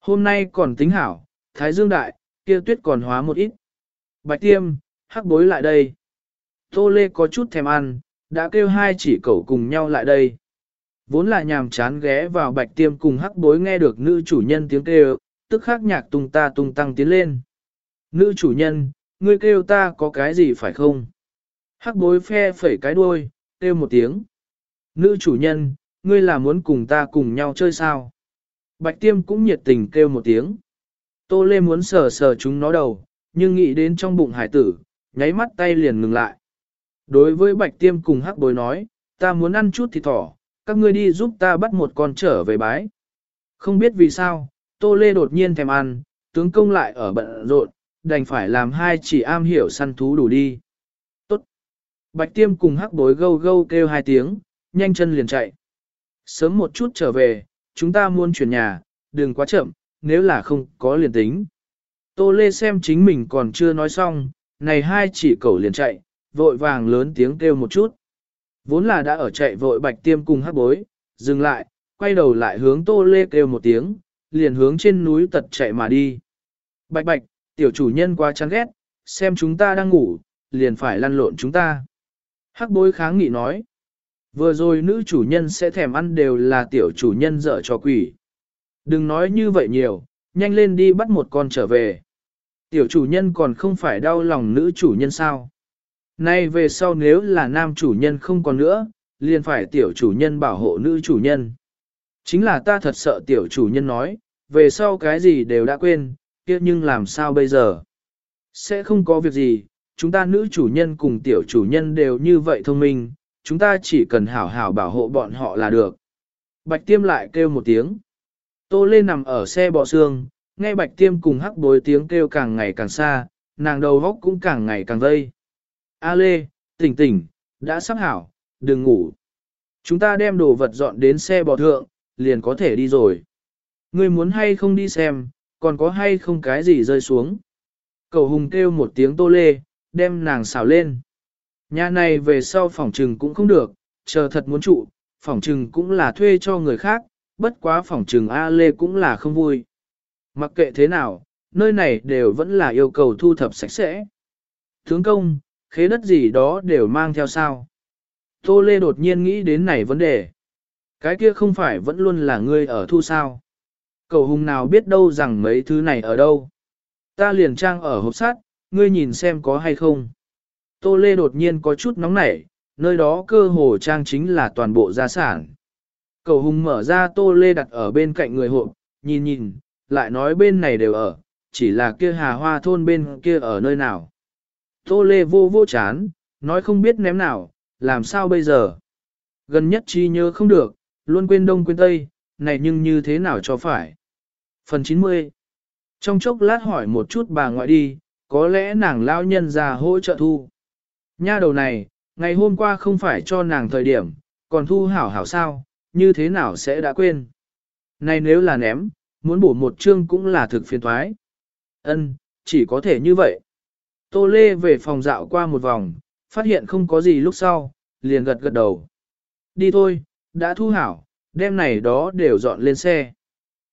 Hôm nay còn tính hảo, Thái Dương Đại, kia tuyết còn hóa một ít. Bạch tiêm, hắc bối lại đây. Tô Lê có chút thèm ăn, đã kêu hai chỉ cẩu cùng nhau lại đây. Vốn là nhàm chán ghé vào bạch tiêm cùng hắc bối nghe được nữ chủ nhân tiếng kêu, tức khắc nhạc tung ta tung tăng tiến lên. Nữ chủ nhân, ngươi kêu ta có cái gì phải không? Hắc bối phe phẩy cái đuôi, kêu một tiếng. Nữ chủ nhân, ngươi là muốn cùng ta cùng nhau chơi sao? Bạch tiêm cũng nhiệt tình kêu một tiếng. Tô Lê muốn sờ sờ chúng nó đầu, nhưng nghĩ đến trong bụng hải tử, nháy mắt tay liền ngừng lại. Đối với bạch tiêm cùng hắc bối nói, ta muốn ăn chút thịt thỏ, các ngươi đi giúp ta bắt một con trở về bái. Không biết vì sao, Tô Lê đột nhiên thèm ăn, tướng công lại ở bận rộn, đành phải làm hai chỉ am hiểu săn thú đủ đi. Tốt. Bạch tiêm cùng hắc bối gâu gâu kêu hai tiếng, nhanh chân liền chạy. Sớm một chút trở về, chúng ta muốn chuyển nhà, đừng quá chậm, nếu là không có liền tính. Tô Lê xem chính mình còn chưa nói xong, này hai chỉ cẩu liền chạy, vội vàng lớn tiếng kêu một chút. Vốn là đã ở chạy vội bạch tiêm cùng hắc bối, dừng lại, quay đầu lại hướng Tô Lê kêu một tiếng, liền hướng trên núi tật chạy mà đi. Bạch bạch, tiểu chủ nhân quá chán ghét, xem chúng ta đang ngủ, liền phải lăn lộn chúng ta. Hắc bối kháng nghị nói. Vừa rồi nữ chủ nhân sẽ thèm ăn đều là tiểu chủ nhân dở cho quỷ. Đừng nói như vậy nhiều, nhanh lên đi bắt một con trở về. Tiểu chủ nhân còn không phải đau lòng nữ chủ nhân sao. Nay về sau nếu là nam chủ nhân không còn nữa, liền phải tiểu chủ nhân bảo hộ nữ chủ nhân. Chính là ta thật sợ tiểu chủ nhân nói, về sau cái gì đều đã quên, kia nhưng làm sao bây giờ? Sẽ không có việc gì, chúng ta nữ chủ nhân cùng tiểu chủ nhân đều như vậy thông minh, chúng ta chỉ cần hảo hảo bảo hộ bọn họ là được. Bạch tiêm lại kêu một tiếng. Tô lên nằm ở xe bò xương, Nghe bạch tiêm cùng hắc bối tiếng kêu càng ngày càng xa, nàng đầu góc cũng càng ngày càng vây. A Lê, tỉnh tỉnh, đã sắp hảo, đừng ngủ. Chúng ta đem đồ vật dọn đến xe bò thượng, liền có thể đi rồi. Ngươi muốn hay không đi xem, còn có hay không cái gì rơi xuống. Cầu hùng kêu một tiếng tô lê, đem nàng xào lên. Nhà này về sau phòng trừng cũng không được, chờ thật muốn trụ, phòng trừng cũng là thuê cho người khác, bất quá phòng trừng A Lê cũng là không vui. Mặc kệ thế nào, nơi này đều vẫn là yêu cầu thu thập sạch sẽ. Thướng công, khế đất gì đó đều mang theo sao. Tô Lê đột nhiên nghĩ đến này vấn đề. Cái kia không phải vẫn luôn là ngươi ở thu sao. Cầu hùng nào biết đâu rằng mấy thứ này ở đâu. Ta liền trang ở hộp sắt, ngươi nhìn xem có hay không. Tô Lê đột nhiên có chút nóng nảy, nơi đó cơ hồ trang chính là toàn bộ gia sản. Cầu hùng mở ra Tô Lê đặt ở bên cạnh người hộp, nhìn nhìn, lại nói bên này đều ở, chỉ là kia hà hoa thôn bên kia ở nơi nào. Tô Lê vô vô chán, nói không biết ném nào, làm sao bây giờ. Gần nhất chi nhớ không được, luôn quên đông quên tây, này nhưng như thế nào cho phải. Phần 90 Trong chốc lát hỏi một chút bà ngoại đi, có lẽ nàng lao nhân già hỗ trợ thu. Nha đầu này, ngày hôm qua không phải cho nàng thời điểm, còn thu hảo hảo sao, như thế nào sẽ đã quên. Này nếu là ném, muốn bổ một chương cũng là thực phiền thoái. Ân, chỉ có thể như vậy. Tô Lê về phòng dạo qua một vòng, phát hiện không có gì lúc sau, liền gật gật đầu. Đi thôi, đã thu hảo, đêm này đó đều dọn lên xe.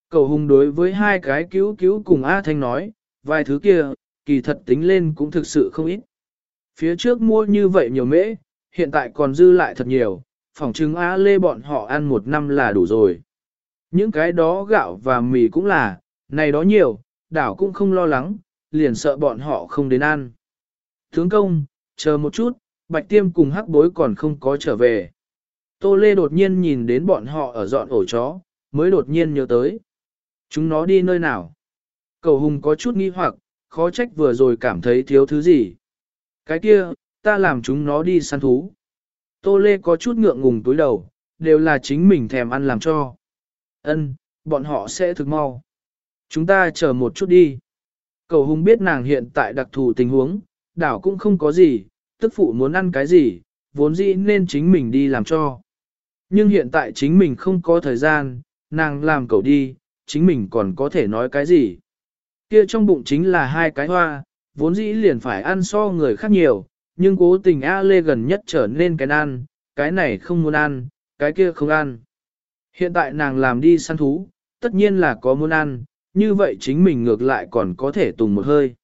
Cầu hùng đối với hai cái cứu cứu cùng A Thanh nói, vài thứ kia, kỳ thật tính lên cũng thực sự không ít. Phía trước mua như vậy nhiều mễ, hiện tại còn dư lại thật nhiều, phòng trứng A Lê bọn họ ăn một năm là đủ rồi. Những cái đó gạo và mì cũng là, này đó nhiều, đảo cũng không lo lắng, liền sợ bọn họ không đến ăn. Tướng công, chờ một chút, bạch tiêm cùng hắc bối còn không có trở về. Tô Lê đột nhiên nhìn đến bọn họ ở dọn ổ chó, mới đột nhiên nhớ tới. Chúng nó đi nơi nào? Cầu hùng có chút nghi hoặc, khó trách vừa rồi cảm thấy thiếu thứ gì. Cái kia, ta làm chúng nó đi săn thú. Tô Lê có chút ngượng ngùng túi đầu, đều là chính mình thèm ăn làm cho. Ân, bọn họ sẽ thực mau. Chúng ta chờ một chút đi. Cầu hùng biết nàng hiện tại đặc thù tình huống, đảo cũng không có gì, tức phụ muốn ăn cái gì, vốn dĩ nên chính mình đi làm cho. Nhưng hiện tại chính mình không có thời gian, nàng làm cậu đi, chính mình còn có thể nói cái gì. Kia trong bụng chính là hai cái hoa, vốn dĩ liền phải ăn so người khác nhiều, nhưng cố tình A Lê gần nhất trở nên cái ăn, cái này không muốn ăn, cái kia không ăn. Hiện tại nàng làm đi săn thú, tất nhiên là có muốn ăn, như vậy chính mình ngược lại còn có thể tùng một hơi.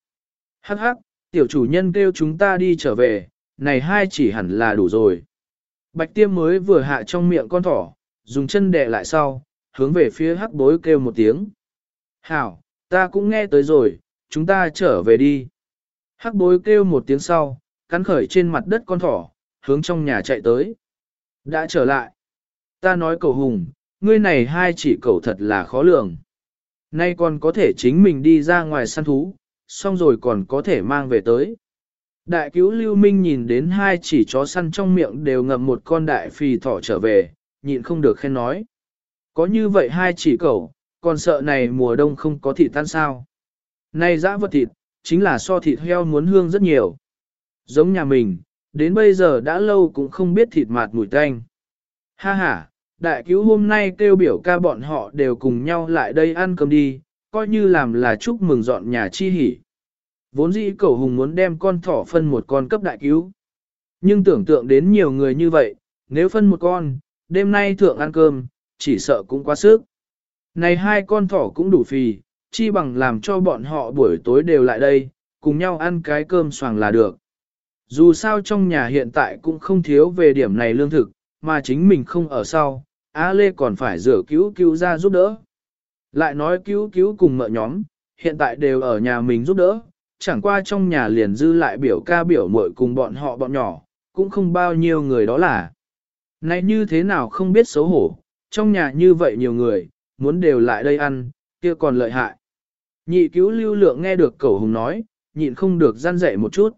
Hắc hắc, tiểu chủ nhân kêu chúng ta đi trở về, này hai chỉ hẳn là đủ rồi. Bạch tiêm mới vừa hạ trong miệng con thỏ, dùng chân đè lại sau, hướng về phía hắc bối kêu một tiếng. Hảo, ta cũng nghe tới rồi, chúng ta trở về đi. Hắc bối kêu một tiếng sau, cắn khởi trên mặt đất con thỏ, hướng trong nhà chạy tới. Đã trở lại. Ta nói cầu hùng, ngươi này hai chỉ cầu thật là khó lường. Nay còn có thể chính mình đi ra ngoài săn thú, xong rồi còn có thể mang về tới. Đại cứu Lưu Minh nhìn đến hai chỉ chó săn trong miệng đều ngậm một con đại phì thỏ trở về, nhịn không được khen nói. Có như vậy hai chỉ cẩu, còn sợ này mùa đông không có thịt tan sao. Này dã vật thịt, chính là so thịt heo muốn hương rất nhiều. Giống nhà mình, đến bây giờ đã lâu cũng không biết thịt mạt mùi tanh. Ha ha, đại cứu hôm nay kêu biểu ca bọn họ đều cùng nhau lại đây ăn cơm đi, coi như làm là chúc mừng dọn nhà chi hỉ. Vốn dĩ cậu hùng muốn đem con thỏ phân một con cấp đại cứu. Nhưng tưởng tượng đến nhiều người như vậy, nếu phân một con, đêm nay thượng ăn cơm, chỉ sợ cũng quá sức. Này hai con thỏ cũng đủ phì, chi bằng làm cho bọn họ buổi tối đều lại đây, cùng nhau ăn cái cơm xoàng là được. Dù sao trong nhà hiện tại cũng không thiếu về điểm này lương thực, mà chính mình không ở sau, A Lê còn phải rửa cứu cứu ra giúp đỡ. Lại nói cứu cứu cùng mợ nhóm, hiện tại đều ở nhà mình giúp đỡ, chẳng qua trong nhà liền dư lại biểu ca biểu muội cùng bọn họ bọn nhỏ, cũng không bao nhiêu người đó là. Này như thế nào không biết xấu hổ, trong nhà như vậy nhiều người, muốn đều lại đây ăn, kia còn lợi hại. Nhị cứu lưu lượng nghe được cẩu hùng nói, nhịn không được gian dậy một chút.